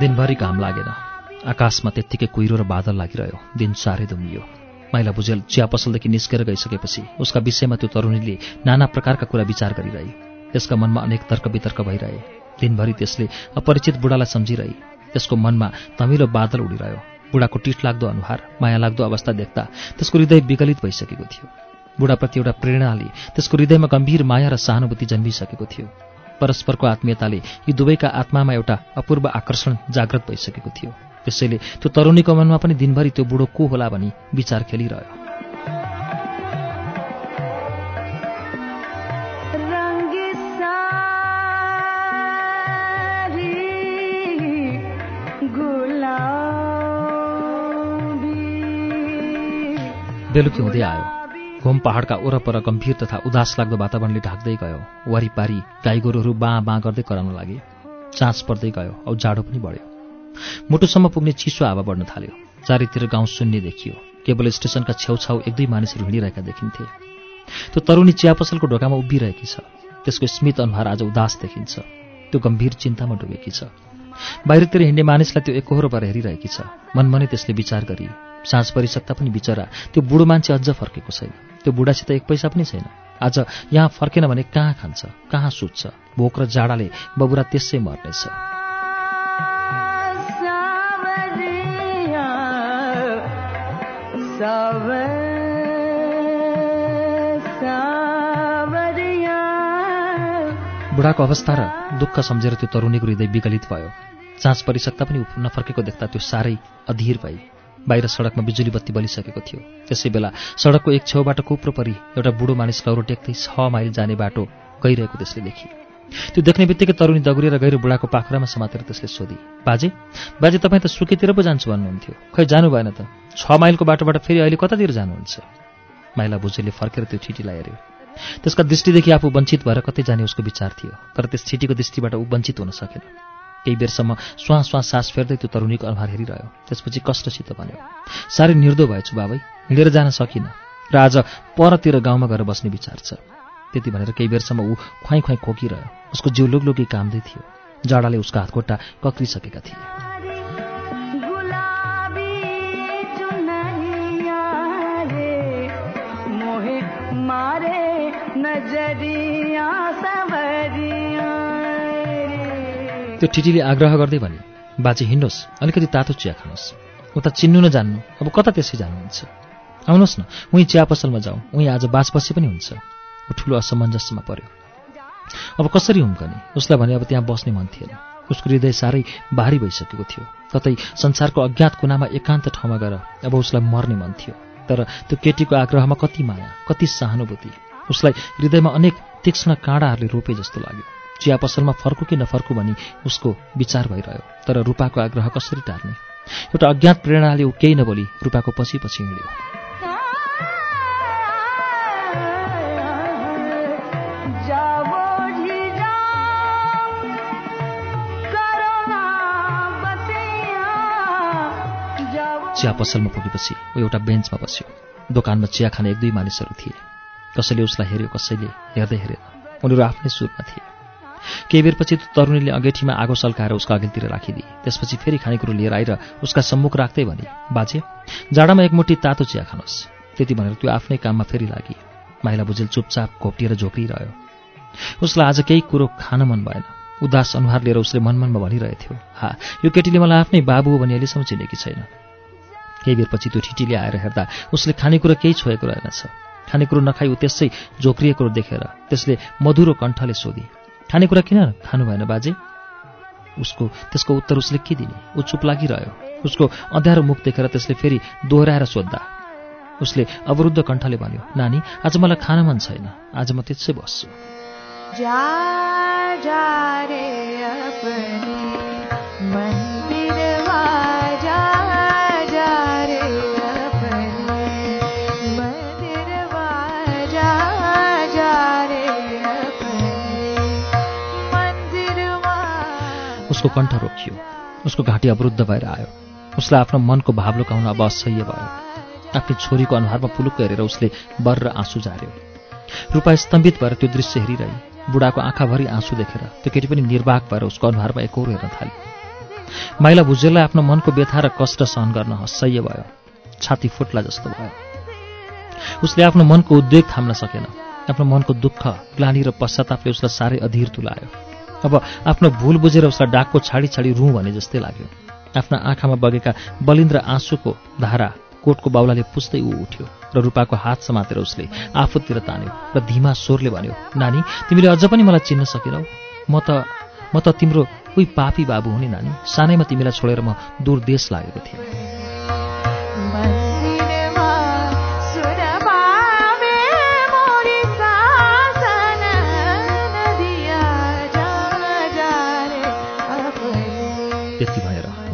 दिनभरि घाम लागेन। आकाशमा त्यत्तिकै कुहिरो र बादल लागिरह्यो। दिन साह्रै दुमियो। माइला भुजेल चिया पसलदेखि निस्केर गइसकेपछि उसका विषयमा त्यो तरुणीले नाना प्रकारका कुरा विचार गरिरहे। त्यसका मनमा अनेक तर्क वितर्क भइरहे। दिनभरि त्यसले अपरिचित बुढालाई सम्झिरहे। त्यसको मनमा धमिलो बादल उडिरह्यो। बुढाको टिठ लाग्दो अनुहार माया लाग्दो अवस्था देख्दा त्यसको हृदय विगलित भइसकेको थियो। बुढाप्रति एउटा प्रेरणाले त्यसको हृदयमा गम्भीर माया र सहानुभूति जन्मिसकेको थियो। परस्परको आत्मीयताले यी दुवैका आत्मामा एउटा अपूर्व आकर्षण जागृत भइसकेको थियो। त्यसैले त्यो तरुणीको मनमा पनि दिनभरि त्यो बुढो को होला भनी विचार खेलिरह्यो। बेलुकी हुँदै आयो। घुम पहाडका वरपर गम्भीर तथा उदास लाग्दो वातावरणले ढाक्दै गयो। वरिपारी गाईगोरुहरू बाँ बाँ गर्दै कराउन लागे। चाँच पर्दै गयो औ जाडो पनि बढ्यो। मुटुसम्म पुग्ने चिसो हावा बढ्न थाल्यो। चारैतिर गाउँ शून्य देखियो। केवल स्टेसनका छेउछाउ एक दुई मानिसहरू हिँडिरहेका देखिन्थे। त्यो तरुणी चिया पसलको ढोकामा उभिरहेकी छ। त्यसको स्मित अनुहार आज उदास देखिन्छ। त्यो गम्भीर चिन्तामा डुबेकी छ। बाहिरतिर हिँड्ने मानिसलाई त्यो एकहोरो भएर हेरिरहेकी छ। मनमनै त्यसले विचार गरी साँझ परिसक्दा पनि बिचरा। त्यो बुढो मान्छे अझ फर्केको छैन। त्यो बुढासित एक पैसा पनि छैन। आज यहाँ फर्केन भने कहाँ खान्छ कहाँ सुत्छ? भोक र जाडाले बबुरा त्यसै मर्नेछ। बुढाको अवस्था र दुःख सम्झेर त्यो तरुणीको हृदय विगलित भयो। साँझ परिसक्दा पनि नफर्केको देख्दा त्यो साह्रै अधीर भई बाहिर सडकमा बिजुली बत्ती बलिसकेको थियो। त्यसै बेला सडकको एक छेउबाट कुप्रो परि एउटा बुढो मानिस लौरो टेक्दै छ माइल जाने बाटो गइरहेको त्यसले देखी। त्यो देख्ने बित्तिकै तरुणी दगुरेर गएर बुढाको पाखुरामा समातेर त्यसले सोधी बाजे बाजे तपाईँ त सुकेतिर पो जान्छु भन्नुहुन्थ्यो। खै जानु भएन त। छ माइलको बाटोबाट फेरि अहिले कतातिर जानुहुन्छ? माइला भुजेले फर्केर त्यो छिटीलाई हेऱ्यो। त्यसका दृष्टिदेखि आफू वञ्चित भएर कतै जाने उसको विचार थियो तर त्यस छिटीको दृष्टिबाट ऊ वञ्चित हुन सकेन। केही बेरसम्म स्वाँ स्वाँ सास फेर्दै त्यो तरुणीको अनुहार हेरिरह्यो। त्यसपछि कष्टसित भन्यो साह्रै निर्दो भएछु बाबै हिँडेर जान सकिनँ र आज परतिर गाउँमा गएर बस्ने विचार छ। त्यति भनेर केही बेरसम्म ऊ खुवाइ खुवाइ खोकिरह्यो। उसको जिउ लुकलुकी कामदै थियो। जाडाले उसका हातखुट्टा कक्रिसकेका थिए। नजरिया त्यो ठिटीले आग्रह गर्दै भने बाजे हिँड्नुहोस् अलिकति तातो चिया खानुहोस् उता चिन्नु न जान्नु। अब कता त्यसै जानुहुन्छ? आउनुहोस् न उहीँ चिया पसलमा जाउँ। उहीँ आज बास बसे पनि हुन्छ। ऊ ठुलो असमञ्जस्यमा पर्यो। अब कसरी हुम्कने? उसलाई भने अब त्यहाँ बस्ने मन थिएन। उसको हृदय साह्रै भारी भइसकेको थियो। कतै संसारको अज्ञात कुनामा एकान्त ठाउँमा गएर अब उसलाई मर्ने मन थियो। तर त्यो केटीको आग्रहमा कति माया कति सहानुभूति। उसलाई हृदयमा अनेक तीक्ष्ण काँडाहरूले रोपे जस्तो लाग्यो। चिया पसलमा फर्कु कि नफर्कु भनी उसको विचार भइरह्यो। तर रूपाको आग्रह कसरी टार्ने? एउटा अज्ञात प्रेरणाले ऊ केही नबोली रूपाको पछि पछि हिँड्यो। चिया पसलमा पुगेपछि ऊ एउटा बेन्चमा बस्यो। दोकानमा चिया खाने एक दुई मानिसहरू थिए। कसैले उसलाई हेऱ्यो कसैले हेर्दै हेरेन। उनीहरू आफ्नै सुरमा थिए। केही बेरपछि तरुणीले अँगेठीमा आगो सल्काएर उसको अघिल्तिर राखिदिए। त्यसपछि फेरि खानेकुरो लिएर आएर उसका सम्मुख राख्दै भने बाजे जाडामा एक मुठी तातो चिया खानुहोस् त्यति भनेर त्यो आफ्नै काममा फेरि लागि माइला बुझेल चुपचाप घोप्टिएर झोक्रिरह्यो। उसलाई आज केही कुरो खान मन भएन। उदास अनुहार लिएर उसले मनमनमा भनिरहेथ्यो हा यो केटीले मलाई आफ्नै बाबु हो भने अहिलेसम्म चिनेकी छैन? केही बेरपछि त्यो ठिटीले आएर हेर्दा उसले खानेकुरो केही छोएको रहेनछ। खानेकुरो नखाई ऊ त्यसै झोक्रिएको देखेर त्यसले मधुरो कण्ठले सोधी खानेकुरा किन खानु भएन बाजे? उसको त्यसको उत्तर उसले के दिने? ऊ चुप लागिरह्यो। उसको अँध्यारो मुख देखेर त्यसले फेरि दोहोऱ्याएर सोद्धा। उसले अवरुद्ध कण्ठले भन्यो नानी आज मलाई खान मन छैन। आज म त्यसै बस्छु। कण्ठ रोकियो। उसको घाँटी अवरुद्ध भएर आयो। उसलाई आफ्नो मनको भाव लुकाउन अब असह्य भयो। आफ्नी छोरीको अनुहारमा पुलुक्क हेरेर उसले बर र आँसु झार्यो रूपा स्तम्भित भएर त्यो दृश्य हेरिरही। बुढाको आँखाभरि आँसु देखेर त्यो केटी पनि निर्वाक भएर उसको अनुहारमा एकहोरो हेर्न थाल्यो। माइला भुजेललाई आफ्नो मनको व्यथा र कष्ट सहन गर्न असह्य भयो। छाती फुट्ला जस्तो भयो। उसले आफ्नो मनको उद्वेग थाम्न सकेन। आफ्नो मनको दुःख ग्लानी र पश्चातापले उसलाई साह्रै अधीर तुलायो। अब आफ्नो भूल बुझेर उसलाई डाकको छाडी छाडी रुँ भने जस्तै लाग्यो। आफ्ना आँखामा बगेका बलिन्द्र आँसुको धारा कोटको बाउलाले पुस्दै ऊ उठ्यो र रूपाको हात समातेर उसले आफूतिर तान्यो र धीमा स्वरले भन्यो नानी तिमीले अझ पनि मलाई चिन्न सकेनौ। म त म त तिम्रो उही पापी बाबु हुने नानी। सानैमा तिमीलाई छोडेर म दूर देश लागेको थिएँ।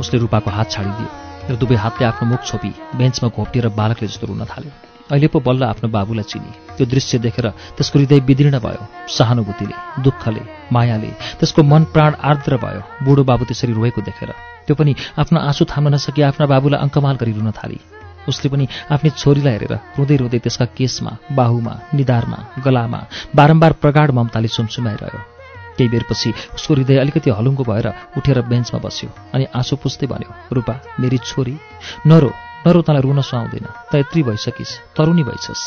उसले रूपाको हात छाडिदियो र दुवै हातले आफ्नो मुख छोपी बेन्चमा घोप्टिएर बालकले जस्तो रुन थाल्यो। अहिले पो बल्ल आफ्नो बाबुलाई चिनी। त्यो दृश्य देखेर त्यसको हृदय विदीर्ण भयो सहानुभूतिले दुःखले मायाले त्यसको मन प्राण आर्द्र भयो बुढो बाबु त्यसरी रोएको देखेर। त्यो पनि आफ्नो आँसु थाम्न नसकी आफ्ना बाबुलाई अङ्कमाल गरी रुन थाली। उसले पनि आफ्नी छोरीलाई हेरेर रुँदै रुँदै त्यसका केसमा बाहुमा निधारमा गलामा बारम्बार प्रगाढ ममताले सुमसुमाइरह्यो। केही बेरपछि उसको हृदय अलिकति हलुङ्गो भएर उठेर बेन्चमा बस्यो अनि आँसु पुस्दै भन्यो रूपा मेरी छोरी नरो नरो तँलाई रुन सुहाउँदैन त यत्री भइसकिस् तरुनी भइछस्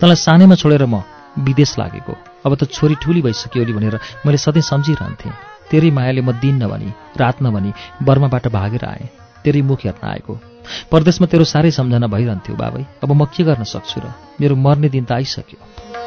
तँलाई सानैमा छोडेर म विदेश लागेको अब त छोरी ठुली भइसक्यो ओली भनेर मैले सधैँ सम्झिरहन्थेँ। तेरै मायाले म दिन नभनी रात नभनी बर्माबाट भागेर आएँ तेरै मुख हेर्न आएको। परदेशमा तेरो साह्रै सम्झना भइरहन्थ्यो बाबै अब म के गर्न सक्छु र? मेरो मर्ने दिन त आइसक्यो।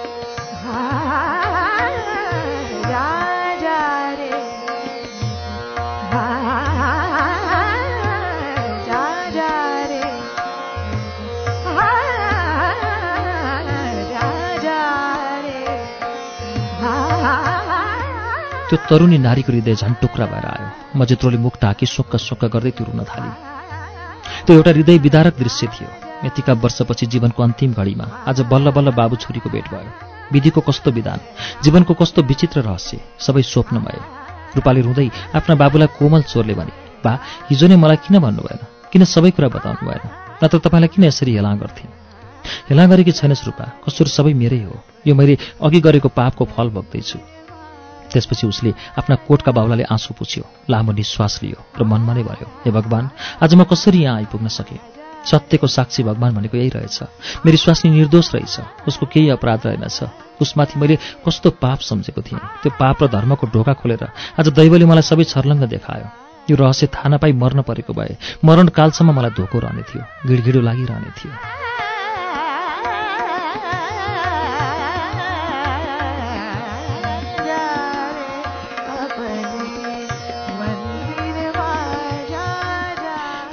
त्यो तरुणी नारीको हृदय झन् टुक्रा भएर आयो। म जेत्रोले मुख ढाकी सोक्क सोक्क गर्दै त्यो रुन थाली। त्यो एउटा हृदय विदारक दृश्य थियो। यतिका वर्षपछि जीवनको अन्तिम घडीमा आज बल्ल बल्ल बाबु छोरीको भेट भयो। विधिको कस्तो विधान? जीवनको कस्तो विचित्र रहस्य? सबै स्वप्नमय। रूपाले रुँदै आफ्ना बाबुलाई कोमल स्वरले भने बा हिजो नै मलाई किन भन्नु भएन किन सबै कुरा बताउनु भएन? नत्र तपाईँलाई किन यसरी हेला गर्थे? हेला गरेकी छैनस् रूपा। कसुर सबै मेरै हो। यो मैले अघि गरेको पापको फल भोग्दैछु। त्यसपछि उसले आफ्ना कोटका बाहुलाले आँसु पुछ्यो लामो निश्वास लियो र मनमा नै भयो। हे भगवान् आज म कसरी यहाँ आइपुग्न सकेँ? सत्यको साक्षी भगवान् भनेको यही रहेछ। मेरी स्वास्नी निर्दोष रहेछ। उसको केही अपराध रहेनछ उसमाथि मैले कस्तो पाप सम्झेको थिएँ। त्यो पाप र धर्मको ढोका खोलेर आज दैवले मलाई सबै छर्लङ्ग देखायो। यो रहस्य थाहा नपाई मर्न परेको भए मरणकालसम्म मलाई धोको रहने थियो गिडगिडो लागिरहने थियो।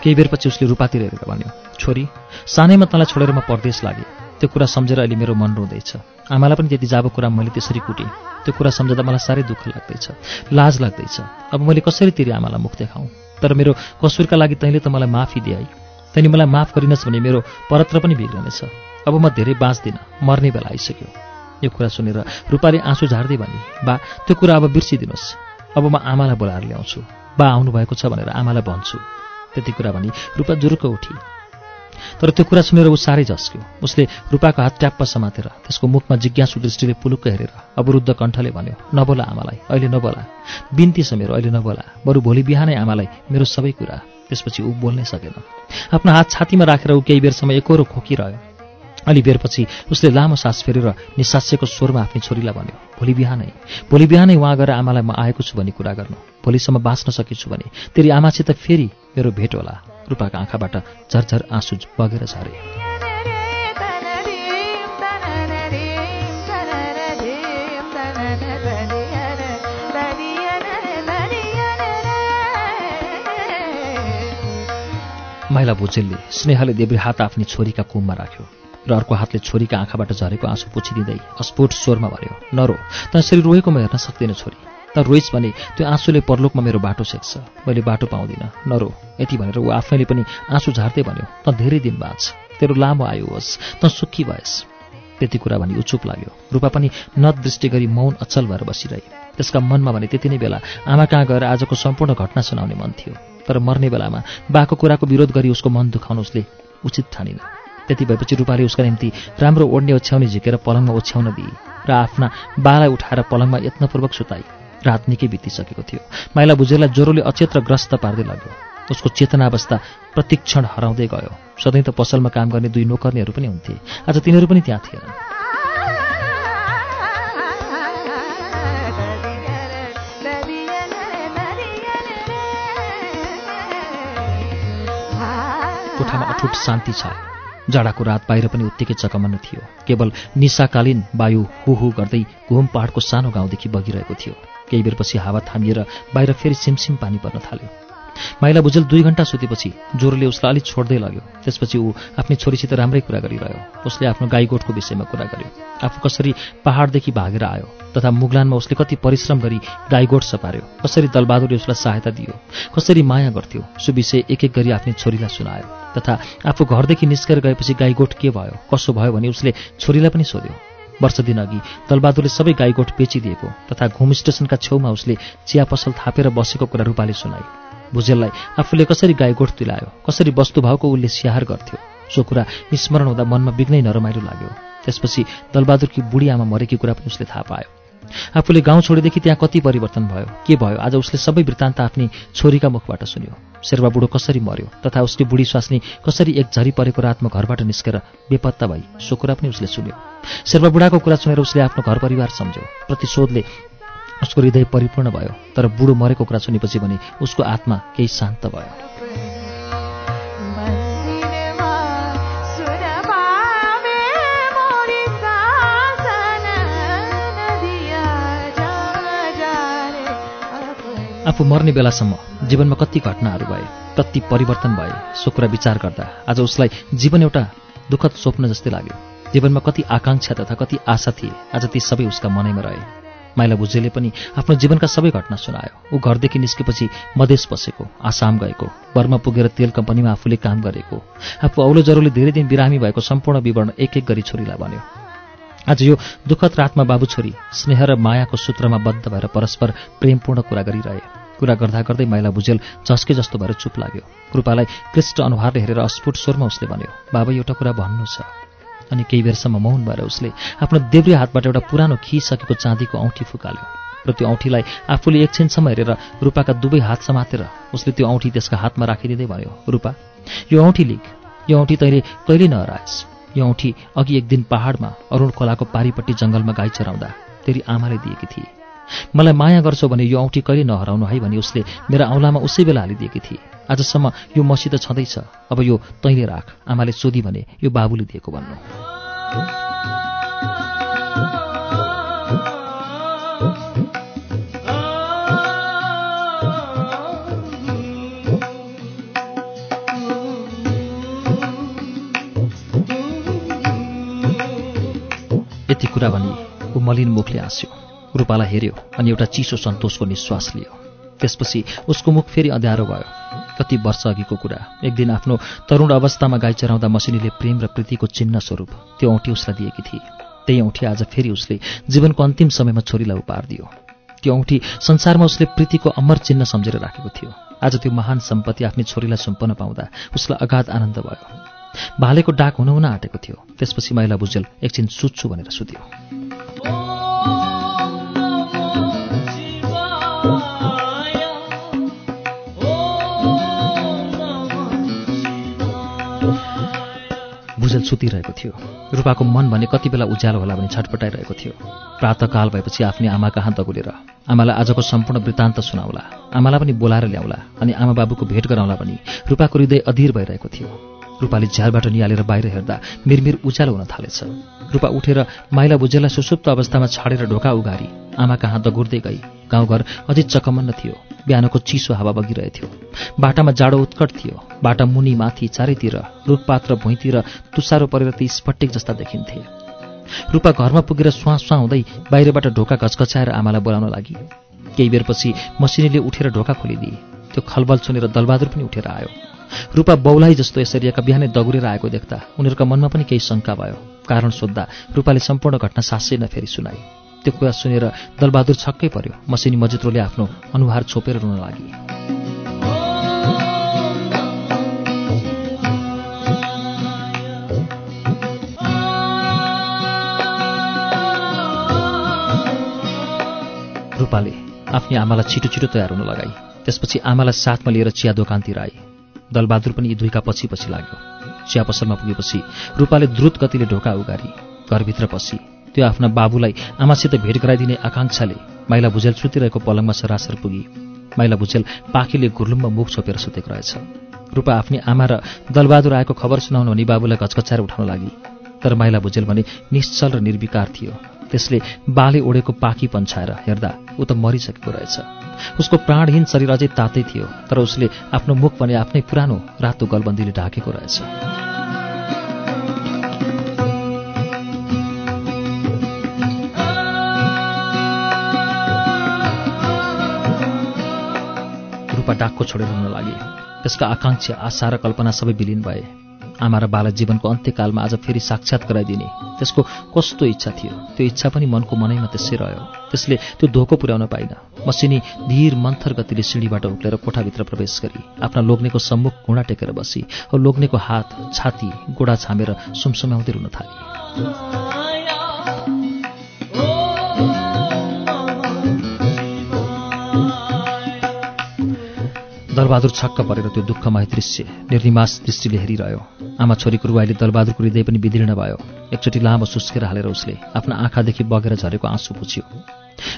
केही बेरपछि उसले रूपातिर हेरेर भन्यो छोरी सानैमा तँलाई छोडेर म परदेश लागेँ। त्यो कुरा सम्झेर अहिले मेरो मन रुँदैछ। आमालाई पनि त्यति जाबो कुरा मैले त्यसरी कुटेँ। त्यो कुरा सम्झँदा मलाई साह्रै दुःख लाग्दैछ लाज लाग्दैछ। अब मैले कसरी तेरि आमालाई मुख देखाउँ तर मेरो कसुरका लागि तैँले त मलाई माफी दिए तैँले मलाई माफ गरिनस् भने मेरो परत्र पनि बिग्रनेछ। अब म धेरै बाँच्दिनँ मर्ने बेला आइसक्यो। यो कुरा सुनेर रूपाले आँसु झार्दै भने बा त्यो कुरा अब बिर्सिदिनुहोस् अब म आमालाई बोलाएर ल्याउँछु। बा आउनुभएको छ भनेर आमालाई भन्छु। त्यति कुरा भनी रूपा जुरुक्क उठी। तर त्यो कुरा सुनेर ऊ साह्रै झस्क्यो उसले रूपाको हात ट्याप्प समातेर त्यसको मुखमा जिज्ञासु दृष्टिले पुलुक्क हेरेर अवरुद्ध कण्ठले भन्यो नबोला आमालाई अहिले नबोला। बिन्ती छ मेरो अहिले नबोला। बरु भोलि बिहानै आमालाई मेरो सबै कुरा त्यसपछि ऊ बोल्नै सकेन। आफ्नो हात छातीमा राखेर ऊ केही बेरसम्म एकरो खोकिरह्यो। अलि बेरपछि उसले लामो सास फेरेर निसास्यको स्वरमा आफ्नी छोरीलाई भन्यो भोलि बिहानै भोलि बिहानै उहाँ गएर आमालाई म आएको छु भन्ने कुरा गर्नु। भोलिसम्म बाँच्न सकेछु भने तेरि आमासित फेरि मेरो भेट होला रूपाका आँखाबाट झरझर आँसु बगेर झरे। माइला भुजेलले स्नेहले देब्रे हात आफ्नी छोरीका कुममा राख्यो। र अर्को हातले छोरीका आँखाबाट झरेको आँसु पुछिदिँदै अस्फोट स्वरमा भन्यो नरो त यसरी रोएको म हेर्न सक्दिनँ छोरी। त रोइस् भने त्यो आँसुले परलोकमा मेरो बाटो सेक्छ। मैले बाटो पाउँदिनँ। नरो यति भनेर ऊ आफैले पनि आँसु झार्दै भन्यो त धेरै दिन बाँच। तेरो लामो आयु होस्। त सुखी भएस्। त्यति कुरा भनी ऊ चुप लाग्यो। रूपा पनि नदृष्टि गरी मौन अचल भएर बसिरहे। त्यसका मनमा भने त्यति नै बेला आमा कहाँ गएर आजको सम्पूर्ण घटना सुनाउने मन थियो। तर मर्ने बेलामा बाको कुराको विरोध गरी उसको मन दुखाउन उसले उचित ठानिन त्यति भएपछि रूपाले उसका निम्ति राम्रो ओढ्ने ओछ्याउने झिकेर पलङमा ओछ्याउन दिए र आफ्ना बालाई उठाएर पलङमा यत्नपूर्वक सुताई रात निकै बितिसकेको थियो। माइला बुझेरलाई ज्वरोले अचेत्र ग्रस्त पार्दै लाग्यो। उसको चेतनावस्था प्रतिक्षण हराउँदै गयो। सधैँ त पसलमा काम गर्ने दुई नोकर्नेहरू पनि हुन्थे। आज तिनीहरू पनि त्यहाँ थिएनन्। कोठामा अठुट शान्ति छ। जाडाको रात बाहिर पनि उत्तिकै चकमन्न थियो। केवल निशाकालीन वायु हु हु गर्दै घुम पहाडको सानो गाउँदेखि बगिरहेको थियो। केही बेरपछि हावा थामिएर बाहिर फेरि सिमसिम पानी पर्न थाल्यो। माइला भुजेल दुई घन्टा सुतेपछि ज्वरोले उसलाई अलिक छोड्दै लग्यो। त्यसपछि ऊ आफ्नी छोरीसित राम्रै कुरा गरिरह्यो। उसले आफ्नो गाईगोठको विषयमा कुरा गर्यो। आफू कसरी पहाडदेखि भागेर आयो तथा मुगलानमा उसले कति परिश्रम गरी गाईगोठ सपार्यो कसरी दलबहादुरले उसलाई सहायता दियो कसरी माया गर्थ्यो सो विषय एक एक गरी आफ्नी छोरीलाई सुनायो तथा आफू घरदेखि निस्केर गएपछि गाईगोठ के भयो कसो भयो भने उसले छोरीलाई पनि सोध्यो। वर्ष दिन अघि दलबहादुरले सबै गाईगोठ बेचिदिएको तथा घुम स्टेसनका छेउमा उसले चिया पसल थापेर बसेको कुरा रूपाले सुनायो। भुजेललाई आफूले कसरी गाईगोठ तुलायो कसरी वस्तुभावको उसले स्याहार गर्थ्यो? सो कुरा स्मरण हुँदा मनमा बिग्नै नरमाइलो लाग्यो। त्यसपछि दलबहादुरकी बुढी आमा मरेकी कुरा पनि उसले थाहा पायो। आफूले गाउँ छोडेदेखि त्यहाँ कति परिवर्तन भयो के भयो आज उसले सबै वृत्तान्त आफ्नी छोरीका मुखबाट सुन्यो। शेर्वा बुढो कसरी मर्यो तथा उसकी बुढी स्वास्नी कसरी एक झरी परेको रातमा घरबाट निस्केर बेपत्ता भई सो कुरा पनि उसले सुन्यो। शेर्वा बुढाको कुरा सुनेर उसले आफ्नो घर परिवार सम्झ्यो। प्रतिशोधले उसको हृदय परिपूर्ण भयो तर बुढो मरेको कुरा सुनेपछि भने उसको आत्मा केही शान्त भयो। आफू मर्ने बेलासम्म जीवनमा कति घटनाहरू भए कति परिवर्तन भए सो कुरा विचार गर्दा आज उसलाई जीवन एउटा दुःखद स्वप्न जस्तै लाग्यो। जीवनमा कति आकाङ्क्षा तथा कति आशा थिए आज ती सबै उसका मनैमा रहे। माइला भुजेले पनि आफ्नो जीवनका सबै घटना सुनायो। ऊ घरदेखि निस्केपछि मधेस बसेको आसाम गएको बर्मा पुगेर तेल कम्पनीमा आफूले काम गरेको। आफू औलो जरोले धेरै दिन बिरामी भएको सम्पूर्ण विवरण एक एक गरी छोरीलाई भन्यो। आज यो दुःखद रातमा बाबु छोरी स्नेह र मायाको सूत्रमा बद्ध भएर परस्पर प्रेमपूर्ण कुरा गरिरहे। कुरा गर्दा गर्दै माइला भुजेल झस्के जस्तो भएर चुप लाग्यो। कृपालाई कृष्ट अनुहारले हेरेर अस्फुट स्वरमा उसले भन्यो बाबा एउटा कुरा भन्नु छ। अनि केही बेरसम्म मौन भएर उसले आफ्नो देब्रे हातबाट एउटा पुरानो खिसकेको चाँदीको औँठी फुकाल्यो। र त्यो औँठीलाई आफूले एकछिनसम्म हेरेर रूपाका दुवै हात समातेर उसले त्यो औँठी त्यसका हातमा राखिदिँदै भन्यो रूपा यो औँठी लिग यो औँठी तैँले कहिल्यै नहराएस् यो औँठी अघि एक दिन पहाडमा अरुण खोलाको पारिपट्टि जङ्गलमा गाई चराउँदा तेरी आमाले दिएकी थिए। मलाई माया गर्छौ भने यो औँठी कहिले नहराउनु है भने उसले मेरो औँलामा उसै बेला हालिदिएकी थिए। आजसम्म यो मसित छँदैछ। अब यो तैँले राख। आमाले सोधी भने यो बाबुले दिएको भन्नु। यति कुरा भनी ऊ मलिन मुखले हाँस्यो। रूपालाई हेऱ्यो अनि एउटा चिसो सन्तोषको निश्वास लियो। त्यसपछि उसको मुख फेरि अँध्यारो भयो। कति वर्ष अघिको कुरा। एक दिन आफ्नो तरुण अवस्थामा गाई चराउँदा मसिनीले प्रेम र प्रीतिको चिन्ह स्वरूप त्यो औँठी उसलाई दिएकी थिए। त्यही औँठी आज फेरि उसले जीवनको अन्तिम समयमा छोरीलाई उपहार दियो त्यो औँठी संसारमा उसले प्रीतिको अमर चिन्ह सम्झेर राखेको थियो। आज त्यो महान सम्पत्ति आफ्नै छोरीलाई सुम्पन पाउँदा उसलाई अगाध आनन्द भयो। भालेको डाक हुन हुन आँटेको थियो। त्यसपछि महिला भुजेल एकछिन सुत्छु भनेर सुत्यो। भुजेल सुतिरहेको थियो। रूपाको मन भने कति बेला उज्यालो होला भने छटपटाइरहेको थियो। प्रातकाल भएपछि आफ्नै आमा कहाँ दगुलेर आमालाई आजको सम्पूर्ण वृत्तान्त सुनाउला। आमालाई पनि बोलाएर ल्याउला अनि आमा बाबुको भेट गराउला पनि रूपाको हृदय अधीर भइरहेको थियो। रूपाले झ्यालबाट निहालेर बाहिर हेर्दा मिरमिर उज्यालो हुन थालेछ। रूपा उठेर माइला भुजेललाई सुसुप्त अवस्थामा छाडेर ढोका उघारी आमा कहाँ दगुर्दै गई। गाउँघर अझै चकमन्न थियो। बिहानको चिसो हावा बगिरहेथ्यो। बाटामा जाडो उत्कट थियो। बाटा मुनि माथि चारैतिर रुखपात र भुइँतिर तुसारो परेर ती स्फटिक जस्ता देखिन्थे। रूपा घरमा पुगेर सुहाँ सुहाँ हुँदै बाहिरबाट ढोका घचघचाएर आमालाई बोलाउन लागि। केही बेरपछि मसिनीले उठेर ढोका खोलिदिए। त्यो खलबल सुनेर दलबहादुर पनि उठेर आयो। रूपा बौलाइ जस्तो यसरी एका बिहानै दगुरेर आएको देख्दा उनीहरूका मनमा पनि केही शङ्का भयो। कारण सोद्धा रूपाले सम्पूर्ण घटना सासै नफेरि सुनाए त्यो कुरा सुनेर दलबहादुर छक्कै पर्यो। मसिनी मजित्रोले आफ्नो अनुहार छोपेर रुन लागि। रूपाले आफ्नी आमालाई छिटो छिटो तयार हुन लगाई। त्यसपछि आमालाई साथमा लिएर चिया दोकानतिर आई दलबहादुर पनि यी दुईका पछि पछि लाग्यो। चिया पसलमा पुगेपछि रूपाले द्रुत गतिले ढोका उगारी घरभित्र पसी। त्यो आफ्ना बाबुलाई आमासित भेट गराइदिने आकाङ्क्षाले माइला भुजेल सुतिरहेको पलङमा सरासर पुगी। माइला भुजेल पाखीले घुर्लुम्बा मुख छोपेर सुतेको रहेछ। रूपा आफ्नी आमा र दलबहादुर आएको खबर सुनाउन भनी बाबुलाई घचघचाएर उठाउन लागि। तर माइला भुजेल भने निश्चल र निर्विकार थियो। त्यसले बाले ओढेको पाखी पन्छाएर हेर्दा ऊ त मरिसकेको रहेछ। उसको प्राणहीन शरीर अझै तातै थियो तर उसले आफ्नो मुख पनि आफ्नै पुरानो रातो गलबन्दीले ढाकेको रहेछ। रूपा डाक्को छोडेर हुन लागे। त्यसका आकाङ्क्षा आशा र कल्पना सबै विलिन भए। आमा र बालक जीवनको अन्त्यकालमा आज फेरि साक्षात गराइदिने। त्यसको कस्तो इच्छा थियो? त्यो इच्छा पनि मनको मनैमा त्यसै रह्यो। त्यसले त्यो धोको पुर्याउन पाइन। मसिनी धीर मन्थर गतिले सिँढीबाट उक्लेर कोठाभित्र प्रवेश गरी आफ्ना लोग्नेको सम्मुख घुँडा टेकेर बसी औ लोग्नेको हात छाती गोडा छामेर सुमसुम्याउँदै रुन थाली। दलबहादुर छक्क परेर त्यो दुःखमय दृश्य निर्निमास दृष्टिले हेरिरह्यो। आमा छोरीको रुवाईले दलबहादुरको हृदय पनि विदीर्ण भयो। एकचोटि लामो सुस्केर हालेर उसले आफ्ना आँखादेखि बगेर झरेको आँसु पुछ्यो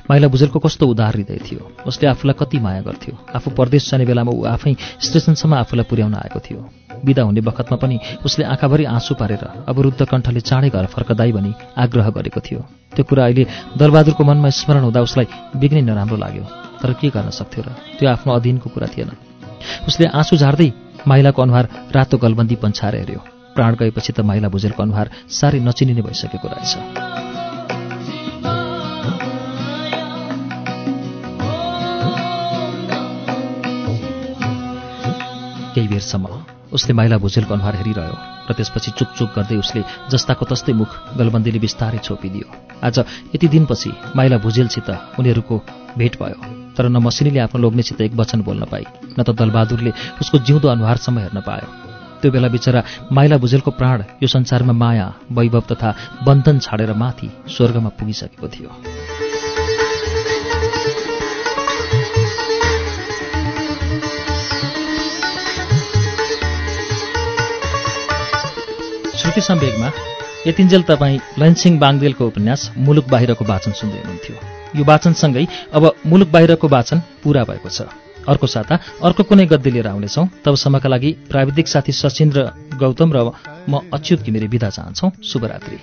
माइला बुझेलको कस्तो उदार हृदय थियो। उसले आफूलाई कति माया गर्थ्यो। आफू परदेश जाने बेलामा ऊ आफै स्टेसनसम्म आफूलाई पुर्याउन आएको थियो। विदा हुने बखतमा पनि उसले आँखाभरि आँसु पारेर अवरुद्ध कण्ठले चाँडै घर फर्कदाई भनी आग्रह गरेको थियो। त्यो कुरा अहिले दलबहादुरको मनमा स्मरण हुँदा उसलाई बिग्नै नराम्रो लाग्यो। तर के गर्न सक्थ्यो र? त्यो आफ्नो अधीनको कुरा थिएन। उसले आँसु झार्दै माइलाको अनुहार रातो गलबन्दी पन्छाएर हेऱ्यो। प्राण गएपछि त माइला भुजेलको अनुहार साह्रै नचिनिने भइसकेको रहेछ। केही बेरसम्म उसले माइला भुजेलको अनुहार हेरिरह्यो र त्यसपछि चुपचुप गर्दै उसले जस्ताको तस्तै मुख गलबन्दीले बिस्तारै छोपिदियो। आज यति दिनपछि माइला भुजेलसित उनीहरूको भेट भयो। तर न मसिनीले आफ्नो लोग्नेसित एक वचन बोल्न पाई न त दलबहादुरले उसको जिउँदो अनुहारसम्म हेर्न पायो। त्यो बेला बिचरा माइला भुजेलको प्राण यो संसारमा माया वैभव तथा बन्धन छाडेर माथि स्वर्गमा पुगिसकेको थियो। श्रुति सम्वेगमा यतिन्जेल तपाईँ लैनसिंह बाङदेलको उपन्यास मुलुक बाहिरको वाचन सुन्दै हुनुहुन्थ्यो। यो वाचनसँगै अब मुलुक बाहिरको वाचन पूरा भएको छ। अर्को साता अर्को कुनै गद्दी लिएर आउनेछौँ। तबसम्मका लागि प्राविधिक साथी सचिन्द्र गौतम र म अच्युत घिमिरे विदा चाहन्छौँ। शुभरात्रि।